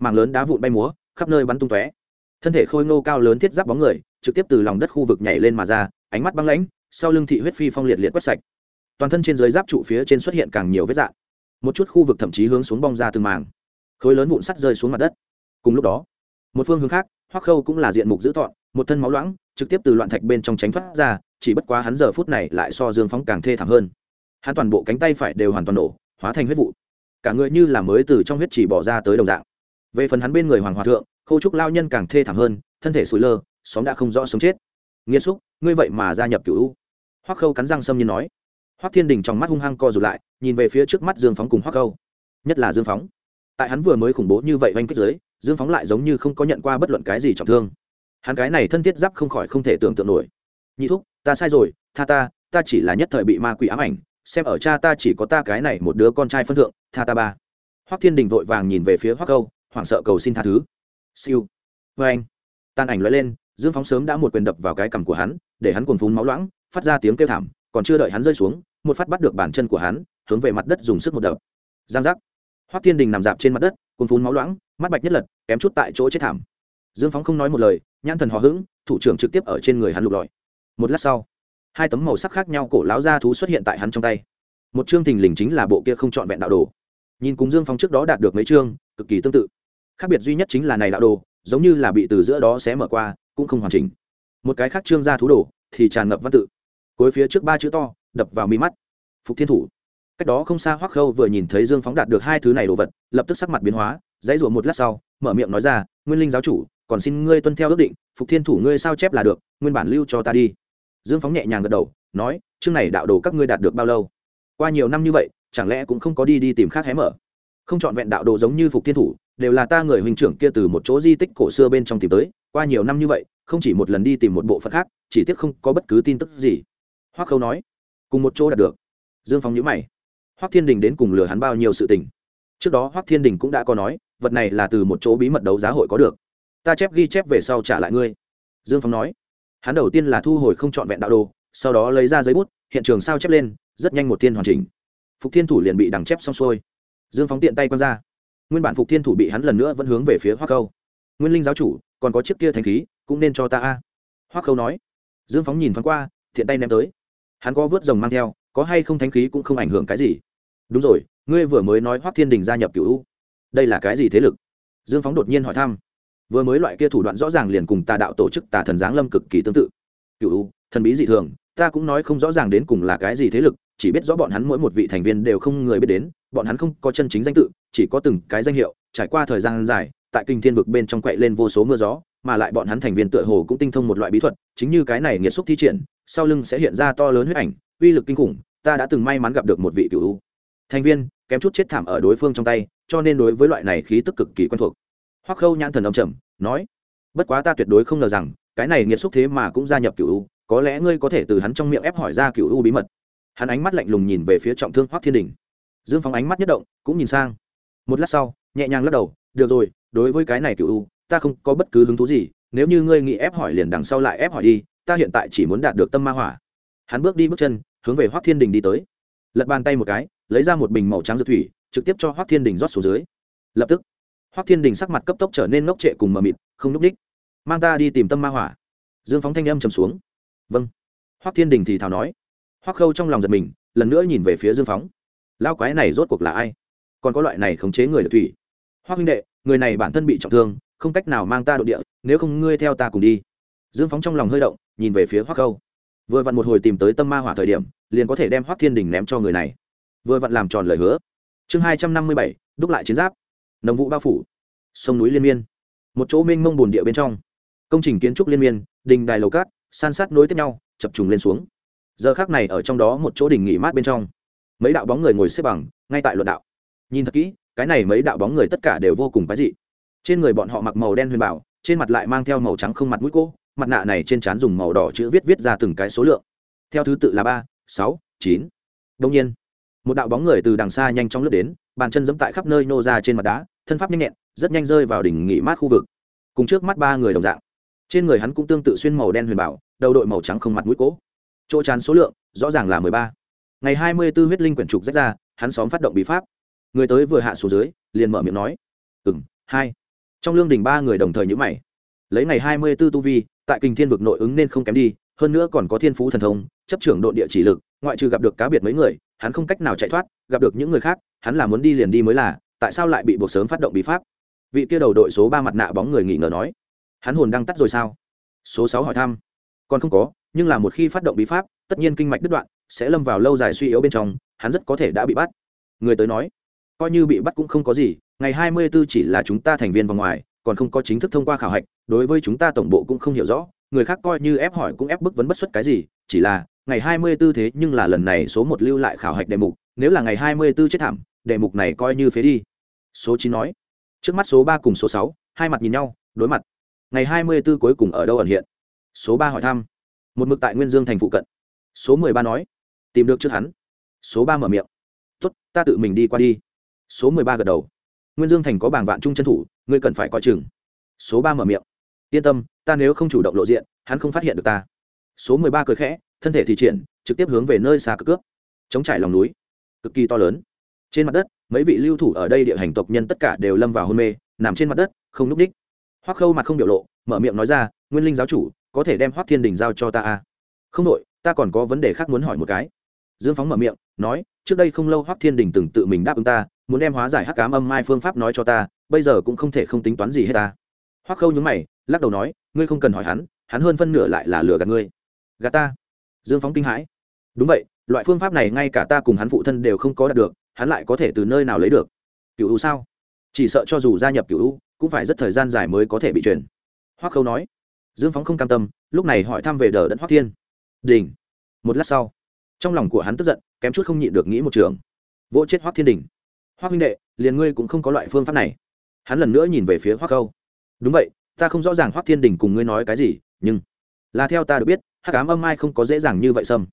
mảng lớn đá vụn bay múa, khắp nơi bắn tung tóe. Thân thể khôi ngô cao lớn thiết giáp bóng người, trực tiếp từ lòng đất khu vực nhảy lên mà ra, ánh mắt băng lãnh, sau lưng thị huyết phi phong liệt liệt quét sạch. Toàn thân trên dưới giáp trụ phía trên xuất hiện càng nhiều vết dạn một chút khu vực thậm chí hướng xuống bong ra từng màng khối lớn vụn sắt rơi xuống mặt đất. Cùng lúc đó, một phương hướng khác, hoắc khâu cũng là diện mục dữ tọn một thân máu loãng, trực tiếp từ loạn thạch bên trong tránh thoát ra, chỉ bất quá hắn giờ phút này lại so dương phóng càng thê thảm hơn. Hắn toàn bộ cánh tay phải đều hoàn toàn nổ, hóa thành huyết vụ. Cả người như là mới từ trong huyết chỉ bỏ ra tới đồng dạng về phần hắn bên người hoàng hòa thượng, khâu trúc lao nhân càng thê thảm hơn, thân thể sủi lơ, xóm đã không rõ sống chết. Nghiêm xúc, ngươi vậy mà gia nhập cựu u. Hoắc khâu cắn răng xâm nhiên nói. Hoắc thiên đình trong mắt hung hăng co rụt lại, nhìn về phía trước mắt dương phóng cùng hoắc khâu. Nhất là dương phóng. Tại hắn vừa mới khủng bố như vậy oanh kích giới dương phóng lại giống như không có nhận qua bất luận cái gì trọng thương. Hắn cái này thân thiết giáp không khỏi không thể tưởng tượng nổi. Nhị thúc, ta sai rồi, tha ta ta chỉ là nhất thời bị ma quỷ ám ảnh, xem ở cha ta chỉ có ta cái này một đứa con trai phân thượng, tha ta ba. Hoắc thiên đình vội vàng nhìn về phía hoắc khâu hoảng sợ cầu xin tha thứ. Siêu. Vê anh tan ảnh loại lên, dương phóng sớm đã một quyền đập vào cái cằm của hắn, để hắn cuồn phun máu loãng, phát ra tiếng kêu thảm, còn chưa đợi hắn rơi xuống, một phát bắt được bàn chân của hắn, hướng về mặt đất dùng sức một đập. Giang giác. Hoắc thiên đình nằm dạp trên mặt đất cuồn phun máu loãng, mắt bạch nhất lật, kém chút tại chỗ chết thảm. Dương phóng không nói một lời, nhãn thần hò hững, thủ trưởng trực tiếp ở trên người hắn lục lọi. Một lát sau, hai tấm màu sắc khác nhau cổ láo ra thú xuất hiện tại hắn trong tay. Một chương thình lình chính là bộ kia không trọn vẹn đạo đồ. Nhìn cùng dương phóng trước đó đạt được mấy chương, cực kỳ tương tự khác biệt duy nhất chính là này đạo đồ, giống như là bị từ giữa đó xé mở qua, cũng không hoàn chỉnh. Một cái khác trương gia thú đồ thì tràn ngập văn tự. Cuối phía trước ba chữ to, đập vào mi mắt. Phục thiên thủ. Cách đó không xa hoắc khâu vừa nhìn thấy dương phóng đạt được hai thứ này đồ vật, lập tức sắc mặt biến hóa, dãy rủa một lát sau, mở miệng nói ra, nguyên linh giáo chủ, còn xin ngươi tuân theo ước định, phục thiên thủ ngươi sao chép là được, nguyên bản lưu cho ta đi. Dương phóng nhẹ nhàng gật đầu, nói, chương này đạo đồ các ngươi đạt được bao lâu? Qua nhiều năm như vậy, chẳng lẽ cũng không có đi đi tìm khác hé mở? Không c h ọ n vẹn đạo đồ giống như phục thiên thủ đều là ta người huynh trưởng kia từ một chỗ di tích cổ xưa bên trong tìm tới, qua nhiều năm như vậy, không chỉ một lần đi tìm một bộ phận khác, chỉ tiếc không có bất cứ tin tức gì. Hoác khâu nói. Cùng một chỗ đạt được. Dương phóng nhữ mày. Hoác thiên đình đến cùng lừa hắn bao nhiêu sự tình? Trước đó hoác thiên đình cũng đã có nói, vật này là từ một chỗ bí mật đấu giá hội có được. Ta chép ghi chép về sau trả lại ngươi. Dương phóng nói. Hắn đầu tiên là thu hồi không trọn vẹn đạo đồ, sau đó lấy ra giấy bút, hiện trường sao chép lên, rất nhanh một thiên hoàn chỉnh. Phục thiên thủ liền bị đằng chép xong xuôi. Dương phóng tiện tay quăng ra nguyên bản phục thiên thủ bị hắn lần nữa vẫn hướng về phía hoa khâu. nguyên linh giáo chủ, còn có chiếc kia thanh khí, cũng nên cho ta a. hoa khâu nói. dương phóng nhìn thoáng qua thiện tay ném tới. hắn có vớt rồng mang theo, có hay không thanh khí cũng không ảnh hưởng cái gì. đúng rồi, ngươi vừa mới nói hoác thiên đình gia nhập cựu u. đây là cái gì thế lực? dương phóng đột nhiên hỏi thăm. vừa mới loại kia thủ đoạn rõ ràng liền cùng tà đạo tổ chức tà thần giáng lâm cực kỳ tương tự. cựu u, thần bí dị thường, ta cũng nói không rõ ràng đến cùng là cái gì thế lực, chỉ biết rõ bọn hắn mỗi một vị thành viên đều không người biết đến, bọn hắn không có chân chính danh tự chỉ có từng cái danh hiệu, trải qua thời gian dài, tại kinh thiên vực bên trong quậy lên vô số mưa gió, mà lại bọn hắn thành viên tựa hồ cũng tinh thông một loại bí thuật, chính như cái này nghiệt xúc thi triển, sau lưng sẽ hiện ra to lớn huyết ảnh, uy lực kinh khủng, ta đã từng may mắn gặp được một vị cựu thành viên, kém chút chết thảm ở đối phương trong tay, cho nên đối với loại này khí tức cực kỳ quen thuộc. Hoắc khâu nhãn thần âm trầm, nói, bất quá ta tuyệt đối không ngờ rằng, cái này nghiệt xúc thế mà cũng gia nhập cựu u, có lẽ ngươi có thể từ hắn trong miệng ép hỏi ra cựu u bí mật. Hắn ánh mắt lạnh lùng nhìn về phía trọng thương hoắc thiên đình. Dương phóng ánh mắt nhất động, cũng nhìn sang một lát sau, nhẹ nhàng lắc đầu, được rồi, đối với cái này cựu u, ta không có bất cứ hứng thú gì, nếu như ngươi nghĩ ép hỏi liền đằng sau lại ép hỏi đi, ta hiện tại chỉ muốn đạt được tâm ma hỏa. Hắn bước đi bước chân, hướng về hoắc thiên đình đi tới. Lật bàn tay một cái, lấy ra một bình màu trắng dược thủy, trực tiếp cho hoắc thiên đình rót xuống dưới. Lập tức, hoắc thiên đình sắc mặt cấp tốc trở nên ngốc trệ cùng mờ mịt, không núp đích mang ta đi tìm tâm ma hỏa. Dương phóng thanh âm trầm xuống. Vâng. Hoắc thiên đình thì thào nói. Hoắc khâu trong lòng giật mình, lần nữa nhìn về phía dương phóng. Lao quái này rốt cuộc là ai? Còn có loại này khống chế người được thủy. Hoa huynh đệ, người này bản thân bị trọng thương, không cách nào mang ta đội địa, nếu không ngươi theo ta cùng đi. Dương phóng trong lòng hơi động, nhìn về phía hoắc khâu vừa vặn một hồi tìm tới tâm ma hỏa thời điểm, liền có thể đem hoắc thiên đình ném cho người này. Vừa vặn làm tròn lời hứa. Chương hai trăm năm mươi bảy, đúc lại chiến giáp. Nồng vụ bao phủ. Sông núi liên miên. Một chỗ mênh mông bồn địa bên trong. Công trình kiến trúc liên miên, đình đài lầu cát, san sát nối tiếp nhau, chập trùng lên xuống. Giờ khác này ở trong đó một chỗ đình nghỉ mát bên trong. Mấy đạo bóng người ngồi xếp bằng, ngay tại luận đạo nhìn thật kỹ, cái này mấy đạo bóng người tất cả đều vô cùng quái dị. Trên người bọn họ mặc màu đen huyền bảo, trên mặt lại mang theo màu trắng không mặt mũi cô, mặt nạ này trên trán dùng màu đỏ chữ viết viết ra từng cái số lượng. Theo thứ tự là ba, sáu, chín. Đông nhiên, một đạo bóng người từ đằng xa nhanh chóng lướt đến, bàn chân dẫm tại khắp nơi nô ra trên mặt đá, thân pháp nhanh nhẹn, rất nhanh rơi vào đỉnh nghỉ mát khu vực. Cùng trước mắt ba người đồng dạng. Trên người hắn cũng tương tự xuyên màu đen huyền bảo, đầu đội màu trắng không mặt mũi cố chỗ chán số lượng rõ ràng là mười ba. Ngày hai mươi b ố huyết linh quyển trục rách ra, hắn xóm phát động bí pháp người tới vừa hạ xuống dưới, liền mở miệng nói. Ừ m hai. Trong lương đình ba người đồng thời nhữ mày. Lấy ngày hai mươi b ố tu vi, tại kinh thiên vực nội ứng nên không kém đi, hơn nữa còn có thiên phú thần thông, chấp trưởng đội địa chỉ lực, ngoại trừ gặp được cá biệt mấy người, hắn không cách nào chạy thoát, gặp được những người khác, hắn là muốn đi liền đi mới là, tại sao lại bị buộc sớm phát động bí pháp? Vị kia đầu đội số ba mặt nạ bóng người nghỉ ngờ nói. Hắn hồn đang tắt rồi sao? Số sáu hỏi thăm. Còn không có, nhưng là một khi phát động bí pháp, tất nhiên kinh mạch đứt đoạn, sẽ lâm vào lâu dài suy yếu bên trong, hắn rất có thể đã bị bắt. Người tới nói coi như bị bắt cũng không có gì, ngày hai mươi 24 chỉ là chúng ta thành viên vòng ngoài, còn không có chính thức thông qua khảo hạch, đối với chúng ta tổng bộ cũng không hiểu rõ, người khác coi như ép hỏi cũng ép bức vấn bất xuất cái gì, chỉ là, ngày hai mươi 24 thế nhưng là lần này số một lưu lại khảo hạch đề mục, nếu là ngày hai mươi 24 chết thảm, đề mục này coi như phế đi. Số chín nói, trước mắt số ba cùng số sáu, hai mặt nhìn nhau, đối mặt. Ngày hai mươi 24 cuối cùng ở đâu ẩn hiện? Số ba hỏi thăm. Một mực tại nguyên dương thành phụ cận. Số mười ba nói, tìm được trước hắn. Số ba mở miệng. Tốt, ta tự mình đi qua đi số mười ba gật đầu. Nguyên dương thành có bảng vạn trung chân thủ, ngươi cần phải coi chừng. Số ba mở miệng. Yên tâm, ta nếu không chủ động lộ diện, hắn không phát hiện được ta. Số mười ba cười khẽ, thân thể thì triển, trực tiếp hướng về nơi xa cực cướp chống trải lòng núi. Cực kỳ to lớn. Trên mặt đất, mấy vị lưu thủ ở đây địa hành tộc nhân tất cả đều lâm vào hôn mê, nằm trên mặt đất, không n ú c đích hoắc khâu mặt không biểu lộ, mở miệng nói ra, nguyên linh giáo chủ, có thể đem hoắc thiên đình giao cho ta à? không đội, ta còn có vấn đề khác muốn hỏi một cái. Dương phóng mở miệng, nói trước đây không lâu hoắc thiên đình từng tự mình đáp ứng ta, muốn đem hóa giải hắc cám âm mai phương pháp nói cho ta, bây giờ cũng không thể không tính toán gì hết ta. Hoắc khâu nhướng mày, lắc đầu nói, ngươi không cần hỏi hắn hắn hơn phân nửa lại là lừa gạt ngươi. Gạt ta? Dương phóng kinh hãi. Đúng vậy, loại phương pháp này ngay cả ta cùng hắn phụ thân đều không có đạt được, hắn lại có thể từ nơi nào lấy được? Cựu u sao? Chỉ sợ cho dù gia nhập cựu u, cũng phải rất thời gian dài mới có thể bị truyền. Hoắc khâu nói. Dương phóng không cam tâm, lúc này hỏi thăm về đờ đẫn hoắc thiên. Đình. Một lát sau, trong lòng của hắn tức giận kém chút không nhịn được nghĩ một trường. Vỗ chết hoác thiên đình. Hoác huynh đệ, liền ngươi cũng không có loại phương pháp này. Hắn lần nữa nhìn về phía hoác câu. Đúng vậy, ta không rõ ràng hoác thiên đình cùng ngươi nói cái gì, nhưng là theo ta được biết, hắc ám âm mai không có dễ dàng như vậy xâm.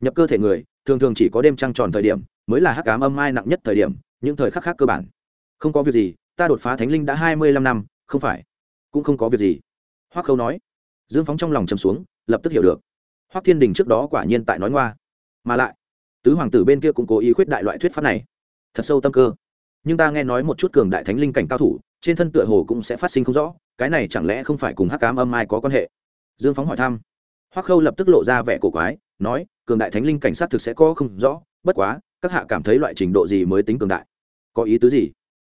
Nhập cơ thể người, thường thường chỉ có đêm trăng tròn thời điểm, mới là hắc ám âm mai nặng nhất thời điểm, những thời khắc khác cơ bản. Không có việc gì, ta đột phá thánh linh đã hai mươi lăm năm, không phải, cũng không có việc gì. Hoắc khâu nói. Dương phóng trong lòng chầm xuống, lập tức hiểu được. Hoắc thiên đình trước đó quả nhiên tại nói ngoa. Mà lại tứ hoàng tử bên kia cũng cố ý khuyết đại loại thuyết pháp này. Thật sâu tâm cơ. Nhưng ta nghe nói một chút cường đại thánh linh cảnh cao thủ, trên thân tựa hồ cũng sẽ phát sinh không rõ, cái này chẳng lẽ không phải cùng hắc cám âm mai có quan hệ? Dương phóng hỏi thăm. Hoắc khâu lập tức lộ ra vẻ cổ quái, nói, cường đại thánh linh cảnh sát thực sẽ có không rõ, bất quá, các hạ cảm thấy loại trình độ gì mới tính cường đại? Có ý tứ gì?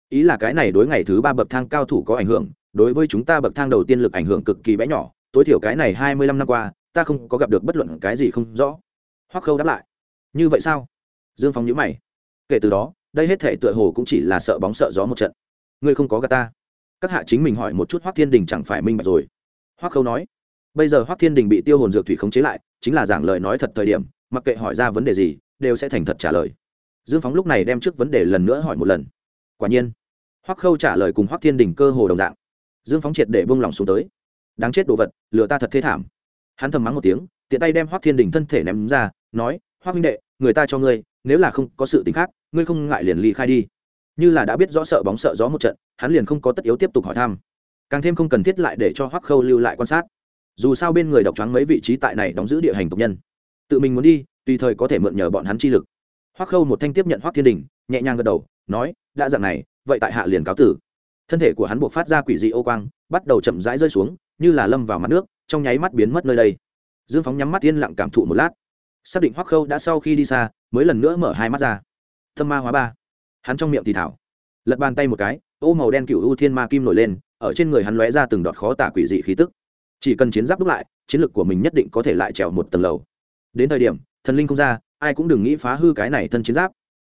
Ý là cái này đối ngày thứ ba bậc thang cao thủ có ảnh hưởng, đối với chúng ta bậc thang đầu tiên lực ảnh hưởng cực kỳ bé nhỏ, tối thiểu cái này hai mươi lăm năm qua, ta không có gặp được bất luận cái gì không rõ. Hoắc khâu đáp lại như vậy sao? Dương phong nhữ mày. Kể từ đó, đây hết thể tựa hồ cũng chỉ là sợ bóng sợ gió một trận. Ngươi không có gà ta. Các hạ chính mình hỏi một chút hoắc thiên đình chẳng phải minh bạch rồi. Hoắc khâu nói, bây giờ hoắc thiên đình bị tiêu hồn dược thủy khống chế lại, chính là giảng lời nói thật thời điểm, mặc kệ hỏi ra vấn đề gì, đều sẽ thành thật trả lời. Dương phóng lúc này đem trước vấn đề lần nữa hỏi một lần. Quả nhiên, hoắc khâu trả lời cùng hoắc thiên đình cơ hồ đồng dạng. Dương phóng triệt để bông lòng xuống tới. Đáng chết đồ vật, lừa ta thật thế thảm. Hắn thầm mắng một tiếng, tiện tay đem hoác thiên đình thân thể ném ra, nói hoác minh đệ, người ta cho ngươi, nếu là không có sự t ì n h khác, ngươi không ngại liền ly khai đi. Như là đã biết rõ sợ bóng sợ gió một trận, hắn liền không có tất yếu tiếp tục hỏi thăm. Càng thêm không cần thiết lại để cho hoác khâu lưu lại quan sát. Dù sao bên người độc trắng mấy vị trí tại này đóng giữ địa hành tộc nhân, tự mình muốn đi, tùy thời có thể mượn nhờ bọn hắn chi lực. Hoác khâu một thanh tiếp nhận hoác thiên đình, nhẹ nhàng gật đầu, nói, đã dạng này, vậy tại hạ liền cáo tử. Thân thể của hắn buộc phát ra quỷ dị ô quang, bắt đầu chậm rãi rơi xuống, như là lâm vào mặt nước, trong nháy mắt biến mất nơi đây. Dương phóng nhắm mắt yên lặng cảm thụ một lát xác định hoắc khâu đã sau khi đi xa, mới lần nữa mở hai mắt ra. Thâm ma hóa ba. Hắn trong miệng thì thảo. Lật bàn tay một cái, ô màu đen cựu ưu thiên ma kim nổi lên, ở trên người hắn lóe ra từng đọt khó tả quỷ dị khí tức. Chỉ cần chiến giáp đúc lại, chiến lược của mình nhất định có thể lại trèo một tầng lầu. Đến thời điểm, thần linh không ra, ai cũng đừng nghĩ phá hư cái này thân chiến giáp.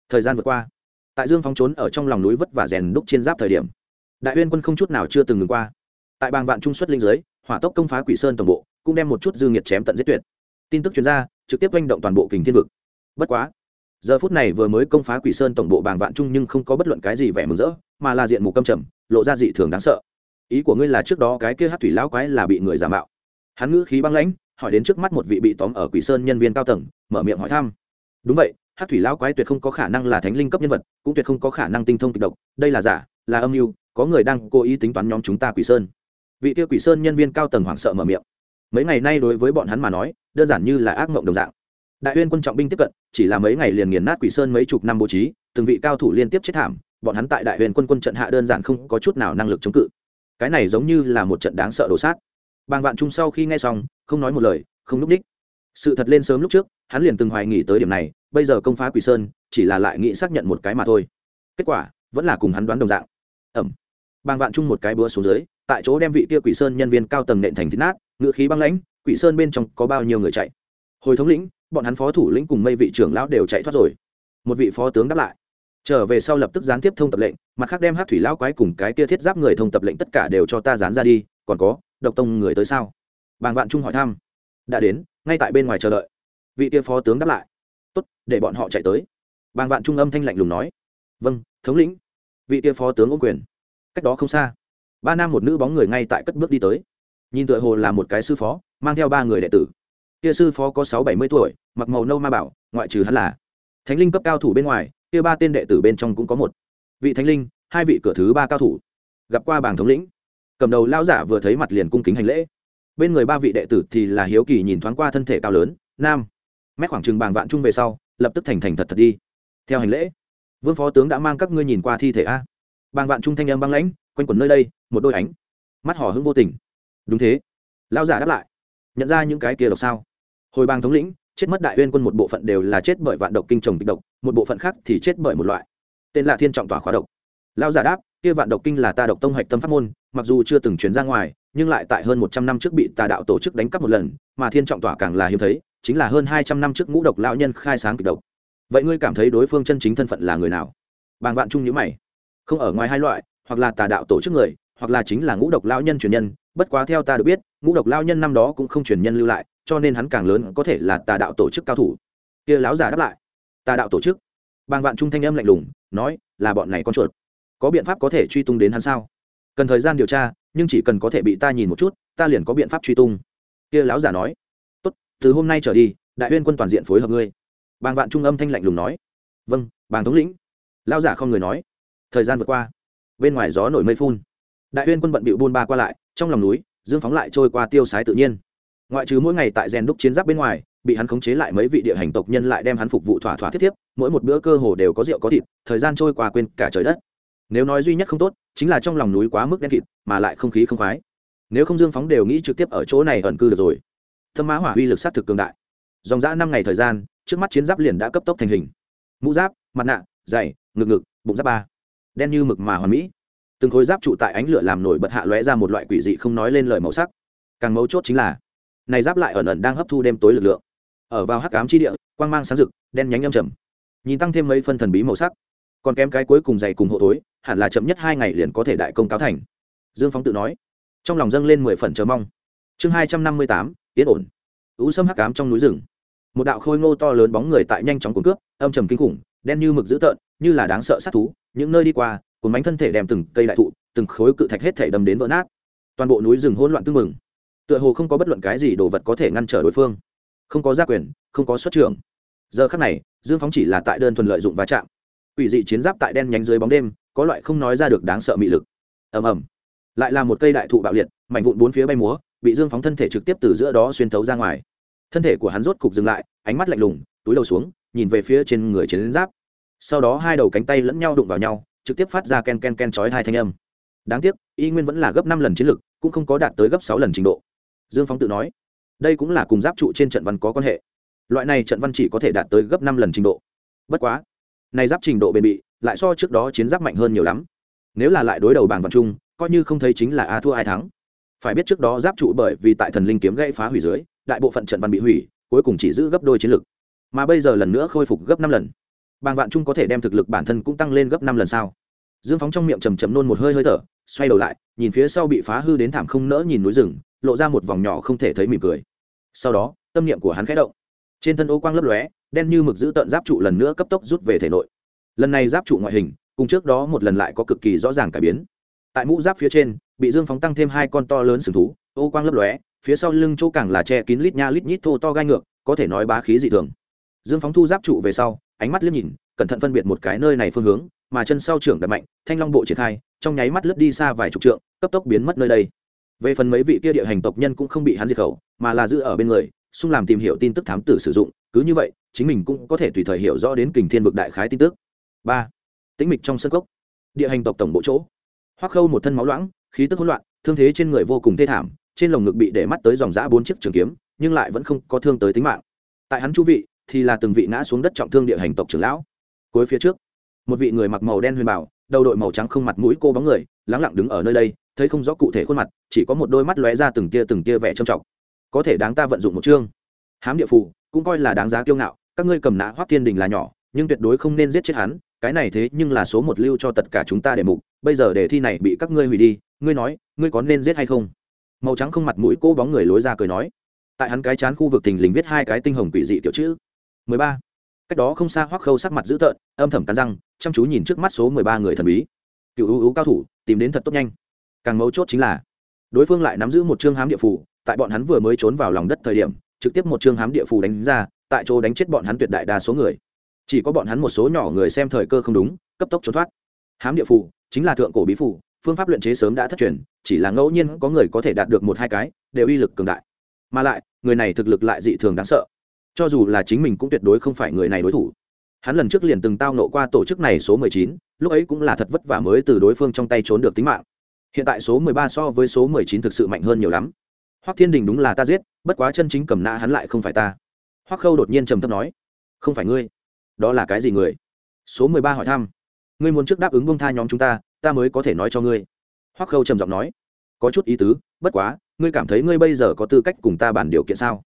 Thời gian vượt qua. Tại dương phóng trốn ở trong lòng núi vất vả rèn đúc chiến giáp thời điểm, đại uyên quân không chút nào chưa từng ngừng qua. Tại bang vạn trung xuất linh giới, hỏa tốc công phá quỷ sơn tổng bộ, cũng đem một chút dư nghiệt chém tận giết tuyệt. Tin tức chuyên gia trực tiếp manh động toàn bộ kình thiên vực. Bất quá, giờ phút này vừa mới công phá quỷ sơn tổng bộ bàng vạn trung nhưng không có bất luận cái gì vẻ mừng rỡ, mà là diện mục câm trầm, lộ ra dị thường đáng sợ. Ý của ngươi là trước đó cái kia hát thủy lão quái là bị người giả mạo. Hắn ngữ khí băng lãnh, hỏi đến trước mắt một vị bị tóm ở quỷ sơn nhân viên cao tầng, mở miệng hỏi thăm. Đúng vậy hát thủy lão quái tuyệt không có khả năng là thánh linh cấp nhân vật, cũng tuyệt không có khả năng tinh thông kịch độc, đây là giả, là âm mưu, có người đang cố ý tính toán nhóm chúng ta quỷ sơn. Vị kia quỷ sơn nhân viên cao tầng hoảng sợ mở miệng. Mấy ngày nay đối với bọn hắn mà nói đơn giản như là ác mộng đồng dạng. Đại uyên quân trọng binh tiếp cận, chỉ là mấy ngày liền nghiền nát quỷ sơn mấy chục năm bố trí, từng vị cao thủ liên tiếp chết thảm, bọn hắn tại đại uyên quân quân trận hạ đơn giản không có chút nào năng lực chống cự. Cái này giống như là một trận đáng sợ đổ sát. Bàng vạn trung sau khi nghe xong, không nói một lời, không núp đích sự thật lên sớm lúc trước, hắn liền từng hoài nghỉ tới điểm này, bây giờ công phá quỷ sơn, chỉ là lại nghĩ xác nhận một cái mà thôi. Kết quả, vẫn là cùng hắn đoán đồng dạng. Ẩm. Bàng vạn trung một cái búa xuống dưới, tại chỗ đem vị kia quỷ sơn nhân viên cao tầng nện thành thịt nát ngự khí băng lãnh quỷ sơn bên trong có bao nhiêu người chạy? Hồi thống lĩnh, bọn hắn phó thủ lĩnh cùng mây vị trưởng lão đều chạy thoát rồi. Một vị phó tướng đáp lại. Trở về sau lập tức gián tiếp thông tập lệnh, mặt khác đem hát thủy lão quái cùng cái kia thiết giáp người thông tập lệnh tất cả đều cho ta dán ra đi, còn có, độc tông người tới sao? Bàng vạn trung hỏi thăm. Đã đến, ngay tại bên ngoài chờ đợi. Vị kia phó tướng đáp lại. Tốt, để bọn họ chạy tới. Bàng vạn trung âm thanh lạnh lùng nói. Vâng thống lĩnh. Vị kia phó tướng ô quyền. Cách đó không xa, ba nam một nữ bóng người ngay tại cất bước đi tới. Nhìn tựa hồ là một cái sư phó mang theo ba người đệ tử. Kia sư phó có sáu bảy mươi tuổi, mặc màu nâu ma bảo, ngoại trừ hắn là thánh linh cấp cao thủ bên ngoài, kia ba tên đệ tử bên trong cũng có một. Vị thánh linh, hai vị cửa thứ ba cao thủ. Gặp qua bảng thống lĩnh. Cầm đầu lao giả vừa thấy mặt liền cung kính hành lễ. Bên người ba vị đệ tử thì là hiếu kỳ nhìn thoáng qua thân thể cao lớn, nam. Mét khoảng chừng bàng vạn trung về sau, lập tức thành thành thật thật đi. Theo hành lễ, vương phó tướng đã mang các ngươi nhìn qua thi thể a. Bàng vạn trung thanh âm băng lãnh, quanh quẩn nơi đây, một đôi ánh mắt hỏ hưng vô tình. Đúng thế. Lao giả đáp lại nhận ra những cái kia độc sao? Hồi bang thống lĩnh, chết mất đại uyên quân một bộ phận đều là chết bởi vạn độc kinh trồng kịch độc, một bộ phận khác thì chết bởi một loại. Tên là thiên trọng tỏa khóa độc. Lao giả đáp, kia vạn độc kinh là ta độc tông hạch tâm pháp môn, mặc dù chưa từng chuyển ra ngoài, nhưng lại tại hơn một trăm năm trước bị tà đạo tổ chức đánh cắp một lần, mà thiên trọng tỏa càng là hiếm thấy, chính là hơn hai trăm năm trước ngũ độc lão nhân khai sáng kịch độc. Vậy ngươi cảm thấy đối phương chân chính thân phận là người nào? Bàng vạn trung nhữ mày. Không ở ngoài hai loại, hoặc là tà đạo tổ chức người, hoặc là chính là ngũ độc lão nhân truyền nhân, bất quá theo ta được biết ngũ độc lao nhân năm đó cũng không truyền nhân lưu lại, cho nên hắn càng lớn có thể là tà đạo tổ chức cao thủ. Kia lão giả đáp lại, tà đạo tổ chức? Bàng vạn trung thanh âm lạnh lùng, nói, là bọn này con chuột. Có biện pháp có thể truy tung đến hắn sao? Cần thời gian điều tra, nhưng chỉ cần có thể bị ta nhìn một chút, ta liền có biện pháp truy tung. Kia lão giả nói, tốt, từ hôm nay trở đi, đại huyên quân toàn diện phối hợp ngươi. Bàng vạn trung âm thanh lạnh lùng nói vâng bàng thống lĩnh. Lão giả không người nói. Thời gian vượt qua, bên ngoài gió nổi mây phun. Đại huyên quân bận bịu buôn ba qua lại, trong lòng núi dương phóng lại trôi qua tiêu sái tự nhiên. Ngoại trừ mỗi ngày tại rèn đúc chiến giáp bên ngoài, bị hắn khống chế lại mấy vị địa hành tộc nhân lại đem hắn phục vụ thỏa thỏa thiết thiếp, mỗi một bữa cơ hồ đều có rượu có thịt, thời gian trôi qua quên cả trời đất. Nếu nói duy nhất không tốt, chính là trong lòng núi quá mức đen kịt, mà lại không khí không khoái. Nếu không dương phóng đều nghĩ trực tiếp ở chỗ này ẩn cư được rồi. Thâm mã hỏa uy lực s á t thực cường đại. Dòng dã năm ngày thời gian, trước mắt chiến giáp liền đã cấp tốc thành hình. Mũ giáp, mặt nạ dày ngực ngực, bụng giáp ba. Đen như mực mà hoàn mỹ từng khối giáp trụ tại ánh lửa làm nổi bật hạ lóe ra một loại quỷ dị không nói lên lời màu sắc. Càng mấu chốt chính là, này giáp lại ẩn ẩn đang hấp thu đêm tối lực lượng. Ở vào hắc ám chi địa, quang mang sáng rực, đen nhánh âm trầm. Nhìn tăng thêm mấy phân thần bí màu sắc, còn kém cái cuối cùng dày cùng hộ tối hẳn là chậm nhất hai ngày liền có thể đại công cáo thành. Dương phóng tự nói, trong lòng dâng lên mười phần chờ mong. Chương hai trăm năm mươi tám, yên ổn. Ú sâm hắc ám trong núi rừng. Một đạo khôi ngô to lớn bóng người tại nhanh chóng cuốn cướp, âm trầm kinh khủng, đen như mực dữ tợn, như là đáng sợ sát thú, những nơi đi qua cuốn bánh thân thể đem từng cây đại thụ, từng khối cự thạch hết thể đâm đến vỡ nát. Toàn bộ núi rừng hỗn loạn tưng mừng tựa hồ không có bất luận cái gì đồ vật có thể ngăn trở đối phương. Không có gia quyền, không có xuất trường giờ khắc này, dương phóng chỉ là tại đơn thuần lợi dụng va chạm. Ủy dị chiến giáp tại đen nhánh dưới bóng đêm, có loại không nói ra được đáng sợ mị lực. Ầm ầm. Lại là một cây đại thụ bạo liệt, mảnh vụn bốn phía bay múa, bị dương phóng thân thể trực tiếp từ giữa đó xuyên thấu ra ngoài. Thân thể của hắn rốt cục dừng lại, ánh mắt lạnh lùng, túi đầu xuống, nhìn về phía trên người chiến giáp. Sau đó hai đầu cánh tay lẫn nhau đụng vào nhau trực tiếp phát ra ken ken ken chói hai thanh âm. Đáng tiếc, y nguyên vẫn là gấp năm lần chiến lực, cũng không có đạt tới gấp sáu lần trình độ. Dương phóng tự nói, đây cũng là cùng giáp trụ trên trận văn có quan hệ. Loại này trận văn chỉ có thể đạt tới gấp năm lần trình độ. Bất quá, này giáp trình độ bền bị lại so trước đó chiến giáp mạnh hơn nhiều lắm. Nếu là lại đối đầu bảng văn trung, coi như không thấy chính là a thua ai thắng. Phải biết trước đó giáp trụ bởi vì tại thần linh kiếm gãy phá hủy dưới, đại bộ phận trận văn bị hủy, cuối cùng chỉ giữ gấp đôi chiến lực. Mà bây giờ lần nữa khôi phục gấp năm lần. Bàng vạn trung có thể đem thực lực bản thân cũng tăng lên gấp năm lần sao? Dương phóng trong miệng chầm chầm nôn một hơi hơi thở, xoay đầu lại, nhìn phía sau bị phá hư đến thảm không nỡ nhìn núi rừng, lộ ra một vòng nhỏ không thể thấy mỉm cười. Sau đó, tâm niệm của hắn khẽ động. Trên thân ô quang lấp lóe, đen như mực giữ tận giáp trụ lần nữa cấp tốc rút về thể nội. Lần này giáp trụ ngoại hình, cùng trước đó một lần lại có cực kỳ rõ ràng cải biến. Tại mũ giáp phía trên, bị dương phóng tăng thêm hai con to lớn sừng thú, ô quang lấp lóe, phía sau lưng chỗ càng là che kín lít nha lít nhít thô to gai ngược, có thể nói bá khí dị thường. Dương phóng thu giáp trụ về sau, ánh mắt liếc nhìn, cẩn thận phân biệt một cái nơi này phương hướng mà chân sau trưởng đập mạnh, thanh long bộ triển khai, trong nháy mắt lướt đi xa vài chục trượng, cấp tốc biến mất nơi đây. Về phần mấy vị kia địa hành tộc nhân cũng không bị hắn diệt khẩu, mà là giữ ở bên người, xung làm tìm hiểu tin tức thám tử sử dụng, cứ như vậy, chính mình cũng có thể tùy thời hiểu rõ đến kình thiên vực đại khái tin tức. Ba, tĩnh mịch trong sân cốc. Địa hành tộc tổng bộ chỗ. Hoắc khâu một thân máu loãng, khí tức hỗn loạn, thương thế trên người vô cùng thê thảm, trên lồng ngực bị để mắt tới dòng giã bốn chiếc trường kiếm, nhưng lại vẫn không có thương tới tính mạng. Tại hắn chu vị, thì là từng vị ngã xuống đất trọng thương địa hành tộc trưởng lão. Cuối phía trước một vị người mặc màu đen huyền bảo, đầu đội màu trắng không mặt mũi cô bóng người, lắng lặng đứng ở nơi đây, thấy không rõ cụ thể khuôn mặt, chỉ có một đôi mắt lóe ra từng tia từng tia vẻ trầm trọng có thể đáng ta vận dụng một chương. Hám địa phủ cũng coi là đáng giá kiêu ngạo, các ngươi cầm nã hoắc thiên đình là nhỏ, nhưng tuyệt đối không nên giết chết hắn, cái này thế nhưng là số một lưu cho tất cả chúng ta để mục, bây giờ đề thi này bị các ngươi hủy đi, ngươi nói, ngươi có nên giết hay không? Màu trắng không mặt mũi cô bóng người lối ra cười nói. Tại hắn cái chán khu vực thình lình viết hai cái tinh hồng quỷ dị tiểu chữ. Mười ba cách đó không xa hoắc khâu sắc mặt dữ tợn, âm thầm cắn răng, chăm chú nhìn trước mắt số mười ba người thần bí. Cựu ưu ưu cao thủ, tìm đến thật tốt nhanh. Càng mấu chốt chính là, đối phương lại nắm giữ một chương hám địa phủ tại bọn hắn vừa mới trốn vào lòng đất thời điểm, trực tiếp một chương hám địa phủ đánh ra, tại chỗ đánh chết bọn hắn tuyệt đại đa số người. Chỉ có bọn hắn một số nhỏ người xem thời cơ không đúng, cấp tốc trốn thoát. Hám địa phủ chính là thượng cổ bí phủ phương pháp luyện chế sớm đã thất truyền, chỉ là ngẫu nhiên có người có thể đạt được một hai cái, đều uy lực cường đại. Mà lại, người này thực lực lại dị thường đáng sợ cho dù là chính mình cũng tuyệt đối không phải người này đối thủ. Hắn lần trước liền từng tao nộ qua tổ chức này số mười chín, lúc ấy cũng là thật vất vả mới từ đối phương trong tay trốn được tính mạng. Hiện tại số mười ba so với số mười chín thực sự mạnh hơn nhiều lắm. Hoắc thiên đình đúng là ta giết, bất quá chân chính cầm nã hắn lại không phải ta. Hoắc khâu đột nhiên trầm thấp nói, không phải ngươi, đó là cái gì người? Số mười ba hỏi thăm, ngươi muốn trước đáp ứng bông tha nhóm chúng ta ta mới có thể nói cho ngươi. Hoắc khâu trầm giọng nói, có chút ý tứ, bất quá, ngươi cảm thấy ngươi bây giờ có tư cách cùng ta bàn điều kiện sao?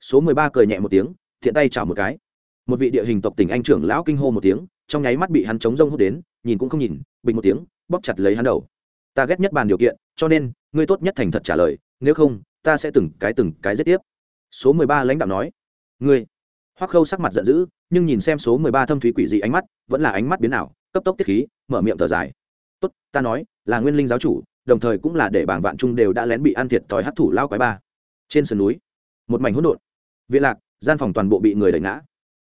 Số mười ba cười nhẹ một tiếng, thiện tay chào một cái. Một vị địa hình tộc tỉnh anh trưởng lão kinh hô một tiếng, trong nháy mắt bị hắn chống rông hút đến, nhìn cũng không nhìn, bình một tiếng, bóp chặt lấy hắn đầu. Ta ghét nhất bàn điều kiện, cho nên, ngươi tốt nhất thành thật trả lời, nếu không, ta sẽ từng cái từng cái giết tiếp. Số mười ba lãnh đạo nói. Ngươi. Hoắc khâu sắc mặt giận dữ, nhưng nhìn xem số mười ba thâm thúy quỷ dị ánh mắt, vẫn là ánh mắt biến ảo, cấp tốc tiết khí, mở miệng thở dài. Tốt, ta nói, là nguyên linh giáo chủ, đồng thời cũng là để bảng vạn trung đều đã lén bị ăn thiệt thòi hấp thụ lao quái ba. Trên sườn núi, một mảnh hỗn độn viện lạc, gian phòng toàn bộ bị người đẩy ngã.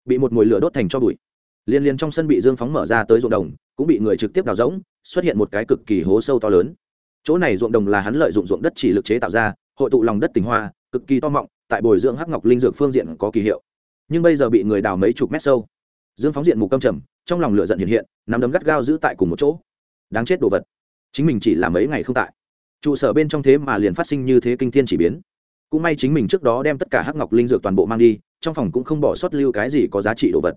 Bị một mồi lửa đốt thành cho bụi. Liên liên trong sân bị dương phóng mở ra tới ruộng đồng, cũng bị người trực tiếp đào rỗng, xuất hiện một cái cực kỳ hố sâu to lớn. Chỗ này ruộng đồng là hắn lợi dụng ruộng đất chỉ lực chế tạo ra, hội tụ lòng đất tình hoa, cực kỳ to mọng, tại bồi dưỡng hắc ngọc linh dược phương diện có kỳ hiệu. Nhưng bây giờ bị người đào mấy chục mét sâu, dương phóng diện mục câm trầm, trong lòng lửa giận hiện hiện, nắm đấm gắt gao giữ tại cùng một chỗ. Đáng chết đồ vật. Chính mình chỉ là mấy ngày không tại. Trụ sở bên trong thế mà liền phát sinh như thế kinh thiên chỉ biến cũng may chính mình trước đó đem tất cả hắc ngọc linh dược toàn bộ mang đi, trong phòng cũng không bỏ sót lưu cái gì có giá trị đồ vật.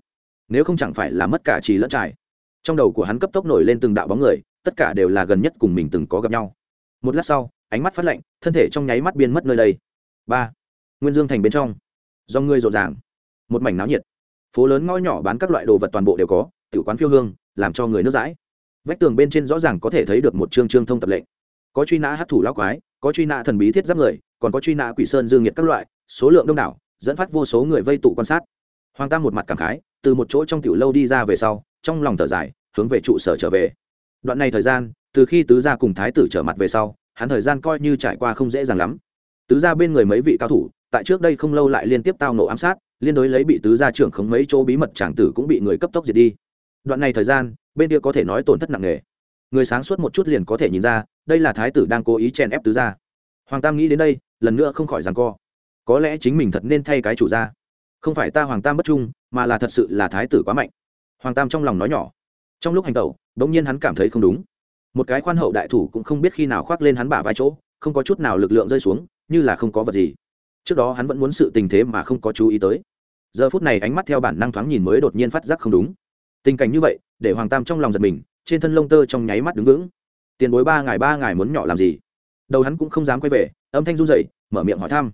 Nếu không chẳng phải là mất cả trì lẫn trải. Trong đầu của hắn cấp tốc nổi lên từng đạo bóng người, tất cả đều là gần nhất cùng mình từng có gặp nhau. Một lát sau, ánh mắt phát lạnh, thân thể trong nháy mắt biên mất nơi đây. Ba. Nguyên dương thành bên trong. Do ngươi rộn ràng. Một mảnh náo nhiệt. Phố lớn ngõ nhỏ bán các loại đồ vật toàn bộ đều có tự quán phiêu hương, làm cho người nước dãi. Vách tường bên trên rõ ràng có thể thấy được một chương trương thông tập lệnh. Có truy nã hát thủ lao quái, có truy nã thần bí thiết giáp người còn có truy nã quỷ sơn dương nhiệt các loại, số lượng đông đảo, dẫn phát vô số người vây tụ quan sát. Hoàng tam một mặt cảm khái, từ một chỗ trong tiểu lâu đi ra về sau, trong lòng thở dài, hướng về trụ sở trở về. Đoạn này thời gian, từ khi tứ gia cùng thái tử trở mặt về sau, hắn thời gian coi như trải qua không dễ dàng lắm. Tứ gia bên người mấy vị cao thủ, tại trước đây không lâu lại liên tiếp tao nổ ám sát, liên đối lấy bị tứ gia trưởng khống mấy chỗ bí mật tràng tử cũng bị người cấp tốc diệt đi. Đoạn này thời gian, bên kia có thể nói tổn thất nặng nề. Người sáng suốt một chút liền có thể nhìn ra, đây là thái tử đang cố ý chèn ép tứ gia. Hoàng tam nghĩ đến đây lần nữa không khỏi rằng co. Có lẽ chính mình thật nên thay cái chủ ra, không phải ta hoàng tam bất trung mà là thật sự là thái tử quá mạnh. Hoàng tam trong lòng nói nhỏ. Trong lúc hành tẩu đ ỗ n g nhiên hắn cảm thấy không đúng. Một cái khoan hậu đại thủ cũng không biết khi nào khoác lên hắn bả vai chỗ không có chút nào lực lượng rơi xuống như là không có vật gì. Trước đó hắn vẫn muốn sự tình thế mà không có chú ý tới. Giờ phút này ánh mắt theo bản năng thoáng nhìn mới đột nhiên phát giác không đúng. Tình cảnh như vậy để hoàng tam trong lòng giật mình trên thân lông tơ trong nháy mắt đứng vững. Tiền bối ba ngày ba ngày muốn nhỏ làm gì? Đầu hắn cũng không dám quay về, âm thanh run dậy mở miệng hỏi thăm.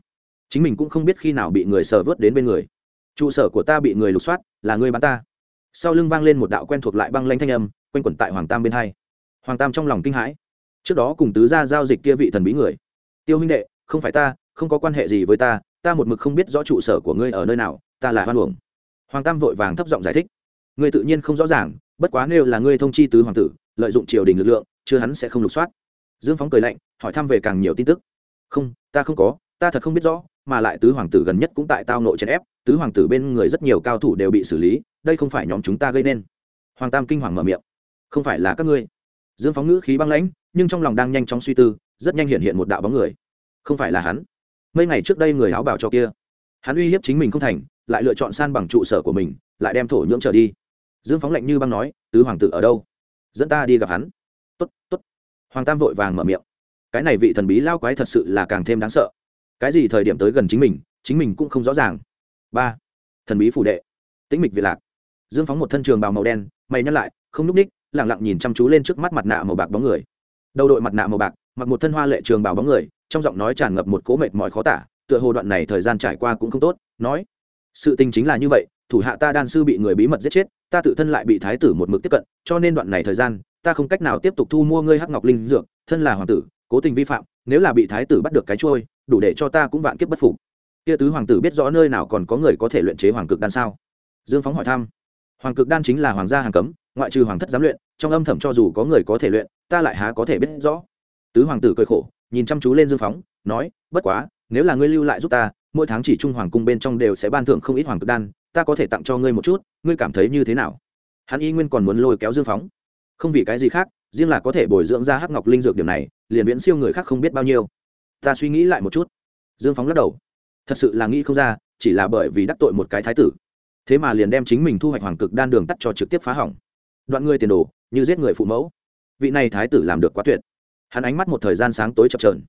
Chính mình cũng không biết khi nào bị người sờ vớt đến bên người. Trụ sở của ta bị người lục soát, là ngươi bán ta. Sau lưng vang lên một đạo quen thuộc lại băng lanh thanh âm, quanh quẩn tại hoàng tam bên hai. Hoàng tam trong lòng kinh hãi. Trước đó cùng tứ gia giao dịch kia vị thần bí người. Tiêu huynh đệ, không phải ta, không có quan hệ gì với ta ta một mực không biết rõ trụ sở của ngươi ở nơi nào, ta là hoan uổng. Hoàng tam vội vàng thấp giọng giải thích. Ngươi tự nhiên không rõ ràng, bất quá nếu là ngươi thông chi tứ hoàng tử, lợi dụng triều đình lực lượng, chưa hắn sẽ không lục soát dương phóng cười lạnh, hỏi thăm về càng nhiều tin tức. Không, ta không có, ta thật không biết rõ, mà lại tứ hoàng tử gần nhất cũng tại tao nội chèn ép, tứ hoàng tử bên người rất nhiều cao thủ đều bị xử lý, đây không phải nhóm chúng ta gây nên. Hoàng tam kinh hoàng mở miệng. Không phải là các ngươi. Dương phóng ngữ khí băng lãnh, nhưng trong lòng đang nhanh chóng suy tư, rất nhanh hiện hiện một đạo bóng người. Không phải là hắn. Mấy ngày trước đây người áo bảo cho kia. Hắn uy hiếp chính mình không thành, lại lựa chọn san bằng trụ sở của mình, lại đem thổ nhưỡng trở đi. Dương phóng lạnh như băng nói, tứ hoàng tử ở đâu? Dẫn ta đi gặp hắn. Tốt tốt hoàng tam vội vàng mở miệng. Cái này vị thần bí lao quái thật sự là càng thêm đáng sợ. Cái gì thời điểm tới gần chính mình chính mình cũng không rõ ràng. Ba, thần bí phủ đệ. Tĩnh mịch việt lạc. Dương phóng một thân trường bào màu đen, mày nhắc lại, không n ú c ních lẳng lặng nhìn chăm chú lên trước mắt mặt nạ màu bạc bóng người. Đầu đội mặt nạ màu bạc, mặc một thân hoa lệ trường bào bóng người, trong giọng nói tràn ngập một cố mệt mỏi khó tả, tựa hồ đoạn này thời gian trải qua cũng không tốt, nói, sự tình chính là như vậy, thủ hạ ta đan sư bị người bí mật giết chết, ta tự thân lại bị thái tử một mực tiếp cận, cho nên đoạn này thời gian ta không cách nào tiếp tục thu mua ngươi hắc ngọc linh dược, thân là hoàng tử, cố tình vi phạm, nếu là bị thái tử bắt được cái trôi đủ để cho ta cũng vạn kiếp bất phục. Kia tứ hoàng tử biết rõ nơi nào còn có người có thể luyện chế hoàng cực đan sao? Dương phóng hỏi thăm. Hoàng cực đan chính là hoàng gia hàng cấm, ngoại trừ hoàng thất giám luyện, trong âm thầm cho dù có người có thể luyện, ta lại há có thể biết rõ. Tứ hoàng tử cười khổ, nhìn chăm chú lên dương phóng, nói, bất quá, nếu là ngươi lưu lại giúp ta, mỗi tháng chỉ trung hoàng cung bên trong đều sẽ ban thưởng không ít hoàng cực đan, ta có thể tặng cho ngươi một chút, ngươi cảm thấy như thế nào? Hắn y nguyên còn muốn lôi kéo dương phóng không vì cái gì khác, riêng là có thể bồi dưỡng ra hắc ngọc linh dược điểm này, liền viễn siêu người khác không biết bao nhiêu. Ta suy nghĩ lại một chút. Dương phóng lắc đầu. Thật sự là nghĩ không ra, chỉ là bởi vì đắc tội một cái thái tử, thế mà liền đem chính mình thu hoạch hoàng cực đan đường tắt cho trực tiếp phá hỏng. Đoạn người tiền đồ, như giết người phụ mẫu. Vị này thái tử làm được quá tuyệt. Hắn ánh mắt một thời gian sáng tối chập trờn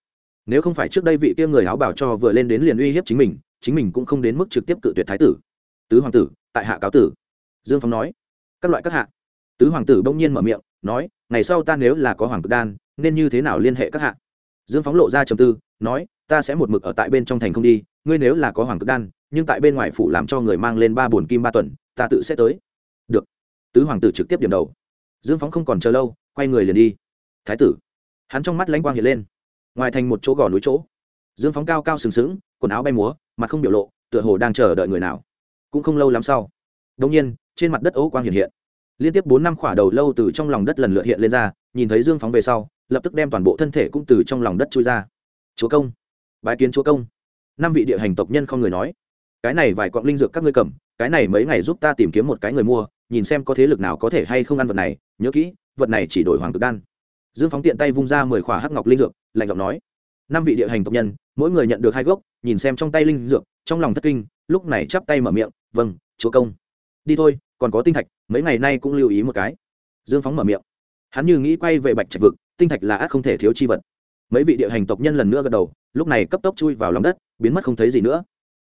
nếu không phải trước đây vị kia người áo bảo cho vừa lên đến liền uy hiếp chính mình chính mình cũng không đến mức trực tiếp cự tuyệt thái tử. Tứ hoàng tử, tại hạ cáo tử. Dương phong nói. Các loại các hạ tứ hoàng tử bỗng nhiên mở miệng, nói, ngày sau ta nếu là có hoàng cực đan, nên như thế nào liên hệ các hạ? Dương phóng lộ ra trầm tư, nói, ta sẽ một mực ở tại bên trong thành không đi, ngươi nếu là có hoàng cực đan, nhưng tại bên ngoài phủ làm cho người mang lên ba bồn kim ba tuần, ta tự sẽ tới. Được. Tứ hoàng tử trực tiếp điểm đầu. Dương phóng không còn chờ lâu, quay người liền đi. Thái tử. Hắn trong mắt lãnh quang hiện lên. Ngoài thành một chỗ gò núi chỗ. Dương phóng cao cao sừng sững, quần áo bay múa, mặt không biểu lộ, tựa hồ đang chờ đợi người nào. Cũng không lâu lắm sau đông nhiên, trên mặt đất ấu quang hiện hiện liên tiếp bốn năm khỏa đầu lâu từ trong lòng đất lần lượt hiện lên ra, nhìn thấy dương phóng về sau, lập tức đem toàn bộ thân thể cũng từ trong lòng đất trôi ra. Chúa công, bái kiến chúa công. Năm vị địa hành tộc nhân không người nói, cái này vài cọng linh dược các ngươi cầm, cái này mấy ngày giúp ta tìm kiếm một cái người mua, nhìn xem có thế lực nào có thể hay không ăn vật này, nhớ kỹ, vật này chỉ đổi hoàng cực đan. Dương phóng tiện tay vung ra mười khỏa hắc ngọc linh dược, lạnh giọng nói, năm vị địa hành tộc nhân, mỗi người nhận được hai gốc, nhìn xem trong tay linh dược, trong lòng thất kinh, lúc này chắp tay mở miệng vâng chúa công đi thôi, còn có tinh thạch, mấy ngày nay cũng lưu ý một cái. Dương phóng mở miệng. Hắn như nghĩ quay về bạch trạch vực, tinh thạch là át không thể thiếu chi vật. Mấy vị địa hành tộc nhân lần nữa gật đầu, lúc này cấp tốc chui vào lòng đất, biến mất không thấy gì nữa.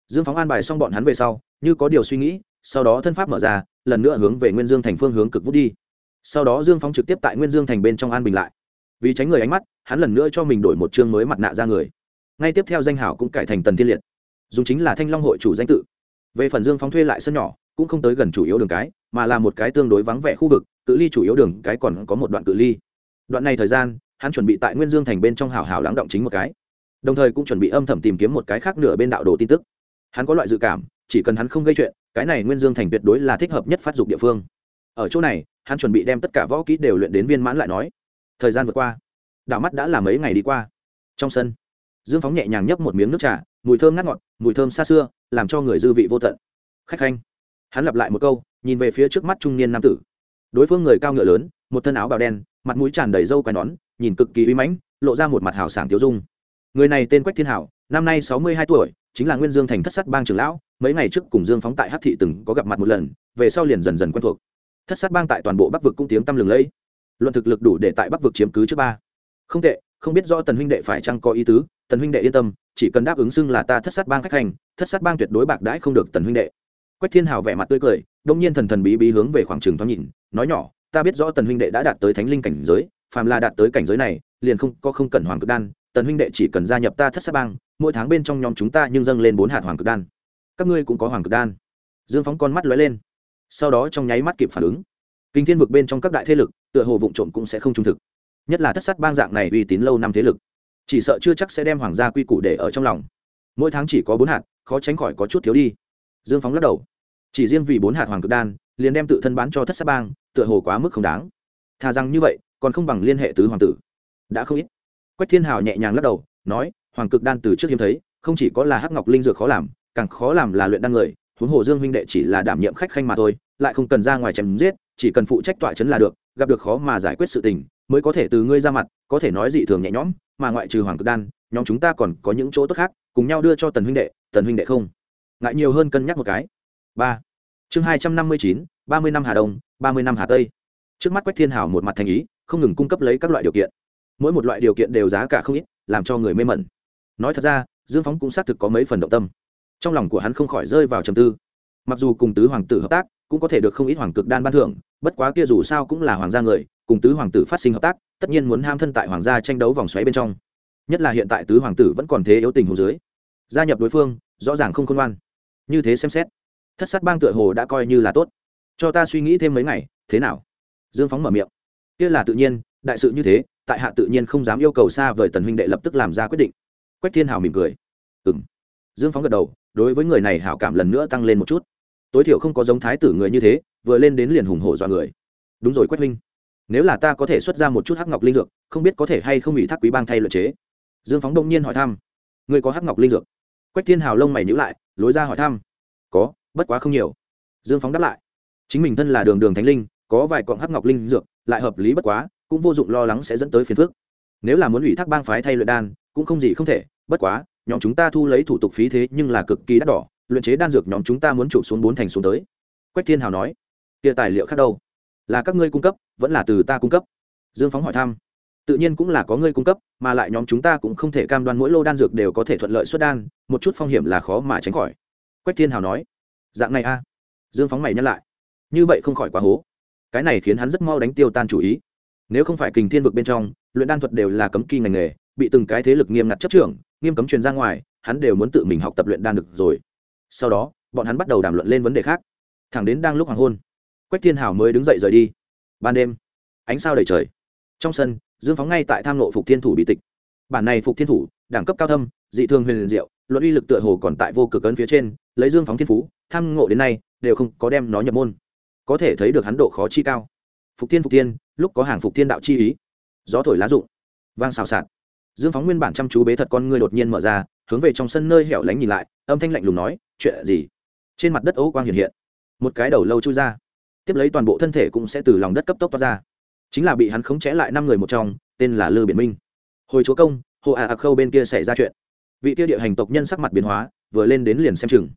Dương phóng an bài xong bọn hắn về sau, như có điều suy nghĩ, sau đó thân pháp mở ra, lần nữa hướng về nguyên dương thành phương hướng cực vút đi. Sau đó dương phóng trực tiếp tại nguyên dương thành bên trong an bình lại. Vì tránh người ánh mắt, hắn lần nữa cho mình đổi một chương mới mặt nạ ra người. Ngay tiếp theo danh hảo cũng cải thành tần thiên liệt. Dùng chính là thanh long hội chủ danh tự. Về phần dương phóng thuê lại sân nhỏ cũng không tới gần chủ yếu đường cái, mà là một cái tương đối vắng vẻ khu vực, cự ly chủ yếu đường cái còn có một đoạn cự ly. Đoạn này thời gian, hắn chuẩn bị tại nguyên dương thành bên trong hào hào lắng động chính một cái. Đồng thời cũng chuẩn bị âm thầm tìm kiếm một cái khác nửa bên đạo đồ tin tức. Hắn có loại dự cảm, chỉ cần hắn không gây chuyện, cái này nguyên dương thành tuyệt đối là thích hợp nhất phát dục địa phương. Ở chỗ này, hắn chuẩn bị đem tất cả võ kỹ đều luyện đến viên mãn lại nói. Thời gian vượt qua. Đảo mắt đã là mấy ngày đi qua. Trong sân, dương phóng nhẹ nhàng nhấp một miếng nước trà, mùi thơm ngắt ngọt, mùi thơm xa xưa, làm cho người dư vị vô tận. Khách khanh hắn lặp lại một câu, nhìn về phía trước mắt trung niên nam tử. Đối phương người cao ngựa lớn, một thân áo bào đen, mặt mũi tràn đầy râu quai nón, nhìn cực kỳ uy mãnh, lộ ra một mặt hào sảng tiêu dung. Người này tên quách thiên hảo, năm nay sáu mươi hai tuổi, chính là nguyên dương thành thất sắt bang trưởng lão, mấy ngày trước cùng dương phóng tại hát thị từng có gặp mặt một lần, về sau liền dần dần quen thuộc. Thất sát bang tại toàn bộ bắc vực cũng tiếng tăm lừng lẫy. Luận thực lực đủ để tại bắc vực chiếm cứ trước ba. Không tệ, không biết do tần huynh đệ phải chăng có ý tứ, tần huynh đệ yên tâm, chỉ cần đáp ứng xưng là ta thất sát bang khách hành, thất sát bang tuyệt đối bạc đãi không được tần huynh đệ quách thiên hào vẻ mặt tươi cười đông nhiên thần thần bí bí hướng về khoảng trường thoáng nhìn, nói nhỏ, ta biết rõ tần huynh đệ đã đạt tới thánh linh cảnh giới, phàm là đạt tới cảnh giới này, liền không, có không cần hoàng cực đan, tần huynh đệ chỉ cần gia nhập ta thất sát bang, mỗi tháng bên trong nhóm chúng ta nhưng dâng lên bốn hạt hoàng cực đan. Các ngươi cũng có hoàng cực đan. Dương phóng con mắt lóe lên. Sau đó trong nháy mắt kịp phản ứng. Kinh thiên vực bên trong các đại thế lực, tựa hồ vụng trộm cũng sẽ không trung thực. Nhất là thất sát bang dạng này uy tín lâu năm thế lực, chỉ sợ chưa chắc sẽ đem hoàng gia quy củ để ở trong lòng. Mỗi tháng chỉ có bốn hạt, khó tránh khỏi có chút thiếu đi dương phóng lắc đầu. Chỉ riêng vì bốn hạt hoàng cực đan, liền đem tự thân bán cho thất sát bang, tựa hồ quá mức không đáng. Thà rằng như vậy, còn không bằng liên hệ tứ hoàng tử. Đã không ít. Quách thiên hào nhẹ nhàng lắc đầu, nói, hoàng cực đan từ trước hiếm thấy, không chỉ có là hắc ngọc linh dược khó làm, càng khó làm là luyện đan người, huống hồ dương huynh đệ chỉ là đảm nhiệm khách khanh mà thôi, lại không cần ra ngoài chém giết, chỉ cần phụ trách tọa chấn là được, gặp được khó mà giải quyết sự tình, mới có thể từ ngươi ra mặt, có thể nói dị thường nhẹ nhõm, mà ngoại trừ hoàng cực đan, nhóm chúng ta còn có những chỗ tốt khác, cùng nhau đưa cho tần huynh đệ, tần huynh đệ không ngại nhiều hơn cân nhắc một cái. Ba. Chương hai trăm năm mươi chín, ba mươi năm hà đông, ba mươi năm hà tây. Trước mắt quách thiên hảo một mặt thành ý, không ngừng cung cấp lấy các loại điều kiện. Mỗi một loại điều kiện đều giá cả không ít, làm cho người mê mẩn. Nói thật ra, dương phóng cũng xác thực có mấy phần động tâm. Trong lòng của hắn không khỏi rơi vào trầm tư. Mặc dù cùng tứ hoàng tử hợp tác, cũng có thể được không ít hoàng cực đan ban thưởng, bất quá kia dù sao cũng là hoàng gia người, cùng tứ hoàng tử phát sinh hợp tác, tất nhiên muốn ham thân tại hoàng gia tranh đấu vòng xoáy bên trong. Nhất là hiện tại tứ hoàng tử vẫn còn thế yếu tình hồ dưới. Gia nhập đối phương rõ ràng không khôn ngoan. Như thế xem xét, thất sát bang tựa hồ đã coi như là tốt. Cho ta suy nghĩ thêm mấy ngày, thế nào? Dương phóng mở miệng. Kia là tự nhiên, đại sự như thế, tại hạ tự nhiên không dám yêu cầu xa vời tần huynh đệ lập tức làm ra quyết định. Quách thiên hào mỉm cười. Ừng dương phóng gật đầu, đối với người này hảo cảm lần nữa tăng lên một chút. Tối thiểu không có giống thái tử người như thế, vừa lên đến liền hùng hổ dọa người. Đúng rồi quách huynh. Nếu là ta có thể xuất ra một chút hắc ngọc linh dược, không biết có thể hay không bị thác quý bang thay luật chế. Dương phóng đông nhiên hỏi thăm. Người có hắc ngọc linh dược? Quách thiên hào lông mày nhữ lại, lối ra hỏi thăm. Có, bất quá không nhiều. Dương phóng đáp lại. Chính mình thân là đường đường thánh linh, có vài cọng hắc ngọc linh dược, lại hợp lý bất quá, cũng vô dụng lo lắng sẽ dẫn tới phiền phức. Nếu là muốn ủy thác bang phái thay luyện đan, cũng không gì không thể, bất quá, nhóm chúng ta thu lấy thủ tục phí thế nhưng là cực kỳ đắt đỏ, luyện chế đan dược nhóm chúng ta muốn chụp xuống bốn thành xuống tới. Quách thiên hào nói. Kia tài liệu khác đâu? Là các ngươi cung cấp, vẫn là từ ta cung cấp. Dương phóng hỏi thăm tự nhiên cũng là có ngươi cung cấp, mà lại nhóm chúng ta cũng không thể cam đoan mỗi lô đan dược đều có thể thuận lợi xuất đan, một chút phong hiểm là khó mà tránh khỏi. Quách thiên hào nói, dạng này a. Dương phóng mày nhắc lại. Như vậy không khỏi quá hố. Cái này khiến hắn rất mau đánh tiêu tan chủ ý. Nếu không phải kình thiên vực bên trong, luyện đan thuật đều là cấm kỳ ngành nghề, bị từng cái thế lực nghiêm ngặt chấp trưởng, nghiêm cấm truyền ra ngoài, hắn đều muốn tự mình học tập luyện đan được rồi. Sau đó, bọn hắn bắt đầu đàm luận lên vấn đề khác. Thẳng đến đang lúc hoàng hôn, quách thiên hào mới đứng dậy rời đi. Ban đêm, ánh sao đầy trời. Trong sân dương phóng ngay tại tham lộ phục thiên thủ bị tịch. Bản này phục thiên thủ, đẳng cấp cao thâm, dị thường huyền diệu, luận uy lực tựa hồ còn tại vô cực ấn phía trên, lấy dương phóng thiên phú, tham ngộ đến nay, đều không có đem nó nhập môn. Có thể thấy được hắn độ khó chi cao. Phục thiên phục thiên, lúc có hàng phục thiên đạo chi ý. Gió thổi lá rụng, vang xào xạc. Dương phóng nguyên bản chăm chú bế thật con ngươi đột nhiên mở ra, hướng về trong sân nơi hẻo lánh nhìn lại, âm thanh lạnh lùng nói, chuyện gì? Trên mặt đất ấu quang hiện hiện. Một cái đầu lâu chui ra. Tiếp lấy toàn bộ thân thể cũng sẽ từ lòng đất cấp tốc toát ra chính là bị hắn khống chế lại năm người một trong, tên là lư biển minh. Hồi chúa công, hồ ạ à khâu bên kia xảy ra chuyện. Vị tiêu địa hành tộc nhân sắc mặt biến hóa, vừa lên đến liền xem chừng.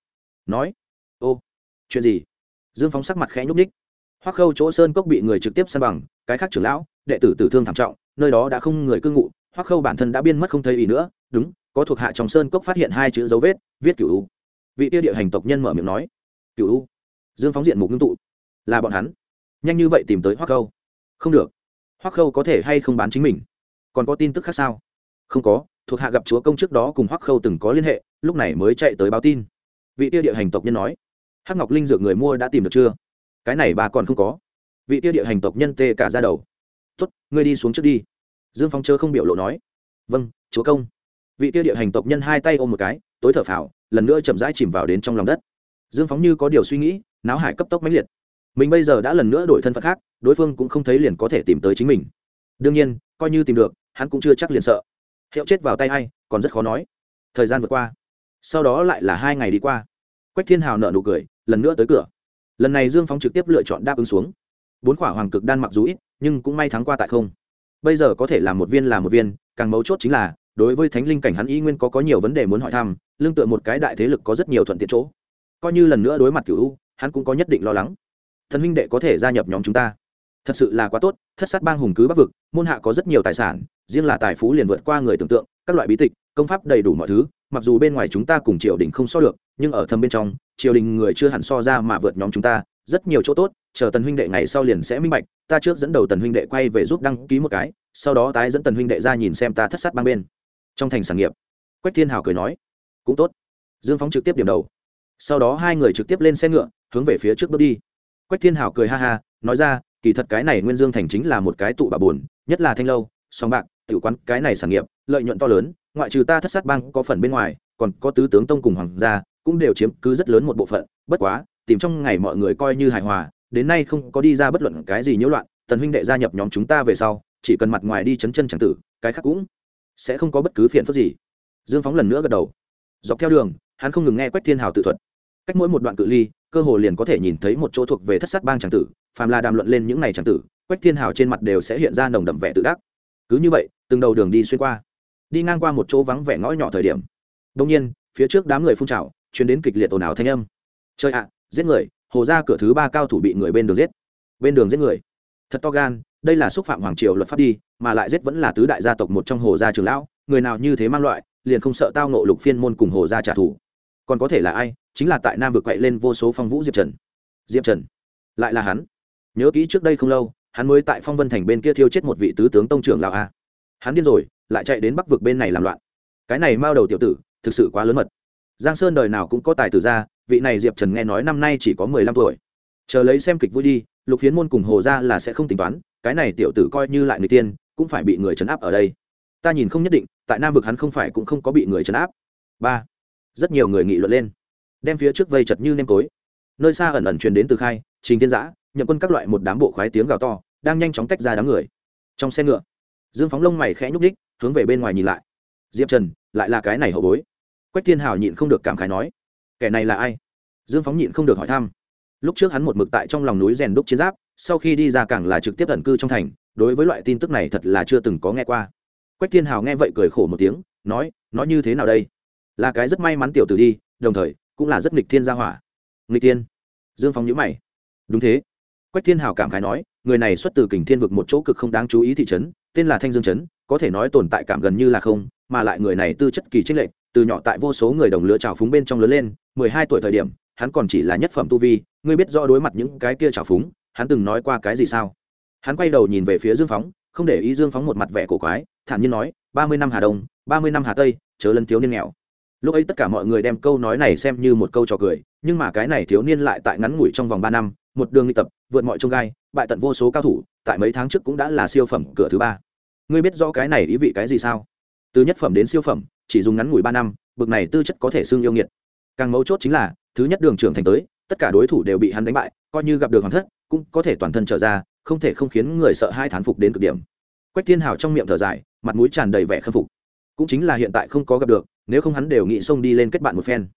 Nói, ô, chuyện gì? Dương phóng sắc mặt khẽ nhúc ních hoắc khâu chỗ sơn cốc bị người trực tiếp săn bằng, cái khác trưởng lão, đệ tử tử thương thảm trọng, nơi đó đã không người cư ngụ, hoắc khâu bản thân đã biên mất không thấy ý nữa, đúng, có thuộc hạ trong sơn cốc phát hiện hai chữ dấu vết, viết cửu u. Vị tiêu địa hành tộc nhân mở miệng nói, cửu u. Dương phóng diện mục ngưng tụ. Là bọn hắn. Nhanh như vậy tìm tới hoắc khâu không được. Hoắc khâu có thể hay không bán chính mình? Còn có tin tức khác sao? Không có, thuộc hạ gặp chúa công trước đó cùng hoắc khâu từng có liên hệ, lúc này mới chạy tới báo tin. Vị tiêu địa hành tộc nhân nói, hắc ngọc linh dược người mua đã tìm được chưa? Cái này bà còn không có. Vị tiêu địa hành tộc nhân tê cả ra đầu. Tuất ngươi đi xuống trước đi. Dương phong chớ không biểu lộ nói vâng chúa công. Vị tiêu địa hành tộc nhân hai tay ôm một cái, tối thở phào, lần nữa chậm rãi chìm vào đến trong lòng đất. Dương phóng như có điều suy nghĩ, náo hải cấp tốc mãnh liệt mình bây giờ đã lần nữa đổi thân phận khác, đối phương cũng không thấy liền có thể tìm tới chính mình. Đương nhiên, coi như tìm được, hắn cũng chưa chắc liền sợ. Hiệu chết vào tay a i còn rất khó nói. Thời gian vượt qua. Sau đó lại là hai ngày đi qua. Quách thiên hào nợ nụ cười, lần nữa tới cửa. Lần này dương phóng trực tiếp lựa chọn đáp ứng xuống. Bốn quả hoàng cực đan mặc dù ít, nhưng cũng may thắng qua tại không. Bây giờ có thể là một viên là một viên, càng mấu chốt chính là, đối với thánh linh cảnh hắn y nguyên có có nhiều vấn đề muốn hỏi thăm, lương tựa một cái đại thế lực có rất nhiều thuận tiện chỗ. Coi như lần nữa đối mặt cựu u, hắn cũng có nhất định lo lắng thần huynh đệ có thể gia nhập nhóm chúng ta. Thật sự là quá tốt, thất sát bang hùng cứ bắc vực, môn hạ có rất nhiều tài sản, riêng là tài phú liền vượt qua người tưởng tượng, các loại bí tịch, công pháp đầy đủ mọi thứ, mặc dù bên ngoài chúng ta cùng triều đình không so được, nhưng ở thâm bên trong, triều đình người chưa hẳn so ra mà vượt nhóm chúng ta, rất nhiều chỗ tốt, chờ tần huynh đệ ngày sau liền sẽ minh bạch, ta trước dẫn đầu tần huynh đệ quay về giúp đăng ký một cái, sau đó tái dẫn tần huynh đệ ra nhìn xem ta thất sát bang bên. Trong thành sản nghiệp, quách thiên hào cười nói, cũng tốt. Dương phóng trực tiếp điểm đầu. Sau đó hai người trực tiếp lên xe ngựa, hướng về phía trước bước đi quách thiên hào cười ha ha, nói ra, kỳ thật cái này nguyên dương thành chính là một cái tụ bà buồn, nhất là thanh lâu, song bạc tự quán, cái này sản nghiệp, lợi nhuận to lớn, ngoại trừ ta thất sát bang có phần bên ngoài, còn có tứ tướng tông cùng hoàng gia, cũng đều chiếm cứ rất lớn một bộ phận. Bất quá, tìm trong ngày mọi người coi như hài hòa, đến nay không có đi ra bất luận cái gì nhiễu loạn, tần huynh đệ gia nhập nhóm chúng ta về sau, chỉ cần mặt ngoài đi chấn chân chẳng tử, cái khác cũng sẽ không có bất cứ phiền phức gì. Dương phóng lần nữa gật đầu. Dọc theo đường, hắn không ngừng nghe quách thiên hào tự thuật. Cách mỗi một đoạn cự ly cơ hồ liền có thể nhìn thấy một chỗ thuộc về thất sát bang tràng tử, phàm là đàm luận lên những n à y tràng tử, quách thiên hào trên mặt đều sẽ hiện ra nồng đậm vẻ tự đắc. Cứ như vậy, từng đầu đường đi xuyên qua, đi ngang qua một chỗ vắng vẻ ngõ nhỏ thời điểm đông nhiên, phía trước đám người phun trào chuyến đến kịch liệt ồn ào thanh âm. Chơi ạ, giết người, hồ ra cửa thứ ba cao thủ bị người bên đường giết. Bên đường giết người. Thật to gan, đây là xúc phạm hoàng triều luật pháp đi, mà lại giết vẫn là tứ đại gia tộc một trong hồ gia trường lão, người nào như thế mang loại, liền không sợ tao nộ lục phiên môn cùng hồ gia trả thù còn có thể là ai, chính là tại nam vực quậy lên vô số phong vũ diệp trần. Diệp trần? Lại là hắn? Nhớ kỹ trước đây không lâu, hắn mới tại phong vân thành bên kia thiêu chết một vị tứ tướng tông trưởng lào a. Hắn điên rồi, lại chạy đến bắc vực bên này làm loạn. Cái này mao đầu tiểu tử, thực sự quá lớn mật. Giang sơn đời nào cũng có tài tử ra, vị này diệp trần nghe nói năm nay chỉ có mười lăm tuổi. Chờ lấy xem kịch vui đi, lục phiến môn cùng hồ ra là sẽ không tính toán, cái này tiểu tử coi như lại người tiên, cũng phải bị người trấn áp ở đây. Ta nhìn không nhất định, tại nam vực hắn không phải cũng không có bị người trấn áp. Ba rất nhiều người nghị luận lên. Đem phía trước vây chật như nêm tối nơi xa ẩn ẩn truyền đến từ khai, trình thiên giã, nhậm quân các loại một đám bộ khoái tiếng gào to, đang nhanh chóng tách ra đám người. Trong xe ngựa, dương phóng lông mày khẽ nhúc đích hướng về bên ngoài nhìn lại. Diệp trần, lại là cái này hậu bối. Quách thiên hào nhịn không được cảm khái nói, kẻ này là ai? Dương phóng nhịn không được hỏi thăm. Lúc trước hắn một mực tại trong lòng núi rèn đúc chiến giáp, sau khi đi ra càng là trực tiếp ẩn cư trong thành, đối với loại tin tức này thật là chưa từng có nghe qua. Quách thiên hào nghe vậy cười khổ một tiếng, nói nói như thế nào đây? Là cái rất may mắn tiểu tử đi, đồng thời, cũng là rất nghịch thiên gia hỏa. Nghịch thiên. Dương phong nhữ mày. Đúng thế. Quách thiên hào cảm khái nói, người này xuất từ kình thiên vực một chỗ cực không đáng chú ý thị trấn, tên là thanh dương trấn, có thể nói tồn tại cảm gần như là không, mà lại người này tư chất kỳ trích lệnh từ nhỏ tại vô số người đồng lứa trào phúng bên trong lớn lên, mười hai tuổi thời điểm, hắn còn chỉ là nhất phẩm tu vi, ngươi biết rõ đối mặt những cái kia trào phúng, hắn từng nói qua cái gì sao? Hắn quay đầu nhìn về phía dương phóng không để ý dương phóng một mặt vẻ cổ quái, thản nhiên nói, ba mươi năm hà đông, ba mươi năm hà tây, chớ lân thiếu niên nghèo lúc ấy tất cả mọi người đem câu nói này xem như một câu trò cười, nhưng mà cái này thiếu niên lại tại ngắn ngủi trong vòng ba năm, một đường luyện tập, vượt mọi trông gai, bại tận vô số cao thủ, tại mấy tháng trước cũng đã là siêu phẩm cửa thứ ba. Ngươi biết rõ cái này ý vị cái gì sao? Từ nhất phẩm đến siêu phẩm, chỉ dùng ngắn ngủi ba năm, bực này tư chất có thể xương yêu nghiệt. Càng mấu chốt chính là, thứ nhất đường trưởng thành tới, tất cả đối thủ đều bị hắn đánh bại, coi như gặp được hoàng thất, cũng có thể toàn thân trở ra, không thể không khiến người sợ hai thán phục đến cực điểm. Quách thiên hào trong miệng thở dài, mặt mũi tràn đầy vẻ khâm phục. Cũng chính là hiện tại không có gặp được nếu không hắn đều nghĩ xông đi lên kết bạn một phen.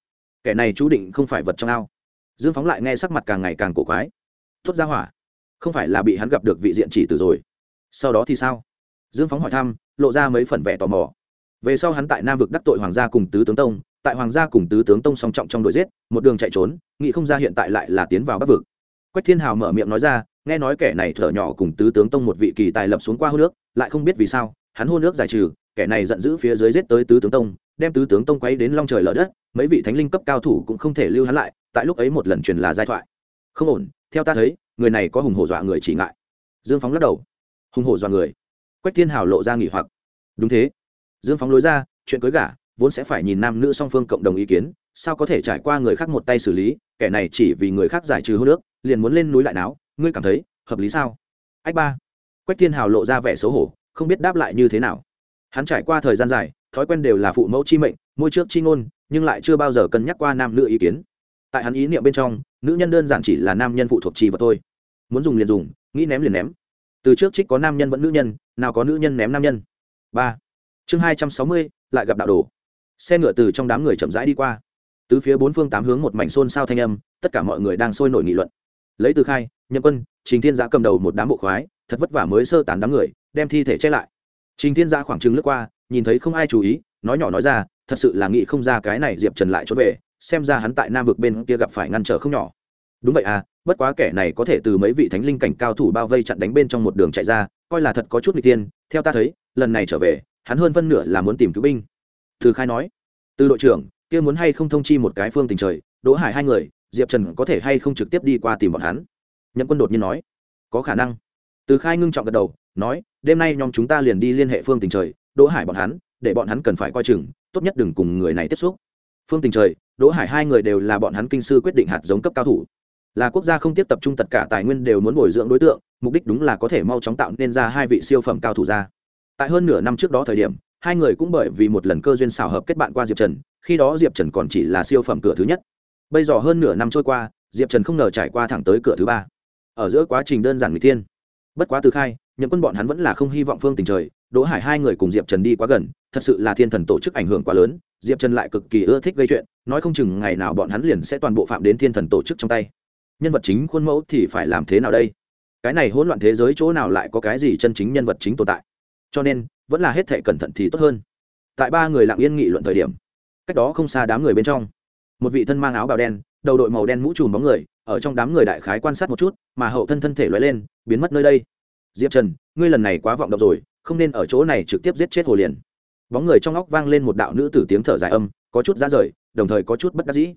Kẻ này chú định không phải vật trong ao. Dương phóng lại nghe sắc mặt càng ngày càng cổ quái. Thốt ra hỏa. Không phải là bị hắn gặp được vị diện chỉ từ rồi. Sau đó thì sao? Dương phóng hỏi thăm, lộ ra mấy phần vẻ tò mò. Về sau hắn tại nam vực đắc tội hoàng gia cùng tứ tướng tông, tại hoàng gia cùng tứ tướng tông song trọng trong đội giết, một đường chạy trốn, nghĩ không ra hiện tại lại là tiến vào bắc vực. Quách thiên hào mở miệng nói ra, nghe nói kẻ này thở nhỏ cùng tứ tướng tông một vị kỳ tài lập xuống qua hô nước, lại không biết vì sao, hắn hô nước giải trừ kẻ này giận dữ phía dưới giết tới tứ tướng tông, đem tứ tướng tông quấy đến long trời lở đất, mấy vị thánh linh cấp cao thủ cũng không thể lưu hắn lại, tại lúc ấy một lần truyền là giai thoại. Không ổn, theo ta thấy, người này có hùng hổ dọa người chỉ ngại. Dương phóng lắc đầu. Hùng hổ dọa người? Quách thiên hào lộ ra nghỉ hoặc. Đúng thế. Dương phóng lối ra, chuyện cưới gả, vốn sẽ phải nhìn nam nữ song phương cộng đồng ý kiến, sao có thể trải qua người khác một tay xử lý, kẻ này chỉ vì người khác giải trừ hô nước liền muốn lên núi lại náo, ngươi cảm thấy hợp lý sao? Ách ba. Quách thiên hào lộ ra vẻ xấu hổ, không biết đáp lại như thế nào hắn trải qua thời gian dài, thói quen đều là phụ mẫu chi mệnh, môi trước chi ngôn, nhưng lại chưa bao giờ cân nhắc qua nam nữ ý kiến. Tại hắn ý niệm bên trong, nữ nhân đơn giản chỉ là nam nhân phụ thuộc chi vật thôi. Muốn dùng liền dùng, nghĩ ném liền ném. Từ trước trích có nam nhân vẫn nữ nhân, nào có nữ nhân ném nam nhân. Ba. Chương hai trăm sáu mươi, lại gặp đạo đồ. Xe ngựa từ trong đám người chậm rãi đi qua. Từ phía bốn phương tám hướng một mảnh xôn xao thanh âm, tất cả mọi người đang sôi nổi nghị luận. Lấy từ khai, nhậm quân, trình thiên giã cầm đầu một đám bộ khoái, thật vất vả mới sơ tán đám người, đem thi thể che lại trình thiên giã khoảng chừng lướt qua, nhìn thấy không ai chú ý, nói nhỏ nói ra, thật sự là nghĩ không ra cái này diệp trần lại trốn về, xem ra hắn tại nam vực bên kia gặp phải ngăn trở không nhỏ. Đúng vậy à bất quá kẻ này có thể từ mấy vị thánh linh cảnh cao thủ bao vây chặn đánh bên trong một đường chạy ra, coi là thật có chút n g tiên theo ta thấy, lần này trở về, hắn hơn phân nửa là muốn tìm cứu binh. Từ khai nói, từ đội trưởng, kia muốn hay không thông chi một cái phương tình trời, đỗ hải hai người, diệp trần có thể hay không trực tiếp đi qua tìm bọn hắn? Nhậm quân đột nhiên nói, có khả năng. Từ khai ngưng trọng gật đầu, nói đêm nay nhóm chúng ta liền đi liên hệ phương tình trời, đỗ hải bọn hắn, để bọn hắn cần phải coi chừng, tốt nhất đừng cùng người này tiếp xúc. Phương tình trời, đỗ hải hai người đều là bọn hắn kinh sư quyết định hạt giống cấp cao thủ. Là quốc gia không tiếp tập trung tất cả tài nguyên đều muốn bồi dưỡng đối tượng, mục đích đúng là có thể mau chóng tạo nên ra hai vị siêu phẩm cao thủ ra. Tại hơn nửa năm trước đó thời điểm, hai người cũng bởi vì một lần cơ duyên xảo hợp kết bạn qua diệp trần, khi đó diệp trần còn chỉ là siêu phẩm cửa thứ nhất. Bây giờ hơn nửa năm trôi qua, diệp trần không ngờ trải qua thẳng tới cửa thứ ba. Ở giữa quá trình đơn giản người tiên bất quá từ khai nhậm quân bọn hắn vẫn là không hy vọng phương tình trời, đỗ hải hai người cùng diệp trần đi quá gần, thật sự là thiên thần tổ chức ảnh hưởng quá lớn, diệp trần lại cực kỳ ưa thích gây chuyện, nói không chừng ngày nào bọn hắn liền sẽ toàn bộ phạm đến thiên thần tổ chức trong tay. Nhân vật chính khuôn mẫu thì phải làm thế nào đây? Cái này hỗn loạn thế giới chỗ nào lại có cái gì chân chính nhân vật chính tồn tại? Cho nên, vẫn là hết thể cẩn thận thì tốt hơn. Tại ba người lặng yên nghị luận thời điểm, cách đó không xa đám người bên trong, một vị thân mang áo bào đen, đầu đội màu đen mũ trùm bóng người, ở trong đám người đại khái quan sát một chút, mà hậu thân thân thể loay lên, biến mất nơi đây diệp trần, ngươi lần này quá vọng động rồi, không nên ở chỗ này trực tiếp giết chết hồ liền. Bóng người trong óc vang lên một đạo nữ tử tiếng thở dài âm, có chút ra rời, đồng thời có chút bất đắc dĩ.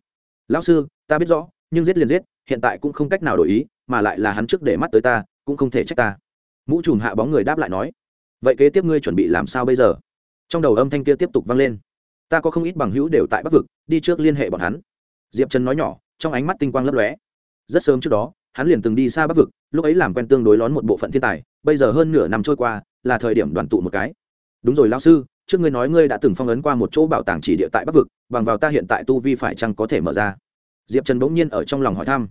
Lão sư, ta biết rõ, nhưng giết liền giết, hiện tại cũng không cách nào đổi ý, mà lại là hắn trước để mắt tới ta, cũng không thể trách ta. Mũ chùm hạ bóng người đáp lại nói, vậy kế tiếp ngươi chuẩn bị làm sao bây giờ? Trong đầu âm thanh kia tiếp tục vang lên. Ta có không ít bằng hữu đều tại bắc vực, đi trước liên hệ bọn hắn. Diệp trần nói nhỏ, trong ánh mắt tinh quang lấp lóe. Rất sớm trước đó hắn liền từng đi xa bắc vực, lúc ấy làm quen tương đối lón một bộ phận thiên tài, bây giờ hơn nửa năm trôi qua, là thời điểm đoàn tụ một cái. Đúng rồi lao sư, trước ngươi nói ngươi đã từng phong ấn qua một chỗ bảo tàng chỉ địa tại bắc vực, bằng vào ta hiện tại tu vi phải chăng có thể mở ra? Diệp trần bỗng nhiên ở trong lòng hỏi thăm.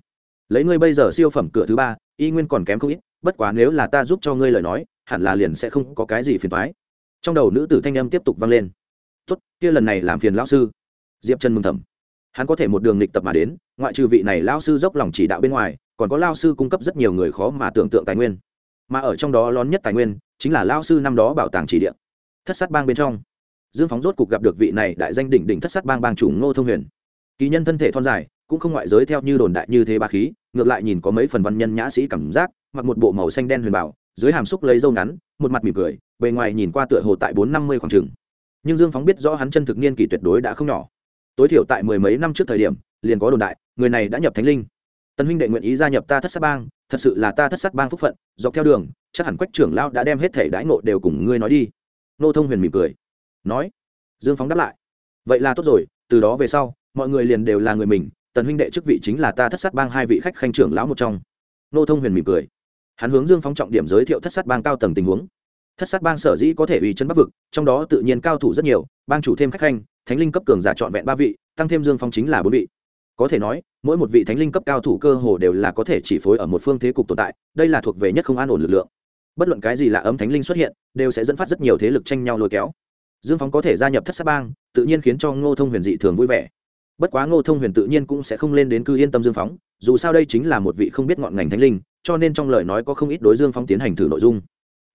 Lấy ngươi bây giờ siêu phẩm cửa thứ ba, y nguyên còn kém không ít, bất quá nếu là ta giúp cho ngươi lời nói, hẳn là liền sẽ không có cái gì phiền thoái trong đầu nữ tử thanh âm tiếp tục vang lên. Tốt, kia lần này làm phiền lão sư. Diệp trần mừng thầm. Hắn có thể một đường nghịch tập mà đến, ngoại trừ vị này lao sư dốc lòng chỉ đạo bên ngoài còn có lao sư cung cấp rất nhiều người khó mà tưởng tượng tài nguyên. Mà ở trong đó lớn nhất tài nguyên, chính là lao sư năm đó bảo tàng chỉ điện thất sát bang bên trong. Dương phóng rốt cục gặp được vị này đại danh đỉnh đỉnh thất sát bang bang chủ ngô thông huyền. Kỳ nhân thân thể thon dài, cũng không ngoại giới theo như đồn đại như thế ba khí, ngược lại nhìn có mấy phần văn nhân nhã sĩ cảm giác, mặc một bộ màu xanh đen huyền bảo, dưới hàm xúc lấy dâu ngắn, một mặt mỉm cười, bề ngoài nhìn qua tựa hồ tại bốn năm mươi khoảng trường nhưng dương phóng biết rõ hắn chân thực niên kỷ tuyệt đối đã không nhỏ. Tối thiểu tại mười mấy năm trước thời điểm, liền có đồn đại, người này đã nhập thánh linh. Tần huynh đệ nguyện ý gia nhập ta thất sát bang, thật sự là ta thất sát bang phúc phận, dọc theo đường, chắc hẳn quách trưởng lao đã đem hết thể đãi ngộ đều cùng ngươi nói đi. Nô thông huyền mỉm cười, nói, dương phóng đáp lại, vậy là tốt rồi, từ đó về sau, mọi người liền đều là người mình, tần huynh đệ chức vị chính là ta thất sát bang hai vị khách khanh trưởng lão một trong. Nô thông huyền mỉm cười, hắn hướng dương phóng trọng điểm giới thiệu thất sát bang cao tầng tình huống. Thất sát bang sở dĩ có thể uy chân bắc vực, trong đó tự nhiên cao thủ rất nhiều, bang chủ thêm khách khanh, thánh linh cấp cường giả trọn vẹn ba vị, tăng thêm dương phong chính là bốn vị có thể nói, mỗi một vị thánh linh cấp cao thủ cơ hồ đều là có thể chỉ phối ở một phương thế cục tồn tại, đây là thuộc về nhất không an ổn lực lượng. Bất luận cái gì là ấm thánh linh xuất hiện, đều sẽ dẫn phát rất nhiều thế lực tranh nhau lôi kéo. Dương phóng có thể gia nhập thất sát bang, tự nhiên khiến cho ngô thông huyền dị thường vui vẻ. Bất quá ngô thông huyền tự nhiên cũng sẽ không lên đến cư yên tâm dương phóng dù sao đây chính là một vị không biết ngọn ngành thánh linh, cho nên trong lời nói có không ít đối dương phóng tiến hành thử nội dung.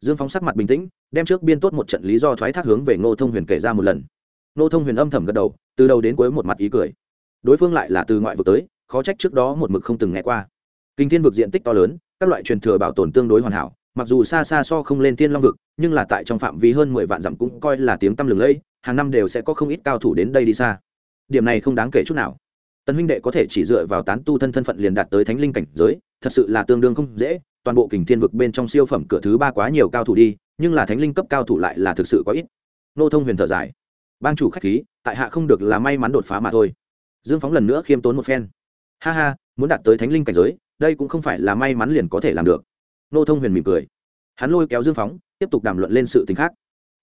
Dương phóng sắc mặt bình tĩnh, đem trước biên tốt một trận lý do thoái thác hướng về ngô thông huyền kể ra một lần. Ngô thông huyền âm thầm gật đầu, từ đầu đến cuối một mặt ý cười đối phương lại là từ ngoại vực tới, khó trách trước đó một mực không từng nghe qua. Kinh thiên vực diện tích to lớn, các loại truyền thừa bảo tồn tương đối hoàn hảo, mặc dù xa xa so không lên thiên long vực, nhưng là tại trong phạm vi hơn mười vạn dặm cũng coi là tiếng tăm lừng lẫy hàng năm đều sẽ có không ít cao thủ đến đây đi xa. Điểm này không đáng kể chút nào. Tần huynh đệ có thể chỉ dựa vào tán tu thân thân phận liền đạt tới thánh linh cảnh giới, thật sự là tương đương không dễ, toàn bộ kình thiên vực bên trong siêu phẩm cửa thứ ba quá nhiều cao thủ đi, nhưng là thánh linh cấp cao thủ lại là thực sự có ít. Nô thông huyền thở dài. Bang chủ khách khí, tại hạ không được là may mắn đột phá mà thôi dương phóng lần nữa khiêm tốn một phen. Ha ha, muốn đạt tới thánh linh cảnh giới, đây cũng không phải là may mắn liền có thể làm được. Nô thông huyền mỉm cười. Hắn lôi kéo dương phóng, tiếp tục đàm luận lên sự t ì n h khác.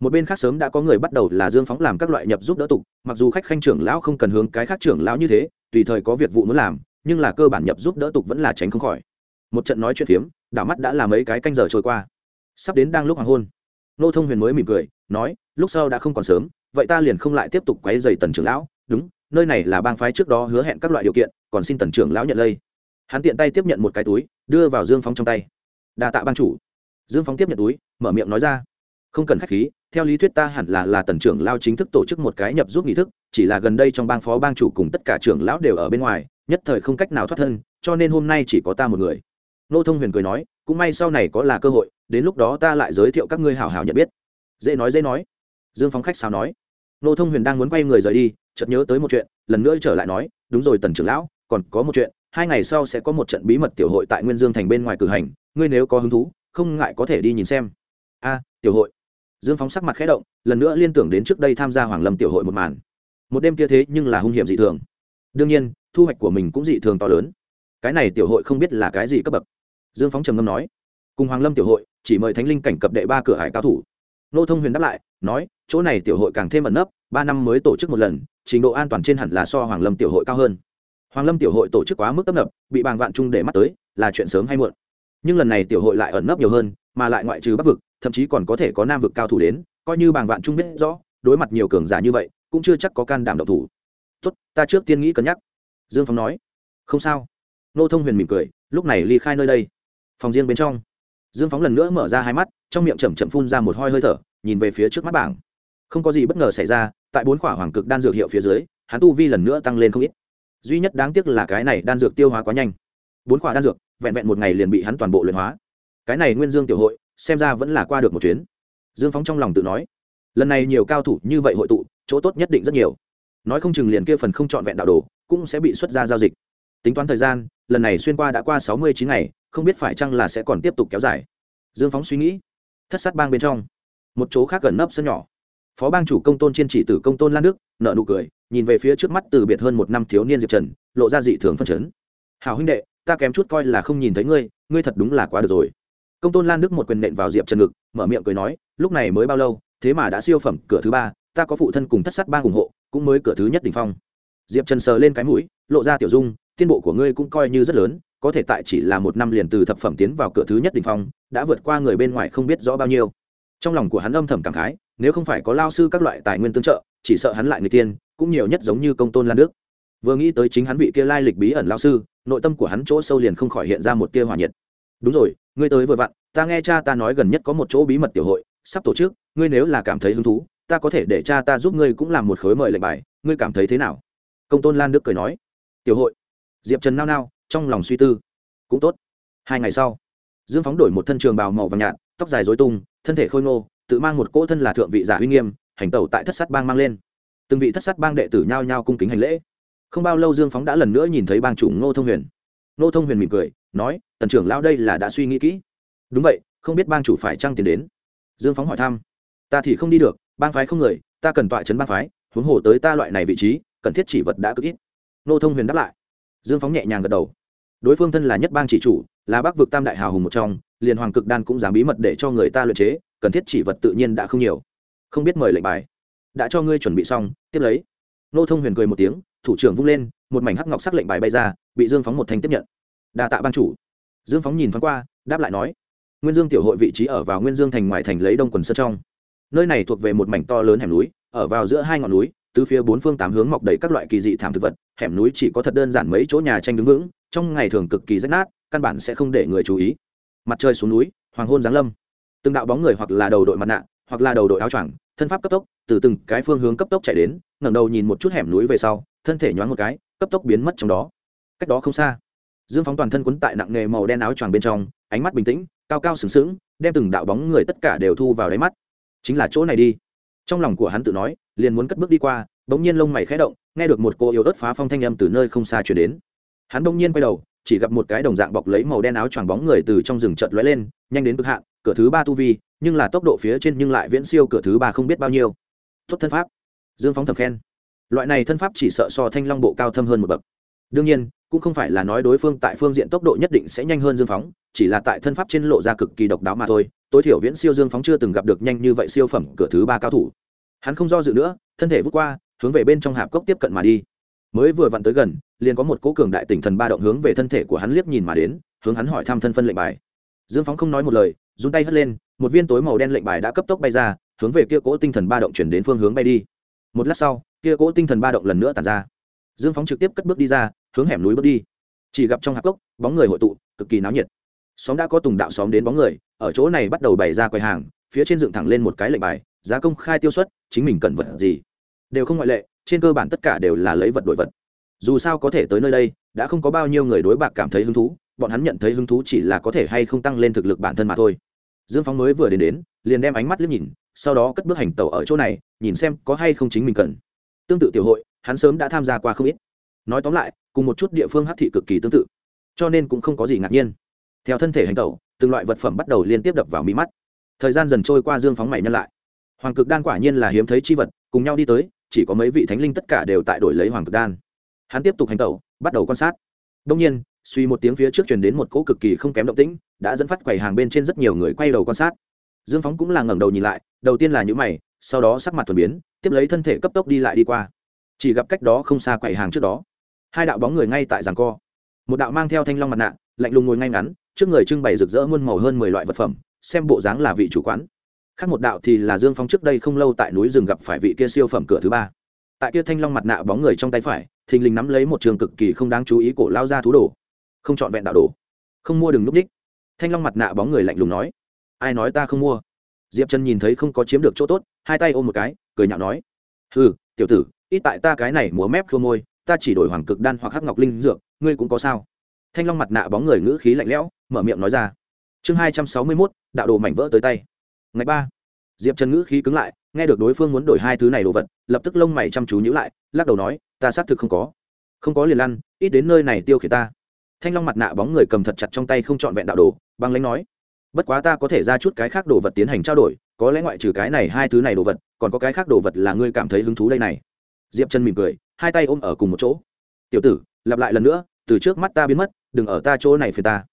Một bên khác sớm đã có người bắt đầu là dương phóng làm các loại nhập giúp đỡ tục, mặc dù khách khanh trưởng lão không cần hướng cái khác trưởng lão như thế, tùy thời có việc vụ muốn làm, nhưng là cơ bản nhập giúp đỡ tục vẫn là tránh không khỏi. Một trận nói chuyện phiếm, đảo mắt đã là mấy cái canh giờ trôi qua. Sắp đến đang lúc hoàng hôn. Nô thông huyền mới mỉm cười, nói, lúc sau đã không còn sớm, vậy ta liền không lại tiếp tục quấy dày tần trưởng lão. Đúng nơi này là bang phái trước đó hứa hẹn các loại điều kiện, còn xin tần trưởng lão nhận lây. Hắn tiện tay tiếp nhận một cái túi, đưa vào dương phóng trong tay. Đa tạ ban chủ. Dương phóng tiếp nhận túi, mở miệng nói ra. Không cần k h á c h khí, theo lý thuyết ta hẳn là là tần trưởng lao chính thức tổ chức một cái nhập giúp nghị thức, chỉ là gần đây trong bang phó bang chủ cùng tất cả trưởng lão đều ở bên ngoài, nhất thời không cách nào thoát thân, cho nên hôm nay chỉ có ta một người. Nô thông huyền cười nói, cũng may sau này có là cơ hội, đến lúc đó ta lại giới thiệu các ngươi hảo hảo nhận biết. Dễ nói dễ nói. Dương phóng khách sao nói. Nô thông huyền đang muốn quay người rời đi chợt nhớ tới một chuyện, lần nữa trở lại nói, đúng rồi tần trưởng lão, còn có một chuyện, hai ngày sau sẽ có một trận bí mật tiểu hội tại nguyên dương thành bên ngoài cử hành, ngươi nếu có hứng thú, không ngại có thể đi nhìn xem. A, tiểu hội? Dương phóng sắc mặt khẽ động, lần nữa liên tưởng đến trước đây tham gia hoàng lâm tiểu hội một màn. Một đêm kia thế nhưng là hung hiểm dị thường. Đương nhiên, thu hoạch của mình cũng dị thường to lớn. Cái này tiểu hội không biết là cái gì cấp bậc. Dương phóng trầm ngâm nói, cùng hoàng lâm tiểu hội, chỉ mời thánh linh cảnh cập đệ ba cửa hải cao thủ. Nô thông huyền đáp lại, nói, chỗ này tiểu hội càng thêm ẩn nấp ba năm mới tổ chức một lần, trình độ an toàn trên hẳn là so hoàng lâm tiểu hội cao hơn. Hoàng lâm tiểu hội tổ chức quá mức tấp nập, bị bàng vạn Trung để mắt tới, là chuyện sớm hay muộn. Nhưng lần này tiểu hội lại ẩn nấp nhiều hơn, mà lại ngoại trừ bắc vực, thậm chí còn có thể có nam vực cao thủ đến, coi như bàng vạn Trung biết rõ, đối mặt nhiều cường giả như vậy, cũng chưa chắc có can đảm độc thủ. Tốt, ta trước tiên nghĩ cân nhắc. Dương phong nói. Không sao. Nô thông huyền mỉm cười, lúc này ly khai nơi đây. Phòng riêng bên trong, dương phóng lần nữa mở ra hai mắt, trong miệng chầm chậm phun ra một hoi hơi thở, nhìn về phía trước mắt bảng. Không có gì bất ngờ xảy ra tại bốn khỏa hoàng cực đan dược hiệu phía dưới, hắn tu vi lần nữa tăng lên không ít. Duy nhất đáng tiếc là cái này đan dược tiêu hóa quá nhanh. Bốn khỏa đan dược, vẹn vẹn một ngày liền bị hắn toàn bộ luyện hóa. Cái này nguyên dương tiểu hội, xem ra vẫn là qua được một chuyến. Dương phóng trong lòng tự nói, lần này nhiều cao thủ như vậy hội tụ, chỗ tốt nhất định rất nhiều. Nói không chừng liền kia phần không trọn vẹn đạo đồ cũng sẽ bị xuất ra giao dịch. Tính toán thời gian, lần này xuyên qua đã qua sáu mươi chín ngày, không biết phải chăng là sẽ còn tiếp tục kéo dài. Dương phóng suy nghĩ, thất sát bang bên trong, một chỗ khác gần nấp sân nhỏ phó bang chủ công tôn chiên chỉ tử công tôn lan đức nợ nụ cười, nhìn về phía trước mắt từ biệt hơn một năm thiếu niên diệp trần, lộ ra dị thường phân chấn. Hào huynh đệ, ta kém chút coi là không nhìn thấy ngươi ngươi thật đúng là quá được rồi. Công tôn lan đức một quyền nện vào diệp trần ngực, mở miệng cười nói, lúc này mới bao lâu, thế mà đã siêu phẩm, cửa thứ ba, ta có phụ thân cùng thất sát bang ủng hộ, cũng mới cửa thứ nhất đỉnh phong. Diệp trần sờ lên cái mũi, lộ ra tiểu dung, tiên bộ của ngươi cũng coi như rất lớn, có thể tại chỉ là một năm liền từ thập phẩm tiến vào cửa thứ nhất đỉnh phong, đã vượt qua người bên ngoài không biết rõ bao nhiêu. Trong lòng của hắn âm thầm cảm khái nếu không phải có lao sư các loại tài nguyên tương trợ, chỉ sợ hắn lại người tiên, cũng nhiều nhất giống như công tôn lan đức. Vừa nghĩ tới chính hắn vị kia lai lịch bí ẩn lao sư, nội tâm của hắn chỗ sâu liền không khỏi hiện ra một tia hòa nhiệt. Đúng rồi, ngươi tới vừa vặn, ta nghe cha ta nói gần nhất có một chỗ bí mật tiểu hội, sắp tổ chức, ngươi nếu là cảm thấy hứng thú, ta có thể để cha ta giúp ngươi cũng làm một khối mời lệnh bài, ngươi cảm thấy thế nào? Công tôn lan đức cười nói. Tiểu hội. Diệp trần nao nao, trong lòng suy tư. Cũng tốt. Hai ngày sau, dương phóng đổi một thân trường bào màu vàng nhạt, tóc dài dối tung, thân thể khôi ngô tự mang một cỗ thân là thượng vị giả uy nghiêm, hành tẩu tại thất sát bang mang lên. Từng vị thất sát bang đệ tử nhao nhao cung kính hành lễ. Không bao lâu dương phóng đã lần nữa nhìn thấy bang chủ ngô thông huyền. Ngô thông huyền mỉm cười, nói, tần trưởng lao đây là đã suy nghĩ kỹ. Đúng vậy, không biết bang chủ phải trăng tiền đến? Dương phóng hỏi thăm. Ta thì không đi được, bang phái không người, ta cần tọa chấn bang phái, huống hồ tới ta loại này vị trí, cần thiết chỉ vật đã cực ít. Nô thông huyền đáp lại. Dương phóng nhẹ nhàng gật đầu. Đối phương thân là nhất bang chỉ chủ, là bắc vực tam đại hào hùng một trong, liền hoàng cực đan cũng dám bí mật để cho người ta luyện chế cần thiết chỉ vật tự nhiên đã không nhiều. Không biết mời lệnh bài. Đã cho ngươi chuẩn bị xong, tiếp lấy. Nô thông huyền cười một tiếng, thủ trưởng vung lên, một mảnh hắc ngọc sắc lệnh bài bay ra, bị dương phóng một thanh tiếp nhận. Đa tạ ban chủ. Dương phóng nhìn thoáng qua, đáp lại nói, nguyên dương tiểu hội vị trí ở vào nguyên dương thành ngoài thành lấy đông quần sơn trong. Nơi này thuộc về một mảnh to lớn hẻm núi, ở vào giữa hai ngọn núi từ phía bốn phương tám hướng mọc đầy các loại kỳ dị thảm thực vật, hẻm núi chỉ có thật đơn giản mấy chỗ nhà tranh đứng vững, trong ngày thường cực kỳ rách nát, căn bản sẽ không để người chú ý. Mặt trời xuống núi, hoàng hôn giáng lâm từng đạo bóng người hoặc là đầu đội mặt nạ, hoặc là đầu đội áo choàng, thân pháp cấp tốc, từ từng cái phương hướng cấp tốc chạy đến, ngẩng đầu nhìn một chút hẻm núi về sau, thân thể nhoáng một cái, cấp tốc biến mất trong đó. Cách đó không xa, dương phóng toàn thân quấn tại nặng nghề màu đen áo choàng bên trong, ánh mắt bình tĩnh, cao cao sừng sững, đem từng đạo bóng người tất cả đều thu vào đáy mắt. Chính là chỗ này đi. Trong lòng của hắn tự nói, liền muốn cất bước đi qua, bỗng nhiên lông mày khẽ động, nghe được một cô yếu ớt phá phong thanh âm từ nơi không xa chuyển đến. Hắn bỗng nhiên quay đầu, chỉ gặp một cái đồng dạng bọc lấy màu đen áo choàng bóng người từ trong rừng chợt lóe lên, nhanh đến cực hạn cửa thứ ba tu vi, nhưng là tốc độ phía trên nhưng lại viễn siêu cửa thứ ba không biết bao nhiêu. Tốt thân pháp. Dương phóng thầm khen. Loại này thân pháp chỉ sợ so thanh long bộ cao thâm hơn một bậc. Đương nhiên, cũng không phải là nói đối phương tại phương diện tốc độ nhất định sẽ nhanh hơn dương phóng, chỉ là tại thân pháp trên lộ ra cực kỳ độc đáo mà thôi. Tối thiểu viễn siêu dương phóng chưa từng gặp được nhanh như vậy siêu phẩm cửa thứ ba cao thủ. Hắn không do dự nữa, thân thể vút qua, hướng về bên trong hạp cốc tiếp cận mà đi. Mới vừa vặn tới gần, liền có một cố cường đại tỉnh thần ba động hướng về thân thể của hắn liếc nhìn mà đến, hướng hắn hỏi thăm thân phân lệnh bài. Dương phóng không nói một lời run tay hất lên, một viên tối màu đen lệnh bài đã cấp tốc bay ra, hướng về kia cỗ tinh thần ba động chuyển đến phương hướng bay đi. Một lát sau, kia cỗ tinh thần ba động lần nữa tàn ra. Dương phóng trực tiếp cất bước đi ra, hướng hẻm núi bước đi. Chỉ gặp trong hạp cốc, bóng người hội tụ, cực kỳ náo nhiệt. Xóm đã có tùng đạo xóm đến bóng người, ở chỗ này bắt đầu bày ra quầy hàng, phía trên dựng thẳng lên một cái lệnh bài, giá công khai tiêu xuất chính mình cần vật gì. Đều không ngoại lệ, trên cơ bản tất cả đều là lấy vật đổi vật. Dù sao có thể tới nơi đây, đã không có bao nhiêu người đối bạc cảm thấy hứng thú bọn hắn nhận thấy hứng thú chỉ là có thể hay không tăng lên thực lực bản thân mà thôi. Dương phóng mới vừa đến đến, liền đem ánh mắt liếc nhìn, sau đó cất bước hành tẩu ở chỗ này, nhìn xem có hay không chính mình cần. Tương tự tiểu hội, hắn sớm đã tham gia qua không ít. Nói tóm lại, cùng một chút địa phương hắc thị cực kỳ tương tự, cho nên cũng không có gì ngạc nhiên. Theo thân thể hành tẩu, từng loại vật phẩm bắt đầu liên tiếp đập vào mí mắt. Thời gian dần trôi qua dương phóng mày nhân lại. Hoàng cực đan quả nhiên là hiếm thấy chi vật, cùng nhau đi tới, chỉ có mấy vị thánh linh tất cả đều tại đổi lấy hoàng cực đan. Hắn tiếp tục hành tẩu, bắt đầu quan sát. Đông nhiên suy một tiếng phía trước truyền đến một cỗ cực kỳ không kém động tĩnh, đã dẫn phát quầy hàng bên trên rất nhiều người quay đầu quan sát. Dương phóng cũng là ngẩng đầu nhìn lại, đầu tiên là những mày, sau đó sắc mặt thuần biến, tiếp lấy thân thể cấp tốc đi lại đi qua. Chỉ gặp cách đó không xa quầy hàng trước đó, hai đạo bóng người ngay tại giảng co. Một đạo mang theo thanh long mặt nạ, lạnh lùng ngồi ngay ngắn, trước người trưng bày rực rỡ muôn màu hơn mười loại vật phẩm, xem bộ dáng là vị chủ quán. Khác một đạo thì là dương phong trước đây không lâu tại núi rừng gặp phải vị kia siêu phẩm cửa thứ ba. Tại kia thanh long mặt nạ bóng người trong tay phải, thình lình nắm lấy một trường cực kỳ không đáng chú ý cổ lao ra thú đồ không chọn vẹn đạo đồ. Không mua đừng núp ních thanh long mặt nạ bóng người lạnh lùng nói. Ai nói ta không mua? Diệp trần nhìn thấy không có chiếm được chỗ tốt, hai tay ôm một cái, cười nhạo nói. Ừ tiểu tử, ít tại ta cái này múa mép khô môi, ta chỉ đổi hoàng cực đan hoặc hắc ngọc linh dược, ngươi cũng có sao? Thanh long mặt nạ bóng người ngữ khí lạnh lẽo, mở miệng nói ra. Chương hai trăm sáu mươi mốt, đạo đồ mảnh vỡ tới tay. Ngày ba. Diệp trần ngữ khí cứng lại, nghe được đối phương muốn đổi hai thứ này đồ vật, lập tức lông mày chăm chú nhữ lại, lắc đầu nói, ta xác thực không có. Không có liền lăn, ít đến nơi này tiêu khiển ta thanh long mặt nạ bóng người cầm thật chặt trong tay không trọn vẹn đạo đồ, băng lãnh nói, bất quá ta có thể ra chút cái khác đồ vật tiến hành trao đổi, có lẽ ngoại trừ cái này hai thứ này đồ vật, còn có cái khác đồ vật là ngươi cảm thấy hứng thú đây này. Diệp chân mỉm cười, hai tay ôm ở cùng một chỗ. Tiểu tử, lặp lại lần nữa, từ trước mắt ta biến mất, đừng ở ta chỗ này phía ta.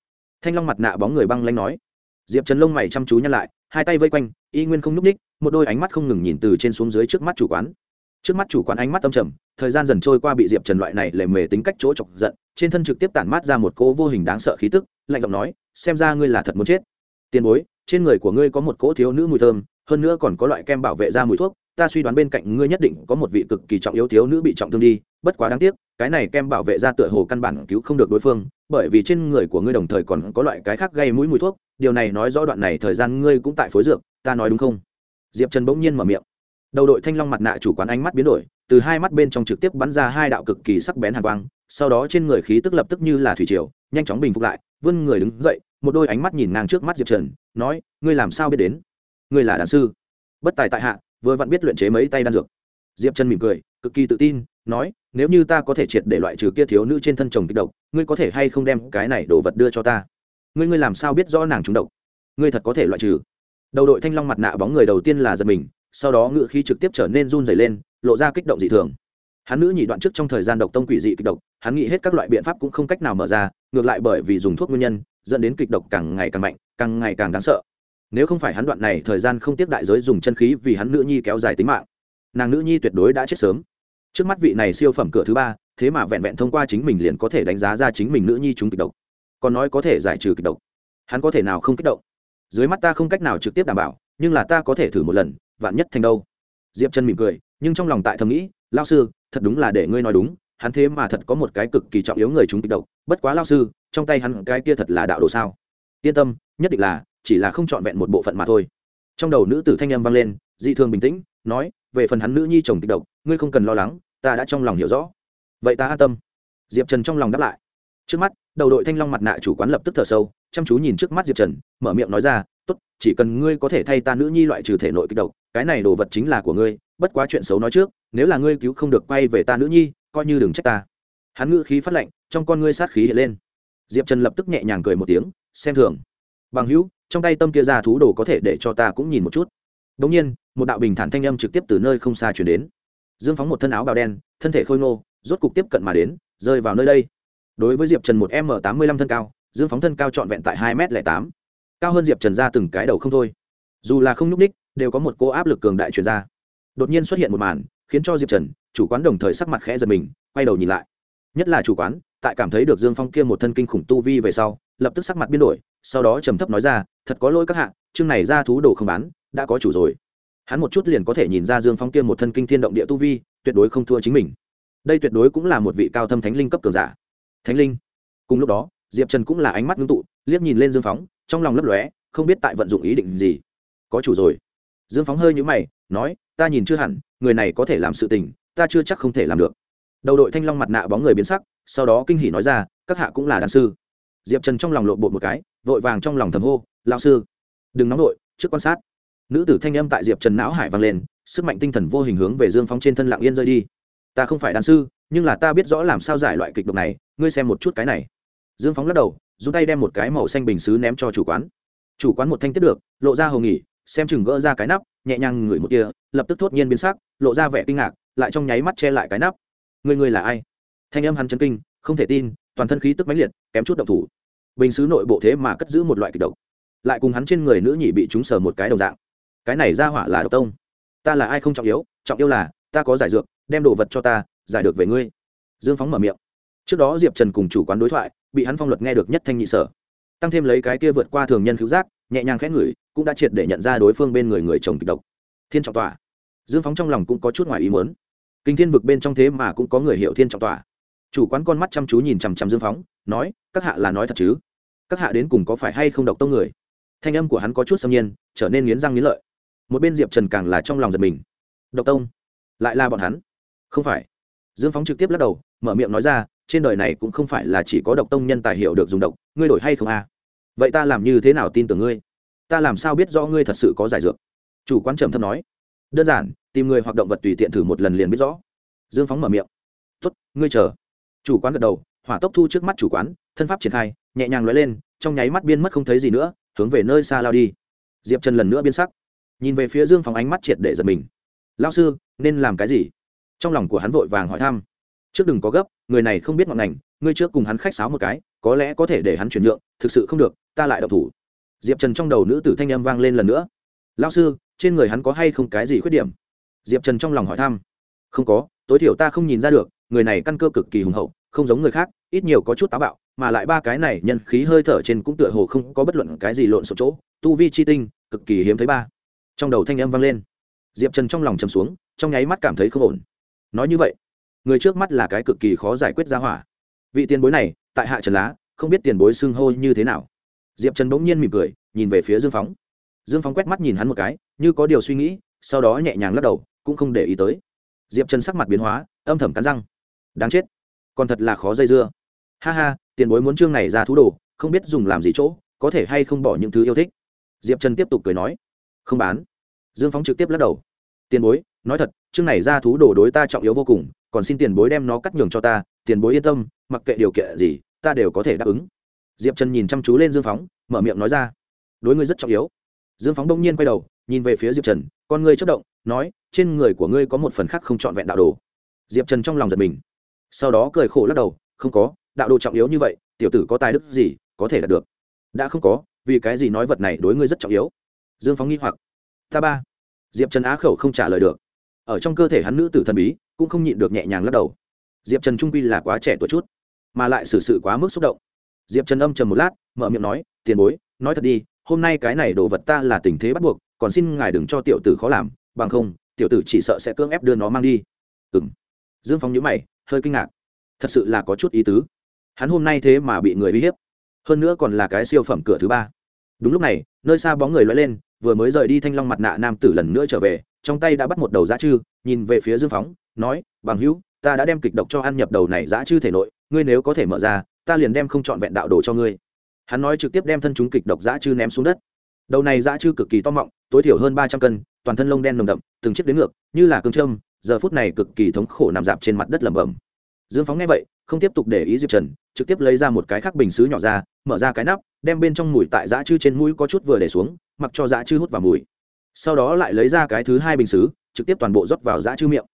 Thanh long mặt nạ bóng người băng lanh nói. Diệp trần lông mày chăm chú nhăn lại, hai tay vây quanh, y nguyên không n ú c ních một đôi ánh mắt không ngừng nhìn từ trên xuống dưới trước mắt chủ quán. Trước mắt chủ quán ánh mắt âm trầm, thời gian dần trôi qua bị diệp trần loại này lề mề tính cách chỗ chọc giận trên thân trực tiếp tản mát ra một cỗ vô hình đáng sợ khí tức, lạnh giọng nói, xem ra ngươi là thật muốn chết. Tiền bối, trên người của ngươi có một cỗ thiếu nữ mùi thơm, hơn nữa còn có loại kem bảo vệ da mùi thuốc, ta suy đoán bên cạnh ngươi nhất định có một vị cực kỳ trọng yếu thiếu nữ bị trọng thương đi, bất quá đáng tiếc, cái này kem bảo vệ da tựa hồ căn bản cứu không được đối phương, bởi vì trên người của ngươi đồng thời còn có loại cái khác gây mũi mùi thuốc, điều này nói rõ đoạn này thời gian ngươi cũng tại phối dược, ta nói đúng không? Diệp trần bỗng nhiên mở miệng. Đầu đội thanh long mặt nạ chủ quán ánh mắt biến đổi, từ hai mắt bên trong trực tiếp bắn ra hai đạo cực kỳ sắc bén hàng quang sau đó trên người khí tức lập tức như là thủy triều, nhanh chóng bình phục lại, vươn người đứng dậy, một đôi ánh mắt nhìn ngang trước mắt diệp trần, nói, ngươi làm sao biết đến? Ngươi là đàn sư. Bất tài tại hạ, vừa vặn biết luyện chế mấy tay đan dược. Diệp trần mỉm cười, cực kỳ tự tin, nói, nếu như ta có thể triệt để loại trừ kia thiếu nữ trên thân chồng kích độc, ngươi có thể hay không đem cái này đồ vật đưa cho ta? Ngươi ngươi làm sao biết rõ nàng trúng độc? Ngươi thật có thể loại trừ. Đầu đội thanh long mặt nạ bóng người đầu tiên là giật mình, sau đó ngựa khí trực tiếp trở nên run dày lên, lộ ra kích động dị thường hắn nữ nhị đoạn trước trong thời gian độc tông quỷ dị kịch độc, hắn nghĩ hết các loại biện pháp cũng không cách nào mở ra, ngược lại bởi vì dùng thuốc nguyên nhân, dẫn đến kịch độc càng ngày càng mạnh, càng ngày càng đáng sợ. Nếu không phải hắn đoạn này thời gian không tiếp đại giới dùng chân khí vì hắn nữ nhi kéo dài tính mạng, nàng nữ nhi tuyệt đối đã chết sớm. Trước mắt vị này siêu phẩm cửa thứ ba, thế mà vẹn vẹn thông qua chính mình liền có thể đánh giá ra chính mình nữ nhi chúng kịch độc. Còn nói có thể giải trừ kịch độc, hắn có thể nào không kích động? Dưới mắt ta không cách nào trực tiếp đảm bảo, nhưng là ta có thể thử một lần, vạn nhất thành đâu. Diệp chân mỉm cười, nhưng trong lòng tại thầm nghĩ lao sư thật đúng là để ngươi nói đúng, hắn thế mà thật có một cái cực kỳ trọng yếu người chúng kịch độc, bất quá lao sư, trong tay hắn cái kia thật là đạo đồ sao? Yên tâm, nhất định là, chỉ là không trọn vẹn một bộ phận mà thôi. Trong đầu nữ tử thanh âm vang lên, dị thường bình tĩnh, nói, về phần hắn nữ nhi chồng kịch độc, ngươi không cần lo lắng, ta đã trong lòng hiểu rõ. Vậy ta an tâm. Diệp trần trong lòng đáp lại. Trước mắt, đầu đội thanh long mặt nạ chủ quán lập tức thở sâu, chăm chú nhìn trước mắt diệp trần, mở miệng nói ra, tốt, chỉ cần ngươi có thể thay ta nữ nhi loại trừ thể nội kịch độc, cái này đồ vật chính là của ngươi, bất quá chuyện xấu nói trước nếu là ngươi cứu không được quay về ta nữ nhi, coi như đừng trách ta. Hắn ngữ khí phát lạnh, trong con ngươi sát khí hiện lên. Diệp trần lập tức nhẹ nhàng cười một tiếng, xem thường. Bằng hữu, trong tay tâm kia ra thú đồ có thể để cho ta cũng nhìn một chút. Đ ỗ n g nhiên, một đạo bình thản thanh âm trực tiếp từ nơi không xa chuyển đến. Dương phóng một thân áo bào đen, thân thể khôi ngô, rốt cục tiếp cận mà đến, rơi vào nơi đây. Đối với diệp trần một m tám mươi lăm thân cao, dương phóng thân cao trọn vẹn tại hai m tám. Cao hơn diệp trần ra từng cái đầu không thôi. Dù là không nhúc ních đều có một cô áp lực cường đại truyền ra. Đột nhiên xuất hiện một màn khiến cho diệp trần chủ quán đồng thời sắc mặt khẽ giật mình, quay đầu nhìn lại. Nhất là chủ quán, tại cảm thấy được dương phong kia một thân kinh khủng tu vi về sau, lập tức sắc mặt biến đổi, sau đó trầm thấp nói ra, thật có lỗi các hạ, chương này ra thú đồ không bán, đã có chủ rồi. Hắn một chút liền có thể nhìn ra dương phong kia một thân kinh thiên động địa tu vi, tuyệt đối không thua chính mình. Đây tuyệt đối cũng là một vị cao thâm thánh linh cấp cường giả. Thánh linh? Cùng lúc đó, diệp trần cũng là ánh mắt ngưng tụ, liếc nhìn lên dương phóng trong lòng lấp lóe, không biết tại vận dụng ý định gì. Có chủ rồi dương phóng hơi như mày, nói, ta nhìn chưa hẳn, người này có thể làm sự tình, ta chưa chắc không thể làm được. Đầu đội thanh long mặt nạ bóng người biến sắc, sau đó kinh hỉ nói ra, các hạ cũng là đàn sư. Diệp trần trong lòng lộn bột một cái, vội vàng trong lòng thầm hô lao sư, đừng nóng vội, trước quan sát. Nữ tử thanh âm tại diệp trần não hải vang lên, sức mạnh tinh thần vô hình hướng về dương phóng trên thân lạng yên rơi đi. Ta không phải đàn sư, nhưng là ta biết rõ làm sao giải loại kịch độc này, ngươi xem một chút cái này. Dương phóng lắc đầu dùng tay đem một cái màu xanh bình xứ ném cho chủ quán. Chủ quán một thanh tiết được, lộ ra hầu nghỉ xem chừng gỡ ra cái nắp, nhẹ nhàng ngửi một kia lập tức thốt nhiên biến sắc, lộ ra vẻ kinh ngạc, lại trong nháy mắt che lại cái nắp. Người người là ai? Thanh âm hắn chân kinh, không thể tin, toàn thân khí tức mãnh liệt, kém chút động thủ. Bình xứ nội bộ thế mà cất giữ một loại kịch độc. Lại cùng hắn trên người nữ nhị bị chúng sờ một cái đồng dạng. Cái này ra hỏa là độc tông. Ta là ai không trọng yếu trọng yếu là, ta có giải dược, đem đồ vật cho ta, giải được về ngươi. Dương phóng mở miệng. Trước đó diệp trần cùng chủ quán đối thoại, bị hắn phong luật nghe được nhất thanh nhị sở. Tăng thêm lấy cái kia vượt qua thường nhân cứu giác nhẹ nhàng khẽ ngửi, cũng đã triệt để nhận ra đối phương bên người người chồng kịch độc. Thiên trọng tỏa dương phóng trong lòng cũng có chút ngoài ý muốn. Kinh thiên vực bên trong thế mà cũng có người hiểu thiên trọng tỏa chủ quán con mắt chăm chú nhìn chằm chằm dương phóng, nói, các hạ là nói thật chứ? Các hạ đến cùng có phải hay không độc tông người? Thanh âm của hắn có chút xâm nhiên, trở nên nghiến răng nghiến lợi. Một bên diệp trần càng là trong lòng giật mình. Độc tông? Lại là bọn hắn? Không phải. Dương phóng trực tiếp lắc đầu, mở miệng nói ra, trên đời này cũng không phải là chỉ có độc tông nhân tài hiểu được dùng độc, ngươi đổi hay không à vậy ta làm như thế nào tin tưởng ngươi? Ta làm sao biết rõ ngươi thật sự có giải dược? Chủ quán trầm thấp nói. Đơn giản, tìm người hoặc động vật tùy tiện thử một lần liền biết rõ. Dương phóng mở miệng. Tuất ngươi chờ. Chủ quán gật đầu, hỏa tốc thu trước mắt chủ quán, thân pháp triển khai, nhẹ nhàng lóe lên, trong nháy mắt biên mất không thấy gì nữa, hướng về nơi xa lao đi. Diệp trần lần nữa biến sắc. Nhìn về phía dương phóng ánh mắt triệt để giật mình. Lao sư, nên làm cái gì? Trong lòng của hắn vội vàng hỏi thăm trước đừng có gấp, người này không biết ngọn ngành, ngươi trước cùng hắn khách sáo một cái, có lẽ có thể để hắn chuyển nhượng, thực sự không được, ta lại độc thủ. Diệp trần trong đầu nữ tử thanh âm vang lên lần nữa. Lao sư, trên người hắn có hay không cái gì khuyết điểm? Diệp trần trong lòng hỏi thăm. Không có, tối thiểu ta không nhìn ra được, người này căn cơ cực kỳ hùng hậu, không giống người khác, ít nhiều có chút táo bạo, mà lại ba cái này nhân khí hơi thở trên cũng tựa hồ không có bất luận cái gì lộn xộn chỗ, tu vi chi tinh, cực kỳ hiếm thấy ba. Trong đầu thanh âm vang lên. Diệp trần trong lòng chầm xuống, trong nháy mắt cảm thấy không ổn. Nói như vậy người trước mắt là cái cực kỳ khó giải quyết ra hỏa. Vị tiền bối này, tại hạ trần lá, không biết tiền bối xưng hô như thế nào. Diệp trần bỗng nhiên mỉm cười, nhìn về phía dương phóng. Dương phóng quét mắt nhìn hắn một cái, như có điều suy nghĩ, sau đó nhẹ nhàng lắc đầu, cũng không để ý tới. Diệp trần sắc mặt biến hóa, âm thầm cắn răng. Đáng chết, còn thật là khó dây dưa. Ha ha, tiền bối muốn chương này ra thú đồ, không biết dùng làm gì chỗ, có thể hay không bỏ những thứ yêu thích. Diệp trần tiếp tục cười nói. Không bán. Dương phóng trực tiếp lắc đầu. Tiền bối, nói thật, chương này ra thú đồ đối ta trọng yếu vô cùng còn xin tiền bối đem nó cắt nhường cho ta, tiền bối yên tâm, mặc kệ điều kiện gì, ta đều có thể đáp ứng. Diệp trần nhìn chăm chú lên dương phóng, mở miệng nói ra, đối ngươi rất trọng yếu. Dương phóng đông nhiên quay đầu, nhìn về phía diệp trần, con ngươi chất động, nói, trên người của ngươi có một phần khác không trọn vẹn đạo đồ. Diệp trần trong lòng giật mình, sau đó cười khổ lắc đầu, không có, đạo đồ trọng yếu như vậy, tiểu tử có tài đức gì có thể đạt được? Đã không có, vì cái gì nói vật này đối ngươi rất trọng yếu? Dương phóng nghi hoặc, ta ba. Diệp trần á khẩu không trả lời được. Ở trong cơ thể hắn nữ tử thần bí cũng không nhịn được nhẹ nhàng lắc đầu. Diệp trần trung quy là quá trẻ tuổi chút, mà lại xử sự quá mức xúc động. Diệp trần âm trầm một lát, mở miệng nói, tiền bối, nói thật đi, hôm nay cái này đồ vật ta là tình thế bắt buộc, còn xin ngài đừng cho tiểu tử khó làm, bằng không, tiểu tử chỉ sợ sẽ cưỡng ép đưa nó mang đi. Ừ m dương phong nhữ mày, hơi kinh ngạc. Thật sự là có chút ý tứ. Hắn hôm nay thế mà bị người uy hiếp. Hơn nữa còn là cái siêu phẩm cửa thứ ba. Đúng lúc này, nơi xa bóng người loay lên, vừa mới rời đi thanh long mặt nạ nam tử lần nữa trở về trong tay đã bắt một đầu dã chư, nhìn về phía dương phóng, nói, bằng hữu, ta đã đem kịch độc cho ăn nhập đầu này dã chư thể nội, ngươi nếu có thể mở ra, ta liền đem không chọn vẹn đạo đồ cho ngươi. Hắn nói trực tiếp đem thân chúng kịch độc dã chư ném xuống đất. Đầu này dã chư cực kỳ to mọng, tối thiểu hơn ba trăm cân, toàn thân lông đen nồng đậm, từng chiếc đến ngược, như là cương trâm, giờ phút này cực kỳ thống khổ nằm dạp trên mặt đất lẩm bẩm. Dương phóng nghe vậy, không tiếp tục để ý diệp trần, trực tiếp lấy ra một cái khắc bình xứ nhỏ ra, mở ra cái nắp, đem bên trong mùi tại dã chư trên mũi có chút vừa để xuống, mặc cho dã chư hút vào mùi sau đó lại lấy ra cái thứ hai bình xứ, trực tiếp toàn bộ rót vào dã chư miệng.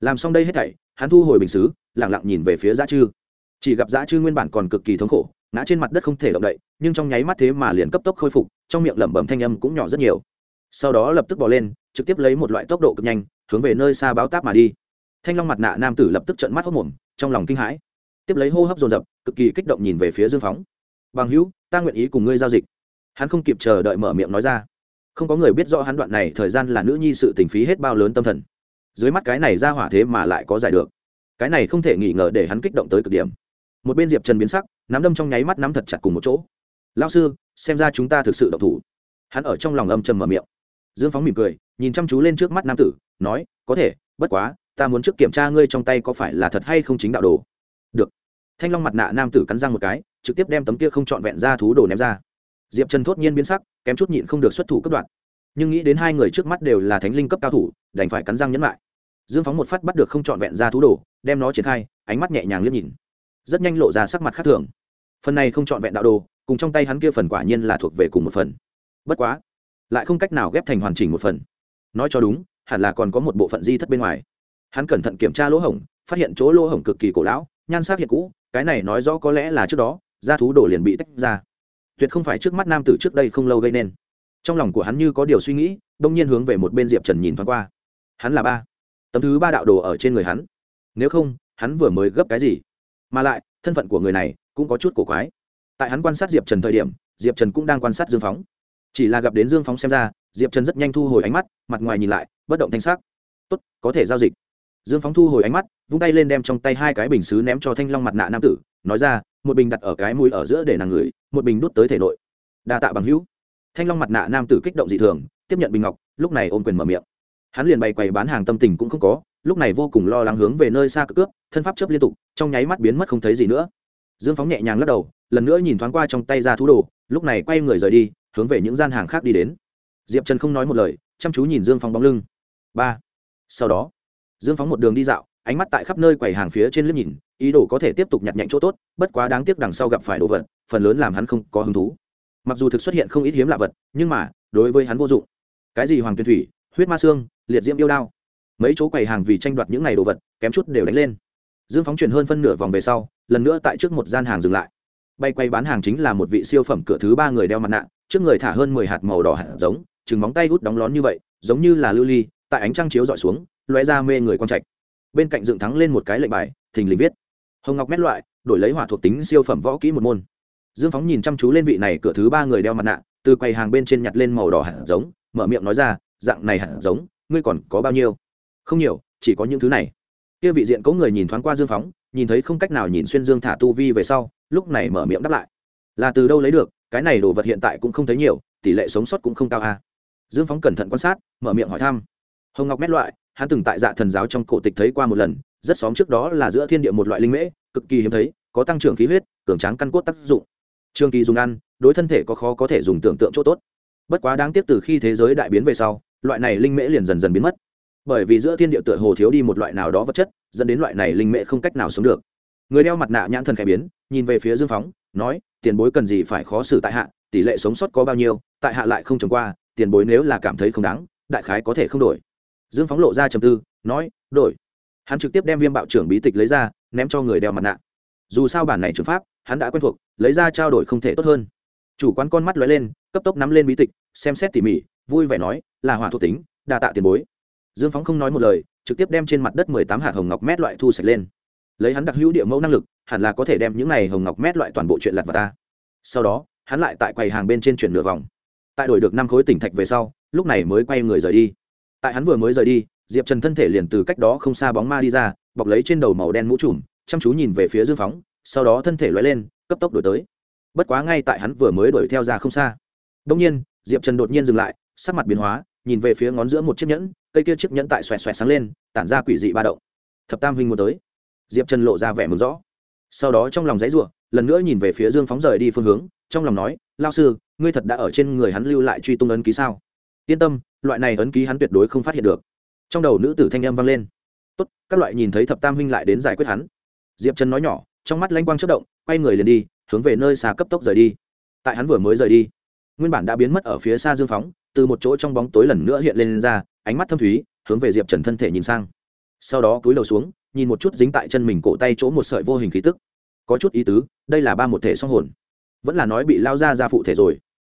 Làm xong đây hết thảy, hắn thu hồi bình xứ lẳng lặng nhìn về phía dã chư. Chỉ gặp dã chư nguyên bản còn cực kỳ thống khổ, ngã trên mặt đất không thể động đậy, nhưng trong nháy mắt thế mà liền cấp tốc khôi phục, trong miệng lẩm bẩm thanh âm cũng nhỏ rất nhiều. Sau đó lập tức bỏ lên, trực tiếp lấy một loại tốc độ cực nhanh, hướng về nơi xa báo táp mà đi. Thanh long mặt nạ nam tử lập tức trận mắt hốc mồm, trong lòng kinh hãi. Tiếp lấy hô hấp dồn dập, cực kỳ kích động nhìn về phía dương phóng. Bằng hữu, ta nguyện ý cùng ngươi giao dịch. Hắn không kịp chờ đợi mở miệng nói ra không có người biết rõ hắn đoạn này thời gian là nữ nhi sự tình phí hết bao lớn tâm thần. Dưới mắt cái này ra hỏa thế mà lại có giải được. Cái này không thể nghi ngờ để hắn kích động tới cực điểm. Một bên diệp trần biến sắc, nắm đâm trong nháy mắt nắm thật chặt cùng một chỗ. Lao sư, xem ra chúng ta thực sự độc thủ. Hắn ở trong lòng âm trầm mở miệng. Dương phóng mỉm cười, nhìn chăm chú lên trước mắt nam tử, nói, có thể, bất quá, ta muốn trước kiểm tra ngươi trong tay có phải là thật hay không chính đạo đồ. Được. Thanh long mặt nạ nam tử cắn răng một cái, trực tiếp đem tấm kia không trọn vẹn ra thú đồ ném ra diệp trần thốt nhiên biến sắc, kém chút nhịn không được xuất thủ cấp đoạn nhưng nghĩ đến hai người trước mắt đều là thánh linh cấp cao thủ, đành phải cắn răng nhẫn lại. Dương phóng một phát bắt được không trọn vẹn ra thú đồ, đem nó triển khai, ánh mắt nhẹ nhàng liếc nhìn. Rất nhanh lộ ra sắc mặt khác thường. Phần này không trọn vẹn đạo đồ, cùng trong tay hắn kia phần quả nhiên là thuộc về cùng một phần. Bất quá, lại không cách nào ghép thành hoàn chỉnh một phần. Nói cho đúng, hẳn là còn có một bộ phận di thất bên ngoài. Hắn cẩn thận kiểm tra lỗ hổng, phát hiện chỗ lỗ hổng cực kỳ cổ lão, nhan sắc hiện cũ, cái này nói rõ có lẽ là trước đó da thú đồ liền bị tách ra tuyệt không phải trước mắt nam tử trước đây không lâu gây nên. Trong lòng của hắn như có điều suy nghĩ, đông nhiên hướng về một bên diệp trần nhìn thoáng qua. Hắn là ba. Tấm thứ ba đạo đồ ở trên người hắn. Nếu không, hắn vừa mới gấp cái gì? Mà lại, thân phận của người này cũng có chút cổ quái. Tại hắn quan sát diệp trần thời điểm, diệp trần cũng đang quan sát dương phóng. Chỉ là gặp đến dương phóng xem ra, diệp trần rất nhanh thu hồi ánh mắt, mặt ngoài nhìn lại, bất động thanh sắc. Tốt, có thể giao dịch. Dương phóng thu hồi ánh mắt, vung tay lên đem trong tay hai cái bình xứ ném cho thanh long mặt nạ nam tử, nói ra, một bình đặt ở cái mũi ở giữa để nàng ngửi một bình đút tới thể nội. Đa tạ bằng hữu. Thanh long mặt nạ nam tử kích động dị thường, tiếp nhận bình ngọc, lúc này ôm quyền mở miệng. Hắn liền bày quầy bán hàng tâm tình cũng không có, lúc này vô cùng lo lắng hướng về nơi xa cực cướp thân pháp chấp liên tục, trong nháy mắt biến mất không thấy gì nữa. Dương phóng nhẹ nhàng lắc đầu, lần nữa nhìn thoáng qua trong tay ra thú đồ, lúc này quay người rời đi, hướng về những gian hàng khác đi đến. Diệp trần không nói một lời, chăm chú nhìn dương phóng bóng lưng. Ba. Sau đó, dương phóng một đường đi dạo ánh mắt tại khắp nơi quầy hàng phía trên liếc nhìn, ý đồ có thể tiếp tục nhặt nhạnh chỗ tốt, bất quá đáng tiếc đằng sau gặp phải đồ vật, phần lớn làm hắn không có hứng thú. Mặc dù thực xuất hiện không ít hiếm lạ vật, nhưng mà, đối với hắn vô dụng. Cái gì hoàng tuyền thủy, huyết ma xương liệt diễm yêu đao. Mấy chỗ quầy hàng vì tranh đoạt những ngày đồ vật, kém chút đều đánh lên. Dương phóng chuyển hơn phân nửa vòng về sau, lần nữa tại trước một gian hàng dừng lại. Bay quay bán hàng chính là một vị siêu phẩm cửa thứ ba người đeo mặt nạ, trước người thả hơn mười hạt màu đỏ hạt giống chừng móng tay hút đóng lón như vậy, giống như là lưu ly, tại ánh trăng chiếu dọi xuống loé ra mê người con trạch bên cạnh dựng thắng lên một cái lệnh bài, thình lình viết, hồng ngọc mét loại, đổi lấy hỏa thuộc tính siêu phẩm võ kỹ một môn. Dương phóng nhìn chăm chú lên vị này cửa thứ ba người đeo mặt nạ, từ quầy hàng bên trên nhặt lên màu đỏ hạt giống, mở miệng nói ra, dạng này hạt giống, ngươi còn có bao nhiêu? Không nhiều, chỉ có những thứ này. Kia vị diện có người nhìn thoáng qua dương phóng, nhìn thấy không cách nào nhìn xuyên dương thả tu vi về sau, lúc này mở miệng đáp lại, là từ đâu lấy được, cái này đồ vật hiện tại cũng không thấy nhiều, tỷ lệ sống sót cũng không cao a à. dương phóng cẩn thận quan sát, mở miệng hỏi thăm, hồng ngọc mét loại hắn từng tại dạ thần giáo trong cổ tịch thấy qua một lần, rất xóm trước đó là giữa thiên địa một loại linh mễ, cực kỳ hiếm thấy, có tăng trưởng khí huyết, cường tráng căn cốt tác dụng. Trường kỳ dùng ăn, đối thân thể có khó có thể dùng tưởng tượng chỗ tốt. Bất quá đáng tiếc từ khi thế giới đại biến về sau, loại này linh mễ liền dần dần biến mất. Bởi vì giữa thiên địa tựa hồ thiếu đi một loại nào đó vật chất, dẫn đến loại này linh mễ không cách nào sống được. Người đeo mặt nạ nhãn thần khẽ biến, nhìn về phía dương phóng, nói, tiền bối cần gì phải khó xử tại hạ, tỷ lệ sống sót có bao nhiêu, tại hạ lại không trồng qua, tiền bối nếu là cảm thấy không đáng, đại khái có thể không đổi dương phóng lộ ra trầm tư, nói, đổi. Hắn trực tiếp đem viêm bạo trưởng bí tịch lấy ra, ném cho người đeo mặt nạ. Dù sao bản này trường pháp, hắn đã quen thuộc, lấy ra trao đổi không thể tốt hơn. Chủ quán con mắt lóe lên, cấp tốc nắm lên bí tịch, xem xét tỉ mỉ, vui vẻ nói, là hỏa thuộc tính, đa tạ tiền bối. Dương phóng không nói một lời, trực tiếp đem trên mặt đất mười tám hạt hồng ngọc mét loại thu sạch lên. Lấy hắn đặc hữu địa mẫu năng lực, hẳn là có thể đem những này hồng ngọc mét loại toàn bộ chuyện lặt vào ta. Sau đó, hắn lại tại quầy hàng bên trên chuyển nửa vòng. Tại đổi được năm khối tỉnh thạch về sau, lúc này mới quay người rời đi tại hắn vừa mới rời đi, diệp trần thân thể liền từ cách đó không xa bóng ma đi ra, bọc lấy trên đầu màu đen mũ trùm, chăm chú nhìn về phía dương phóng, sau đó thân thể loay lên, cấp tốc đổi tới. Bất quá ngay tại hắn vừa mới đuổi theo ra không xa. Đông nhiên, diệp trần đột nhiên dừng lại, sắc mặt biến hóa, nhìn về phía ngón giữa một chiếc nhẫn, cây kia chiếc nhẫn tại xoẹt xoẹt sáng lên, tản ra quỷ dị ba động. Thập tam huynh muốn tới. Diệp trần lộ ra vẻ mừng rõ. Sau đó trong lòng dãy ruộng lần nữa nhìn về phía dương phóng rời đi phương hướng, trong lòng nói, lao sư, ngươi thật đã ở trên người hắn lưu lại truy tung ấn ký sao? Yên tâm loại này ấn ký hắn tuyệt đối không phát hiện được. Trong đầu nữ tử thanh âm vang lên. Tốt, các loại nhìn thấy thập tam huynh lại đến giải quyết hắn. Diệp trần nói nhỏ, trong mắt lanh quang chất động, quay người liền đi, hướng về nơi xa cấp tốc rời đi. Tại hắn vừa mới rời đi, nguyên bản đã biến mất ở phía xa dương phóng, từ một chỗ trong bóng tối lần nữa hiện lên ra, ánh mắt thâm thúy, hướng về diệp trần thân thể nhìn sang. Sau đó cúi đầu xuống, nhìn một chút dính tại chân mình cổ tay chỗ một sợi vô hình khí tức. Có chút ý tứ, đây là ba một thể song hồn. Vẫn là nói bị lao ra ra phụ thể rồi.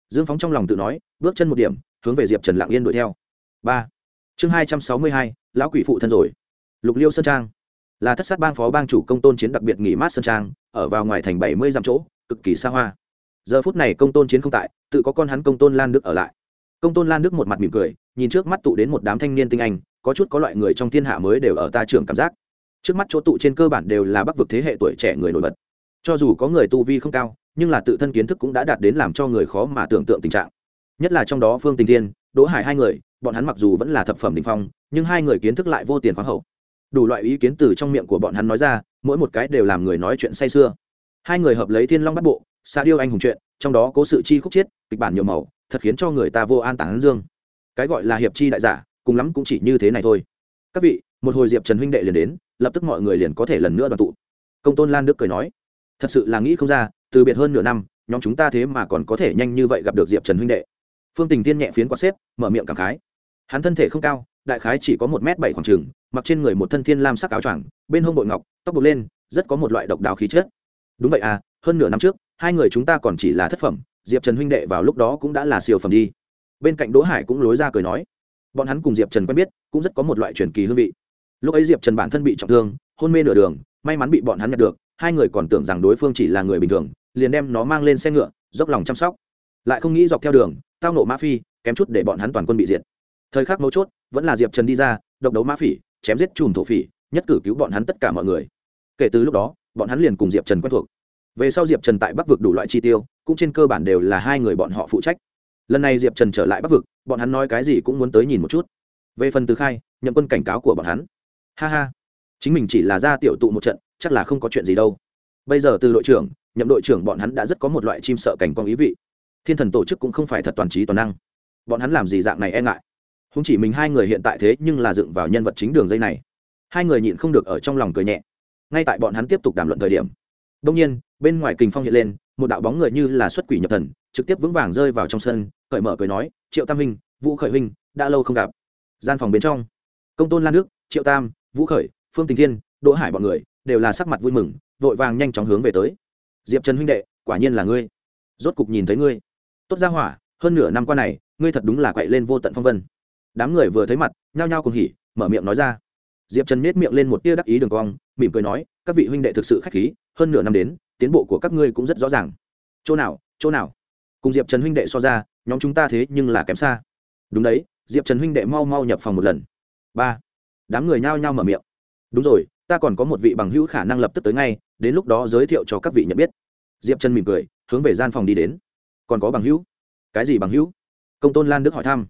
Dương phóng trong lòng tự nói, bước chân một điểm hướng về diệp trần lạng yên đuổi theo ba chương hai trăm sáu mươi hai lão quỷ phụ thân rồi lục liêu sơn trang là thất sát bang phó bang chủ công tôn chiến đặc biệt nghỉ mát sơn trang ở vào ngoài thành bảy mươi dặm chỗ cực kỳ xa hoa giờ phút này công tôn chiến không tại tự có con hắn công tôn lan đức ở lại công tôn lan đức một mặt mỉm cười nhìn trước mắt tụ đến một đám thanh niên tinh anh có chút có loại người trong thiên hạ mới đều ở ta trường cảm giác trước mắt chỗ tụ trên cơ bản đều là bắc vực thế hệ tuổi trẻ người nổi bật cho dù có người tu vi không cao nhưng là tự thân kiến thức cũng đã đạt đến làm cho người khó mà tưởng tượng tình trạng nhất là trong đó phương tình thiên, đỗ hải hai người, bọn hắn mặc dù vẫn là thập phẩm đình phong, nhưng hai người kiến thức lại vô tiền khoáng hậu. Đủ loại ý kiến từ trong miệng của bọn hắn nói ra, mỗi một cái đều làm người nói chuyện say sưa. Hai người hợp lấy thiên long bắt bộ xa điêu anh hùng chuyện, trong đó có sự chi khúc chiết, kịch bản nhiều màu, thật khiến cho người ta vô an tán dương. Cái gọi là hiệp chi đại giả, cùng lắm cũng chỉ như thế này thôi. Các vị, một hồi diệp trần huynh đệ liền đến, lập tức mọi người liền có thể lần nữa đoàn tụ. Công tôn lan đức cười nói, thật sự là nghĩ không ra, từ biệt hơn nửa năm, nhóm chúng ta thế mà còn có thể nhanh như vậy gặp được diệp trần huynh đệ phương tình tiên nhẹ phiến quạt xếp, mở miệng cảm khái. Hắn thân thể không cao, đại khái chỉ có một m bảy khoảng trừng mặc trên người một thân thiên lam sắc áo choàng, bên hông bội ngọc, tóc buộc lên, rất có một loại độc đáo khí chất. Đúng vậy à hơn nửa năm trước, hai người chúng ta còn chỉ là thất phẩm, diệp trần huynh đệ vào lúc đó cũng đã là siêu phẩm đi. Bên cạnh đỗ hải cũng lối ra cười nói. Bọn hắn cùng diệp trần quen biết, cũng rất có một loại truyền kỳ hương vị. Lúc ấy diệp trần bản thân bị trọng thương, hôn mê nửa đường, may mắn bị bọn hắn nhặt được, hai người còn tưởng rằng đối phương chỉ là người bình thường, liền đem nó mang lên xe ngựa, dốc lòng chăm sóc. Lại không nghĩ dọc theo đường tao nộ mã phi, kém chút để bọn hắn toàn quân bị diệt. Thời khắc mấu chốt, vẫn là diệp trần đi ra, độc đấu mã phỉ, chém giết chùm thổ phỉ, nhất cử cứu bọn hắn tất cả mọi người. Kể từ lúc đó, bọn hắn liền cùng diệp trần quen thuộc. Về sau diệp trần tại bắc vực đủ loại chi tiêu, cũng trên cơ bản đều là hai người bọn họ phụ trách. Lần này diệp trần trở lại bắc vực, bọn hắn nói cái gì cũng muốn tới nhìn một chút. Về phần từ khai nhận quân cảnh cáo của bọn hắn. Ha ha, chính mình chỉ là ra tiểu tụ một trận, chắc là không có chuyện gì đâu. Bây giờ từ đội trưởng, nhậm đội trưởng bọn hắn đã rất có một loại chim sợ cảnh quang ý vị thiên thần tổ chức cũng không phải thật toàn trí toàn năng. Bọn hắn làm gì dạng này e ngại? Không chỉ mình hai người hiện tại thế nhưng là dựng vào nhân vật chính đường dây này. Hai người nhịn không được ở trong lòng cười nhẹ. Ngay tại bọn hắn tiếp tục đàm luận thời điểm đông nhiên, bên ngoài kình phong hiện lên, một đạo bóng người như là xuất quỷ nhập thần, trực tiếp vững vàng rơi vào trong sân, cởi mở cười nói, triệu tam huynh, vũ khởi huynh, đã lâu không gặp. Gian phòng bên trong, công tôn lan nước triệu tam, vũ khởi, phương tình thiên, đỗ hải bọn người đều là sắc mặt vui mừng, vội vàng nhanh chóng hướng về tới. Diệp trần huynh đệ, quả nhiên là ngươi. Rốt cục nhìn thấy ngươi tốt ra hỏa, hơn nửa năm qua này, ngươi thật đúng là quậy lên vô tận phong vân. Đám người vừa thấy mặt, nhao nhao cùng hỉ, mở miệng nói ra. Diệp trần nết miệng lên một tia đắc ý đường cong, mỉm cười nói, các vị huynh đệ thực sự k h á c h khí, hơn nửa năm đến, tiến bộ của các ngươi cũng rất rõ ràng. Chỗ nào chỗ nào? Cùng diệp trần huynh đệ so ra, nhóm chúng ta thế nhưng là kém xa. Đúng đấy, diệp trần huynh đệ mau mau nhập phòng một lần. Ba. Đám người nhao nhao mở miệng. Đúng rồi, ta còn có một vị bằng hữu khả năng lập tức tới ngay, đến lúc đó giới thiệu cho các vị nhận biết. Diệp trần mỉm cười, hướng về gian phòng đi đến còn có bằng hữu. Cái gì bằng hữu? Công tôn lan đức hỏi thăm.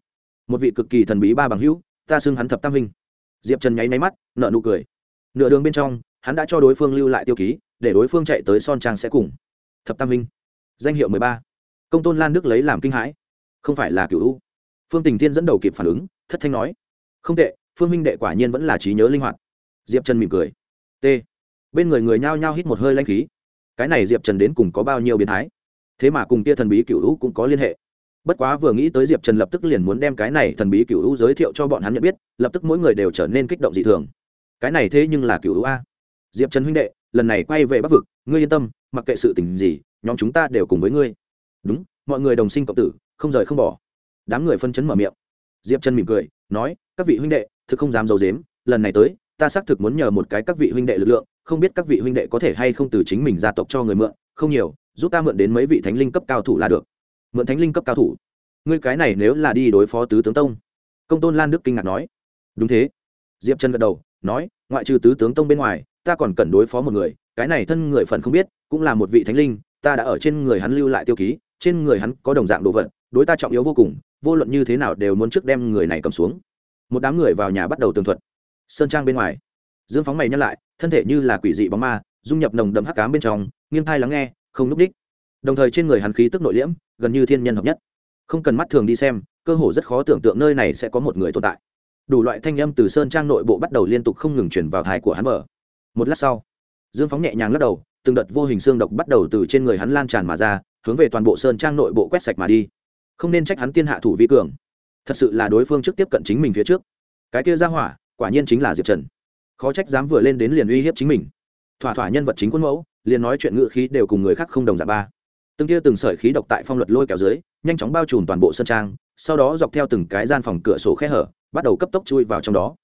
Một vị cực kỳ thần bí ba bằng hữu, ta xưng hắn thập tam hình diệp trần nháy máy mắt nợ nụ cười. Nửa đường bên trong, hắn đã cho đối phương lưu lại tiêu ký, để đối phương chạy tới son trang sẽ cùng. Thập tam hình danh hiệu mười ba. Công tôn lan đức lấy làm kinh hãi. Không phải là cựu u. Phương tình thiên dẫn đầu kịp phản ứng, thất thanh nói. Không tệ, phương minh đệ quả nhiên vẫn là trí nhớ linh hoạt. Diệp trần mỉm cười. T. Bên người người nhao nhao hít một hơi lanh khí. Cái này diệp trần đến cùng có bao nhiêu biến thái? Thế mà cùng kia thần bí cựu u cũng có liên hệ. Bất quá vừa nghĩ tới diệp trần lập tức liền muốn đem cái này thần bí cựu u giới thiệu cho bọn hắn nhận biết, lập tức mỗi người đều trở nên kích động dị thường. Cái này thế nhưng là cựu u a. Diệp trần huynh đệ, lần này quay về bắc vực, ngươi yên tâm, mặc kệ sự tình gì, nhóm chúng ta đều cùng với ngươi. Đúng, mọi người đồng sinh cộng tử, không rời không bỏ. Đám người phân chấn mở miệng. Diệp trần mỉm cười, nói, các vị huynh đệ, thực không dám d i ấ u dếm lần này tới, ta xác thực muốn nhờ một cái các vị huynh đệ lực lượng, không biết các vị huynh đệ có thể hay không từ chính mình gia tộc cho người mượn, không nhiều giúp ta mượn đến mấy vị thánh linh cấp cao thủ là được. Mượn thánh linh cấp cao thủ? Ngươi cái này nếu là đi đối phó tứ tướng tông. Công tôn lan đức kinh ngạc nói. Đúng thế. Diệp trần gật đầu, nói, ngoại trừ tứ tướng tông bên ngoài, ta còn cần đối phó một người, cái này thân người phần không biết, cũng là một vị thánh linh, ta đã ở trên người hắn lưu lại tiêu ký, trên người hắn có đồng dạng đồ vật, đối ta trọng yếu vô cùng, vô luận như thế nào đều muốn trước đem người này cầm xuống. Một đám người vào nhà bắt đầu tường thuật. Sơn trang bên ngoài. Dương phóng mày nhắc lại, thân thể như là quỷ dị bóng ma, dung nhập nồng đậm hắc cám bên trong, nghiêng thai lắng nghe không núp đích. Đồng thời trên người hắn khí tức nội liễm, gần như thiên nhân hợp nhất. Không cần mắt thường đi xem, cơ hồ rất khó tưởng tượng nơi này sẽ có một người tồn tại. Đủ loại thanh âm từ sơn trang nội bộ bắt đầu liên tục không ngừng chuyển vào thai của hắn mở. Một lát sau, dương phóng nhẹ nhàng lắc đầu, từng đợt vô hình xương độc bắt đầu từ trên người hắn lan tràn mà ra, hướng về toàn bộ sơn trang nội bộ quét sạch mà đi. Không nên trách hắn tiên hạ thủ vi cường. Thật sự là đối phương trước tiếp cận chính mình phía trước. Cái kia ra hỏa, quả nhiên chính là diệp trần. Khó trách dám vừa lên đến liền uy hiếp chính mình. Thỏa thỏa nhân vật chính quân mẫu liền nói chuyện ngữ khí đều cùng người khác không đồng dạng ba. Từng kia từng sợi khí độc tại phong luật lôi kéo dưới, nhanh chóng bao trùm toàn bộ sân trang, sau đó dọc theo từng cái gian phòng cửa sổ khe hở, bắt đầu cấp tốc chui vào trong đó.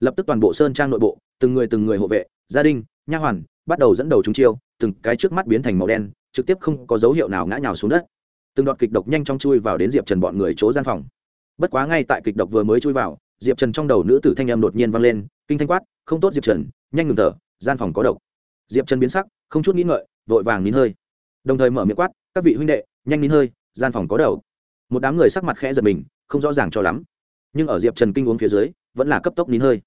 Lập tức toàn bộ sơn trang nội bộ, từng người từng người hộ vệ, gia đình, nha hoàn, bắt đầu dẫn đầu chúng chiêu, từng cái trước mắt biến thành màu đen, trực tiếp không có dấu hiệu nào ngã nhào xuống đất. Từng đoạn kịch độc nhanh chóng chui vào đến diệp trần bọn người chỗ gian phòng. Bất quá ngay tại kịch độc vừa mới chui vào, diệp trần trong đầu nữ tử thanh âm đột nhiên vang lên, kinh thanh quát, không tốt diệp trần, nhanh ngừng thở, gian phòng có độc diệp trần biến sắc, không chút nghĩ ngợi, vội vàng nín hơi. Đồng thời mở miệng quát, các vị huynh đệ, nhanh nín hơi, gian phòng có đầu. Một đám người sắc mặt khẽ giật mình, không rõ ràng cho lắm. Nhưng ở diệp trần kinh uống phía dưới, vẫn là cấp tốc nín hơi.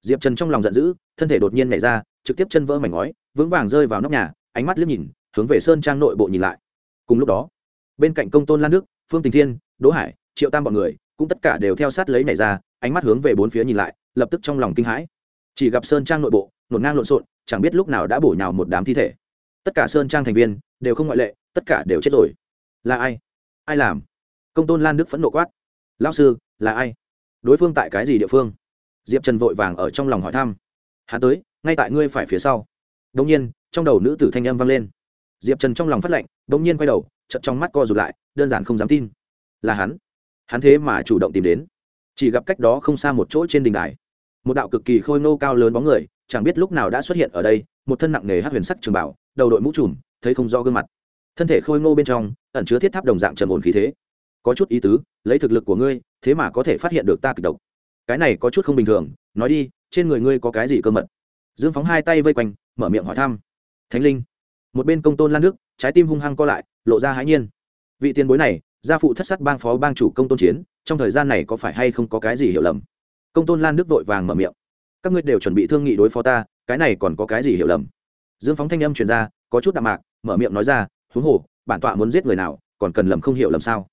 Diệp trần trong lòng giận dữ, thân thể đột nhiên nhảy ra, trực tiếp chân vỡ mảnh ngói, vững vàng rơi vào nóc nhà, ánh mắt liếc nhìn, hướng về sơn trang nội bộ nhìn lại. Cùng lúc đó, bên cạnh công tôn lan đức, phương tình thiên, đỗ hải, triệu tam b ọ n người, cũng tất cả đều theo sát lấy nhảy ra, ánh mắt hướng về bốn phía nhìn lại, lập tức trong lòng kinh hãi. Chỉ gặp sơn trang nội bộ ngổn ngang lộn xộn, chẳng biết lúc nào đã bổ nhào một đám thi thể. Tất cả sơn trang thành viên đều không ngoại lệ, tất cả đều chết rồi. Là ai? Ai làm? Công tôn lan đức phẫn nộ quát. Lao sư, là ai? Đối phương tại cái gì địa phương? Diệp trần vội vàng ở trong lòng hỏi thăm. Hắn tới, ngay tại ngươi phải phía sau. Đông nhiên, trong đầu nữ tử thanh âm vang lên. Diệp trần trong lòng phát lệnh đông nhiên quay đầu chật trong mắt co rụt lại, đơn giản không dám tin. Là hắn. Hắn thế mà chủ động tìm đến. Chỉ gặp cách đó không xa một chỗ trên đình đài. Một đạo cực kỳ khôi ngô cao lớn bóng người chẳng biết lúc nào đã xuất hiện ở đây, một thân nặng nề hát huyền sắc trường bảo, đầu đội mũ trùm, thấy không rõ gương mặt. Thân thể khôi ngô bên trong, ẩn chứa thiết tháp đồng dạng trầm ổn khí thế. Có chút ý tứ, lấy thực lực của ngươi, thế mà có thể phát hiện được ta kịch độc. Cái này có chút không bình thường, nói đi, trên người ngươi có cái gì cơ mật? Dương phóng hai tay vây quanh, mở miệng hỏi thăm. Thánh linh. Một bên công tôn lan nước, trái tim hung hăng co lại, lộ ra hãi nhiên. Vị tiền bối này, gia phụ thất sát bang phó bang chủ công tôn chiến, trong thời gian này có phải hay không có cái gì hiểu lầm? Công tôn lan nước vội vàng mở miệng các ngươi đều chuẩn bị thương nghị đối phó ta, cái này còn có cái gì hiểu lầm? Dương phóng thanh âm truyền ra, có chút đạm mạc, mở miệng nói ra huống hồ, bản tọa muốn giết người nào, còn cần lầm không hiểu lầm sao?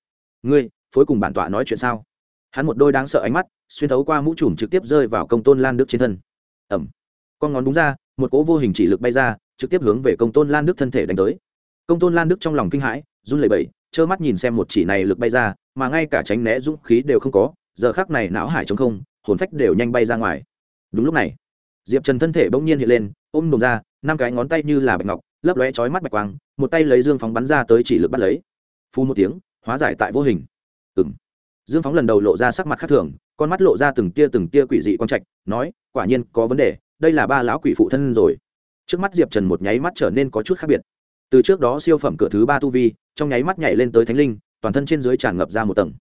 Ngươi, phối cùng bản tọa nói chuyện sao? Hắn một đôi đáng sợ ánh mắt, xuyên thấu qua mũ trùm trực tiếp rơi vào công tôn lan đức trên thân. Ẩm con ngón đúng ra, một cỗ vô hình chỉ lực bay ra, trực tiếp hướng về công tôn lan đức thân thể đánh tới. Công tôn lan đức trong lòng kinh hãi, run lẩy bẩy, trơ mắt nhìn xem một chỉ này lực bay ra, mà ngay cả tránh né dũng khí đều không có, giờ khác này não hải trống không, hồn phách đều nhanh bay ra ngoài đúng lúc này, diệp trần thân thể bỗng nhiên hiện lên, ôm đồm ra, năm cái ngón tay như là bạch ngọc, lấp lóe chói mắt bạch quang, một tay lấy dương phóng bắn ra tới chỉ lực bắt lấy. Phu một tiếng, hóa giải tại vô hình. Ừng dương phóng lần đầu lộ ra sắc mặt khác thường, con mắt lộ ra từng tia từng tia quỷ dị quang trạch, nói, quả nhiên có vấn đề, đây là ba lão quỷ phụ thân rồi. Trước mắt diệp trần một nháy mắt trở nên có chút khác biệt. Từ trước đó siêu phẩm cửa thứ ba tu vi, trong nháy mắt nhảy lên tới thánh linh, toàn thân trên dưới tràn ngập ra một tầng.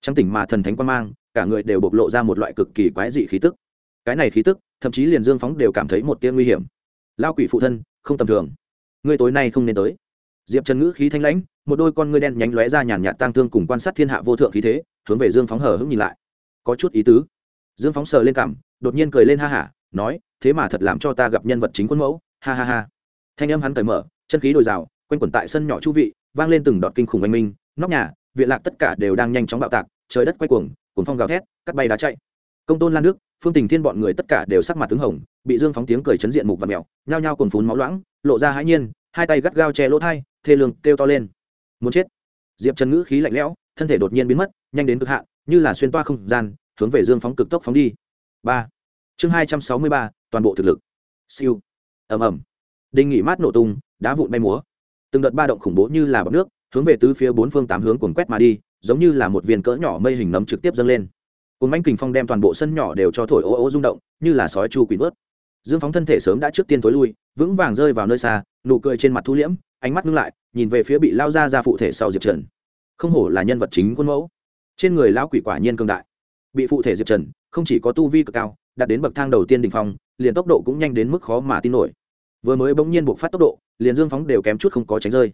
Trắng tỉnh mà thần thánh quan mang, cả người đều bộc lộ ra một loại cực kỳ quái dị khí tức cái này khí tức, thậm chí liền dương phóng đều cảm thấy một tia nguy hiểm. Lao quỷ phụ thân, không tầm thường. Ngươi tối nay không nên tới. Diệp trần ngữ khí thanh lãnh, một đôi con ngươi đen nhánh lóe ra nhàn nhạt tang thương cùng quan sát thiên hạ vô thượng khí thế, hướng về dương phóng hờ hững nhìn lại. Có chút ý tứ. Dương phóng sờ lên cảm, đột nhiên cười lên ha hả, nói, thế mà thật làm cho ta gặp nhân vật chính quân mẫu. Ha ha ha. Thanh âm hắn cởi mở, chân khí đồi rào quanh quẩn tại sân nhỏ chu vị, vang lên từng đọt kinh khủng oanh minh, nóc nhà, viện lạc tất cả đều đang nhanh chóng bạo tạc, trời đất quay cuồng cuồng phong gào thét, cắt bay đá chạy. Công tôn lan nước phương tình thiên bọn người tất cả đều sắc mặt tướng hồng, bị dương phóng tiếng cười chấn diện mục và mèo nhao nhao cồn phún máu loãng, lộ ra hãi nhiên, hai tay gắt gao che lỗ thai, thê lương kêu to lên. Muốn chết. Diệp trần ngữ khí lạnh lẽo, thân thể đột nhiên biến mất, nhanh đến cực hạn, như là xuyên toa không gian, hướng về dương phóng cực tốc phóng đi. Ba. Chương hai trăm sáu mươi ba, toàn bộ thực lực. Siêu. Ầm ầm. Đinh nghỉ mát nổ tung, đá vụn bay múa. Từng đợt ba động khủng bố như là bọc nước, hướng về tứ phía bốn phương tám hướng cuốn quét mà đi, giống như là một viên cỡ nhỏ mây hình nấm trực tiếp dâng lên cùng anh kình phong đem toàn bộ sân nhỏ đều cho thổi ô ô rung động, như là sói chu quỷ vớt. Dương phóng thân thể sớm đã trước tiên tối lui, vững vàng rơi vào nơi xa, nụ cười trên mặt thu liễm, ánh mắt ngưng lại, nhìn về phía bị lao ra ra phụ thể sau diệp trần. Không hổ là nhân vật chính quân mẫu. Trên người lao quỷ quả nhiên cương đại. Bị phụ thể diệp trần, không chỉ có tu vi cực cao, đạt đến bậc thang đầu tiên đ ỉ n h phong, liền tốc độ cũng nhanh đến mức khó mà tin nổi. Vừa mới bỗng nhiên buộc phát tốc độ, liền dương phóng đều kém chút không có tránh rơi.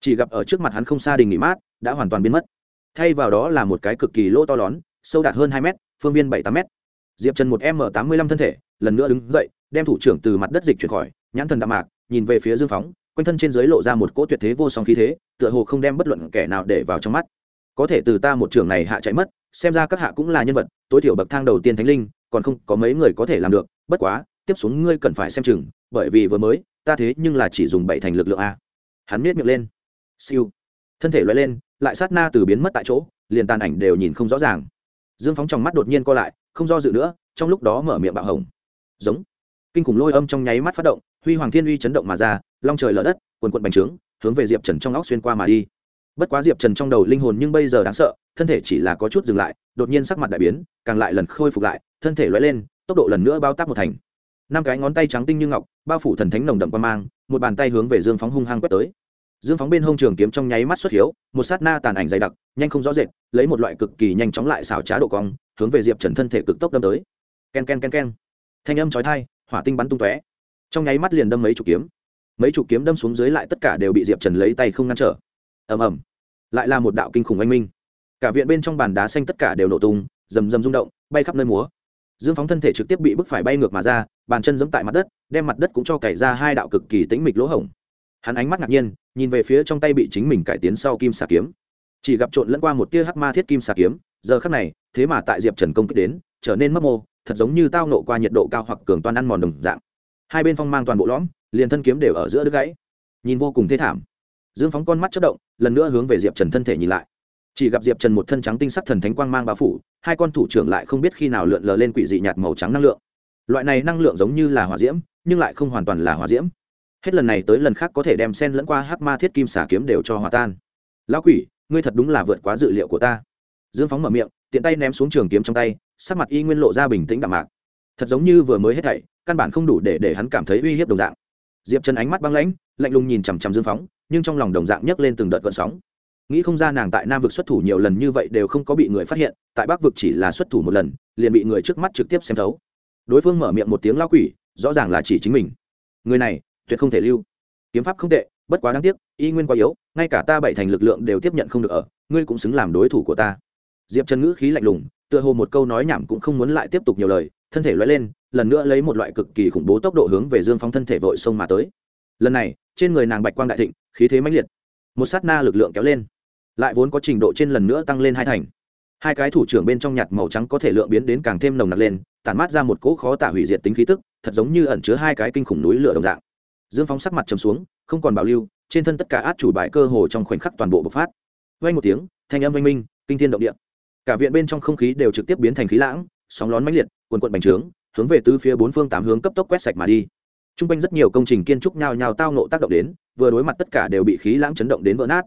Chỉ gặp ở trước mặt hắn không xa đình nghỉ mát, đã hoàn toàn biến mất. Thay vào đó là một cái cực kỳ lỗ to lón sâu đạt hơn hai m phương viên bảy tám m diệp trần một m tám mươi lăm thân thể, lần nữa đứng dậy, đem thủ trưởng từ mặt đất dịch chuyển khỏi, nhãn thần đạm mạc, nhìn về phía dương phóng, quanh thân trên dưới lộ ra một cỗ tuyệt thế vô song khí thế, tựa hồ không đem bất luận kẻ nào để vào trong mắt. Có thể từ ta một trưởng này hạ chạy mất, xem ra các hạ cũng là nhân vật, tối thiểu bậc thang đầu tiên thánh linh, còn không có mấy người có thể làm được, bất quá, tiếp xuống ngươi cần phải xem chừng, bởi vì vừa mới, ta thế nhưng là chỉ dùng bảy thành lực lượng a. Hắn miết miệng lên. Siêu. Thân thể loay lên, lại sát na từ biến mất tại chỗ, liền tàn ảnh đều nhìn không rõ ràng dương phóng trong mắt đột nhiên co lại, không do dự nữa, trong lúc đó mở miệng bạo hồng. Giống. Kinh khủng lôi âm trong nháy mắt phát động, huy hoàng thiên uy chấn động mà ra, long trời lở đất, quần quận bành trướng, hướng về diệp trần trong óc xuyên qua mà đi. Bất quá diệp trần trong đầu linh hồn nhưng bây giờ đáng sợ, thân thể chỉ là có chút dừng lại, đột nhiên sắc mặt đại biến, càng lại lần khôi phục lại, thân thể l lên, tốc độ lần nữa bao tác một thành. Năm cái ngón tay trắng tinh như ngọc, bao phủ thần thánh nồng đậm quan mang, một bàn tay hướng về dương phóng hung hăng quét tới dương phóng bên hông trường kiếm trong nháy mắt xuất hiếu, một sát na tàn ảnh dày đặc, nhanh không rõ rệt, lấy một loại cực kỳ nhanh chóng lại xảo trá độ cong, hướng về diệp trần thân thể cực tốc đâm tới. K e n k e n k e n k e n thanh âm trói thai hỏa tinh bắn tung tóe. Trong nháy mắt liền đâm mấy chục kiếm. Mấy chục kiếm đâm xuống dưới lại tất cả đều bị diệp trần lấy tay không ngăn trở. Ầm ầm. Lại là một đạo kinh khủng oanh minh. Cả viện bên trong bàn đá xanh tất cả đều nổ tung, rầm rầm rung động, bay khắp nơi múa. Dương phóng thân thể trực tiếp bị bức phải bay ngược mà ra, bàn chân giẫm tại mặt đất, đem mặt đất cũng cho cày ra hai đạo cực kỳ tĩnh mịch lỗ hổng. Hắn ánh mắt ngạc nhiên nhìn về phía trong tay bị chính mình cải tiến sau kim xà kiếm. Chỉ gặp trộn lẫn qua một tia hắc ma thiết kim xà kiếm, giờ khắc này, thế mà tại diệp trần công kích đến, trở nên mất mô, thật giống như tao nộ qua nhiệt độ cao hoặc cường toan ăn mòn đồng dạng. Hai bên phong mang toàn bộ lõm, liền thân kiếm đều ở giữa đứt gãy. Nhìn vô cùng thê thảm. Dương phóng con mắt chất động, lần nữa hướng về diệp trần thân thể nhìn lại. Chỉ gặp diệp trần một thân trắng tinh sắc thần thánh quang mang bao phủ, hai con thủ trưởng lại không biết khi nào lượn lờ lên quỷ dị nhạt màu trắng năng lượng. Loại này năng lượng giống như là hỏa diễm, nhưng lại không hoàn toàn là hỏa diễm hết lần này tới lần khác có thể đem sen lẫn qua hắc ma thiết kim xả kiếm đều cho hòa tan. Lão quỷ, ngươi thật đúng là vượt quá dự liệu của ta. Dương phóng mở miệng, tiện tay ném xuống trường kiếm trong tay, sắc mặt y nguyên lộ ra bình tĩnh đạm mạc. Thật giống như vừa mới hết thảy, căn bản không đủ để để hắn cảm thấy uy hiếp đồng dạng. Diệp trần ánh mắt băng lãnh, lạnh lùng nhìn chằm chằm dương phóng, nhưng trong lòng đồng dạng nhấc lên từng đợt gợn sóng. Nghĩ không ra nàng tại nam vực xuất thủ nhiều lần như vậy đều không có bị người phát hiện, tại bắc vực chỉ là xuất thủ một lần, liền bị người trước mắt trực tiếp xem thấu. Đối phương mở miệng một tiếng lao quỷ, rõ ràng là chỉ chính mình. Người này tuyệt không thể lưu. Kiếm pháp không tệ, bất quá đáng tiếc, y nguyên quá yếu, ngay cả ta bảy thành lực lượng đều tiếp nhận không được ở, ngươi cũng xứng làm đối thủ của ta. Diệp trần ngữ khí lạnh lùng, tựa hồ một câu nói nhảm cũng không muốn lại tiếp tục nhiều lời, thân thể loay lên, lần nữa lấy một loại cực kỳ khủng bố tốc độ hướng về dương phóng thân thể vội sông mà tới. Lần này, trên người nàng bạch quang đại thịnh, khí thế mãnh liệt. Một sát na lực lượng kéo lên, lại vốn có trình độ trên lần nữa tăng lên hai thành. Hai cái thủ trưởng bên trong nhạt màu trắng có thể lượng biến đến càng thêm nồng nặc lên, tản mát ra một cỗ khó tả hủy diệt tính khí tức, thật giống như ẩn chứa hai cái kinh khủng núi lửa đồng dạng dương phóng sắc mặt trầm xuống, không còn bảo lưu, trên thân tất cả át chủ bài cơ hồ trong khoảnh khắc toàn bộ bộc phát. Vay một tiếng, thanh âm oanh minh, kinh thiên động địa. Cả viện bên trong không khí đều trực tiếp biến thành khí lãng, sóng lón mãnh liệt quần quận bành trướng, hướng về tứ phía bốn phương tám hướng cấp tốc quét sạch mà đi. T r u n g quanh rất nhiều công trình kiên trúc nhào nhào tao nộ tác động đến, vừa đối mặt tất cả đều bị khí lãng chấn động đến vỡ nát.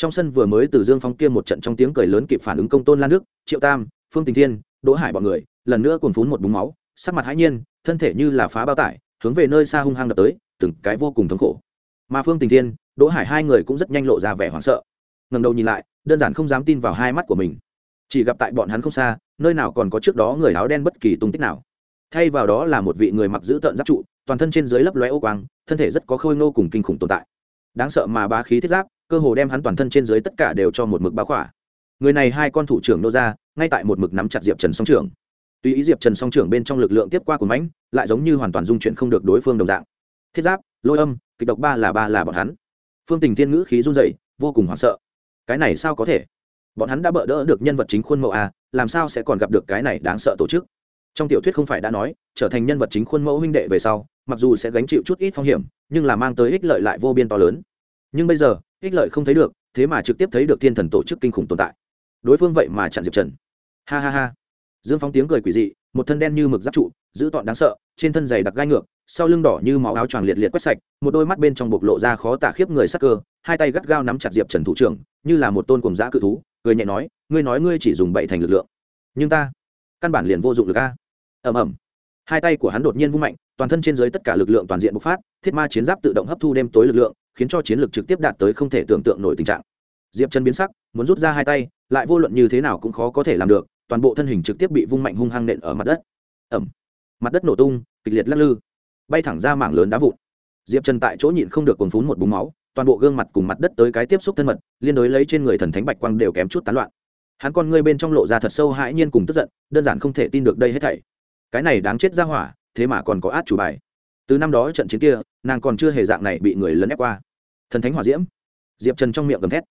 Trong sân vừa mới từ dương phong kia một trận trong tiếng cười lớn kịp phản ứng công tôn lan nước triệu tam, phương tình thiên, đỗ hải bọn người, lần nữa cồn phún một búng máu, sắc mặt hãi nhiên, thân thể như là phá bao tải, hướng về nơi xa hung hăng đập tới từng cái vô cùng thống khổ. Mà phương tình thiên, đỗ hải hai người cũng rất nhanh lộ ra vẻ hoảng sợ. Ngần đầu nhìn lại, đơn giản không dám tin vào hai mắt của mình. Chỉ gặp tại bọn hắn không xa, nơi nào còn có trước đó người áo đen bất kỳ tung tích nào. Thay vào đó là một vị người mặc giữ tợn giáp trụ, toàn thân trên dưới lấp lóe ô quang, thân thể rất có khôi ngô cùng kinh khủng tồn tại. Đáng sợ mà bá khí thiết giáp, cơ hồ đem hắn toàn thân trên dưới tất cả đều cho một mực bá khỏa. Người này hai con thủ trưởng nô ra, ngay tại một mực nắm chặt diệp trần song trưởng. Tuy ý diệp trần song trưởng bên trong lực lượng tiếp qua của mãnh, lại giống như hoàn toàn dung chuyển không được đối phương đồng dạng thiết giáp, lôi âm, kịch độc ba là ba là bọn hắn. Phương tình thiên ngữ khí run dậy vô cùng hoảng sợ. Cái này sao có thể? Bọn hắn đã bỡ đỡ được nhân vật chính khuôn mẫu a, làm sao sẽ còn gặp được cái này đáng sợ tổ chức? Trong tiểu thuyết không phải đã nói, trở thành nhân vật chính khuôn mẫu huynh đệ về sau, mặc dù sẽ gánh chịu chút ít phong hiểm, nhưng là mang tới ích lợi lại vô biên to lớn. Nhưng bây giờ, ích lợi không thấy được, thế mà trực tiếp thấy được thiên thần tổ chức kinh khủng tồn tại. Đối phương vậy mà chặn diệp trần. Ha ha ha. Dương phóng tiếng cười quỷ dị, một thân đen như mực giáp trụ, giữ tọn đáng sợ trên thân giày đặc gai ngược, sau lưng đỏ như máu áo choàng liệt liệt quét sạch, một đôi mắt bên trong bộc lộ ra khó tả khiếp người sắc cơ, hai tay gắt gao nắm chặt diệp trần thủ trưởng, như là một tôn cùng giã cự thú, cười nhẹ nói, ngươi nói ngươi chỉ dùng bậy thành lực lượng, nhưng ta căn bản liền vô dụng lực a. Ầm ầm. Hai tay của hắn đột nhiên vung mạnh, toàn thân trên dưới tất cả lực lượng toàn diện bộc phát, thiết ma chiến giáp tự động hấp thu đêm tối lực lượng, khiến cho chiến lược trực tiếp đạt tới không thể tưởng tượng nổi tình trạng. Diệp chân biến sắc, muốn rút ra hai tay, lại vô luận như thế nào cũng khó có thể làm được, toàn bộ thân hình trực tiếp bị vung mạnh hung hăng nện ở mặt đất. Ẩm mặt đất nổ tung, kịch liệt lắc lư, bay thẳng ra mảng lớn đá vụn. Diệp trần tại chỗ nhịn không được cuồng phún một búng máu, toàn bộ gương mặt cùng mặt đất tới cái tiếp xúc thân mật, liên đối lấy trên người thần thánh bạch quang đều kém chút tán loạn. Hắn con ngươi bên trong lộ ra thật sâu hãi nhiên cùng tức giận, đơn giản không thể tin được đây hết thảy. Cái này đáng chết ra hỏa, thế mà còn có át chủ bài. Từ năm đó trận chiến kia, nàng còn chưa hề dạng này bị người lấn ép qua. Thần thánh hỏa diễm. Diệp trần trong miệng gầm thét.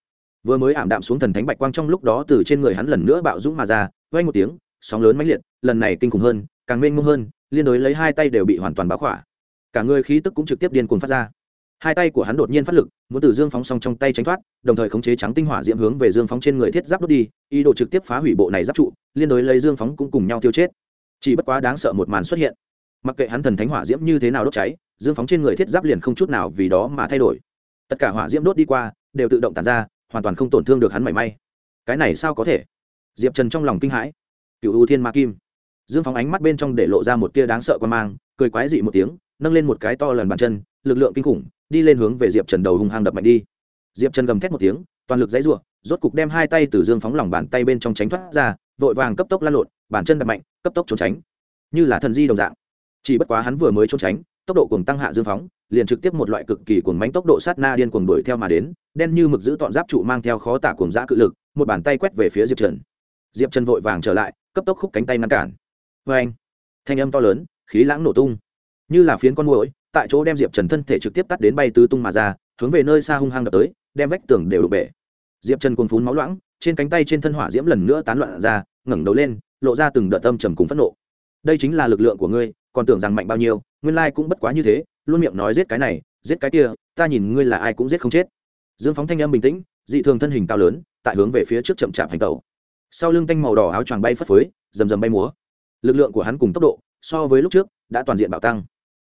Vừa mới ảm đạm xuống thần thánh bạch quang trong lúc đó từ trên người hắn lần nữa bạo dũng mà ra vây một tiếng, sóng lớn mãnh liệt, lần này kinh khủng hơn, càng mênh mông hơn liên đối lấy hai tay đều bị hoàn toàn báo khỏa. Cả người khí tức cũng trực tiếp điên cuồng phát ra. Hai tay của hắn đột nhiên phát lực, muốn từ dương phóng xong trong tay tránh thoát, đồng thời khống chế trắng tinh hỏa diễm hướng về dương phóng trên người thiết giáp đốt đi, ý đồ trực tiếp phá hủy bộ này giáp trụ, liên đối lấy dương phóng cũng cùng nhau tiêu chết. Chỉ bất quá đáng sợ một màn xuất hiện. Mặc kệ hắn thần thánh hỏa diễm như thế nào đốt cháy, dương phóng trên người thiết giáp liền không chút nào vì đó mà thay đổi. Tất cả hỏa diễm đốt đi qua, đều tự động tàn ra, hoàn toàn không tổn thương được hắn mảy may. Cái này sao có thể? Diệp trần trong lòng kinh hãi. Cựu ưu thiên ma kim dương phóng ánh mắt bên trong để lộ ra một tia đáng sợ quan mang, cười quái dị một tiếng, nâng lên một cái to lần bàn chân, lực lượng kinh khủng, đi lên hướng về diệp trần đầu hung hăng đập mạnh đi. Diệp trần gầm thét một tiếng, toàn lực dãy r u ộ rốt cục đem hai tay từ dương phóng lòng bàn tay bên trong tránh thoát ra, vội vàng cấp tốc lan lộn, bàn chân đập mạnh, cấp tốc trốn tránh. Như là thần di đồng dạng. Chỉ bất quá hắn vừa mới trốn tránh, tốc độ cùng tăng hạ dương phóng liền trực tiếp một loại cực kỳ cuồng mánh tốc độ sát na điên cuồng đuổi theo mà đến, đen như mực giữ tọn giáp trụ mang theo khó tả cuồng giã cự lực, một bàn tay quét về phía diệp trần. Diệp trần vội vàng trở lại, cấp tốc khúc cánh tay ngăn cản vê anh, thanh âm to lớn, khí lãng nổ tung. Như là phiến con mũi tại chỗ đem diệp trần thân thể trực tiếp tắt đến bay tứ tung mà ra, hướng về nơi xa hung hăng đập tới, đem vách tường đều đổ bể. Diệp trần cuồng phún máu loãng, trên cánh tay trên thân hỏa diễm lần nữa tán loạn ra, ngẩng đầu lên, lộ ra từng đợt tâm trầm cùng phẫn nộ. Đây chính là lực lượng của ngươi, còn tưởng rằng mạnh bao nhiêu, nguyên lai cũng bất quá như thế, luôn miệng nói giết cái này, giết cái kia, ta nhìn ngươi là ai cũng giết không chết. Dương phóng thanh âm bình tĩnh, dị thường thân hình cao lớn, tại hướng về phía trước chậm chạp hành tàu sau lưng tanh màu đỏ áo choàng bay phất phới, rầm rầm bay múa lực lượng của hắn cùng tốc độ, so với lúc trước, đã toàn diện bạo tăng.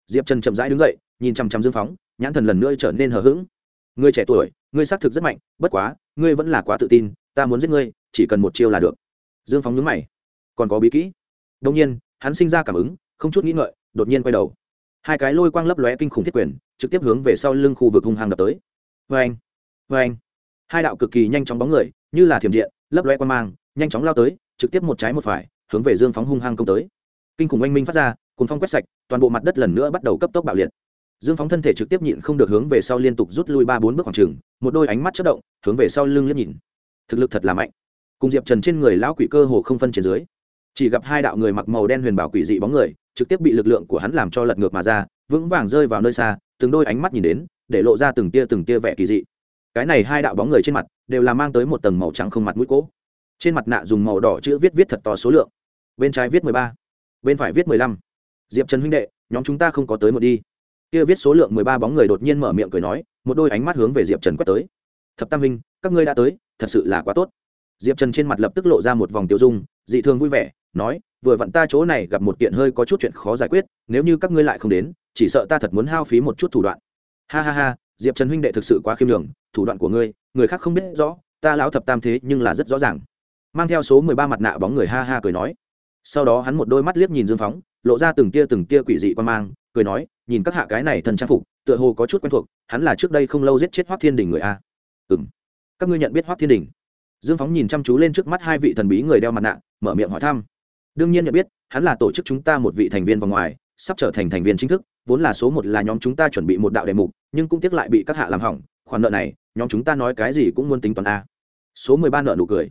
Diệp trần chậm rãi đứng dậy, nhìn chằm chằm dương phóng, nhãn thần lần nữa trở nên hờ hững. Ngươi trẻ tuổi ngươi xác thực rất mạnh, bất quá, ngươi vẫn là quá tự tin, ta muốn giết ngươi, chỉ cần một chiêu là được. Dương phóng nhướng mày. Còn có bí kỹ. Đông nhiên, hắn sinh ra cảm ứng, không chút nghĩ ngợi, đột nhiên quay đầu. Hai cái lôi quang lấp lóe kinh khủng thiết quyền, trực tiếp hướng về sau lưng khu vực hung hăng đập tới. Vê anh vê anh hai đạo cực kỳ nhanh chóng bóng người, như là thiểm điện, lấp lóe quang mang, nhanh chóng lao tới, trực tiếp một trái một phải hướng về dương phóng hung hăng công tới. Kinh khủng oanh minh phát ra cùng phong quét sạch, toàn bộ mặt đất lần nữa bắt đầu cấp tốc bạo liệt. Dương phóng thân thể trực tiếp nhịn không được hướng về sau liên tục rút lui ba bốn bước khoảng trừng một đôi ánh mắt chất động, hướng về sau lưng liếc nhìn. Thực lực thật là mạnh. Cùng diệp trần trên người lão quỷ cơ hồ không phân trên dưới. Chỉ gặp hai đạo người mặc màu đen huyền bảo quỷ dị bóng người, trực tiếp bị lực lượng của hắn làm cho lật ngược mà ra, vững vàng rơi vào nơi xa, từng đôi ánh mắt nhìn đến, để lộ ra từng tia từng tia vẻ kỳ dị. Cái này hai đạo bóng người trên mặt, đều là mang tới một tầng màu trắng không mặt mũi cỗ trên mặt nạ dùng màu đỏ chữ viết viết thật to số lượng bên trái viết mười ba, bên phải viết mười lăm. Diệp trần huynh đệ, nhóm chúng ta không có tới một đi. Kia viết số lượng mười ba bóng người đột nhiên mở miệng cười nói, một đôi ánh mắt hướng về diệp trần quét tới. Thập tam huynh, các ngươi đã tới, thật sự là quá tốt. Diệp trần trên mặt lập tức lộ ra một vòng tiêu dung, dị thường vui vẻ, nói, vừa vặn ta chỗ này gặp một kiện hơi có chút chuyện khó giải quyết, nếu như các ngươi lại không đến, chỉ sợ ta thật muốn hao phí một chút thủ đoạn. Ha ha ha, diệp trần huynh đệ thực sự quá khiêm đường thủ đoạn của ngươi, người khác không biết rõ, ta lão thập tam thế nhưng là rất rõ ràng. Mang theo số mười ba mặt nạ bóng người ha ha cười nói sau đó hắn một đôi mắt liếc nhìn dương phóng, lộ ra từng tia từng tia quỷ dị quan mang, cười nói, nhìn các hạ cái này thần trang phục, tựa hồ có chút quen thuộc, hắn là trước đây không lâu giết chết hoác thiên đình người a. Ừ m các ngươi nhận biết hoác thiên đình? Dương phóng nhìn chăm chú lên trước mắt hai vị thần bí người đeo mặt nạ, mở miệng hỏi thăm. Đương nhiên nhận biết, hắn là tổ chức chúng ta một vị thành viên vòng ngoài, sắp trở thành thành viên chính thức, vốn là số một là nhóm chúng ta chuẩn bị một đạo đề mục, nhưng cũng tiếc lại bị các hạ làm hỏng, khoản nợ này, nhóm chúng ta nói cái gì cũng muốn tính toán a. Số mười ba nợ nụ cười.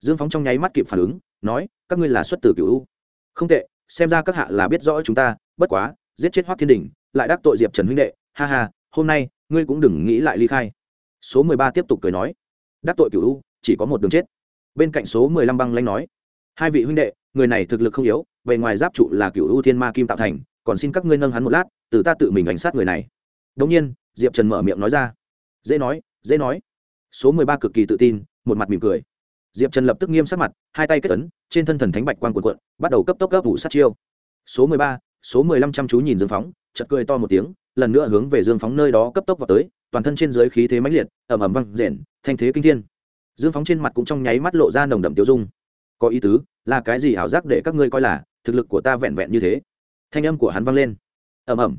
Dương phóng trong nháy mắt kịp phản ứng nói, các ngươi là xuất từ cựu u. Không tệ, xem ra các hạ là biết rõ chúng ta, bất quá, giết chết hoác thiên đình, lại đắc tội diệp trần huynh đệ, ha ha, hôm nay, ngươi cũng đừng nghĩ lại ly khai. Số mười ba tiếp tục cười nói, đắc tội cựu u, chỉ có một đường chết. Bên cạnh số mười lăm băng lanh nói, hai vị huynh đệ, người này thực lực không yếu, bề ngoài giáp trụ là cựu u thiên ma kim tạo thành, còn xin các ngươi nâng hắn một lát, từ ta tự mình ảnh sát người này. Đông nhiên, diệp trần mở miệng nói ra, dễ nói dễ nói. Số mười ba cực kỳ tự tin, một mặt mỉm cười diệp trần lập tức nghiêm sắc mặt hai tay kết tấn trên thân thần thánh bạch quang cuộn cuộn, bắt đầu cấp tốc cấp vụ sát chiêu. Số mười ba số mười lăm chăm chú nhìn dương phóng chật cười to một tiếng lần nữa hướng về dương phóng nơi đó cấp tốc vào tới toàn thân trên dưới khí thế mãnh liệt ẩm ẩm văng rền thanh thế kinh thiên. Dương phóng trên mặt cũng trong nháy mắt lộ ra nồng đậm tiêu dung. Có ý tứ là cái gì ảo giác để các ngươi coi là thực lực của ta vẹn vẹn như thế? Thanh âm của hắn vang lên. Ẩm ẩm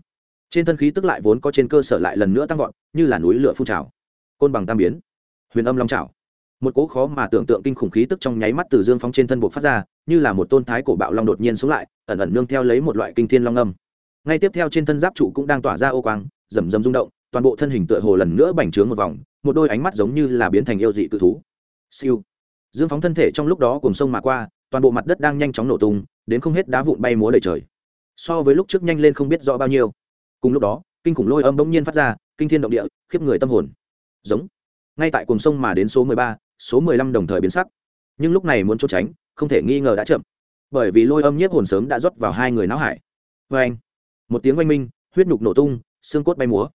trên thân khí tức lại vốn có trên cơ sở lại lần nữa tăng vọt như là núi lửa phun trào. Côn bằng tam biến. Huyền âm long trào một cỗ khó mà tưởng tượng kinh khủng khí tức trong nháy mắt từ dương phóng trên thân buộc phát ra, như là một tôn thái cổ bạo long đột nhiên sống lại, ẩn ẩn nương theo lấy một loại kinh thiên long âm. Ngay tiếp theo trên thân giáp trụ cũng đang tỏa ra ô quang, rầm rầm rung động, toàn bộ thân hình tựa hồ lần nữa bành trướng một vòng, một đôi ánh mắt giống như là biến thành yêu dị cự thú. Siêu. Dương phóng thân thể trong lúc đó cùng sông mà qua, toàn bộ mặt đất đang nhanh chóng nổ tung, đến không hết đá vụn bay múa đầy trời. So với lúc trước nhanh lên không biết rõ bao nhiêu. Cùng lúc đó, kinh khủng lôi âm bỗng nhiên phát ra, kinh thiên động địa, khiếp người tâm hồn. Giống. Ngay tại cùng sông mà đến số mười ba số mười lăm đồng thời biến sắc. Nhưng lúc này muốn trốn tránh, không thể nghi ngờ đã chậm. Bởi vì lôi âm nhiếp hồn sớm đã rót vào hai người não hải. Vê anh, một tiếng oanh minh, huyết nhục nổ tung, xương cốt bay múa.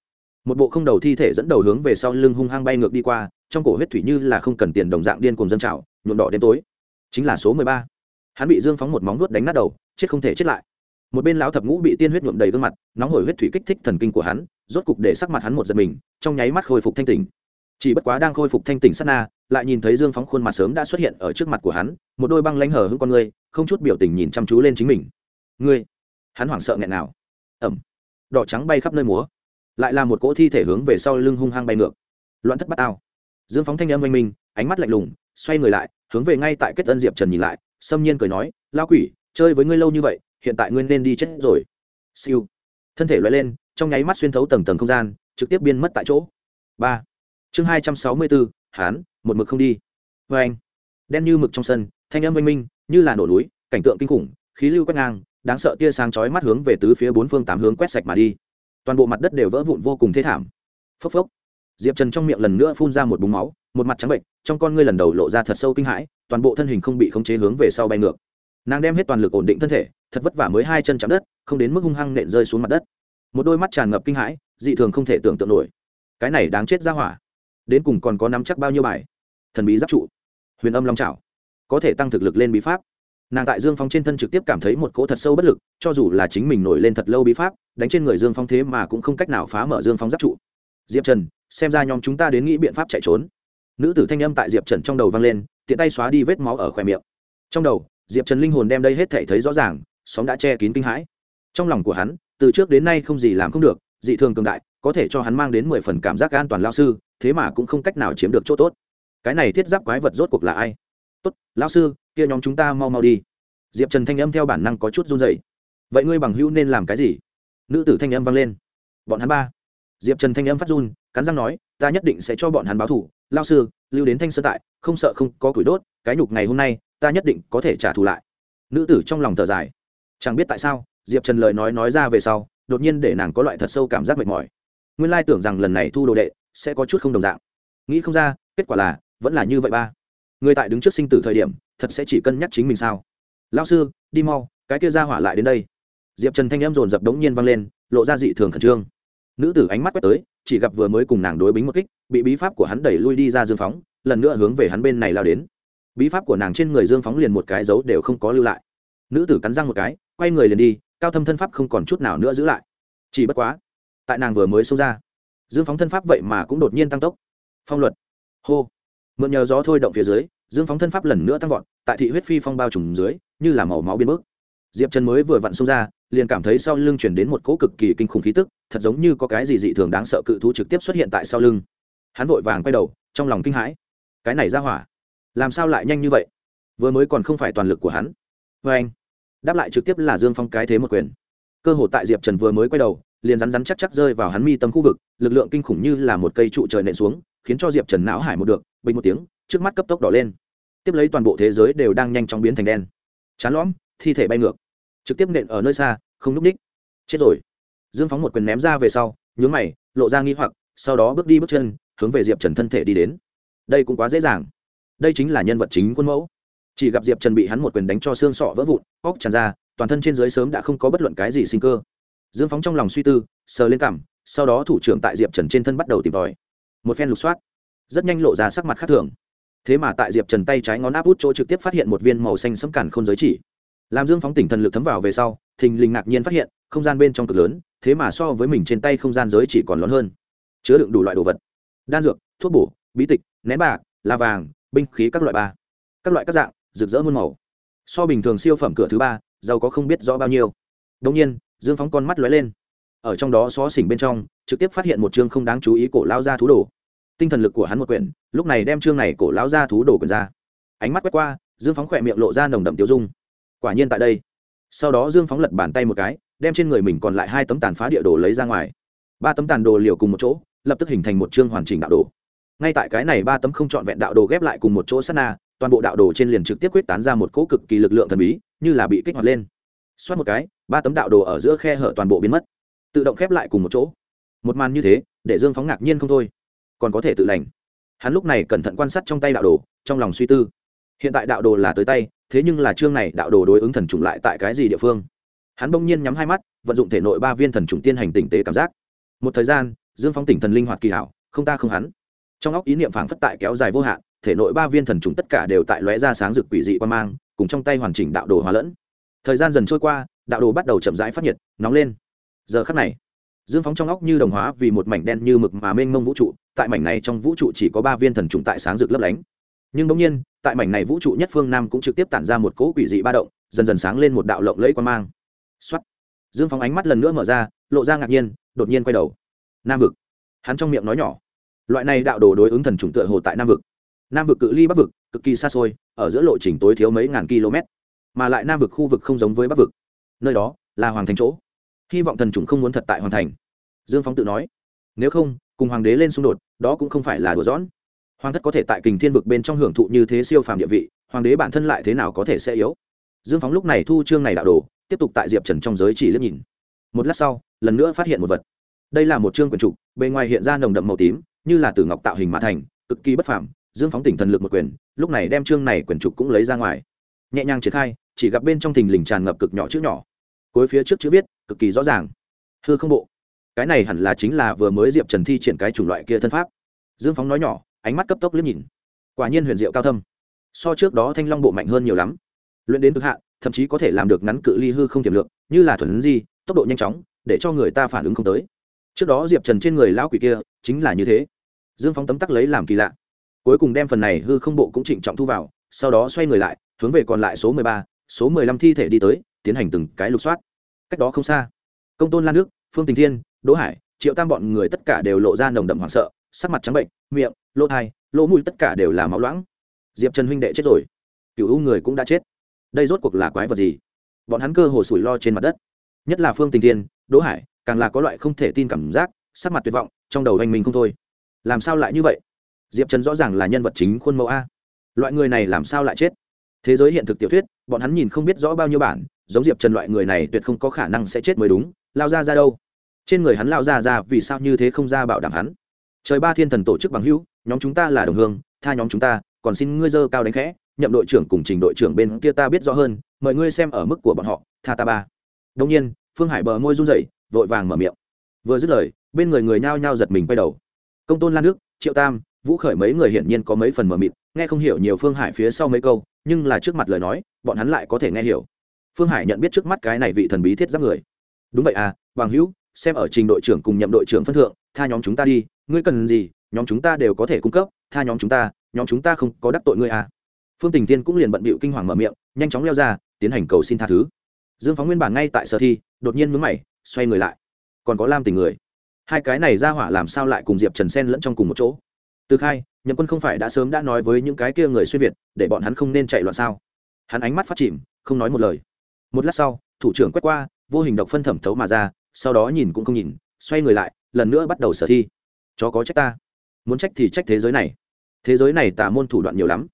Một bộ không đầu thi thể dẫn đầu hướng về sau lưng hung hăng bay ngược đi qua, trong cổ huyết thủy như là không cần tiền đồng dạng điên cùng dân trào, nhuộm đỏ đêm tối. Chính là số mười ba. Hắn bị dương phóng một móng vuốt đánh nát đầu, chết không thể chết lại. Một bên lão thập ngũ bị tiên huyết nhuộm đầy gương mặt, nóng hổi huyết thủy kích thích thần kinh của hắn, rốt cục để sắc mặt hắn một giật mình, trong nháy mắt khôi phục thanh tỉnh chỉ bất quá đang khôi phục thanh tỉnh sát na, lại nhìn thấy dương phóng khuôn mặt sớm đã xuất hiện ở trước mặt của hắn, một đôi băng lánh hở hững con ngươi, không chút biểu tình nhìn chăm chú lên chính mình. Ngươi? Hắn hoảng sợ nghẹn nào. Ẩm. Đỏ trắng bay khắp nơi múa. Lại là một cỗ thi thể hướng về sau lưng hung hăng bay ngược. Loạn thất bát tao. Dương phóng thanh âm oanh minh, ánh mắt lạnh lùng, xoay người lại, hướng về ngay tại kết tân diệp trần nhìn lại, xâm nhiên cười nói lao quỷ, chơi với ngươi lâu như vậy, hiện tại ngươi nên đi chết rồi. Siêu. Thân thể loại lên, trong nháy mắt xuyên thấu tầng tầng không gian, trực tiếp biên mất tại chỗ. Ba chương hai trăm sáu mươi bốn hán, một mực không đi. Vê anh, đen như mực trong sân, thanh âm oanh minh, như là nổ núi, cảnh tượng kinh khủng, khí lưu quét ngang, đáng sợ tia sáng chói mắt hướng về tứ phía bốn phương tám hướng quét sạch mà đi. Toàn bộ mặt đất đều vỡ vụn vô cùng thê thảm. Phốc phốc. Diệp trần trong miệng lần nữa phun ra một búng máu, một mặt trắng bệnh, trong con ngươi lần đầu lộ ra thật sâu kinh hãi, toàn bộ thân hình không bị khống chế hướng về sau bay ngược. Nàng đem hết toàn lực ổn định thân thể, thật vất vả mới hai chân chạm đất, không đến mức hung hăng nện rơi xuống mặt đất. Một đôi mắt tràn ngập kinh hãi, dị thường không thể tưởng tượng nổi. Cái này đáng chết ra hỏa đến cùng còn có nắm chắc bao nhiêu bài? Thần bí giáp trụ. Huyền âm long trào có thể tăng thực lực lên bí pháp. Nàng tại dương phong trên thân trực tiếp cảm thấy một cỗ thật sâu bất lực, cho dù là chính mình nổi lên thật lâu bí pháp, đánh trên người dương phong thế mà cũng không cách nào phá mở dương phong giáp trụ. Diệp trần, xem ra nhóm chúng ta đến nghĩ biện pháp chạy trốn. Nữ tử thanh âm tại diệp trần trong đầu vang lên, tiện tay xóa đi vết máu ở khỏe miệng. Trong đầu, diệp trần linh hồn đem đây hết thể thấy rõ ràng xóm đã che kín kinh hãi. Trong lòng của hắn, từ trước đến nay không gì làm không được, dị thường cường đại, có thể cho hắn mang đến mười phần cảm giác an toàn lao sư thế mà cũng không cách nào chiếm được chỗ tốt. Cái này thiết giáp quái vật rốt cuộc là ai? Tốt, lão sư, kia nhóm chúng ta mau mau đi. Diệp trần thanh âm theo bản năng có chút run dậy vậy ngươi bằng hữu nên làm cái gì? Nữ tử thanh âm vang lên. Bọn hắn ba. Diệp trần thanh âm phát run, cắn răng nói, ta nhất định sẽ cho bọn hắn báo thủ lao sư, lưu đến thanh sơn tại, không sợ không có củi đốt, cái nhục ngày hôm nay, ta nhất định có thể trả thù lại. Nữ tử trong lòng thở dài. Chẳng biết tại sao, diệp trần lời nói nói ra về sau, đột nhiên để nàng có loại thật sâu cảm giác mệt mỏi. Nguyên lai tưởng rằng lần này thu đồ đệ sẽ có chút không đồng dạng. Nghĩ không ra, kết quả là, vẫn là như vậy ba. Người tại đứng trước sinh tử thời điểm, thật sẽ chỉ cân nhắc chính mình sao? Lao sư, đi mau, cái kia ra hỏa lại đến đây. Diệp trần thanh em dồn dập đống nhiên vang lên, lộ ra dị thường khẩn trương. Nữ tử ánh mắt quét tới, chỉ gặp vừa mới cùng nàng đối bính một kích, bị bí pháp của hắn đẩy lui đi ra dương phóng, lần nữa hướng về hắn bên này lao đến. Bí pháp của nàng trên người dương phóng liền một cái dấu đều không có lưu lại. Nữ tử cắn răng một cái, quay người liền đi, cao thâm thân pháp không còn chút nào nữa giữ lại. Chỉ bất quá, tại nàng vừa mới xông ra dương phóng thân pháp vậy mà cũng đột nhiên tăng tốc. Phong luật. Hô. Mượn nhờ gió thôi động phía dưới, dương phóng thân pháp lần nữa tăng vọt, tại thị huyết phi phong bao trùm dưới, như là màu máu biến bước. Diệp trần mới vừa vặn xông ra, liền cảm thấy sau lưng chuyển đến một cỗ cực kỳ kinh khủng khí tức, thật giống như có cái gì dị thường đáng sợ cự thú trực tiếp xuất hiện tại sau lưng. Hắn vội vàng quay đầu, trong lòng kinh hãi. Cái này ra hỏa, làm sao lại nhanh như vậy? Vừa mới còn không phải toàn lực của hắn. Vê anh đáp lại trực tiếp là dương phong cái thế một quyền. Cơ hội tại diệp trần vừa mới quay đầu liền rắn rắn chắc chắc rơi vào hắn mi tâm khu vực, lực lượng kinh khủng như là một cây trụ trời nện xuống, khiến cho diệp trần não hải một được, bình một tiếng, trước mắt cấp tốc đỏ lên. Tiếp lấy toàn bộ thế giới đều đang nhanh chóng biến thành đen. Chán lõm, thi thể bay ngược. Trực tiếp nện ở nơi xa, không núp ních. Chết rồi. Dương phóng một quyền ném ra về sau, nhướng mày, lộ ra nghi hoặc, sau đó bước đi bước chân, hướng về diệp trần thân thể đi đến. Đây cũng quá dễ dàng. Đây chính là nhân vật chính quân mẫu. Chỉ gặp diệp trần bị hắn một quyền đánh cho xương sọ vỡ vụn, óc tràn ra, toàn thân trên dưới sớm đã không có bất luận cái gì sinh cơ dương phóng trong lòng suy tư, sờ lên cảm, sau đó thủ trưởng tại diệp trần trên thân bắt đầu tìm tòi. Một phen lục soát, rất nhanh lộ ra sắc mặt khác thường. Thế mà tại diệp trần tay trái ngón áp út chỗ trực tiếp phát hiện một viên màu xanh sẫm cản không giới chỉ. Làm dương phóng tỉnh thần lực thấm vào về sau, thình lình ngạc nhiên phát hiện, không gian bên trong cực lớn, thế mà so với mình trên tay không gian giới chỉ còn lớn hơn. Chứa đựng đủ loại đồ vật. Đan dược, thuốc bổ, bí tịch, nén bạc, la vàng, binh khí các loại ba. Các loại các dạng, rực rỡ muôn màu. So bình thường siêu phẩm cửa thứ ba, giàu có không biết rõ bao nhiêu. Đông nhiên dương phóng con mắt lóe lên. Ở trong đó xó xỉnh bên trong, trực tiếp phát hiện một chương không đáng chú ý cổ lao ra thú đồ. Tinh thần lực của hắn một quyển, lúc này đem chương này cổ lao ra thú đồ quyển ra. Ánh mắt quét qua, dương phóng khỏe miệng lộ ra nồng đậm tiêu dung. Quả nhiên tại đây. Sau đó dương phóng lật bàn tay một cái, đem trên người mình còn lại hai tấm tàn phá địa đồ lấy ra ngoài. Ba tấm tàn đồ liều cùng một chỗ, lập tức hình thành một chương hoàn chỉnh đạo đồ. Ngay tại cái này ba tấm không trọn vẹn đạo đồ ghép lại cùng một chỗ sát na, toàn bộ đạo đồ trên liền trực tiếp quyết tán ra một cỗ cực kỳ lực lượng thần bí, như là bị kích hoạt lên. Xoát một cái ba tấm đạo đồ ở giữa khe hở toàn bộ biến mất, tự động khép lại cùng một chỗ. Một màn như thế, để dương phóng ngạc nhiên không thôi. Còn có thể tự lành. Hắn lúc này cẩn thận quan sát trong tay đạo đồ, trong lòng suy tư. Hiện tại đạo đồ là tới tay, thế nhưng là chương này đạo đồ đối ứng thần trùng lại tại cái gì địa phương? Hắn bỗng nhiên nhắm hai mắt, vận dụng thể nội ba viên thần trùng tiên hành tỉnh tế cảm giác. Một thời gian, dương phóng tỉnh thần linh hoạt kỳ hảo, không ta không hắn. Trong óc ý niệm phảng phất tại kéo dài vô hạn, thể nội ba viên thần trùng tất cả đều tại lóe ra sáng rực quỷ dị quan mang, cùng trong tay hoàn chỉnh đạo đồ hóa lẫn. Thời gian dần trôi qua đạo đồ bắt đầu chậm rãi phát nhiệt, nóng lên. Giờ khắc này, dương phóng trong óc như đồng hóa vì một mảnh đen như mực mà mênh mông vũ trụ, tại mảnh này trong vũ trụ chỉ có ba viên thần trùng tại sáng rực lấp lánh. Nhưng bỗng nhiên, tại mảnh này vũ trụ nhất phương nam cũng trực tiếp tản ra một cỗ quỷ dị ba động, dần dần sáng lên một đạo lộng lẫy quan mang. Xuất dương phóng ánh mắt lần nữa mở ra, lộ ra ngạc nhiên, đột nhiên quay đầu. Nam vực. Hắn trong miệng nói nhỏ. Loại này đạo đồ đối ứng thần trùng tựa hồ tại nam vực. Nam vực cự ly bắc vực, cực kỳ xa xôi, ở giữa lộ trình tối thiếu mấy ngàn km mà lại nam vực khu vực không giống với bắc vực nơi đó là hoàng thành chỗ. Hy vọng thần chủng không muốn thật tại hoàng thành. Dương phóng tự nói. Nếu không, cùng hoàng đế lên xung đột, đó cũng không phải là đùa dõn hoàng thất có thể tại kình thiên vực bên trong hưởng thụ như thế siêu phàm địa vị, hoàng đế bản thân lại thế nào có thể sẽ yếu? Dương phóng lúc này thu chương này đạo đồ, tiếp tục tại diệp trần trong giới chỉ liếc nhìn. Một lát sau, lần nữa phát hiện một vật. Đây là một chương quyển trục, bề ngoài hiện ra nồng đậm màu tím, như là từ ngọc tạo hình mã thành, cực kỳ bất phàm. Dương phóng tỉnh thần lực một quyền, lúc này đem chương này quyển trục cũng lấy ra ngoài. Nhẹ nhàng triển khai, chỉ gặp bên trong thình lình tràn ngập cực nhỏ chữ nhỏ cuối phía trước chữ viết, cực kỳ rõ ràng. Hư không bộ. Cái này hẳn là chính là vừa mới diệp trần thi triển cái chủng loại kia thân pháp. Dương phóng nói nhỏ, ánh mắt cấp tốc liếc nhìn. Quả nhiên huyền diệu cao thâm. So trước đó thanh long bộ mạnh hơn nhiều lắm. Luyện đến cực hạn, thậm chí có thể làm được ngắn cự ly hư không tiềm lượng như là thuần di, tốc độ nhanh chóng, để cho người ta phản ứng không tới. Trước đó diệp trần trên người lão quỷ kia, chính là như thế. Dương phóng tấm tắc lấy làm kỳ lạ. Cuối cùng đem phần này hư không bộ cũng trịnh trọng thu vào, sau đó xoay người lại, hướng về còn lại số mười ba, số mười lăm thi thể đi tới tiến hành từng cái lục soát. Cách đó không xa, công tôn lan nước, phương tình thiên, đỗ hải, triệu tam bọn người tất cả đều lộ ra nồng đậm hoảng sợ, sắc mặt trắng bệnh, miệng, lỗ thai lỗ mũi tất cả đều là máu loãng. Diệp trần huynh đệ chết rồi, cựu u người cũng đã chết. Đây rốt cuộc là quái vật gì? Bọn hắn cơ hồ sủi lo trên mặt đất. Nhất là phương tình thiên, đỗ hải, càng là có loại không thể tin cảm giác, sắc mặt tuyệt vọng, trong đầu anh mình không thôi. Làm sao lại như vậy? Diệp trần rõ ràng là nhân vật chính khuôn mẫu a. Loại người này làm sao lại chết? Thế giới hiện thực tiểu thuyết, bọn hắn nhìn không biết rõ bao nhiêu bản giống diệp trần loại người này tuyệt không có khả năng sẽ chết mới đúng, lao ra ra đâu? Trên người hắn lao ra ra vì sao như thế không ra bảo đảm hắn? Trời ba thiên thần tổ chức bằng hữu, nhóm chúng ta là đồng hương, tha nhóm chúng ta, còn xin ngươi dơ cao đánh khẽ, nhậm đội trưởng cùng trình đội trưởng bên kia ta biết rõ hơn, mời ngươi xem ở mức của bọn họ, tha ta ba. Đông nhiên, phương hải bờ môi run rẩy, vội vàng mở miệng. Vừa dứt lời, bên người người nhao nhao giật mình quay đầu. Công tôn lan nước triệu tam, vũ khởi mấy người hiển nhiên có mấy phần mờ mịt, nghe không hiểu nhiều phương hải phía sau mấy câu, nhưng là trước mặt lời nói, bọn hắn lại có thể nghe hiểu phương hải nhận biết trước mắt cái này vị thần bí thiết giáp người. Đúng vậy à bằng hữu, xem ở trình đội trưởng cùng nhậm đội trưởng phân thượng, tha nhóm chúng ta đi, ngươi cần gì, nhóm chúng ta đều có thể cung cấp, tha nhóm chúng ta, nhóm chúng ta không có đắc tội ngươi à. Phương tình tiên cũng liền bận bịu kinh hoàng mở miệng, nhanh chóng leo ra, tiến hành cầu xin tha thứ. Dương phóng nguyên bản ngay tại sở thi, đột nhiên mướn mày, xoay người lại. Còn có lam tình người. Hai cái này ra hỏa làm sao lại cùng diệp trần sen lẫn trong cùng một chỗ? Từ khai, nhậm quân không phải đã sớm đã nói với những cái kia người xuyên việt, để bọn hắn không nên chạy loạn sao? Hắn ánh mắt phát chìm, không nói một lời một lát sau thủ trưởng quét qua vô hình độc phân thẩm thấu mà ra sau đó nhìn cũng không nhìn xoay người lại lần nữa bắt đầu sở thi. Chó có trách ta. Muốn trách thì trách thế giới này. Thế giới này tà môn thủ đoạn nhiều lắm.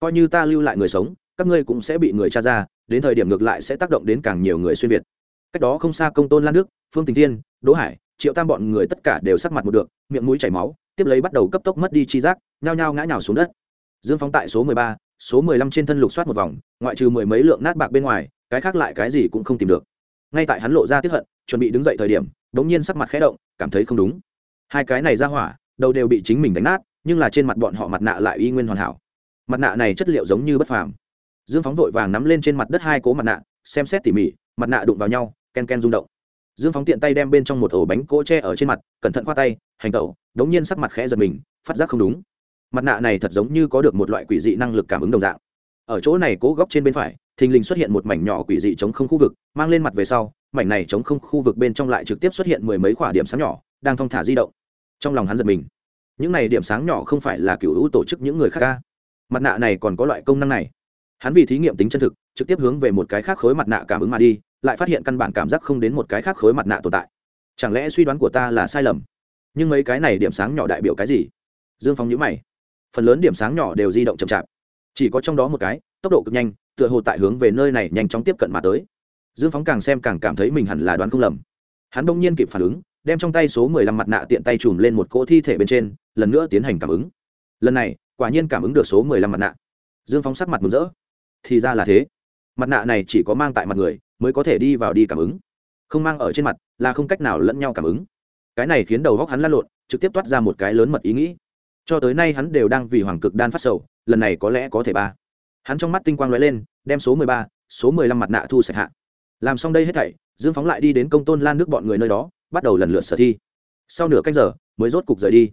Coi như ta lưu lại người sống các ngươi cũng sẽ bị người tra ra đến thời điểm ngược lại sẽ tác động đến càng nhiều người xuyên việt. Cách đó không xa công tôn lan đức, phương tình thiên đỗ hải triệu tam bọn người tất cả đều sắc mặt một được miệng mũi chảy máu tiếp lấy bắt đầu cấp tốc mất đi chi giác nhao nhao ngã nhào xuống đất. Dương phóng tại số mười ba số mười lăm trên thân lục soát một vòng ngoại trừ mười mấy lượng nát bạc bên ngoài cái khác lại cái gì cũng không tìm được. Ngay tại hắn lộ ra tiếp hận, chuẩn bị đứng dậy thời điểm, đ ỗ n g nhiên sắc mặt khẽ động, cảm thấy không đúng. Hai cái này ra hỏa, đầu đều bị chính mình đánh nát, nhưng là trên mặt bọn họ mặt nạ lại y nguyên hoàn hảo. Mặt nạ này chất liệu giống như bất phàm. Dương phóng vội vàng nắm lên trên mặt đất hai cố mặt nạ, xem xét tỉ mỉ, mặt nạ đụng vào nhau, ken ken rung động. Dương phóng tiện tay đem bên trong một ổ bánh cỗ tre ở trên mặt, cẩn thận khoa tay, hành tẩu đống nhiên sắc mặt khẽ giật mình, phát giác không đúng. Mặt nạ này thật giống như có được một loại quỷ dị năng lực cảm ứng đồng dạng. Ở chỗ này cố góc trên bên phải thình lình xuất hiện một mảnh nhỏ quỷ dị chống không khu vực, mang lên mặt về sau, mảnh này chống không khu vực bên trong lại trực tiếp xuất hiện mười mấy khoả điểm sáng nhỏ, đang thong thả di động. Trong lòng hắn giật mình. Những này điểm sáng nhỏ không phải là cựu hữu tổ chức những người khác ca mặt nạ này còn có loại công năng này. Hắn vì thí nghiệm tính chân thực, trực tiếp hướng về một cái khác khối mặt nạ cảm ứng mà đi, lại phát hiện căn bản cảm giác không đến một cái khác khối mặt nạ tồn tại. Chẳng lẽ suy đoán của ta là sai lầm? Nhưng mấy cái này điểm sáng nhỏ đại biểu cái gì? Dương phong nhữ mày. Phần lớn điểm sáng nhỏ đều di động chậm chạp. Chỉ có trong đó một cái, tốc độ cực nhanh tựa hồ tại hướng về nơi này nhanh chóng tiếp cận mà tới. Dương phóng càng xem càng cảm thấy mình hẳn là đoán không lầm. Hắn đông nhiên kịp phản ứng, đem trong tay số mười lăm mặt nạ tiện tay chùm lên một cỗ thi thể bên trên, lần nữa tiến hành cảm ứng. Lần này, quả nhiên cảm ứng được số mười lăm mặt nạ. Dương phóng sắc mặt mừng rỡ. Thì ra là thế. Mặt nạ này chỉ có mang tại mặt người, mới có thể đi vào đi cảm ứng. Không mang ở trên mặt, là không cách nào lẫn nhau cảm ứng. Cái này khiến đầu góc hắn lăn lộn, trực tiếp toát ra một cái lớn mật ý nghĩ. Cho tới nay hắn đều đang vì hoàng cực đan phát sầu, lần này có lẽ có thể ba hắn trong mắt tinh quang lóe lên, đem số mười ba, số mười lăm mặt nạ thu sạch hạ. Làm xong đây hết thảy, dương phóng lại đi đến công tôn lan nước bọn người nơi đó, bắt đầu lần lượt sở thi. Sau nửa canh giờ, mới rốt cục rời đi.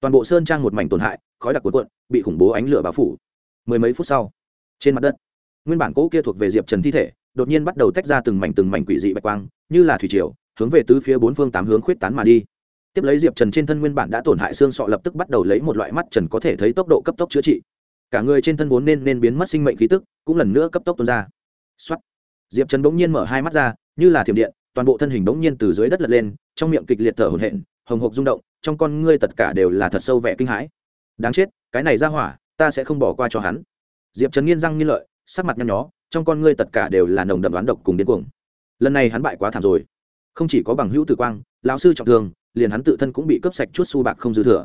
Toàn bộ sơn trang một mảnh tổn hại, khói đặc cuộn cuộn, bị khủng bố ánh lửa bao phủ. Mười mấy phút sau, trên mặt đất, nguyên bản cỗ kia thuộc về diệp trần thi thể, đột nhiên bắt đầu tách ra từng mảnh từng mảnh quỷ dị bạch quang, như là thủy triều, hướng về tứ phía bốn phương tám hướng khuyết tán mà đi. Tiếp lấy diệp trần trên thân nguyên bản đã tổn hại xương sọ lập tức bắt đầu lấy một loại mắt trần có thể thấy tốc độ cấp tốc chữa trị cả người trên thân vốn nên nên biến mất sinh mệnh khí tức, cũng lần nữa cấp tốc tuôn ra. Xuất diệp trần bỗng nhiên mở hai mắt ra, như là thiểm điện, toàn bộ thân hình bỗng nhiên từ dưới đất lật lên, trong miệng kịch liệt thở hổn hển, hồng hộc rung động, trong con ngươi tất cả đều là thật sâu vẻ kinh hãi. Đáng chết, cái này ra hỏa, ta sẽ không bỏ qua cho hắn. Diệp trần nghiên răng nghiên lợi, sắc mặt nhăn nhó, trong con ngươi tất cả đều là nồng đậm đoán độc cùng điên cuồng. Lần này hắn bại quá thảm rồi. Không chỉ có bằng hữu tử quang, lão sư trọng thương, liền hắn tự thân cũng bị cướp sạch chút su bạc không dư thừa.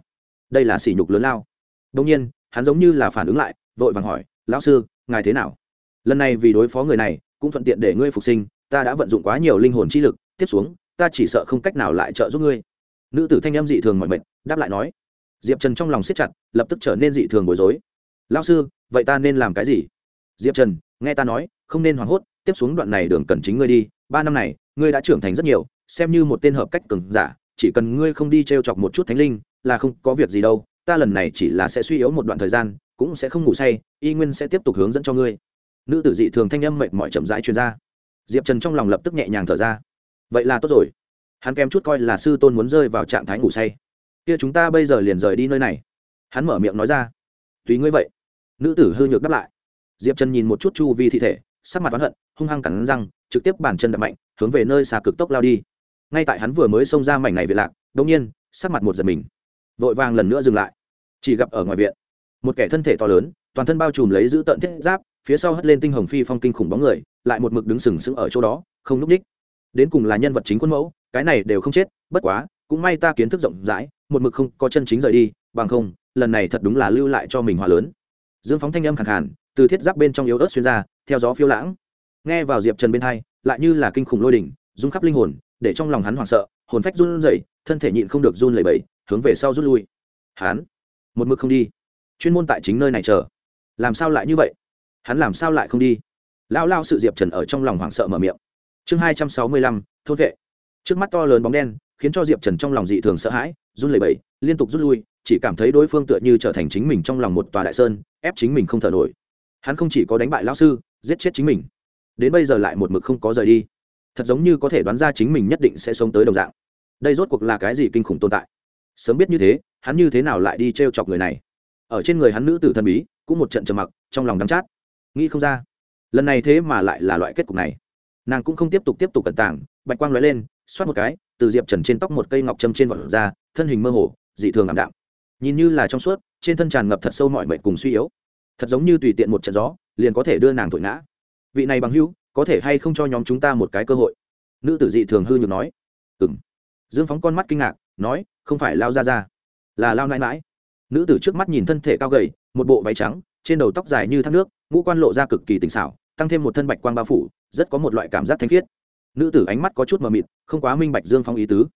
Đây là sỉ nhục lớn lao. Đông nhiên hắn giống như là phản ứng lại, vội vàng hỏi, lão sư, ngài thế nào? Lần này vì đối phó người này, cũng thuận tiện để ngươi phục sinh, ta đã vận dụng quá nhiều linh hồn chi lực, tiếp xuống, ta chỉ sợ không cách nào lại trợ giúp ngươi. Nữ tử thanh em dị thường mọi mệnh đáp lại nói. Diệp trần trong lòng siết chặt, lập tức trở nên dị thường bối rối. Lão sư, vậy ta nên làm cái gì? Diệp trần, nghe ta nói, không nên hoảng hốt, tiếp xuống đoạn này đường cần chính ngươi đi, ba năm này, ngươi đã trưởng thành rất nhiều, xem như một tên hợp cách cường giả, chỉ cần ngươi không đi t r e o chọc một chút thánh linh, là không có việc gì đâu ta lần này chỉ là sẽ suy yếu một đoạn thời gian, cũng sẽ không ngủ say, y nguyên sẽ tiếp tục hướng dẫn cho ngươi. Nữ tử dị thường thanh âm mệt mỏi chậm rãi chuyên r a diệp trần trong lòng lập tức nhẹ nhàng thở ra. Vậy là tốt rồi. Hắn kém chút coi là sư tôn muốn rơi vào trạng thái ngủ say. Kia chúng ta bây giờ liền rời đi nơi này. Hắn mở miệng nói ra. Tùy ngươi vậy. Nữ tử hư nhược đáp lại. Diệp trần nhìn một chút chu vi thi thể, sắc mặt oán hận, hung hăng cắn răng, trực tiếp bàn chân đập mạnh, hướng về nơi xà cực tốc lao đi. Ngay tại hắn vừa mới xông ra mảnh này về lạc đông nhiên, sắc mặt một giật mình. Vội vàng lần nữa dừng lại chỉ gặp ở ngoài viện, một kẻ thân thể to lớn, toàn thân bao trùm lấy giữ tận thiết giáp, phía sau hất lên tinh hồng phi phong kinh khủng bóng người, lại một mực đứng sừng sững ở chỗ đó, không núp đích đến cùng là nhân vật chính quân mẫu, cái này đều không chết, bất quá, cũng may ta kiến thức rộng rãi, một mực không có chân chính rời đi, bằng không, lần này thật đúng là lưu lại cho mình hòa lớn. Dương phóng thanh âm khẳng hẳn từ thiết giáp bên trong yếu ớt xuyên ra, theo gió phiêu lãng. Nghe vào diệp trần bên hai, lại như là kinh khủng lôi đỉnh, rung khắp linh hồn, để trong lòng hắn hoảng sợ, hồn phách run rẩy, thân thể nhịn không được run lẩy bẩy, hướng về sau rút lui. Hắn một mực không đi. Chuyên môn tại chính nơi này chờ. Làm sao lại như vậy? Hắn làm sao lại không đi? Lao lao sự diệp trần ở trong lòng hoảng sợ mở miệng. Chương hai trăm sáu mươi lăm thốt vệ. Trước mắt to lớn bóng đen, khiến cho diệp trần trong lòng dị thường sợ hãi, run lẩy bẩy, liên tục rút lui, chỉ cảm thấy đối phương tựa như trở thành chính mình trong lòng một tòa đại sơn, ép chính mình không thở nổi. Hắn không chỉ có đánh bại lao sư, giết chết chính mình. Đến bây giờ lại một mực không có rời đi. Thật giống như có thể đoán ra chính mình nhất định sẽ sống tới đồng dạng. Đây rốt cuộc là cái gì kinh khủng tồn tại? Sớm biết như thế hắn như thế nào lại đi t r e o chọc người này? Ở trên người hắn nữ tử thần bí, cũng một trận trầm mặc, trong lòng đắm chát. Nghĩ không ra, lần này thế mà lại là loại kết cục này. Nàng cũng không tiếp tục tiếp tục cẩn tảng bạch quang lóe lên, xoát một cái, từ diệp trần trên tóc một cây ngọc châm trên vỏ ra, thân hình mơ hồ, dị thường ảm đạm. Nhìn như là trong suốt, trên thân tràn ngập thật sâu mọi mệnh cùng suy yếu. Thật giống như tùy tiện một trận gió, liền có thể đưa nàng thổi ngã. Vị này bằng hữu, có thể hay không cho nhóm chúng ta một cái cơ hội? Nữ tử dị thường hư nhược nói. Ừng dương phóng con mắt kinh ngạc, nói, không phải lao ra ra là lao nãi mãi nữ tử trước mắt nhìn thân thể cao gầy, một bộ váy trắng, trên đầu tóc dài như thác nước, ngũ quan lộ ra cực kỳ tỉnh xảo, tăng thêm một thân bạch quang bao phủ, rất có một loại cảm giác thanh khiết. Nữ tử ánh mắt có chút mờ mịt, không quá minh bạch dương phong ý tứ.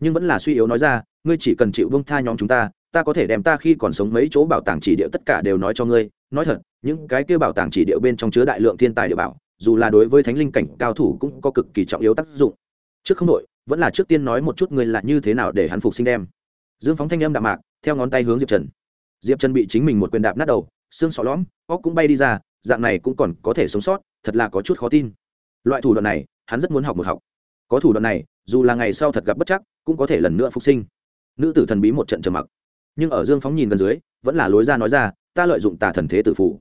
Nhưng vẫn là suy yếu nói ra, ngươi chỉ cần chịu bông tha nhóm chúng ta ta có thể đem ta khi còn sống mấy chỗ bảo tàng chỉ địa tất cả đều nói cho ngươi. Nói thật, những cái kia bảo tàng chỉ địa bên trong chứa đại lượng thiên tài địa bảo, dù là đối với thánh linh cảnh cao thủ cũng có cực kỳ trọng yếu tác dụng. Trước không đội vẫn là trước tiên nói một chút ngươi là như thế nào để hắn phục sinh đem dương phóng thanh âm đạm mạc, theo ngón tay hướng diệp trần. Diệp trần bị chính mình một quyền đạp nát đầu, xương sọ lõm, óc cũng bay đi ra, dạng này cũng còn có thể sống sót, thật là có chút khó tin. Loại thủ đoạn này, hắn rất muốn học một học. Có thủ đoạn này, dù là ngày sau thật gặp bất chắc, cũng có thể lần nữa phục sinh. Nữ tử thần bí một trận trầm mặc. Nhưng ở dương phóng nhìn gần dưới, vẫn là lối ra nói ra, ta lợi dụng tà thần thế tử phủ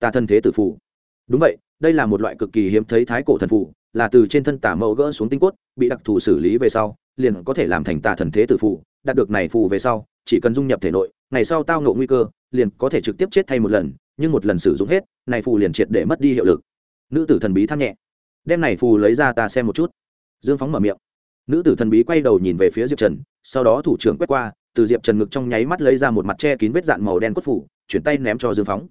tà thần thế tử phủ đúng vậy, đây là một loại cực kỳ hiếm thấy thái cổ thần phủ là từ trên thân tà mẫu gỡ xuống tinh cốt, bị đặc thù xử lý về sau, liền có thể làm thành tà thần thế tử phủ đạt được này phù về sau, chỉ cần dung nhập thể nội, ngày sau tao ngộ nguy cơ, liền có thể trực tiếp chết thay một lần, nhưng một lần sử dụng hết, này phù liền triệt để mất đi hiệu lực. Nữ tử thần bí than nhẹ. Đem này phù lấy ra ta xem một chút. Dương phóng mở miệng. Nữ tử thần bí quay đầu nhìn về phía diệp trần, sau đó thủ trưởng quét qua, từ diệp trần ngực trong nháy mắt lấy ra một mặt che kín vết dạn màu đen cốt phủ, chuyển tay ném cho dương phóng.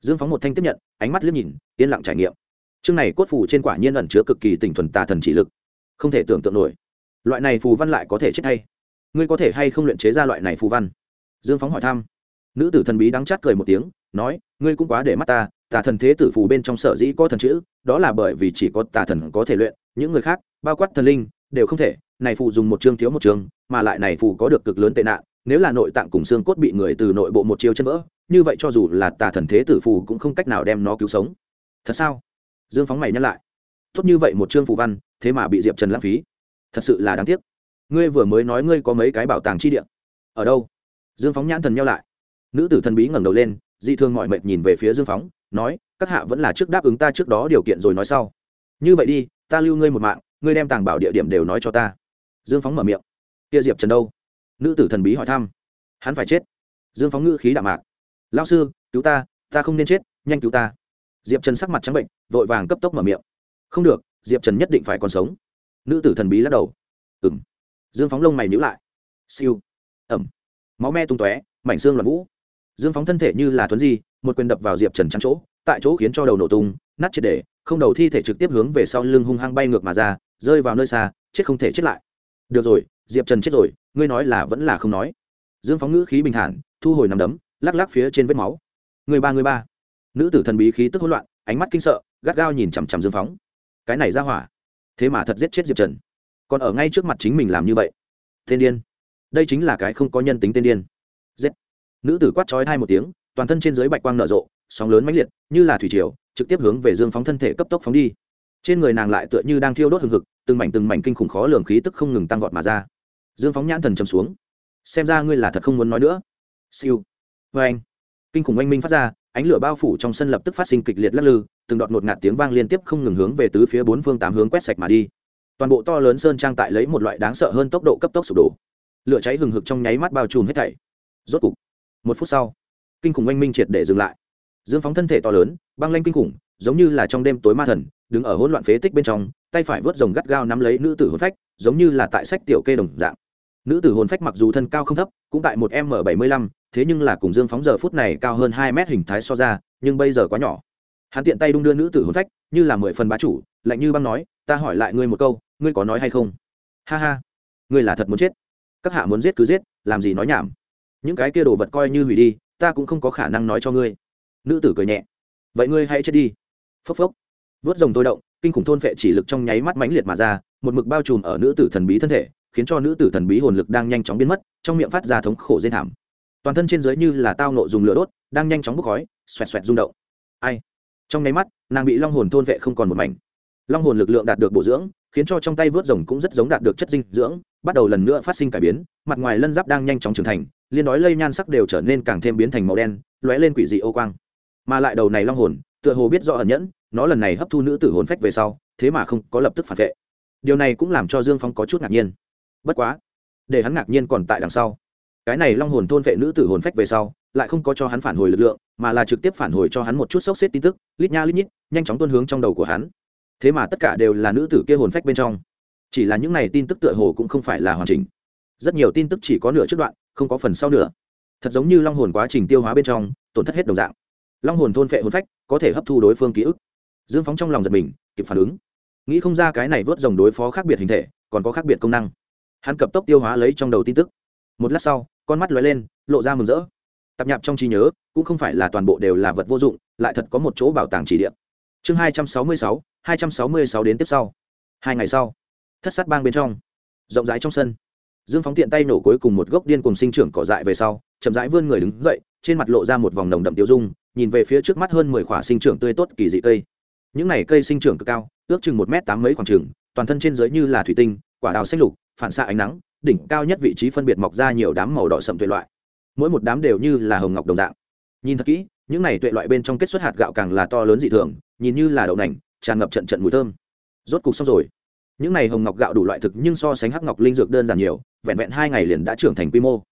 Dương phóng một thanh tiếp nhận, ánh mắt liếc nhìn, yên lặng trải nghiệm. Chương này cốt phủ trên quả nhiên ẩn chứa cực kỳ tỉnh thuần tà thần trị lực. Không thể tưởng tượng nổi. Loại này phù văn lại có thể chết thay ngươi có thể hay không luyện chế ra loại này phù văn? Dương phóng hỏi thăm. Nữ tử thần bí đắng chát cười một tiếng, nói, ngươi cũng quá để mắt ta, tà thần thế tử phù bên trong sở dĩ có thần chữ, đó là bởi vì chỉ có tà thần có thể luyện, những người khác, bao quát thần linh, đều không thể. Này phù dùng một chương thiếu một chương, mà lại này phù có được cực lớn tệ nạn, nếu là nội tạng cùng xương cốt bị người từ nội bộ một chiêu chân vỡ, như vậy cho dù là tà thần thế tử phù cũng không cách nào đem nó cứu sống. Thật sao? Dương phóng mày nhắc lại. Tốt như vậy một chương phù văn, thế mà bị diệp trần lãng phí. Thật sự là đáng tiếc ngươi vừa mới nói ngươi có mấy cái bảo tàng chi địa? Ở đâu? Dương phóng nhãn thần nhau lại. Nữ tử thần bí ngẩng đầu lên, dị thương mọi mệt nhìn về phía dương phóng, nói, các hạ vẫn là trước đáp ứng ta trước đó điều kiện rồi nói sau. Như vậy đi, ta lưu ngươi một mạng, ngươi đem tàng bảo địa điểm đều nói cho ta. Dương phóng mở miệng. Kia diệp trần đâu? Nữ tử thần bí hỏi thăm. Hắn phải chết. Dương phóng ngữ khí đạm mạc. Lao sư, cứu ta ta không nên chết, nhanh cứu ta. Diệp trần sắc mặt trắng bệnh, vội vàng cấp tốc mở miệng. Không được, diệp trần nhất định phải còn sống. Nữ tử thần bí lắc đầu. Ừng dương phóng lông mày nhữ lại. Siêu. Ẩm. Máu me tung tóe, mảnh xương loạn vũ. Dương phóng thân thể như là thuấn di, một quyền đập vào diệp trần trắng chỗ, tại chỗ khiến cho đầu nổ tung, nát triệt để, không đầu thi thể trực tiếp hướng về sau lưng hung hăng bay ngược mà ra, rơi vào nơi xa, chết không thể chết lại. Được rồi, diệp trần chết rồi, ngươi nói là vẫn là không nói. Dương phóng ngữ khí bình thản, thu hồi nằm đấm, lắc lắc phía trên vết máu. Người ba người ba. Nữ tử thần bí khí tức hỗn loạn, ánh mắt kinh sợ, gắt gao nhìn chằm chằm dương phóng. Cái này ra hỏa. Thế mà thật giết chết diệp trần còn ở ngay trước mặt chính mình làm như vậy. Tên điên. Đây chính là cái không có nhân tính tên điên. Giết. Nữ tử quát trói hai một tiếng, toàn thân trên dưới bạch quang nở rộ, sóng lớn mãnh liệt, như là thủy triều, trực tiếp hướng về dương phóng thân thể cấp tốc phóng đi. Trên người nàng lại tựa như đang thiêu đốt hừng hực, từng mảnh từng mảnh kinh khủng khó lường khí tức không ngừng tăng vọt mà ra. Dương phóng nhãn thần chầm xuống. Xem ra ngươi là thật không muốn nói nữa. Siêu. Vê anh. Kinh khủng oanh minh phát ra, ánh lửa bao phủ trong sân lập tức phát sinh kịch liệt lắc lư, từng đọt ngột ngạt tiếng vang liên tiếp không ngừng hướng về tứ phía bốn phương tám hướng quét sạch mà đi toàn bộ to lớn sơn trang tại lấy một loại đáng sợ hơn tốc độ cấp tốc sụp đổ. Lửa cháy hừng hực trong nháy mắt bao trùm hết thảy. Rốt cục, một phút sau, kinh khủng oanh minh triệt để dừng lại. Dương phóng thân thể to lớn, băng lanh kinh khủng, giống như là trong đêm tối ma thần, đứng ở hỗn loạn phế tích bên trong, tay phải vớt rồng gắt gao nắm lấy nữ tử hồn phách, giống như là tại sách tiểu kê đồng dạng. Nữ tử hồn phách mặc dù thân cao không thấp, cũng tại một m bảy mươi lăm, thế nhưng là cùng dương phóng giờ phút này cao hơn hai mét hình thái so ra, nhưng bây giờ quá nhỏ. Hắn tiện tay đung đưa nữ tử hồn phách, như là mười phần bá chủ, lạnh như băng nói ta hỏi lại ngươi một câu, ngươi có nói hay không? Ha ha, ngươi là thật muốn chết. Các hạ muốn giết cứ giết, làm gì nói nhảm. Những cái kia đồ vật coi như hủy đi, ta cũng không có khả năng nói cho ngươi. Nữ tử cười nhẹ. Vậy ngươi hãy chết đi. Phốc phốc. Vớt rồng tôi động, kinh khủng thôn phệ chỉ lực trong nháy mắt mãnh liệt mà ra, một mực bao trùm ở nữ tử thần bí thân thể, khiến cho nữ tử thần bí hồn lực đang nhanh chóng biến mất, trong miệng phát ra thống khổ dên thảm. Toàn thân trên dưới như là tao nộ dùng lửa đốt, đang nhanh chóng bốc khói, xoẹt xoẹt rung động. Ai? Trong nháy mắt, nàng bị long hồn thôn vệ không còn một mảnh long hồn lực lượng đạt được bổ dưỡng, khiến cho trong tay vớt rồng cũng rất giống đạt được chất dinh dưỡng, bắt đầu lần nữa phát sinh cải biến, mặt ngoài lân giáp đang nhanh chóng trưởng thành, liên đói lây nhan sắc đều trở nên càng thêm biến thành màu đen, lóe lên quỷ dị ô quang. Mà lại đầu này long hồn, tựa hồ biết rõ ẩn nhẫn, nó lần này hấp thu nữ tử hồn phách về sau, thế mà không có lập tức phản vệ. Điều này cũng làm cho dương phong có chút ngạc nhiên. Bất quá, để hắn ngạc nhiên còn tại đằng sau. Cái này long hồn thôn vệ nữ tử hồn phách về sau, lại không có cho hắn phản hồi lực lượng, mà là trực tiếp phản hồi cho hắn một chút sốc xếp tin tức, lít nha lít nhít, nhanh chóng tuân hướng trong đầu của hắn thế mà tất cả đều là nữ tử kia hồn phách bên trong. Chỉ là những này tin tức tựa hồ cũng không phải là hoàn chỉnh. Rất nhiều tin tức chỉ có nửa trước đoạn, không có phần sau nửa thật giống như long hồn quá trình tiêu hóa bên trong, tổn thất hết đồng dạng. Long hồn thôn phệ hồn phách có thể hấp thu đối phương ký ức. Dương phóng trong lòng giật mình, kịp phản ứng. Nghĩ không ra cái này vớt dòng đối phó khác biệt hình thể, còn có khác biệt công năng. Hắn cập tốc tiêu hóa lấy trong đầu tin tức. Một lát sau, con mắt lóe lên, lộ ra mừng rỡ. Tạp nhạp trong trí nhớ, cũng không phải là toàn bộ đều là vật vô dụng, lại thật có một chỗ bảo tàng chỉ điện chương hai trăm sáu mươi sáu hai trăm sáu mươi sáu đến tiếp sau. Hai ngày sau, thất sát bang bên trong, rộng rãi trong sân, dương phóng tiện tay nổ cuối cùng một gốc điên cùng sinh trưởng cỏ dại về sau, chậm rãi vươn người đứng dậy, trên mặt lộ ra một vòng nồng đậm tiêu dung, nhìn về phía trước mắt hơn mười khỏa sinh trưởng tươi tốt kỳ dị cây. Những này cây sinh trưởng cực cao, ước chừng một m tám mấy khoảng trừng toàn thân trên dưới như là thủy tinh, quả đào xanh lục, phản xạ ánh nắng, đỉnh cao nhất vị trí phân biệt mọc ra nhiều đám màu đỏ sậm tuệ loại. Mỗi một đám đều như là hồng ngọc đồng dạng. Nhìn thật kỹ, những này tuệ loại bên trong kết xuất hạt gạo càng là to lớn dị thường, nhìn như là đậu nành tràn ngập trận trận mùi thơm. Rốt cục xong rồi. Những này hồng ngọc gạo đủ loại thực nhưng so sánh hắc ngọc linh dược đơn giản nhiều, vẹn vẹn hai ngày liền đã trưởng thành quy mô.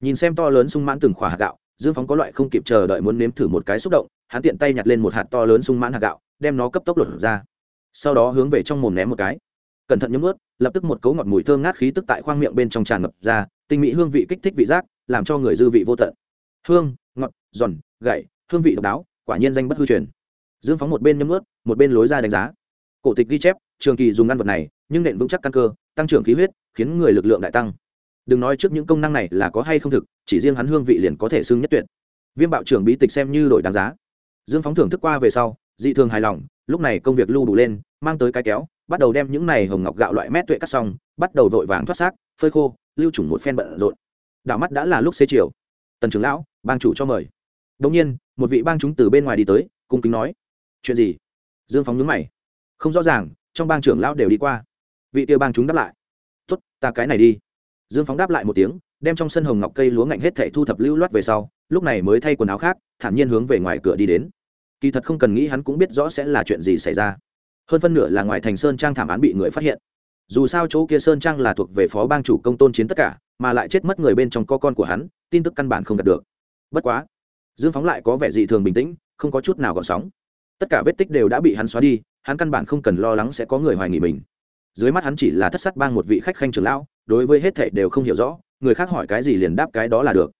Nhìn xem to lớn sung mãn từng khỏa hạt gạo, dương phóng có loại không kịp chờ đợi muốn nếm thử một cái xúc động, hắn tiện tay nhặt lên một hạt to lớn sung mãn hạt gạo, đem nó cấp tốc lột ra. Sau đó hướng về trong mồm ném một cái. Cẩn thận nhấm ướt lập tức một cấu ngọt mùi thơm ngát khí tức tại khoang miệng bên trong tràn ngập ra, tinh mỹ hương vị kích thích vị giác, làm cho người dư vị vô tận. Hương, ngọt, giòn, gậy, hương vị độc đáo, quả nhiên danh bất hư truyền dương phóng một bên nhấm ướt một bên lối ra đánh giá. Cổ tịch ghi chép, trường kỳ dùng ngăn vật này, nhưng nện vững chắc căn cơ, tăng trưởng khí huyết, khiến người lực lượng đại tăng. Đừng nói trước những công năng này là có hay không thực, chỉ riêng hắn hương vị liền có thể xưng nhất tuyệt. Viêm bạo trưởng bí tịch xem như đổi đáng giá. Dương phóng thưởng thức qua về sau, dị thường hài lòng, lúc này công việc lưu đủ lên, mang tới cái kéo, bắt đầu đem những này hồng ngọc gạo loại mét tuệ cắt xong, bắt đầu vội vàng thoát xác, phơi khô, lưu chủng một phen bận rộn. Đảo mắt đã là lúc xế chiều. Tần trưởng lão, bang chủ cho mời. Đông nhiên, một vị bang chúng từ bên ngoài đi tới, cung kính nói chuyện gì? Dương phóng nhướng mày. Không rõ ràng, trong bang trưởng lão đều đi qua. Vị tiêu bang chúng đáp lại. Tốt, ta cái này đi. Dương phóng đáp lại một tiếng, đem trong sân hồng ngọc cây lúa ngạnh hết thảy thu thập lưu loát về sau, lúc này mới thay quần áo khác, thản nhiên hướng về ngoài cửa đi đến. Kỳ thật không cần nghĩ hắn cũng biết rõ sẽ là chuyện gì xảy ra. Hơn phân nửa là ngoài thành sơn trang thảm án bị người phát hiện. Dù sao chỗ kia sơn trang là thuộc về phó bang chủ công tôn chiến tất cả, mà lại chết mất người bên trong co con của hắn, tin tức căn bản không đạt được. Bất quá, dương phóng lại có vẻ dị thường bình tĩnh, không có chút nào gọn sóng tất cả vết tích đều đã bị hắn xóa đi, hắn căn bản không cần lo lắng sẽ có người hoài nghi mình. Dưới mắt hắn chỉ là thất sát bang một vị khách khanh trưởng lão, đối với hết thảy đều không hiểu rõ, người khác hỏi cái gì liền đáp cái đó là được.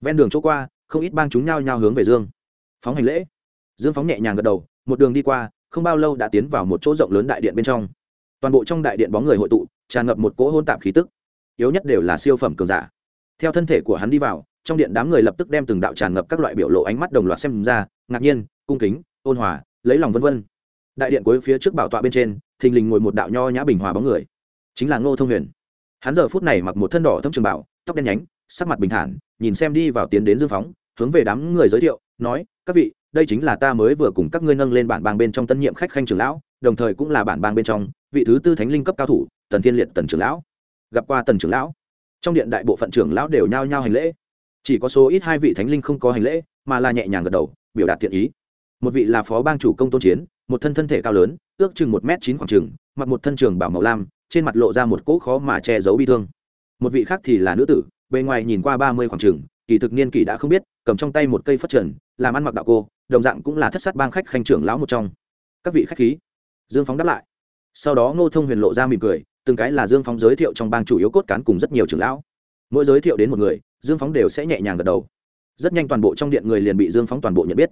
Ven đường chỗ qua, không ít bang chúng nhao nhao hướng về dương phóng hành lễ. Dương phóng nhẹ nhàng gật đầu, một đường đi qua, không bao lâu đã tiến vào một chỗ rộng lớn đại điện bên trong. Toàn bộ trong đại điện bóng người hội tụ, tràn ngập một cỗ hôn tạp khí tức. Yếu nhất đều là siêu phẩm cường giả. Theo thân thể của hắn đi vào, trong điện đám người lập tức đem từng đạo tràn ngập các loại biểu lộ ánh mắt đồng loạt xem ra, ngạc nhiên, cung kính, ôn hòa lấy lòng vân vân. Đại điện cuối phía trước bảo tọa bên trên, thình lình ngồi một đạo nho nhã bình hòa bóng người. Chính là ngô thông huyền. Hắn giờ phút này mặc một thân đỏ thâm trường bảo, tóc đen nhánh, sắc mặt bình thản, nhìn xem đi vào tiến đến dương phóng, hướng về đám người giới thiệu, nói, các vị, đây chính là ta mới vừa cùng các ngươi nâng lên bản bang bên trong tân nhiệm khách khanh trưởng lão, đồng thời cũng là bản bang bên trong vị thứ tư thánh linh cấp cao thủ, tần thiên liệt tần trưởng lão. Gặp qua tần trưởng lão. Trong điện đại bộ phận trưởng lão đều nhao nhao hành lễ. Chỉ có số ít hai vị thánh linh không có hành lễ, mà là nhẹ nhàng gật đầu, biểu đạt thiện ý một vị là phó bang chủ công tôn chiến, một thân thân thể cao lớn, ước chừng một m chín khoảng chừng mặc một thân trường bảo màu lam, trên mặt lộ ra một cỗ khó mà che giấu bi thương. Một vị khác thì là nữ tử, bề ngoài nhìn qua ba mươi khoảng chừng kỳ thực niên kỷ đã không biết, cầm trong tay một cây phất trần, làm ăn mặc đạo cô, đồng dạng cũng là thất sát bang khách khanh trưởng lão một trong. Các vị khách khí. Dương phóng đáp lại. Sau đó ngô thông huyền lộ ra mỉm cười, từng cái là dương phóng giới thiệu trong bang chủ yếu cốt cán cùng rất nhiều trưởng lão. Mỗi giới thiệu đến một người, dương phóng đều sẽ nhẹ nhàng gật đầu. Rất nhanh toàn bộ trong điện người liền bị dương phóng toàn bộ nhận biết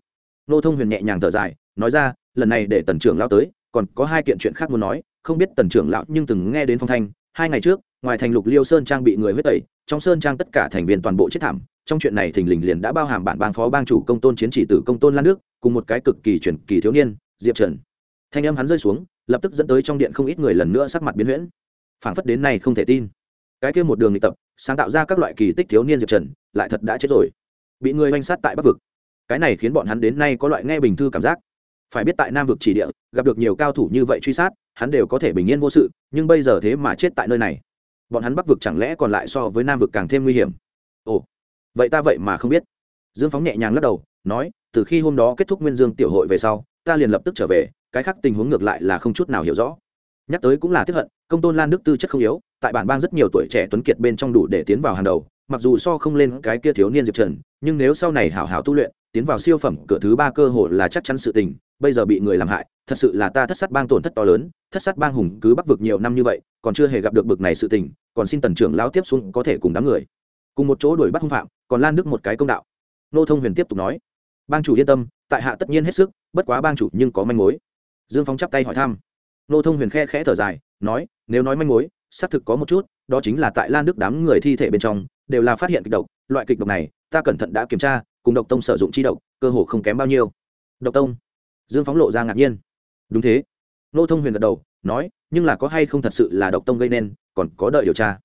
nô thông huyền nhẹ nhàng thở dài, nói ra, lần này để tần trưởng lão tới, còn có hai kiện chuyện khác muốn nói. Không biết tần trưởng lão nhưng từng nghe đến phong thanh, hai ngày trước, ngoài thành lục liêu sơn trang bị người huyết tẩy, trong sơn trang tất cả thành viên toàn bộ chết thảm. Trong chuyện này thình lình liền đã bao hàm bản bang phó bang chủ công tôn chiến chỉ tử công tôn lan nước cùng một cái cực kỳ truyền kỳ thiếu niên, diệp trần. Thanh âm hắn rơi xuống, lập tức dẫn tới trong điện không ít người lần nữa sắc mặt biến huyễn. Phảng phất đến nay không thể tin. Cái kia một đường nghị tập, sáng tạo ra các loại kỳ tích thiếu niên diệp trần, lại thật đã chết rồi. Bị người oanh sát tại bắc vực cái này khiến bọn hắn đến nay có loại nghe bình thư cảm giác. Phải biết tại nam vực chỉ địa, gặp được nhiều cao thủ như vậy truy sát, hắn đều có thể bình yên vô sự, nhưng bây giờ thế mà chết tại nơi này. Bọn hắn bắc vực chẳng lẽ còn lại so với nam vực càng thêm nguy hiểm? Ồ, vậy ta vậy mà không biết. Dương phóng nhẹ nhàng lắc đầu, nói, từ khi hôm đó kết thúc nguyên dương tiểu hội về sau, ta liền lập tức trở về, cái khác tình huống ngược lại là không chút nào hiểu rõ. Nhắc tới cũng là tiếp hận, công tôn lan đức tư chất không yếu, tại bản bang rất nhiều tuổi trẻ tuấn kiệt bên trong đủ để tiến vào hàng đầu, mặc dù so không lên cái kia thiếu niên diệp trần, nhưng nếu sau này hảo hảo tu luyện tiến vào siêu phẩm cửa thứ ba cơ hội là chắc chắn sự tình, bây giờ bị người làm hại, thật sự là ta thất sát bang tổn thất to lớn, thất sát bang hùng cứ bắc vực nhiều năm như vậy, còn chưa hề gặp được bực này sự tình, còn xin tần trưởng lao tiếp xuống có thể cùng đám người. Cùng một chỗ đuổi bắt hung phạm, còn lan đức một cái công đạo. Nô thông huyền tiếp tục nói, bang chủ yên tâm, tại hạ tất nhiên hết sức, bất quá bang chủ nhưng có manh mối. Dương phóng chắp tay hỏi thăm. Nô thông huyền khe khẽ thở dài, nói, nếu nói manh mối, xác thực có một chút, đó chính là tại lan đức đám người thi thể bên trong, đều là phát hiện kịch độc, loại kịch độc này, ta cẩn thận đã kiểm tra cùng độc tông sử dụng chi độc, cơ hồ không kém bao nhiêu. Độc tông? Dương phóng lộ ra ngạc nhiên. Đúng thế. Nô thông huyền gật đầu, nói, nhưng là có hay không thật sự là độc tông gây nên, còn có đợi điều tra.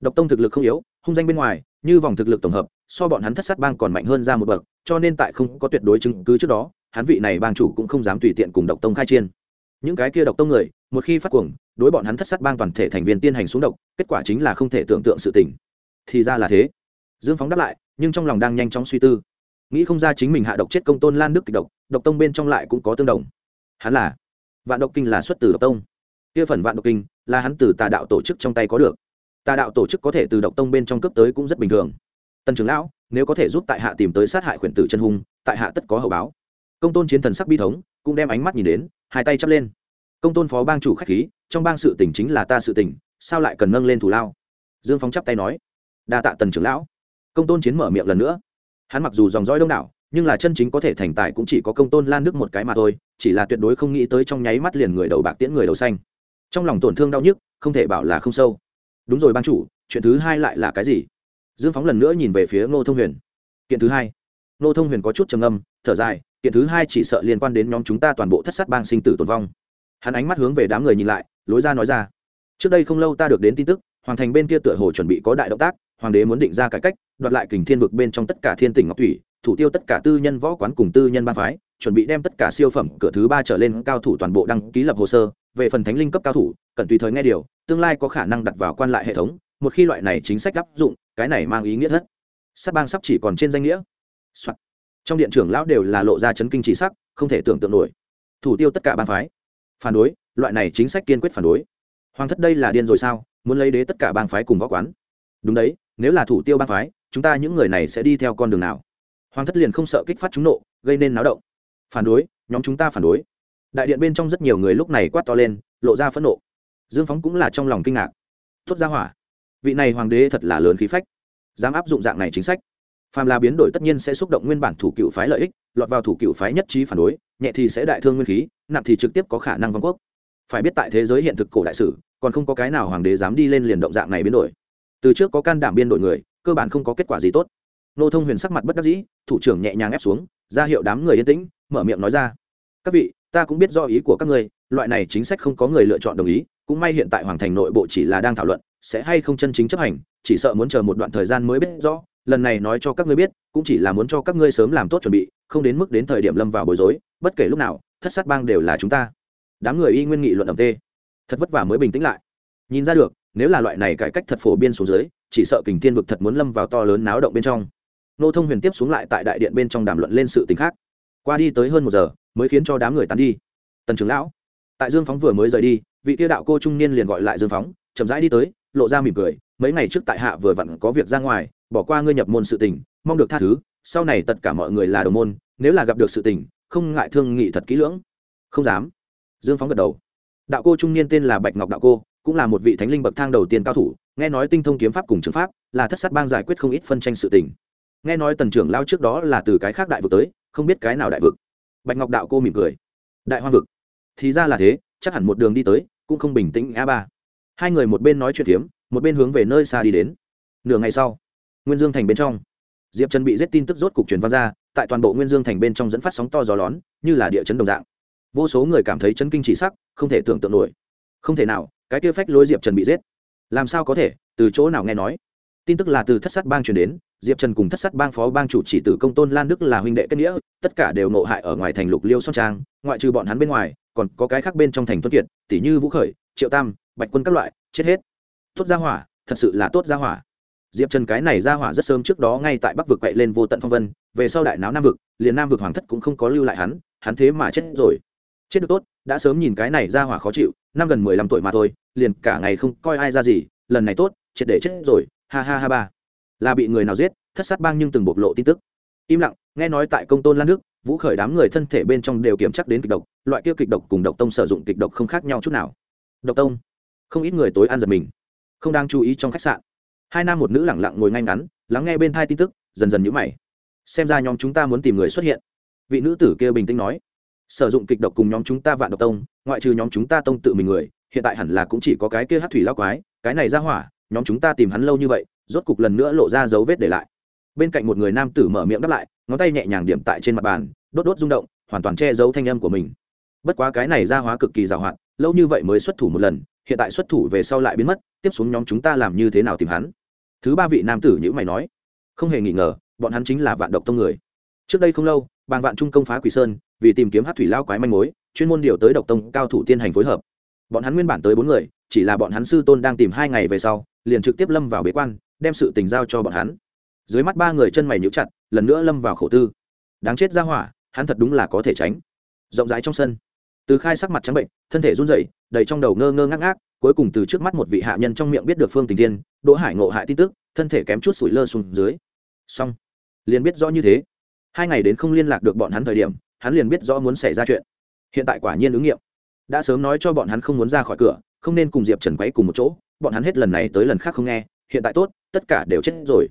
Độc tông thực lực không yếu, hung danh bên ngoài, như vòng thực lực tổng hợp, so bọn hắn thất sát bang còn mạnh hơn ra một bậc, cho nên tại không có tuyệt đối chứng cứ trước đó, hắn vị này bang chủ cũng không dám tùy tiện cùng độc tông khai chiên những cái kia độc tông người, một khi phát cuồng, đối bọn hắn thất sát bang toàn thể thành viên tiên hành xuống độc, kết quả chính là không thể tưởng tượng sự tình. Thì ra là thế. Dương phóng đáp lại, nhưng trong lòng đang nhanh chóng suy tư nghĩ không ra chính mình hạ độc chết công tôn lan đức kịch độc độc tông bên trong lại cũng có tương đồng. Hắn là vạn độc kinh là xuất từ độc tông. Kia phần vạn độc kinh là hắn từ tà đạo tổ chức trong tay có được. Tà đạo tổ chức có thể từ độc tông bên trong cấp tới cũng rất bình thường. Tần trưởng lão, nếu có thể giúp tại hạ tìm tới sát hại khuyển tử chân hung, tại hạ tất có hậu báo. Công tôn chiến thần sắc bi thống, cũng đem ánh mắt nhìn đến, hai tay chắp lên. Công tôn phó bang chủ khách khí, trong bang sự tỉnh chính là ta sự tỉnh sao lại cần nâng lên thủ lao? Dương phóng chắp tay nói. Đa tạ tần trưởng lão. Công tôn chiến mở miệng lần nữa hắn mặc dù dòng dõi đông đảo, nhưng là chân chính có thể thành tài cũng chỉ có công tôn lan nước một cái mà thôi, chỉ là tuyệt đối không nghĩ tới trong nháy mắt liền người đầu bạc tiễn người đầu xanh. Trong lòng tổn thương đau nhức, không thể bảo là không sâu. Đúng rồi ban chủ, chuyện thứ hai lại là cái gì? Dương phóng lần nữa nhìn về phía ngô thông huyền. Kiện thứ hai. Ngô thông huyền có chút trầm âm thở dài, kiện thứ hai chỉ sợ liên quan đến nhóm chúng ta toàn bộ thất sát bang sinh tử tồn vong. Hắn ánh mắt hướng về đám người nhìn lại, lối ra nói ra. Trước đây không lâu ta được đến tin tức, hoàng thành bên kia tựa hồ chuẩn bị có đại động tác hoàng đế muốn định ra cải cách, đoạt lại kình thiên vực bên trong tất cả thiên tỉnh ngọc thủy, thủ tiêu tất cả tư nhân võ quán cùng tư nhân ban phái, chuẩn bị đem tất cả siêu phẩm cửa thứ ba trở lên cao thủ toàn bộ đăng ký lập hồ sơ, về phần thánh linh cấp cao thủ, cần tùy thời nghe điều, tương lai có khả năng đặt vào quan lại hệ thống, một khi loại này chính sách áp dụng, cái này mang ý nghĩa thất. Sắp bang sắp chỉ còn trên danh nghĩa、Soạn. trong điện trưởng lão đều là lộ ra chấn kinh chỉ sắc, không thể tưởng tượng nổi. Thủ tiêu tất cả ban phái. Phản đối, loại này chính sách kiên quyết phản đối. Hoàng thất đây là điên rồi sao? Muốn lấy đế tất cả bang phái cùng võ quán. Đúng đấy nếu là thủ tiêu bang phái, chúng ta những người này sẽ đi theo con đường nào? Hoàng thất liền không sợ kích phát chúng nộ, gây nên náo động. Phản đối, nhóm chúng ta phản đối. Đại điện bên trong rất nhiều người lúc này quát to lên, lộ ra phẫn nộ. Dương phóng cũng là trong lòng kinh ngạc. Tốt ra hỏa. Vị này hoàng đế thật là lớn khí phách. Dám áp dụng dạng này chính sách. Phàm là biến đổi tất nhiên sẽ xúc động nguyên bản thủ cựu phái lợi ích, lọt vào thủ cựu phái nhất trí phản đối, nhẹ thì sẽ đại thương nguyên khí, nặng thì trực tiếp có khả năng vong quốc. Phải biết tại thế giới hiện thực cổ đại sử, còn không có cái nào hoàng đế dám đi lên liền động dạng này biến đổi từ trước có can đảm biên đổi người, cơ bản không có kết quả gì tốt. Nô thông huyền sắc mặt bất đắc dĩ, thủ trưởng nhẹ nhàng ép xuống, ra hiệu đám người yên tĩnh, mở miệng nói ra. Các vị, ta cũng biết do ý của các ngươi, loại này chính sách không có người lựa chọn đồng ý, cũng may hiện tại hoàng thành nội bộ chỉ là đang thảo luận, sẽ hay không chân chính chấp hành, chỉ sợ muốn chờ một đoạn thời gian mới biết rõ, lần này nói cho các ngươi biết, cũng chỉ là muốn cho các ngươi sớm làm tốt chuẩn bị, không đến mức đến thời điểm lâm vào bối rối, bất kể lúc nào, thất sát bang đều là chúng ta. Đám người y nguyên nghị luận ẩm tê. Thật vất vả mới bình tĩnh lại. Nhìn ra được nếu là loại này cải cách thật phổ biên xuống dưới, chỉ sợ kình thiên vực thật muốn lâm vào to lớn náo động bên trong. Nô thông huyền tiếp xuống lại tại đại điện bên trong đàm luận lên sự t ì n h khác. Qua đi tới hơn một giờ, mới khiến cho đám người tán đi. Tần trưởng lão, tại dương phóng vừa mới rời đi, vị tiêu đạo cô trung niên liền gọi lại dương phóng, chậm rãi đi tới, lộ ra mỉm cười, mấy ngày trước tại hạ vừa vặn có việc ra ngoài, bỏ qua ngươi nhập môn sự tình, mong được tha thứ, sau này tất cả mọi người là đồng môn, nếu là gặp được sự tình, không ngại thương nghị thật kỹ lưỡng. Không dám. Dương phóng gật đầu. Đạo cô trung niên tên là bạch ngọc đạo cô cũng là một vị thánh linh bậc thang đầu tiên cao thủ, nghe nói tinh thông kiếm pháp cùng trường pháp, là thất sát bang giải quyết không ít phân tranh sự tình. Nghe nói tần trưởng lao trước đó là từ cái khác đại vực tới, không biết cái nào đại vực. Bạch ngọc đạo cô mỉm cười. Đại hoa vực. Thì ra là thế, chắc hẳn một đường đi tới, cũng không bình tĩnh a ba. Hai người một bên nói chuyện phiếm, một bên hướng về nơi xa đi đến. Nửa ngày sau, nguyên dương thành bên trong. Diệp trần bị giết tin tức rốt cục truyền văn ra, tại toàn bộ nguyên dương thành bên trong dẫn phát sóng to gió lón, như là địa chấn đồng dạng. Vô số người cảm thấy chấn kinh chỉ sắc, không thể tưởng tượng nổi. Không thể nào cái kia phách lối diệp trần bị giết. Làm sao có thể? Từ chỗ nào nghe nói? Tin tức là từ thất sát bang truyền đến, diệp trần cùng thất sát bang phó bang chủ chỉ tử công tôn lan đức là huynh đệ kết nghĩa, tất cả đều nộ hại ở ngoài thành lục liêu song trang, ngoại trừ bọn hắn bên ngoài, còn có cái khác bên trong thành tuân kiệt tỷ như vũ khởi, triệu tam, bạch quân các loại, chết hết. Tốt gia hỏa, thật sự là tốt gia hỏa. Diệp trần cái này gia hỏa rất sớm trước đó ngay tại bắc vực quậy lên vô tận phong vân, về sau đại náo nam vực, liền nam vực hoàng thất cũng không có lưu lại hắn hắn thế mà chết rồi. Chết được tốt, đã sớm nhìn cái này gia hỏa khó chịu, năm gần mười lăm tuổi mà thôi liền cả ngày không coi ai ra gì, lần này tốt, triệt để chết rồi, ha ha ha ba. Là bị người nào giết, thất sát bang nhưng từng bộc lộ tin tức. Im lặng, nghe nói tại công tôn lan nước vũ khởi đám người thân thể bên trong đều kiểm chắc đến kịch độc, loại kia kịch độc cùng độc tông sử dụng kịch độc không khác nhau chút nào. Độc tông? Không ít người tối ăn giật mình. Không đang chú ý trong khách sạn. Hai nam một nữ lẳng lặng ngồi ngay ngắn, lắng nghe bên thai tin tức, dần dần nhũ mày. Xem ra nhóm chúng ta muốn tìm người xuất hiện. Vị nữ tử kia bình tĩnh nói. Sử dụng kịch độc cùng nhóm chúng ta vạn độc tông, ngoại trừ nhóm chúng ta tông tự mình người hiện tại hẳn là cũng chỉ có cái kia hát thủy lao quái, cái này ra hỏa, nhóm chúng ta tìm hắn lâu như vậy, rốt cục lần nữa lộ ra dấu vết để lại. Bên cạnh một người nam tử mở miệng đáp lại, ngón tay nhẹ nhàng điểm tại trên mặt bàn, đốt đốt rung động, hoàn toàn che giấu thanh âm của mình. Bất quá cái này ra hóa cực kỳ giàu hạn, lâu như vậy mới xuất thủ một lần, hiện tại xuất thủ về sau lại biến mất, tiếp xuống nhóm chúng ta làm như thế nào tìm hắn? Thứ ba vị nam tử nhữ mày nói, không hề nghi ngờ, bọn hắn chính là vạn độc tông người. Trước đây không lâu, bàng vạn trung công phá quỷ sơn, vì tìm kiếm hát thủy lao quái manh mối, chuyên môn điều tới độc tông cao thủ tiên hành phối hợp bọn hắn nguyên bản tới bốn người, chỉ là bọn hắn sư tôn đang tìm hai ngày về sau, liền trực tiếp lâm vào bế quan, đem sự tình giao cho bọn hắn. Dưới mắt ba người chân mày nhíu chặt, lần nữa lâm vào khổ tư. Đáng chết ra hỏa, hắn thật đúng là có thể tránh. Rộng rãi trong sân, từ khai sắc mặt trắng bệnh, thân thể run rẩy, đầy trong đầu ngơ ngơ ngác ngác, cuối cùng từ trước mắt một vị hạ nhân trong miệng biết được phương tình thiên, đỗ hải ngộ hại tin tức, thân thể kém chút sủi lơ xuống dưới. Xong, liền biết rõ như thế. Hai ngày đến không liên lạc được bọn hắn thời điểm, hắn liền biết rõ muốn xảy ra chuyện. Hiện tại quả nhiên ứng nghiệm đã sớm nói cho bọn hắn không muốn ra khỏi cửa, không nên cùng diệp trần quấy cùng một chỗ, bọn hắn hết lần này tới lần khác không nghe, hiện tại tốt, tất cả đều chết rồi.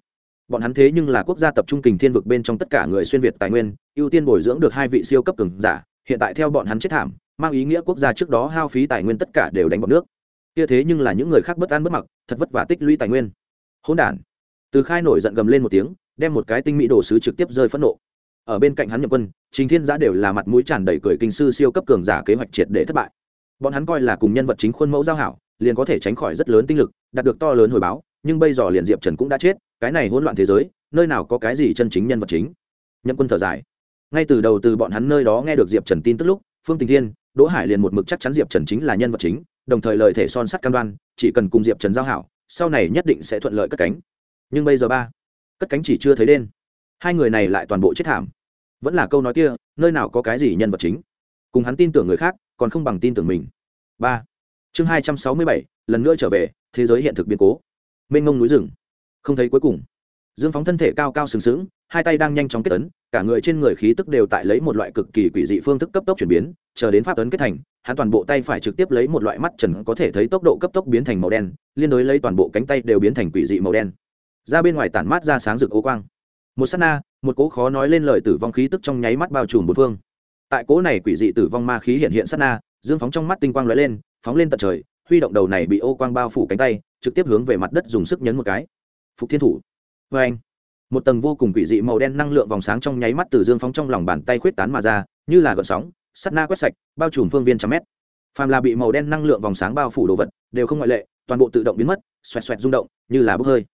Bọn hắn thế nhưng là quốc gia tập trung kình thiên vực bên trong tất cả người xuyên việt tài nguyên, ưu tiên bồi dưỡng được hai vị siêu cấp cường giả, hiện tại theo bọn hắn chết thảm, mang ý nghĩa quốc gia trước đó hao phí tài nguyên tất cả đều đánh bọn nước. Kia thế nhưng là những người khác bất an bất mặc, thật vất vả tích lũy tài nguyên. Hỗn đản. Từ khai nổi giận gầm lên một tiếng, đem một cái tinh mỹ đồ sứ trực tiếp rơi phẫn nộ ở bên cạnh hắn nhậm quân, trình thiên giã đều là mặt mũi tràn đầy cười kinh sư siêu cấp cường giả kế hoạch triệt để thất bại. Bọn hắn coi là cùng nhân vật chính khuôn mẫu giao hảo, liền có thể tránh khỏi rất lớn tinh lực, đạt được to lớn hồi báo, nhưng bây giờ liền diệp trần cũng đã chết, cái này hỗn loạn thế giới, nơi nào có cái gì chân chính nhân vật chính. Nhậm quân thở dài. Ngay từ đầu từ bọn hắn nơi đó nghe được diệp trần tin tức lúc, phương tình thiên, đỗ hải liền một mực chắc chắn diệp trần chính là nhân vật chính, đồng thời lời thể son sắt cam đoan, chỉ cần cùng diệp trần giao hảo, sau này nhất định sẽ thuận lợi cất cánh. Nhưng bây giờ ba, cất cánh chỉ chưa thấy đen. Hai người này lại toàn bộ chết thảm vẫn là câu nói kia, nơi nào có cái gì nhân vật chính. Cùng hắn tin tưởng người khác, còn không bằng tin tưởng mình. Ba. Chương hai trăm sáu mươi bảy, lần nữa trở về, thế giới hiện thực biến cố. Mênh mông núi rừng. Không thấy cuối cùng. Dương phóng thân thể cao cao sừng sững, hai tay đang nhanh chóng kết ấn, cả người trên người khí tức đều tại lấy một loại cực kỳ quỷ dị phương thức cấp tốc chuyển biến, chờ đến pháp ấn kết thành, hắn toàn bộ tay phải trực tiếp lấy một loại mắt trần có thể thấy tốc độ cấp tốc biến thành màu đen, liên đối lấy toàn bộ cánh tay đều biến thành quỷ dị màu đen. Ra bên ngoài tản mát ra sáng rực ô quang. Một s á t na một cỗ khó nói lên lời tử vong khí tức trong nháy mắt bao trùm một phương. Tại cỗ này quỷ dị tử vong ma khí hiện hiện sát na, dương phóng trong mắt tinh quang lóe lên, phóng lên tận trời, huy động đầu này bị ô quang bao phủ cánh tay, trực tiếp hướng về mặt đất dùng sức nhấn một cái. Phục thiên thủ. Vê anh, một tầng vô cùng quỷ dị màu đen năng lượng vòng sáng trong nháy mắt từ dương phóng trong lòng bàn tay khuyết tán mà ra, như là gợn sóng sắt na quét sạch, bao trùm phương viên trăm mét. Phàm là bị màu đen năng lượng vòng sáng bao phủ đồ vật, đều không ngoại lệ, toàn bộ tự động biến mất, xoẹt xoẹt rung động, như là bốc hơi.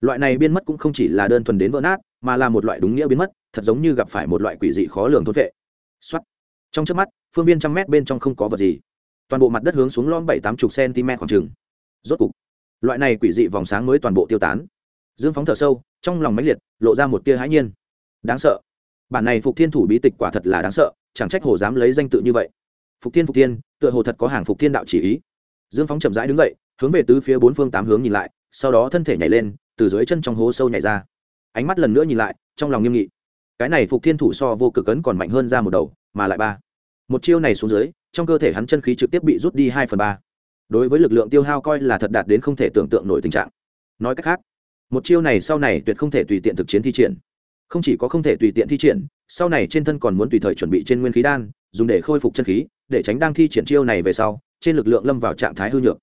Loại này biến mất cũng không chỉ là đơn thuần đến vỡ nát mà là một loại đúng nghĩa biến mất, thật giống như gặp phải một loại quỷ dị khó lường thốt vệ. Xuất trong trước mắt, phương viên trăm mét bên trong không có vật gì. Toàn bộ mặt đất hướng xuống lõm bảy tám chục cm khoảng trừng rốt cục, loại này quỷ dị vòng sáng mới toàn bộ tiêu tán. Dương phóng thở sâu, trong lòng mãnh liệt, lộ ra một tia hãi nhiên. Đáng sợ. Bản này phục thiên thủ bí tịch quả thật là đáng sợ, chẳng trách hồ dám lấy danh tự như vậy. Phục thiên phục thiên, tựa hồ thật có hàng phục thiên đạo chỉ ý. Dương phóng chậm rãi đứng dậy, hướng về tứ phía bốn phương tám hướng nhìn lại, sau đó thân thể nhảy lên, từ dưới chân trong hố sâu nhảy ra ánh mắt lần nữa nhìn lại, trong lòng nghiêm nghị. Cái này phục thiên thủ so vô cực ấn còn mạnh hơn ra một đầu, mà lại ba. Một chiêu này xuống dưới, trong cơ thể hắn chân khí trực tiếp bị rút đi hai phần ba. Đối với lực lượng tiêu hao coi là thật đạt đến không thể tưởng tượng nổi tình trạng. Nói cách khác, một chiêu này sau này tuyệt không thể tùy tiện thực chiến thi triển. Không chỉ có không thể tùy tiện thi triển, sau này trên thân còn muốn tùy thời chuẩn bị trên nguyên khí đan, dùng để khôi phục chân khí, để tránh đang thi triển chiêu này về sau, trên lực lượng lâm vào trạng thái hư nhược.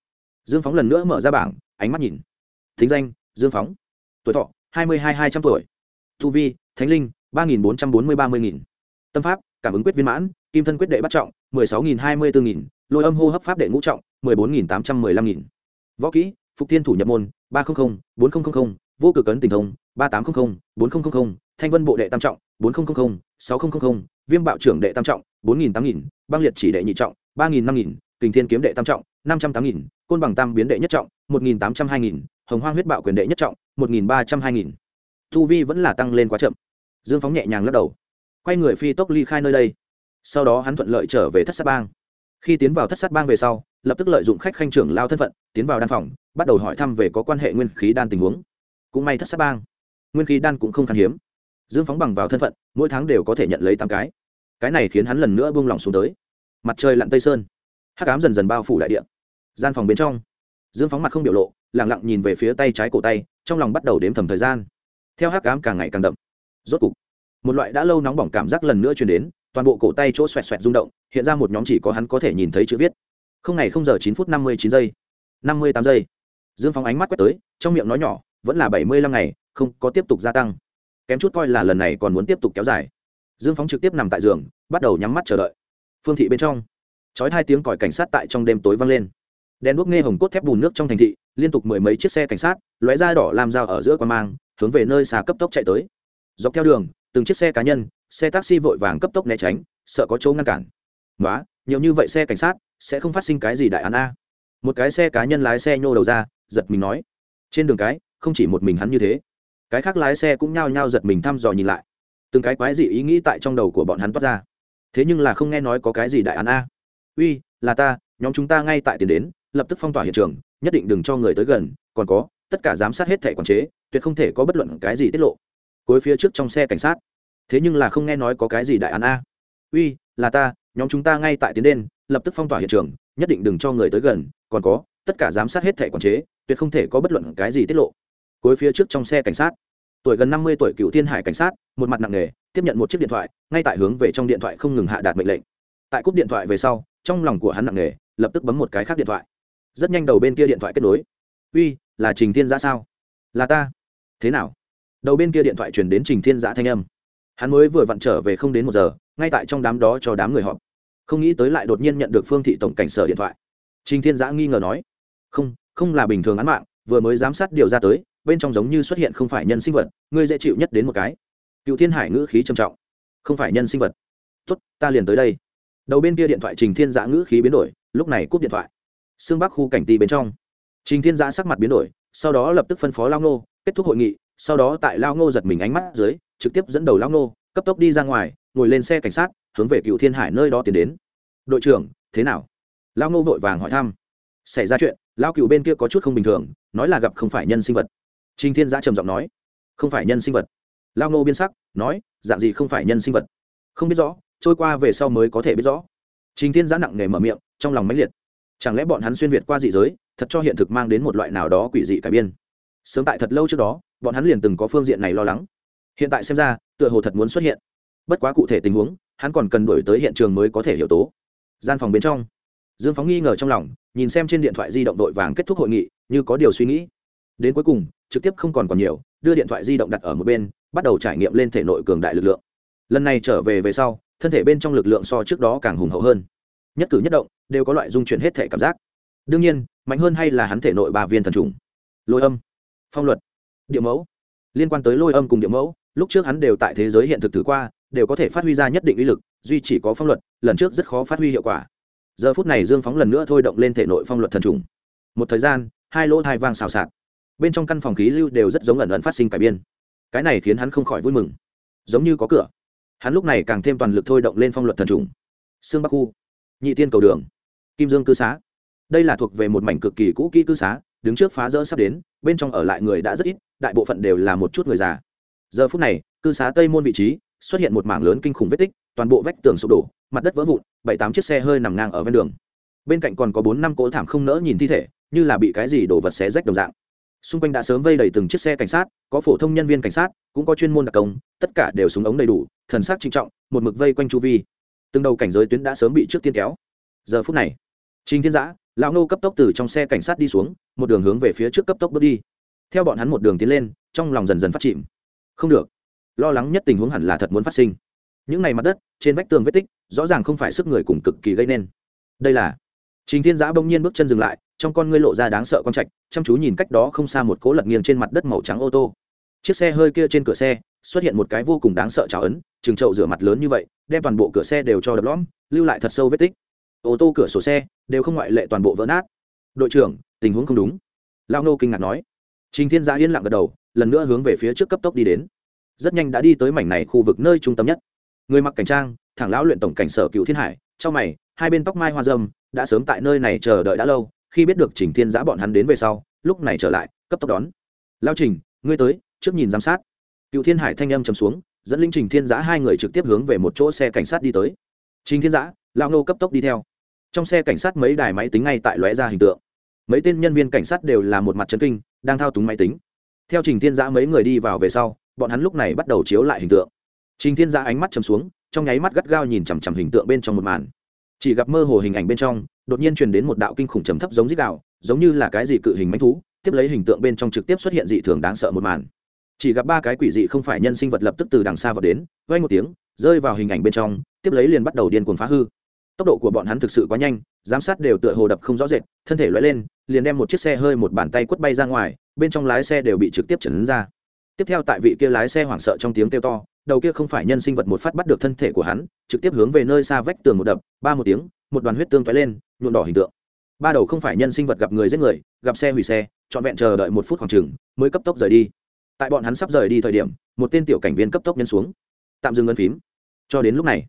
Dương phóng lần nữa mở ra bảng, ánh mắt nhìn. Thính danh, dương phóng. Tuổi thọ hai mươi hai hai trăm tuổi. Tu vi, thánh linh, ba nghìn bốn trăm bốn mươi ba mươi nghìn. Tâm pháp, cảm ứng quyết viên mãn, kim thân quyết đệ bắt trọng, mười sáu nghìn hai mươi bốn nghìn. Lôi âm hô hấp pháp đệ ngũ trọng, mười bốn nghìn tám trăm mười lăm nghìn. Võ kỹ, phục thiên thủ nhập môn, ba trăm linh bốn nghìn vô cực cấn tình thông, ba tám trăm linh bốn nghìn thanh vân bộ đệ tam trọng, bốn nghìn sáu nghìn viêm bạo trưởng đệ tam trọng, bốn nghìn tám nghìn. Băng liệt chỉ đệ nhị trọng, ba nghìn năm nghìn. Kình thiên kiếm đệ tam trọng, năm trăm tám nghìn. Côn bằng tam biến đệ nhất trọng, một nghìn tám trăm hai nghìn hồng hoang huyết bạo quyền đệ nhất trọng, một nghìn ba trăm hai nghìn. Thu vi vẫn là tăng lên quá chậm. Dương phóng nhẹ nhàng lắc đầu. Quay người phi tốc ly khai nơi đây. Sau đó hắn thuận lợi trở về thất sát bang. Khi tiến vào thất sát bang về sau, lập tức lợi dụng khách khanh trưởng lao thân phận, tiến vào đan phòng, bắt đầu hỏi thăm về có quan hệ nguyên khí đan tình huống. Cũng may thất sát bang, nguyên khí đan cũng không khan hiếm. Dương phóng bằng vào thân phận, mỗi tháng đều có thể nhận lấy tám cái. Cái này khiến hắn lần nữa buông lỏng xuống tới. Mặt trời lặn tây sơn. Hắc ám dần dần bao phủ đại địa. Gian phòng bên trong, dương phóng mặt không biểu lộ lẳng lặng nhìn về phía tay trái cổ tay, trong lòng bắt đầu đếm thầm thời gian. Theo hắc ám càng ngày càng đậm. Rốt cục, một loại đã lâu nóng bỏng cảm giác lần nữa truyền đến, toàn bộ cổ tay chỗ xoẹt xoẹt rung động, hiện ra một nhóm chỉ có hắn có thể nhìn thấy chữ viết. Không ngày không giờ chín phút năm mươi chín giây, năm mươi tám giây. Dương phóng ánh mắt quét tới, trong miệng nói nhỏ, vẫn là bảy mươi lăm ngày, không có tiếp tục gia tăng. Kém chút coi là lần này còn muốn tiếp tục kéo dài. Dương phóng trực tiếp nằm tại giường, bắt đầu nhắm mắt chờ đợi. Phương thị bên trong, chói hai tiếng còi cảnh sát tại trong đêm tối vang lên đèn đuốc nghe hồng cốt thép bùn nước trong thành thị, liên tục mười mấy chiếc xe cảnh sát, lóe da đỏ làm dao ở giữa quan mang, hướng về nơi xa cấp tốc chạy tới. Dọc theo đường, từng chiếc xe cá nhân, xe taxi vội vàng cấp tốc né tránh, sợ có chỗ ngăn cản. Nói nhiều như vậy xe cảnh sát, sẽ không phát sinh cái gì đại án a? Một cái xe cá nhân lái xe nhô đầu ra, giật mình nói. Trên đường cái, không chỉ một mình hắn như thế. Cái khác lái xe cũng nhao nhao giật mình thăm dò nhìn lại. Từng cái quái gì ý nghĩ tại trong đầu của bọn hắn toát ra. Thế nhưng là không nghe nói có cái gì đại án a. Uy, là ta, nhóm chúng ta ngay tại tiền đến lập tức phong tỏa hiện trường, nhất định đừng cho người tới gần, còn có, tất cả giám sát hết thẻ quản chế, tuyệt không thể có bất luận cái gì tiết lộ. Cuối phía trước trong xe cảnh sát. Thế nhưng là không nghe nói có cái gì đại án a. Uy, là ta, nhóm chúng ta ngay tại tiến đen lập tức phong tỏa hiện trường, nhất định đừng cho người tới gần, còn có, tất cả giám sát hết thẻ quản chế, tuyệt không thể có bất luận cái gì tiết lộ. Cuối phía trước trong xe cảnh sát. Tuổi gần năm mươi tuổi cựu thiên hải cảnh sát, một mặt nặng nề, tiếp nhận một chiếc điện thoại, ngay tại hướng về trong điện thoại không ngừng hạ đạt mệnh lệnh. Tại cúp điện thoại về sau, trong lòng của hắn nặng nề, lập tức bấm một cái khác điện thoại rất nhanh đầu bên kia điện thoại kết nối. Uy, là trình thiên giã sao? Là ta. Thế nào? Đầu bên kia điện thoại truyền đến trình thiên giã thanh âm. Hắn mới vừa vặn trở về không đến một giờ, ngay tại trong đám đó cho đám người họp. Không nghĩ tới lại đột nhiên nhận được phương thị tổng cảnh sở điện thoại. Trình thiên giã nghi ngờ nói, không không là bình thường án mạng, vừa mới giám sát điều ra tới, bên trong giống như xuất hiện không phải nhân sinh vật, ngươi dễ chịu nhất đến một cái. Cựu thiên hải ngữ khí trầm trọng, không phải nhân sinh vật. Tốt, ta liền tới đây. Đầu bên kia điện thoại trình thiên giã ngữ khí biến đổi, lúc này cúp điện thoại xương bắc khu cảnh ti bên trong. Trình thiên giã sắc mặt biến đổi, sau đó lập tức phân phó lao ngô, kết thúc hội nghị, sau đó tại lao ngô giật mình ánh mắt dưới, trực tiếp dẫn đầu lao ngô, cấp tốc đi ra ngoài, ngồi lên xe cảnh sát, hướng về cựu thiên hải nơi đó tiến đến. Đội trưởng, thế nào? Lao ngô vội vàng hỏi thăm. Xảy ra chuyện, lao cựu bên kia có chút không bình thường, nói là gặp không phải nhân sinh vật. Trình thiên giã trầm giọng nói. Không phải nhân sinh vật. Lao ngô biên sắc, nói, dạng gì không phải nhân sinh vật? Không biết rõ, trôi qua về sau mới có thể biết rõ. Trình thiên giã nặng nề mở miệng, trong lòng mãnh liệt chẳng lẽ bọn hắn xuyên việt qua dị giới, thật cho hiện thực mang đến một loại nào đó quỷ dị cải biên? Sớm tại thật lâu trước đó, bọn hắn liền từng có phương diện này lo lắng. Hiện tại xem ra, tựa hồ thật muốn xuất hiện. Bất quá cụ thể tình huống, hắn còn cần đổi tới hiện trường mới có thể hiểu tố. Gian phòng bên trong. Dương phóng nghi ngờ trong lòng, nhìn xem trên điện thoại di động đội vàng kết thúc hội nghị, như có điều suy nghĩ. Đến cuối cùng, trực tiếp không còn còn nhiều, đưa điện thoại di động đặt ở một bên, bắt đầu trải nghiệm lên thể nội cường đại lực lượng. Lần này trở về về sau, thân thể bên trong lực lượng so trước đó càng hùng hậu hơn nhất cử nhất động, đều có loại dung chuyển hết thể cảm giác. Đương nhiên, mạnh hơn hay là hắn thể nội ba viên thần trùng. Lôi âm. Phong luật. Địa mẫu. Liên quan tới lôi âm cùng địa mẫu, lúc trước hắn đều tại thế giới hiện thực thử qua, đều có thể phát huy ra nhất định uy lực, duy chỉ có phong luật, lần trước rất khó phát huy hiệu quả. Giờ phút này dương phóng lần nữa thôi động lên thể nội phong luật thần trùng. Một thời gian, hai lỗ thai vang xào xạc. Bên trong căn phòng khí lưu đều rất giống ẩn ẩn phát sinh cải biên. Cái này khiến hắn không khỏi vui mừng. Giống như có cửa. Hắn lúc này càng thêm toàn lực thôi động lên phong luật thần trùng. Xương bắc khu nhị tiên cầu đường. Kim dương cư xá. Đây là thuộc về một mảnh cực kỳ cũ kỹ cư xá, đứng trước phá rỡ sắp đến, bên trong ở lại người đã rất ít, đại bộ phận đều là một chút người già. Giờ phút này, cư xá tây môn vị trí xuất hiện một mảng lớn kinh khủng vết tích, toàn bộ vách tường sụp đổ, mặt đất vỡ vụn, bảy tám chiếc xe hơi nằm ngang ở ven đường. Bên cạnh còn có bốn năm cỗ thảm không nỡ nhìn thi thể, như là bị cái gì đổ vật xé rách đồng dạng. Xung quanh đã sớm vây đầy từng chiếc xe cảnh sát, có phổ thông nhân viên cảnh sát, cũng có chuyên môn đặc công, tất cả đều súng ống đầy đủ, thần sắc trinh trọng, một mực vây quanh chu vi từng đầu cảnh giới tuyến đã sớm bị trước tiên kéo. Giờ phút này, trình thiên giã, lão nô cấp tốc từ trong xe cảnh sát đi xuống, một đường hướng về phía trước cấp tốc bước đi. Theo bọn hắn một đường tiến lên, trong lòng dần dần phát chìm. Không được. Lo lắng nhất tình huống hẳn là thật muốn phát sinh. Những ngày mặt đất, trên vách tường vết tích, rõ ràng không phải sức người cùng cực kỳ gây nên. Đây là trình thiên giã bỗng nhiên bước chân dừng lại, trong con ngươi lộ ra đáng sợ con trạch, chăm chú nhìn cách đó không xa một cố lật nghiêng trên mặt đất màu trắng ô tô. Chiếc xe hơi kia trên cửa xe xuất hiện một cái vô cùng đáng sợ trào ấn chừng trậu rửa mặt lớn như vậy, đem toàn bộ cửa xe đều cho đập lõm, lưu lại thật sâu vết tích. Ô tô cửa sổ xe đều không ngoại lệ toàn bộ vỡ nát. Đội trưởng, tình huống không đúng. Lao nô kinh ngạc nói. Trình thiên giã yên lặng gật đầu, lần nữa hướng về phía trước cấp tốc đi đến. Rất nhanh đã đi tới mảnh này khu vực nơi trung tâm nhất. Người mặc cảnh trang, thẳng lão luyện tổng cảnh sở cựu thiên hải, trong mày, hai bên tóc mai hoa dâm đã sớm tại nơi này chờ đợi đã lâu, khi biết được trình thiên giã bọn hắn đến về sau, lúc này trở lại, cấp tốc đón. Lao trình, ngươi tới, trước nhìn giám sát cựu thiên hải thanh âm trầm xuống, dẫn linh trình thiên giã hai người trực tiếp hướng về một chỗ xe cảnh sát đi tới. Trình thiên giã lao nô cấp tốc đi theo. Trong xe cảnh sát mấy đài máy tính ngay tại lóe ra hình tượng. Mấy tên nhân viên cảnh sát đều là một mặt chân kinh, đang thao túng máy tính. Theo trình thiên giã mấy người đi vào về sau, bọn hắn lúc này bắt đầu chiếu lại hình tượng. Trình thiên giã ánh mắt chầm xuống, trong nháy mắt gắt gao nhìn chằm chằm hình tượng bên trong một màn. Chỉ gặp mơ hồ hình ảnh bên trong, đột nhiên truyền đến một đạo kinh khủng trầm thấp giống dít đạo giống như là cái gì cự hình mánh thú, tiếp lấy hình tượng bên trong trực tiếp xuất hiện dị thường đáng sợ một màn chỉ gặp ba cái quỷ dị không phải nhân sinh vật lập tức từ đằng xa vào đến vây một tiếng, rơi vào hình ảnh bên trong, tiếp lấy liền bắt đầu điên cuồng phá hư. Tốc độ của bọn hắn thực sự quá nhanh, giám sát đều tựa hồ đập không rõ rệt, thân thể loay lên, liền đem một chiếc xe hơi một bàn tay quất bay ra ngoài, bên trong lái xe đều bị trực tiếp chấn ra. Tiếp theo tại vị kia lái xe hoảng sợ trong tiếng kêu to, đầu kia không phải nhân sinh vật một phát bắt được thân thể của hắn, trực tiếp hướng về nơi xa vách tường một đập, ba một tiếng, một đoàn huyết tương toái lên, nhuộm đỏ hình tượng. Ba đầu không phải nhân sinh vật gặp người giết người, gặp xe hủy xe, trọn vẹn chờ đợi một phút khoảng chừng, mới cấp tốc rời đi tại bọn hắn sắp rời đi thời điểm, một tên tiểu cảnh viên cấp tốc nhân xuống. Tạm dừng ấn phím. Cho đến lúc này,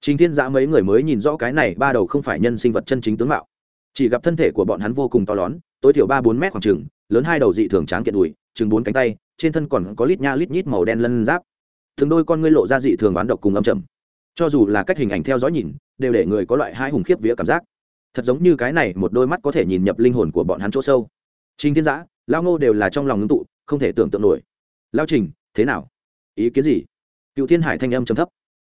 trình thiên giã mấy người mới nhìn rõ cái này ba đầu không phải nhân sinh vật chân chính tướng mạo. Chỉ gặp thân thể của bọn hắn vô cùng to lớn, tối thiểu ba bốn mét khoảng trừng lớn hai đầu dị thường tráng kiện đùi, chừng bốn cánh tay, trên thân còn có lít nha lít nhít màu đen lân giáp. Thường đôi con ngươi lộ ra dị thường oán độc cùng âm trầm. Cho dù là cách hình ảnh theo dõi nhìn, đều để người có loại hai hùng khiếp vía cảm giác. Thật giống như cái này một đôi mắt có thể nhìn nhập linh hồn của bọn hắn chỗ sâu. Trình thiên giã lao ngô đều là trong lòng ngưng tụ, không thể tưởng tượng nổi lao trình, thế nào? Ý kiến gì? Cựu thiên hải thanh âm trầm thấp.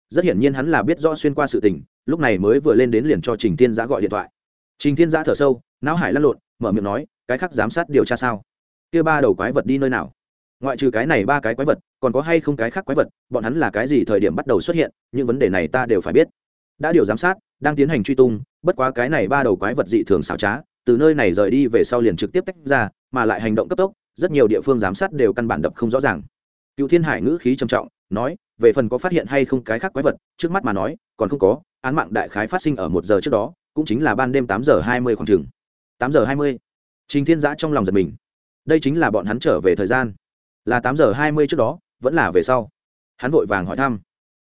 Rất hiển nhiên hắn là biết rõ xuyên qua sự tình, lúc này mới vừa lên đến liền cho trình thiên giã gọi điện thoại. Trình thiên giã thở sâu, não hải lăn lộn, mở miệng nói, cái khác giám sát điều tra sao? Kia ba đầu quái vật đi nơi nào? Ngoại trừ cái này ba cái quái vật, còn có hay không cái khác quái vật, bọn hắn là cái gì thời điểm bắt đầu xuất hiện, những vấn đề này ta đều phải biết. Đã điều giám sát, đang tiến hành truy tung, bất quá cái này ba đầu quái vật dị thường xảo trá, từ nơi này rời đi về sau liền trực tiếp tách ra, mà lại hành động cấp tốc rất nhiều địa phương giám sát đều căn bản đập không rõ ràng. Cựu thiên hải ngữ khí trầm trọng, nói, về phần có phát hiện hay không cái khác quái vật, trước mắt mà nói, còn không có, án mạng đại khái phát sinh ở một giờ trước đó, cũng chính là ban đêm tám giờ hai mươi khoảng chừng. Tám giờ hai mươi. Trình thiên giã trong lòng giật mình. Đây chính là bọn hắn trở về thời gian. Là tám giờ hai mươi trước đó, vẫn là về sau. Hắn vội vàng hỏi thăm.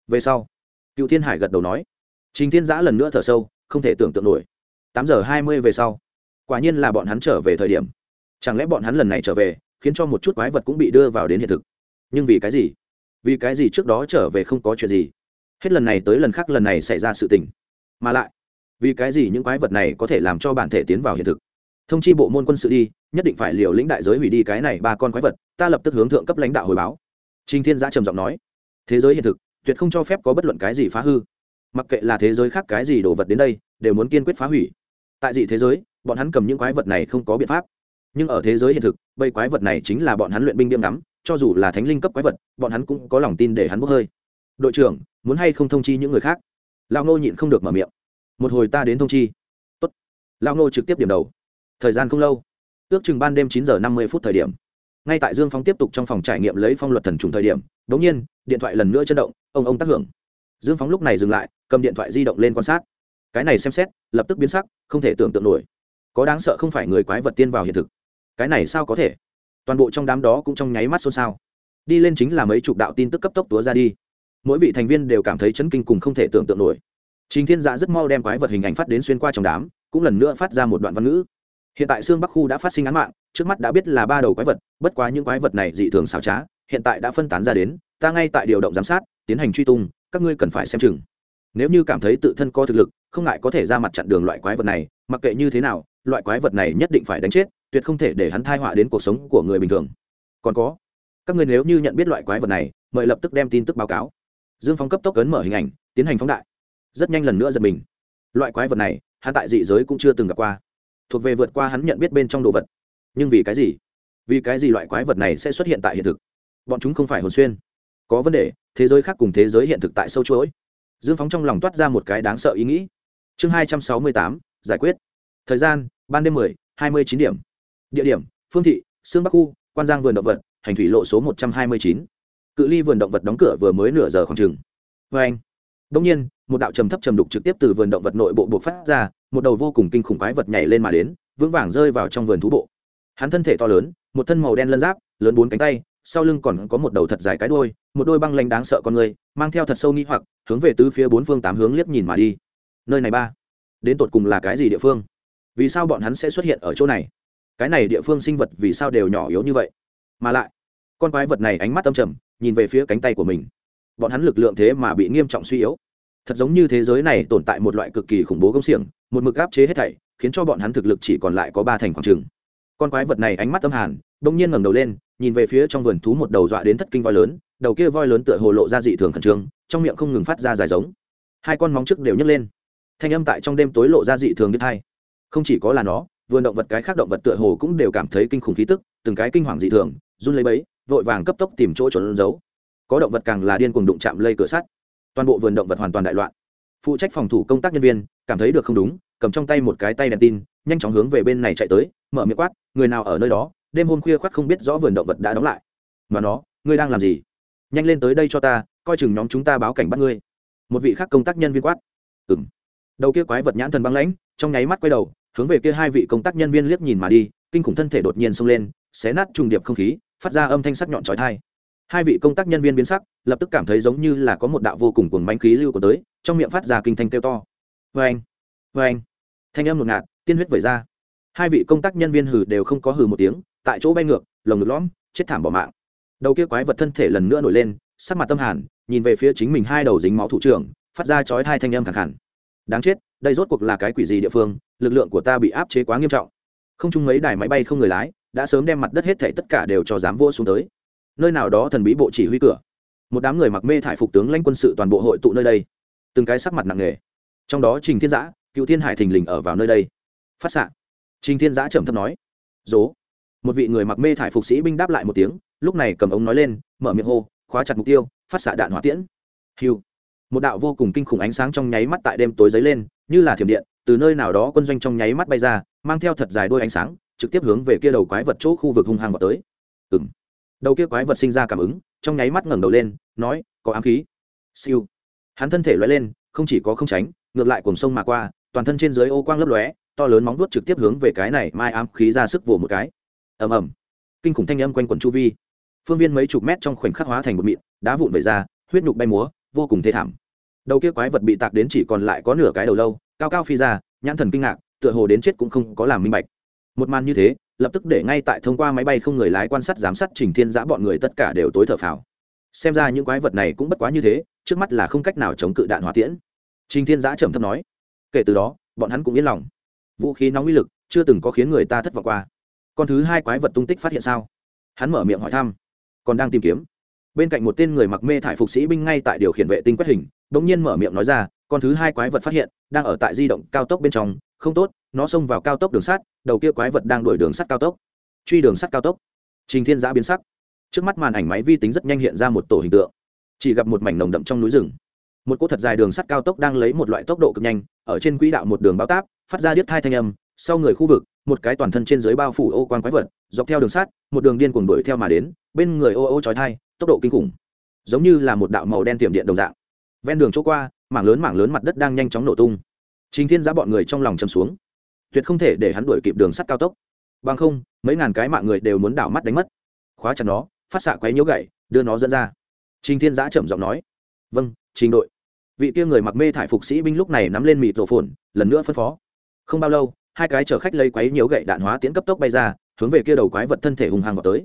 Về sau. Cựu thiên hải gật đầu nói. Trình thiên giã lần nữa thở sâu, không thể tưởng tượng nổi. Tám giờ hai mươi về sau. Quả nhiên là bọn hắn trở về thời điểm chẳng lẽ bọn hắn lần này trở về, khiến cho một chút quái vật cũng bị đưa vào đến hiện thực? Nhưng vì cái gì? Vì cái gì trước đó trở về không có chuyện gì? Hết lần này tới lần khác lần này xảy ra sự tình. Mà lại, vì cái gì những quái vật này có thể làm cho bản thể tiến vào hiện thực? Thông chi bộ môn quân sự đi, nhất định phải liều lĩnh đại giới hủy đi cái này ba con quái vật, ta lập tức hướng thượng cấp lãnh đạo hồi báo. Trinh thiên giã trầm giọng nói. Thế giới hiện thực, tuyệt không cho phép có bất luận cái gì phá hư. Mặc kệ là thế giới khác cái gì đồ vật đến đây, đều muốn kiên quyết phá hủy. Tại dị thế giới, bọn hắn cầm những quái vật này không có biện pháp nhưng ở thế giới hiện thực, bầy quái vật này chính là bọn hắn luyện binh biêm ngắm, cho dù là thánh linh cấp quái vật, bọn hắn cũng có lòng tin để hắn bốc hơi. Đội trưởng, muốn hay không thông chi những người khác? Lao ngô nhịn không được mở miệng. Một hồi ta đến thông chi. Tốt. lao ngô trực tiếp điểm đầu. Thời gian không lâu. Ước chừng ban đêm chín giờ năm mươi phút thời điểm. Ngay tại dương phong tiếp tục trong phòng trải nghiệm lấy phong luật thần trùng thời điểm đ ỗ n g nhiên, điện thoại lần nữa chấn động, ông ông tác hưởng. Dương phóng lúc này dừng lại, cầm điện thoại di động lên quan sát. Cái này xem xét, lập tức biến sắc, không thể tưởng tượng nổi. Có đáng sợ không phải người quái vật tiên vào hiện thực cái này sao có thể? Toàn bộ trong đám đó cũng trong nháy mắt xôn xao. Đi lên chính là mấy chục đạo tin tức cấp tốc túa ra đi. Mỗi vị thành viên đều cảm thấy chấn kinh cùng không thể tưởng tượng nổi. Trình thiên dạ rất mau đem quái vật hình ảnh phát đến xuyên qua trong đám, cũng lần nữa phát ra một đoạn văn ngữ. Hiện tại xương bắc khu đã phát sinh án mạng, trước mắt đã biết là ba đầu quái vật, bất quá những quái vật này dị thường xảo trá, hiện tại đã phân tán ra đến, ta ngay tại điều động giám sát, tiến hành truy tung, các ngươi cần phải xem chừng. Nếu như cảm thấy tự thân có thực lực, không ngại có thể ra mặt chặn đường loại quái vật này, mặc kệ như thế nào, loại quái vật này nhất định phải đánh chết tuyệt không thể để hắn thai họa đến cuộc sống của người bình thường. Còn có, các người nếu như nhận biết loại quái vật này, mời lập tức đem tin tức báo cáo. Dương phóng cấp tốc cấn mở hình ảnh, tiến hành phóng đại. Rất nhanh lần nữa giật mình. Loại quái vật này, hắn tại dị giới cũng chưa từng gặp qua. Thuộc về vượt qua hắn nhận biết bên trong đồ vật. Nhưng vì cái gì? Vì cái gì loại quái vật này sẽ xuất hiện tại hiện thực? Bọn chúng không phải hồn xuyên. Có vấn đề, thế giới khác cùng thế giới hiện thực tại sâu chuỗi. Dương phóng trong lòng toát ra một cái đáng sợ ý nghĩ. Chương hai trăm sáu mươi tám, giải quyết. Thời gian, ban đêm mười, hai mươi chín điểm địa điểm phương thị sương bắc khu quan giang vườn động vật hành thủy lộ số một trăm hai mươi chín. Cự ly vườn động vật đóng cửa vừa mới nửa giờ khoảng chừng. Vê anh đông nhiên một đạo trầm thấp trầm đục trực tiếp từ vườn động vật nội bộ buộc phát ra một đầu vô cùng kinh khủng quái vật nhảy lên mà đến vững vàng rơi vào trong vườn thú bộ. Hắn thân thể to lớn một thân màu đen lân giáp lớn bốn cánh tay sau lưng còn có một đầu thật dài cái đuôi, một đôi băng lanh đáng sợ con người mang theo thật sâu nghi hoặc hướng về tứ phía bốn phương tám hướng liếc nhìn mà đi. Nơi này ba đến tột cùng là cái gì địa phương? Vì sao bọn hắn sẽ xuất hiện ở chỗ này? Cái này địa phương sinh vật vì sao đều nhỏ yếu như vậy? Mà lại, con quái vật này ánh mắt âm trầm, nhìn về phía cánh tay của mình. Bọn hắn lực lượng thế mà bị nghiêm trọng suy yếu. Thật giống như thế giới này tồn tại một loại cực kỳ khủng bố công xiềng, một mực áp chế hết thảy, khiến cho bọn hắn thực lực chỉ còn lại có ba thành khoảng trừng con quái vật này ánh mắt âm hàn, bỗng nhiên ngẩng đầu lên, nhìn về phía trong vườn thú một đầu dọa đến thất kinh voi lớn, đầu kia voi lớn tựa hồ lộ ra dị thường khẩn trương, trong miệng không ngừng phát ra dài giống. Hai con móng trước đều nhấc lên. Thanh âm tại trong đêm tối lộ ra dị thường biết hai. Không chỉ có là nó vườn động vật cái khác động vật tựa hồ cũng đều cảm thấy kinh khủng khí tức, từng cái kinh hoàng dị thường, run lấy bấy vội vàng cấp tốc tìm chỗ trốn giấu. Có động vật càng là điên cuồng đụng chạm lây cửa sắt. Toàn bộ vườn động vật hoàn toàn đại loạn. Phụ trách phòng thủ công tác nhân viên, cảm thấy được không đúng, cầm trong tay một cái tay đèn tin, nhanh chóng hướng về bên này chạy tới, mở miệng quát, người nào ở nơi đó? Đêm hôm khuya khoác không biết rõ vườn động vật đã đóng lại. Mà nó, ngươi đang làm gì? Nhanh lên tới đây cho ta, coi chừng nhóm chúng ta báo cảnh bắt ngươi. Một vị khác công tác nhân viên quát. Ừ m đầu kia quái vật nhãn thần băng lãnh, trong nháy mắt quay đầu hướng về kia hai vị công tác nhân viên liếc nhìn mà đi, kinh khủng thân thể đột nhiên xông lên, xé nát trùng điệp không khí, phát ra âm thanh sắc nhọn trói thai hai vị công tác nhân viên biến sắc, lập tức cảm thấy giống như là có một đạo vô cùng cuồng bánh khí lưu của tới, trong miệng phát ra kinh thanh kêu to. Vê anh vê anh thanh âm ngột ngạt, tiên huyết vẩy ra. Hai vị công tác nhân viên hừ đều không có hừ một tiếng, tại chỗ bay ngược, lồng ngực lõm, chết thảm bỏ mạng. Đầu kia quái vật thân thể lần nữa nổi lên, sắc mặt tâm hàn, nhìn về phía chính mình hai đầu dính máu thủ trưởng, phát ra chói hai thanh âm khẳng hẳn đáng chết đây rốt cuộc là cái quỷ gì địa phương, lực lượng của ta bị áp chế quá nghiêm trọng. Không chung mấy đài máy bay không người lái, đã sớm đem mặt đất hết thảy tất cả đều cho dám vô xuống tới. Nơi nào đó thần bí bộ chỉ huy cửa. Một đám người mặc mê thải phục tướng lãnh quân sự toàn bộ hội tụ nơi đây. Từng cái sắc mặt nặng nề. Trong đó trình thiên giã, cựu thiên hải thình lình ở vào nơi đây. Phát xạ. Trình thiên giã trầm thấp nói. Dố. Một vị người mặc mê thải phục sĩ binh đáp lại một tiếng, lúc này cầm ống nói lên, mở miệng hô, khóa chặt mục tiêu, phát xạ đạn hỏa tiễn. Hiu một đạo vô cùng kinh khủng ánh sáng trong nháy mắt tại đêm tối dấy lên, như là thiểm điện, từ nơi nào đó quân doanh trong nháy mắt bay ra, mang theo thật dài đôi ánh sáng, trực tiếp hướng về kia đầu quái vật chỗ khu vực hung hăng vào tới. Ừng đầu kia quái vật sinh ra cảm ứng, trong nháy mắt ngẩng đầu lên, nói, có ám khí. Siêu. Hắn thân thể loay lên, không chỉ có không tránh, ngược lại cuồng sông mà qua, toàn thân trên dưới ô quang lấp lóe, to lớn móng vuốt trực tiếp hướng về cái này mai ám khí ra sức vồ một cái. Ầm ầm. Kinh khủng thanh âm quanh quần chu vi. Phương viên mấy chục mét trong khoảnh khắc hóa thành một mịn, đá vụn vẩy ra, huyết nhục bay múa, vô cùng thê thảm đầu kia quái vật bị tạc đến chỉ còn lại có nửa cái đầu lâu, cao cao phi ra, nhãn thần kinh ngạc, tựa hồ đến chết cũng không có làm minh bạch. Một màn như thế, lập tức để ngay tại thông qua máy bay không người lái quan sát giám sát trình thiên giã bọn người tất cả đều tối thở phào. Xem ra những quái vật này cũng bất quá như thế, trước mắt là không cách nào chống cự đạn hỏa tiễn. Trình thiên giã trầm thấp nói. Kể từ đó, bọn hắn cũng yên lòng. Vũ khí nóng uy lực chưa từng có khiến người ta thất vọng qua. Còn thứ hai quái vật tung tích phát hiện sao? Hắn mở miệng hỏi thăm. Còn đang tìm kiếm bên cạnh một tên người mặc mê thải phục sĩ binh ngay tại điều khiển vệ tinh quét hình đ ỗ n g nhiên mở miệng nói ra, con thứ hai quái vật phát hiện, đang ở tại di động cao tốc bên trong, không tốt, nó xông vào cao tốc đường sắt, đầu kia quái vật đang đuổi đường sắt cao tốc. Truy đường sắt cao tốc. Trình thiên giã biến sắc. Trước mắt màn ảnh máy vi tính rất nhanh hiện ra một tổ hình tượng. Chỉ gặp một mảnh nồng đậm trong núi rừng. Một cỗ thật dài đường sắt cao tốc đang lấy một loại tốc độ cực nhanh, ở trên quỹ đạo một đường bao táp, phát ra điếc thai thanh âm, sau người khu vực, một cái toàn thân trên dưới bao phủ ô quan quái vật, dọc theo đường sắt, một đường điên cuồng đuổi theo mà đến, bên người ô ô chói thai tốc độ kinh khủng, giống như là một đạo màu đen tiềm điện đồng dạng. Ven đường chỗ qua, mảng lớn mảng lớn mặt đất đang nhanh chóng nổ tung. Chính thiên giã bọn người trong lòng chầm xuống. Tuyệt không thể để hắn đuổi kịp đường sắt cao tốc. Bằng không, mấy ngàn cái mạng người đều muốn đảo mắt đánh mất. Khóa chặt nó, phát xạ quấy nhiễu gậy, đưa nó dẫn ra. Trình thiên giã chậm giọng nói. Vâng trình đội. Vị kia người mặc mê thải phục sĩ binh lúc này nắm lên mịt rổ phồn, lần nữa phân phó. Không bao lâu, hai cái chở khách lấy quấy nhiễu gậy đạn hóa tiến cấp tốc bay ra, hướng về kia đầu quái vật thân thể hung hăng vào tới.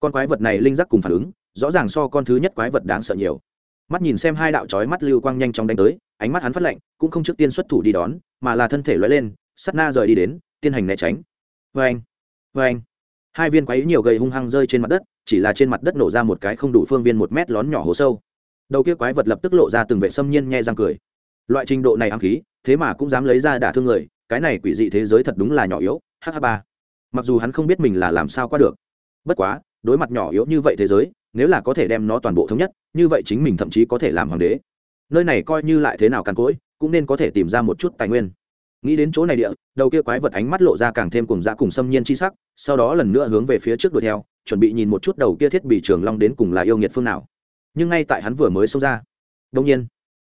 Con quái vật này linh giác cùng phản ứng rõ ràng so con thứ nhất quái vật đáng sợ nhiều. Mắt nhìn xem hai đạo chói mắt lưu quang nhanh chóng đánh tới, ánh mắt hắn phát lạnh, cũng không trước tiên xuất thủ đi đón, mà là thân thể loại lên sắt na rời đi đến, tiên hành né tránh. Vê anh vê anh. Hai viên quái nhiều gầy hung hăng rơi trên mặt đất, chỉ là trên mặt đất nổ ra một cái không đủ phương viên một mét lón nhỏ hố sâu. Đầu kia quái vật lập tức lộ ra từng vệ xâm nhiên nhẹ răng cười. Loại trình độ này ám khí, thế mà cũng dám lấy ra đả thương người, cái này quỷ dị thế giới thật đúng là nhỏ yếu hh ba. Mặc dù hắn không biết mình là làm sao qua được, bất quá, đối mặt nhỏ yếu như vậy thế giới nếu là có thể đem nó toàn bộ thống nhất, như vậy chính mình thậm chí có thể làm hoàng đế. Nơi này coi như lại thế nào càn cỗi, cũng nên có thể tìm ra một chút tài nguyên. Nghĩ đến chỗ này địa, đầu kia quái vật ánh mắt lộ ra càng thêm cùng dã cùng xâm nhiên chi sắc, sau đó lần nữa hướng về phía trước đuổi theo, chuẩn bị nhìn một chút đầu kia thiết bị trường long đến cùng là yêu nghiệt phương nào. Nhưng ngay tại hắn vừa mới xông ra đông nhiên,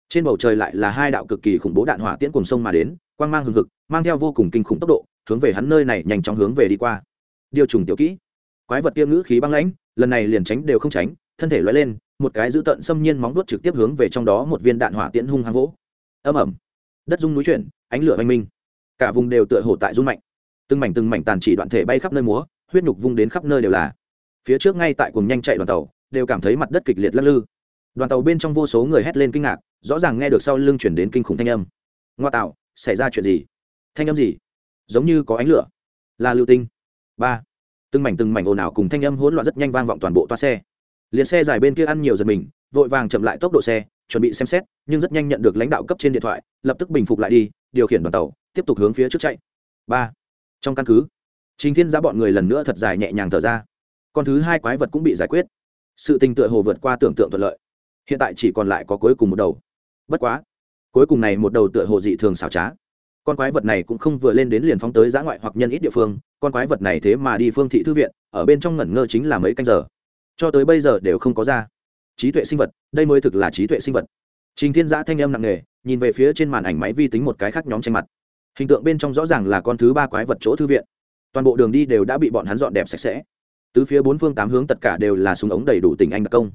trên bầu trời lại là hai đạo cực kỳ khủng bố đạn hỏa tiễn cùng sông mà đến, quang mang hừng hực, mang theo vô cùng kinh khủng tốc độ, hướng về hắn nơi này nhanh chóng hướng về đi qua. Điều trùng tiểu kỹ quái vật kia ngữ khí băng lãnh, lần này liền tránh đều không tránh, thân thể loay lên, một cái dữ tận xâm nhiên móng vuốt trực tiếp hướng về trong đó một viên đạn hỏa tiễn hung hăng vỗ. Âm ẩm đất rung núi chuyển, ánh lửa oanh minh. Cả vùng đều tựa hồ tại rung mạnh. Từng mảnh từng mảnh tàn chỉ đoạn thể bay khắp nơi múa, huyết nhục vung đến khắp nơi đều là. Phía trước ngay tại cùng nhanh chạy đoàn tàu, đều cảm thấy mặt đất kịch liệt lắc lư. Đoàn tàu bên trong vô số người hét lên kinh ngạc, rõ ràng nghe được sau lưng chuyển đến kinh khủng thanh âm. Ngoa tạo, xảy ra chuyện gì? Thanh âm gì? Giống như có ánh lửa. Là lưu tinh. Ba từng mảnh từng mảnh ồn ào cùng thanh âm hỗn loạn rất nhanh vang vọng toàn bộ toa xe. Liền xe dài bên kia ăn nhiều giật mình, vội vàng chậm lại tốc độ xe, chuẩn bị xem xét, nhưng rất nhanh nhận được lãnh đạo cấp trên điện thoại, lập tức bình phục lại đi, điều khiển đoàn tàu, tiếp tục hướng phía trước chạy. Ba. Trong căn cứ, trình thiên giã bọn người lần nữa thật dài nhẹ nhàng thở ra. Còn thứ hai quái vật cũng bị giải quyết. Sự tình tựa hồ vượt qua tưởng tượng thuận lợi. Hiện tại chỉ còn lại có cuối cùng một đầu. Bất quá, cuối cùng này một đầu tựa hồ dị thường xảo trá. Con quái vật này cũng không vừa lên đến liền phóng tới giã ngoại hoặc nhân ít địa phương con quái vật này thế mà đi phương thị thư viện, ở bên trong ngẩn ngơ chính là mấy canh giờ. Cho tới bây giờ đều không có ra. Trí tuệ sinh vật, đây mới thực là trí tuệ sinh vật. Trình thiên giã thanh âm nặng nề, nhìn về phía trên màn ảnh máy vi tính một cái khác nhóm tranh mặt. Hình tượng bên trong rõ ràng là con thứ ba quái vật chỗ thư viện. Toàn bộ đường đi đều đã bị bọn hắn dọn đẹp sạch sẽ. Từ phía bốn phương tám hướng tất cả đều là súng ống đầy đủ tình anh đặc công.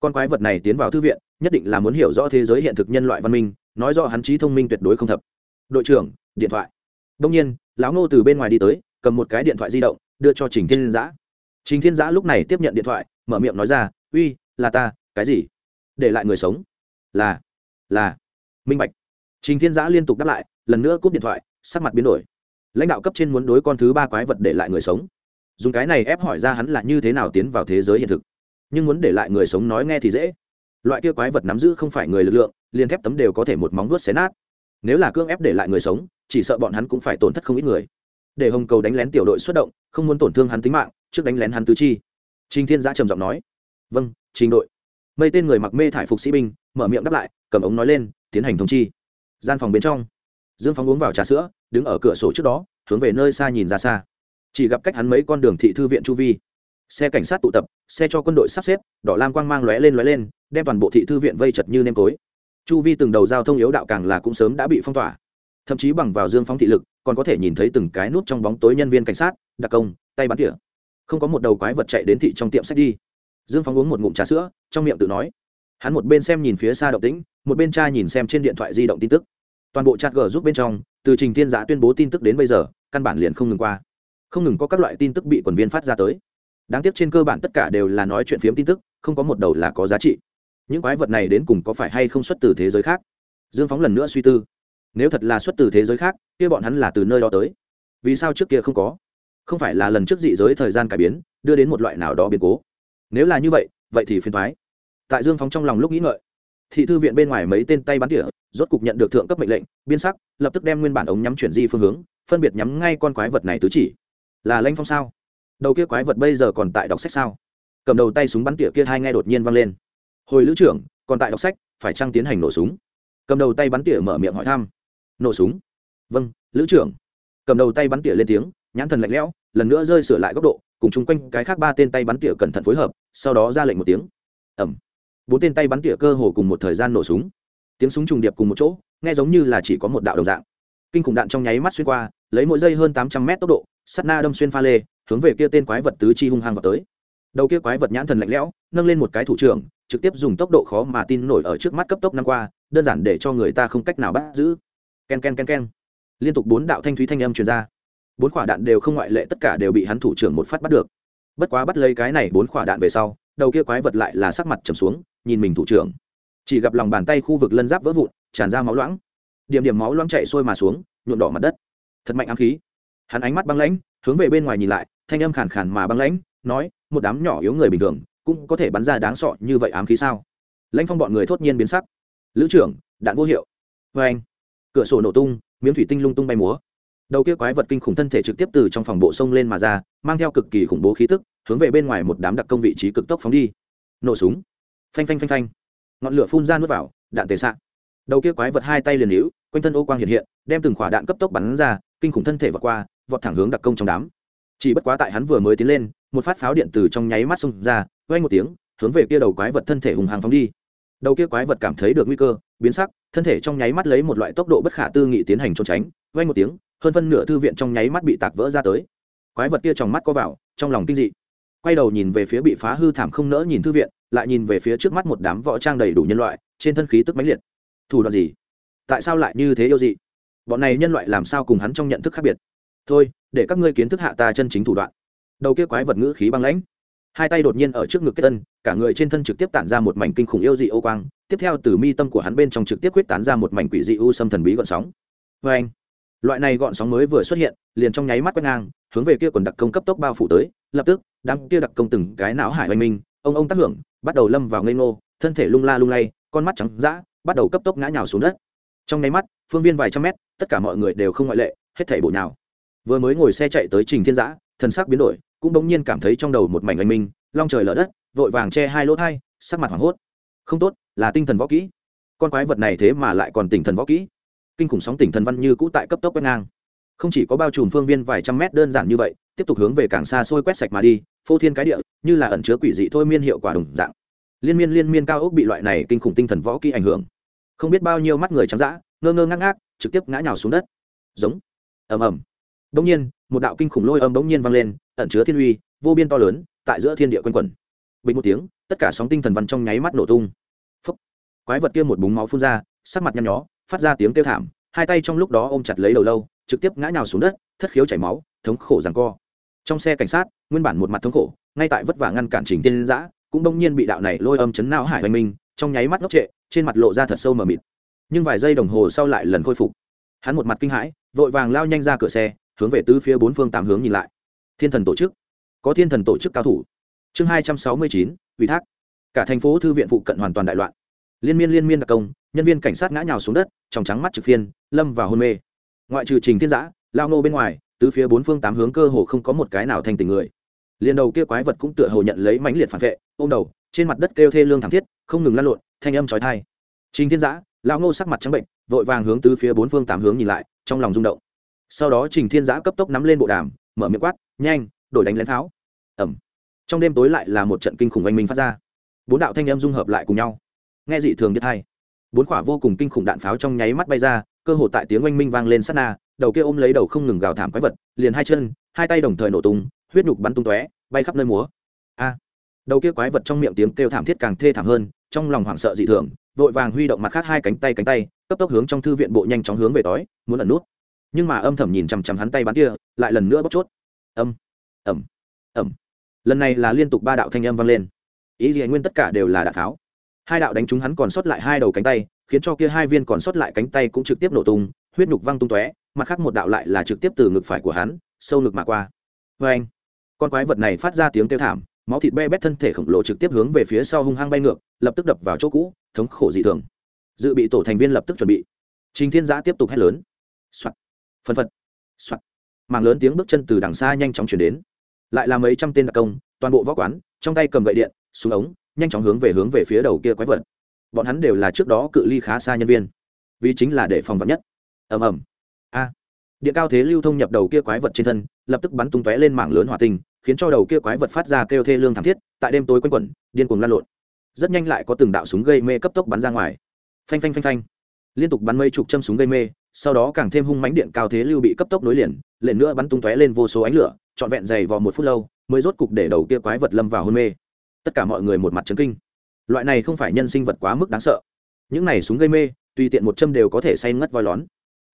Con quái vật này tiến vào thư viện, nhất định là muốn hiểu rõ thế giới hiện thực nhân loại văn minh, nói rõ hắn trí thông minh tuyệt đối không thập. Đội trưởng, điện thoại. Đông nhiên, lão ngô từ bên ngoài đi tới cầm một cái điện thoại di động, đưa cho trình thiên giã. Trình thiên giã lúc này tiếp nhận điện thoại, mở miệng nói ra, uy, là ta, cái gì? Để lại người sống. Là là, minh bạch. Trình thiên giã liên tục đáp lại, lần nữa cúp điện thoại, sắc mặt biến đổi. Lãnh đạo cấp trên muốn đối con thứ ba quái vật để lại người sống. Dùng cái này ép hỏi ra hắn là như thế nào tiến vào thế giới hiện thực. Nhưng muốn để lại người sống nói nghe thì dễ. Loại kia quái vật nắm giữ không phải người lực lượng, liền thép tấm đều có thể một móng vuốt xé nát. Nếu là cưỡng ép để lại người sống, chỉ sợ bọn hắn cũng phải tổn thất không ít người để hồng cầu đánh lén tiểu đội xuất động, không muốn tổn thương hắn tính mạng, trước đánh lén hắn tứ chi. Trình thiên giã trầm giọng nói. Vâng trình đội. Mây tên người mặc mê thải phục sĩ binh, mở miệng đáp lại, cầm ống nói lên, tiến hành thông chi. Gian phòng bên trong. Dương phóng uống vào trà sữa, đứng ở cửa sổ trước đó, hướng về nơi xa nhìn ra xa. Chỉ gặp cách hắn mấy con đường thị thư viện chu vi. Xe cảnh sát tụ tập, xe cho quân đội sắp xếp, đỏ lam quang mang lóe lên lóe lên, đem toàn bộ thị thư viện vây chật như nêm tối. Chu vi từng đầu giao thông yếu đạo càng là cũng sớm đã bị phong tỏa thậm chí bằng vào dương phóng thị lực, còn có thể nhìn thấy từng cái nút trong bóng tối nhân viên cảnh sát, đặc công, tay bắn tỉa. Không có một đầu quái vật chạy đến thị trong tiệm sách đi. Dương phóng uống một ngụm trà sữa, trong miệng tự nói. Hắn một bên xem nhìn phía xa động tĩnh, một bên tra nhìn xem trên điện thoại di động tin tức. Toàn bộ chat g giúp bên trong, từ trình thiên giã tuyên bố tin tức đến bây giờ, căn bản liền không ngừng qua. Không ngừng có các loại tin tức bị quần viên phát ra tới. Đáng tiếc trên cơ bản tất cả đều là nói chuyện phiếm tin tức, không có một đầu là có giá trị. Những quái vật này đến cùng có phải hay không xuất từ thế giới khác? Dương phóng lần nữa suy tư nếu thật là xuất từ thế giới khác, kia bọn hắn là từ nơi đó tới. Vì sao trước kia không có? Không phải là lần trước dị giới thời gian cải biến, đưa đến một loại nào đó biến cố? Nếu là như vậy vậy thì phiền thoái tại dương phóng trong lòng lúc nghĩ ngợi, thị thư viện bên ngoài mấy tên tay bắn tỉa, rốt cục nhận được thượng cấp mệnh lệnh, biên sắc, lập tức đem nguyên bản ống nhắm chuyển di phương hướng, phân biệt nhắm ngay con quái vật này tứ chỉ. Là lanh phong sao? Đầu kia quái vật bây giờ còn tại đọc sách sao? Cầm đầu tay súng bắn tỉa kia hai nghe đột nhiên vang lên. Hồi lữ trưởng, còn tại đọc sách, phải trăng tiến hành nổ súng? Cầm đầu tay bắn tỉa mở miệng hỏi thăm nổ súng. Vâng lữ trưởng. Cầm đầu tay bắn tỉa lên tiếng, nhãn thần lạnh lẽo, lần nữa rơi sửa lại góc độ, cùng chung quanh cái khác ba tên tay bắn tỉa cẩn thận phối hợp, sau đó ra lệnh một tiếng. Ẩm bốn tên tay bắn tỉa cơ hồ cùng một thời gian nổ súng. Tiếng súng trùng điệp cùng một chỗ, nghe giống như là chỉ có một đạo đồng dạng. Kinh khủng đạn trong nháy mắt xuyên qua, lấy mỗi giây hơn tám trăm mét tốc độ, sắt na đâm xuyên pha lê, hướng về kia tên quái vật tứ chi hung hăng vào tới. Đầu kia quái vật nhãn thần lạnh lẽo, nâng lên một cái thủ trưởng, trực tiếp dùng tốc độ khó mà tin nổi ở trước mắt cấp tốc năm qua, đơn giản để cho người ta không cách nào bắt giữ ken ken ken ken. Liên tục bốn đạo thanh thúy thanh âm truyền ra. Bốn quả đạn đều không ngoại lệ, tất cả đều bị hắn thủ trưởng một phát bắt được. Bất quá bắt lấy cái này bốn quả đạn về sau, đầu kia quái vật lại là sắc mặt trầm xuống, nhìn mình thủ trưởng. Chỉ gặp lòng bàn tay khu vực lân giáp vỡ vụn, tràn ra máu loãng. Điểm điểm máu loãng chạy sôi mà xuống, nhuộm đỏ mặt đất. Thật mạnh ám khí. Hắn ánh mắt băng lãnh, hướng về bên ngoài nhìn lại, thanh âm khàn khàn mà băng lãnh, nói, một đám nhỏ yếu người bình thường, cũng có thể bắn ra đáng sọ như vậy ám khí sao? Lãnh phong bọn người thốt nhiên biến sắc. Lữ trưởng, đạn vô hiệu. Vê anh cửa sổ nổ tung, miếng thủy tinh lung tung bay múa. Đầu kia quái vật kinh khủng thân thể trực tiếp từ trong phòng bộ sông lên mà ra, mang theo cực kỳ khủng bố khí tức, hướng về bên ngoài một đám đặc công vị trí cực tốc phóng đi. Nổ súng. Phanh phanh phanh phanh. Ngọn lửa phun ra nuốt vào, đạn tề xạ. Đầu kia quái vật hai tay liền hữu quanh thân ô quang hiện hiện, đem từng khỏa đạn cấp tốc bắn ra, kinh khủng thân thể vọt qua, vọt thẳng hướng đặc công trong đám. Chỉ bất quá tại hắn vừa mới tiến lên, một phát pháo điện từ trong nháy mắt xông ra, vang một tiếng, hướng về kia đầu quái vật thân thể hùng hàng phóng đi đầu kia quái vật cảm thấy được nguy cơ, biến sắc, thân thể trong nháy mắt lấy một loại tốc độ bất khả tư nghị tiến hành trốn tránh, vang một tiếng, hơn phân nửa thư viện trong nháy mắt bị tạc vỡ ra tới. Quái vật kia trong mắt có vào, trong lòng kinh dị. Quay đầu nhìn về phía bị phá hư thảm không nỡ nhìn thư viện, lại nhìn về phía trước mắt một đám võ trang đầy đủ nhân loại, trên thân khí tức mãnh liệt. Thủ đoạn gì? Tại sao lại như thế yêu dị? Bọn này nhân loại làm sao cùng hắn trong nhận thức khác biệt? Thôi, để các ngươi kiến thức hạ ta chân chính thủ đoạn. Đầu kia quái vật ngữ khí băng lãnh hai tay đột nhiên ở trước ngực kết tân cả người trên thân trực tiếp tản ra một mảnh kinh khủng yêu dị ô quang, tiếp theo từ mi tâm của hắn bên trong trực tiếp quyết tán ra một mảnh quỷ dị u xâm thần bí gọn sóng. Vê anh, loại này gọn sóng mới vừa xuất hiện, liền trong nháy mắt quét ngang, hướng về kia quần đặc công cấp tốc bao phủ tới, lập tức, đám kia đặc công từng cái não hải oanh minh, ông ông tác hưởng, bắt đầu lâm vào ngây ngô, thân thể lung la lung lay, con mắt trắng d bắt đầu cấp tốc ngã nhào xuống đất. Trong nháy mắt, phương viên vài trăm mét, tất cả mọi người đều không ngoại lệ, hết thảy bộ nào vừa mới ngồi xe chạy tới trình thiên giã thân xác biến đổi cũng bỗng nhiên cảm thấy trong đầu một mảnh anh minh, long trời lở đất, vội vàng che hai lỗ thai, sắc mặt hoảng hốt. Không tốt, là tinh thần võ kỹ. Con quái vật này thế mà lại còn tinh thần võ kỹ. Kinh khủng sóng tinh thần văn như cũ tại cấp tốc quét ngang. Không chỉ có bao trùm phương viên vài trăm mét đơn giản như vậy, tiếp tục hướng về càng xa xôi quét sạch mà đi, phô thiên cái địa, như là ẩn chứa quỷ dị thôi miên hiệu quả đồng dạng. Liên miên liên miên cao ốc bị loại này kinh khủng tinh thần võ kỹ ảnh hưởng. Không biết bao nhiêu mắt người trắng dã, ngơ ngơ ngác ngác, trực tiếp ngã nhào xuống đất. Giống. Ầm ầm. Bỗng nhiên, một đạo kinh khủng lôi âm bỗng nhiên vang lên ẩn chứa thiên uy, vô biên to lớn, tại giữa thiên địa quanh quẩn. Bình một tiếng, tất cả sóng tinh thần văn trong nháy mắt nổ tung. Phấp quái vật kia một búng máu phun ra, sắc mặt nhăn nhó, phát ra tiếng kêu thảm, hai tay trong lúc đó ôm chặt lấy đầu lâu, trực tiếp ngã nhào xuống đất, thất khiếu chảy máu, thống khổ rằng co. Trong xe cảnh sát, nguyên bản một mặt thống khổ, ngay tại vất vả ngăn cản trình tiên giã cũng đông nhiên bị đạo này lôi âm chấn não hải hoành minh, trong nháy mắt ngốc trệ, trên mặt lộ ra thật sâu mờ mịt. Nhưng vài giây đồng hồ sau lại lần khôi phục. Hắn một mặt kinh hãi, vội vàng lao nhanh ra cửa xe, hướng về tứ phía bốn phương tám hướng nhìn lại thiên thần tổ chức. Có thiên thần tổ chức cao thủ. Chương hai trăm sáu mươi chín, ủy thác. Cả thành phố thư viện phụ cận hoàn toàn đại loạn. Liên miên liên miên đặc công, nhân viên cảnh sát ngã nhào xuống đất, trong trắng mắt trực phiên, lâm vào hôn mê. Ngoại trừ trình thiên giã, lao ngô bên ngoài, tứ phía bốn phương tám hướng cơ hồ không có một cái nào thành tình người. Liền đầu kia quái vật cũng tựa hồ nhận lấy mãnh liệt phản vệ, ôm đầu, trên mặt đất kêu thê lương thảm thiết, không ngừng lăn lộn, thanh âm trói thai trình thiên giã, lao ngô sắc mặt trắng bệnh, vội vàng hướng tứ phía bốn phương tám hướng nhìn lại, trong lòng rung động. Sau đó trình thiên giã cấp tốc nắm lên bộ đàm mở miệng quát, nhanh, đổi đánh lén tháo ẩm trong đêm tối lại là một trận kinh khủng oanh minh phát ra. Bốn đạo thanh em dung hợp lại cùng nhau. Nghe dị thường biết hay. Bốn quả vô cùng kinh khủng đạn pháo trong nháy mắt bay ra, cơ hội tại tiếng oanh minh vang lên sát na, đầu kia ôm lấy đầu không ngừng gào thảm quái vật, liền hai chân, hai tay đồng thời nổ tung, huyết nhục bắn tung tóe, bay khắp nơi múa. A. Đầu kia quái vật trong miệng tiếng kêu thảm thiết càng thê thảm hơn, trong lòng hoảng sợ dị thường, vội vàng huy động mặt khác hai cánh tay cánh tay, cấp tốc hướng trong thư viện bộ nhanh chóng hướng về tối, muốn ẩn nút nhưng mà âm thầm nhìn chằm chằm hắn tay bắn kia, lại lần nữa bóc chốt. Âm, ẩm ẩm. Lần này là liên tục ba đạo thanh âm vang lên. Ý gì nguyên tất cả đều là đạn tháo. Hai đạo đánh trúng hắn còn sót lại hai đầu cánh tay, khiến cho kia hai viên còn sót lại cánh tay cũng trực tiếp nổ tung, huyết nhục văng tung tóe, mặt khác một đạo lại là trực tiếp từ ngực phải của hắn, sâu ngực mà qua. Vê anh con quái vật này phát ra tiếng kêu thảm, máu thịt be bét thân thể khổng lồ trực tiếp hướng về phía sau hung hăng bay ngược, lập tức đập vào chỗ cũ, thống khổ dị thường. Dự bị tổ thành viên lập tức chuẩn bị. Trình thiên giã tiếp tục hét lớn、Soạn phân phật. Soạt. Mạng lớn tiếng bước chân từ đằng xa nhanh chóng chuyển đến. Lại là mấy trăm tên đặc công, toàn bộ võ quán, trong tay cầm gậy điện, súng ống, nhanh chóng hướng về hướng về phía đầu kia quái vật. Bọn hắn đều là trước đó cự ly khá xa nhân viên. Vì chính là để phòng vật nhất. Ầm ầm. A. Điện cao thế lưu thông nhập đầu kia quái vật trên thân, lập tức bắn tung tóe lên mảng lớn hỏa tinh, khiến cho đầu kia quái vật phát ra kêu thê lương thảm thiết, tại đêm tối quanh quẩn, điên cuồng lan lộn. Rất nhanh lại có từng đạo súng gây mê cấp tốc bắn ra ngoài. Phanh phanh phanh phanh. Liên tục bắn mấy chục châm súng gây mê sau đó càng thêm hung mãnh điện cao thế lưu bị cấp tốc nối liền lên nữa bắn tung tóe lên vô số ánh lửa, trọn vẹn dày vò một phút lâu, mới rốt cục để đầu kia quái vật lâm vào hôn mê. Tất cả mọi người một mặt chấn kinh. Loại này không phải nhân sinh vật quá mức đáng sợ. Những này súng gây mê, tùy tiện một châm đều có thể say ngất voi lón.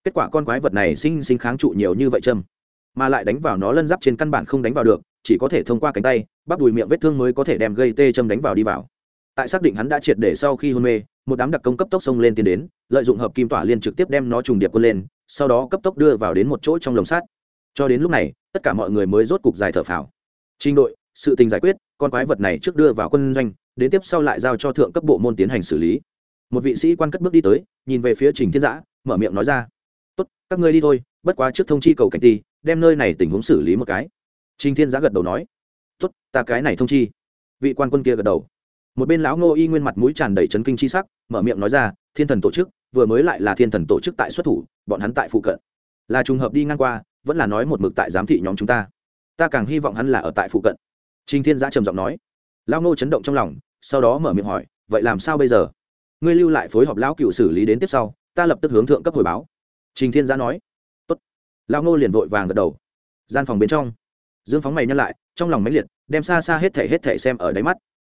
Kết quả con quái vật này sinh sinh kháng trụ nhiều như vậy châm, mà lại đánh vào nó lân giáp trên căn bản không đánh vào được, chỉ có thể thông qua cánh tay, bắp đùi miệng vết thương mới có thể đem gây tê châm đánh vào đi vào tại xác định hắn đã triệt để sau khi hôn mê, một đám đặc công cấp tốc xông lên tiến đến, lợi dụng hợp kim tỏa liên trực tiếp đem nó trùng điệp quân lên, sau đó cấp tốc đưa vào đến một chỗ trong lồng sắt. Cho đến lúc này, tất cả mọi người mới rốt cục dài thở phào. Trình đội, sự tình giải quyết, con quái vật này trước đưa vào quân doanh, đến tiếp sau lại giao cho thượng cấp bộ môn tiến hành xử lý. Một vị sĩ quan cất bước đi tới, nhìn về phía trình thiên giã, mở miệng nói ra, tốt, các ngươi đi thôi, bất quá trước thông chi cầu cảnh ti, đem nơi này tình huống xử lý một cái. Trình thiên giã gật đầu nói, tốt, ta cái này thông chi. Vị quan quân kia gật đầu một bên lão ngô y nguyên mặt mũi tràn đầy chấn kinh chi sắc, mở miệng nói ra, thiên thần tổ chức, vừa mới lại là thiên thần tổ chức tại xuất thủ, bọn hắn tại phụ cận. Là trùng hợp đi ngang qua, vẫn là nói một mực tại giám thị nhóm chúng ta. Ta càng hy vọng hắn là ở tại phụ cận. Trình thiên giã trầm giọng nói. Lão ngô chấn động trong lòng, sau đó mở miệng hỏi, vậy làm sao bây giờ? Ngươi lưu lại phối hợp lão cựu xử lý đến tiếp sau, ta lập tức hướng thượng cấp hồi báo. Trình thiên giã nói. Tốt. Lão ngô liền vội vàng gật đầu. Gian phòng bên trong, dương phóng mày nhăn lại, trong lòng máy liệt, đem xa xa hết thể hết thể xem ở đáy mắt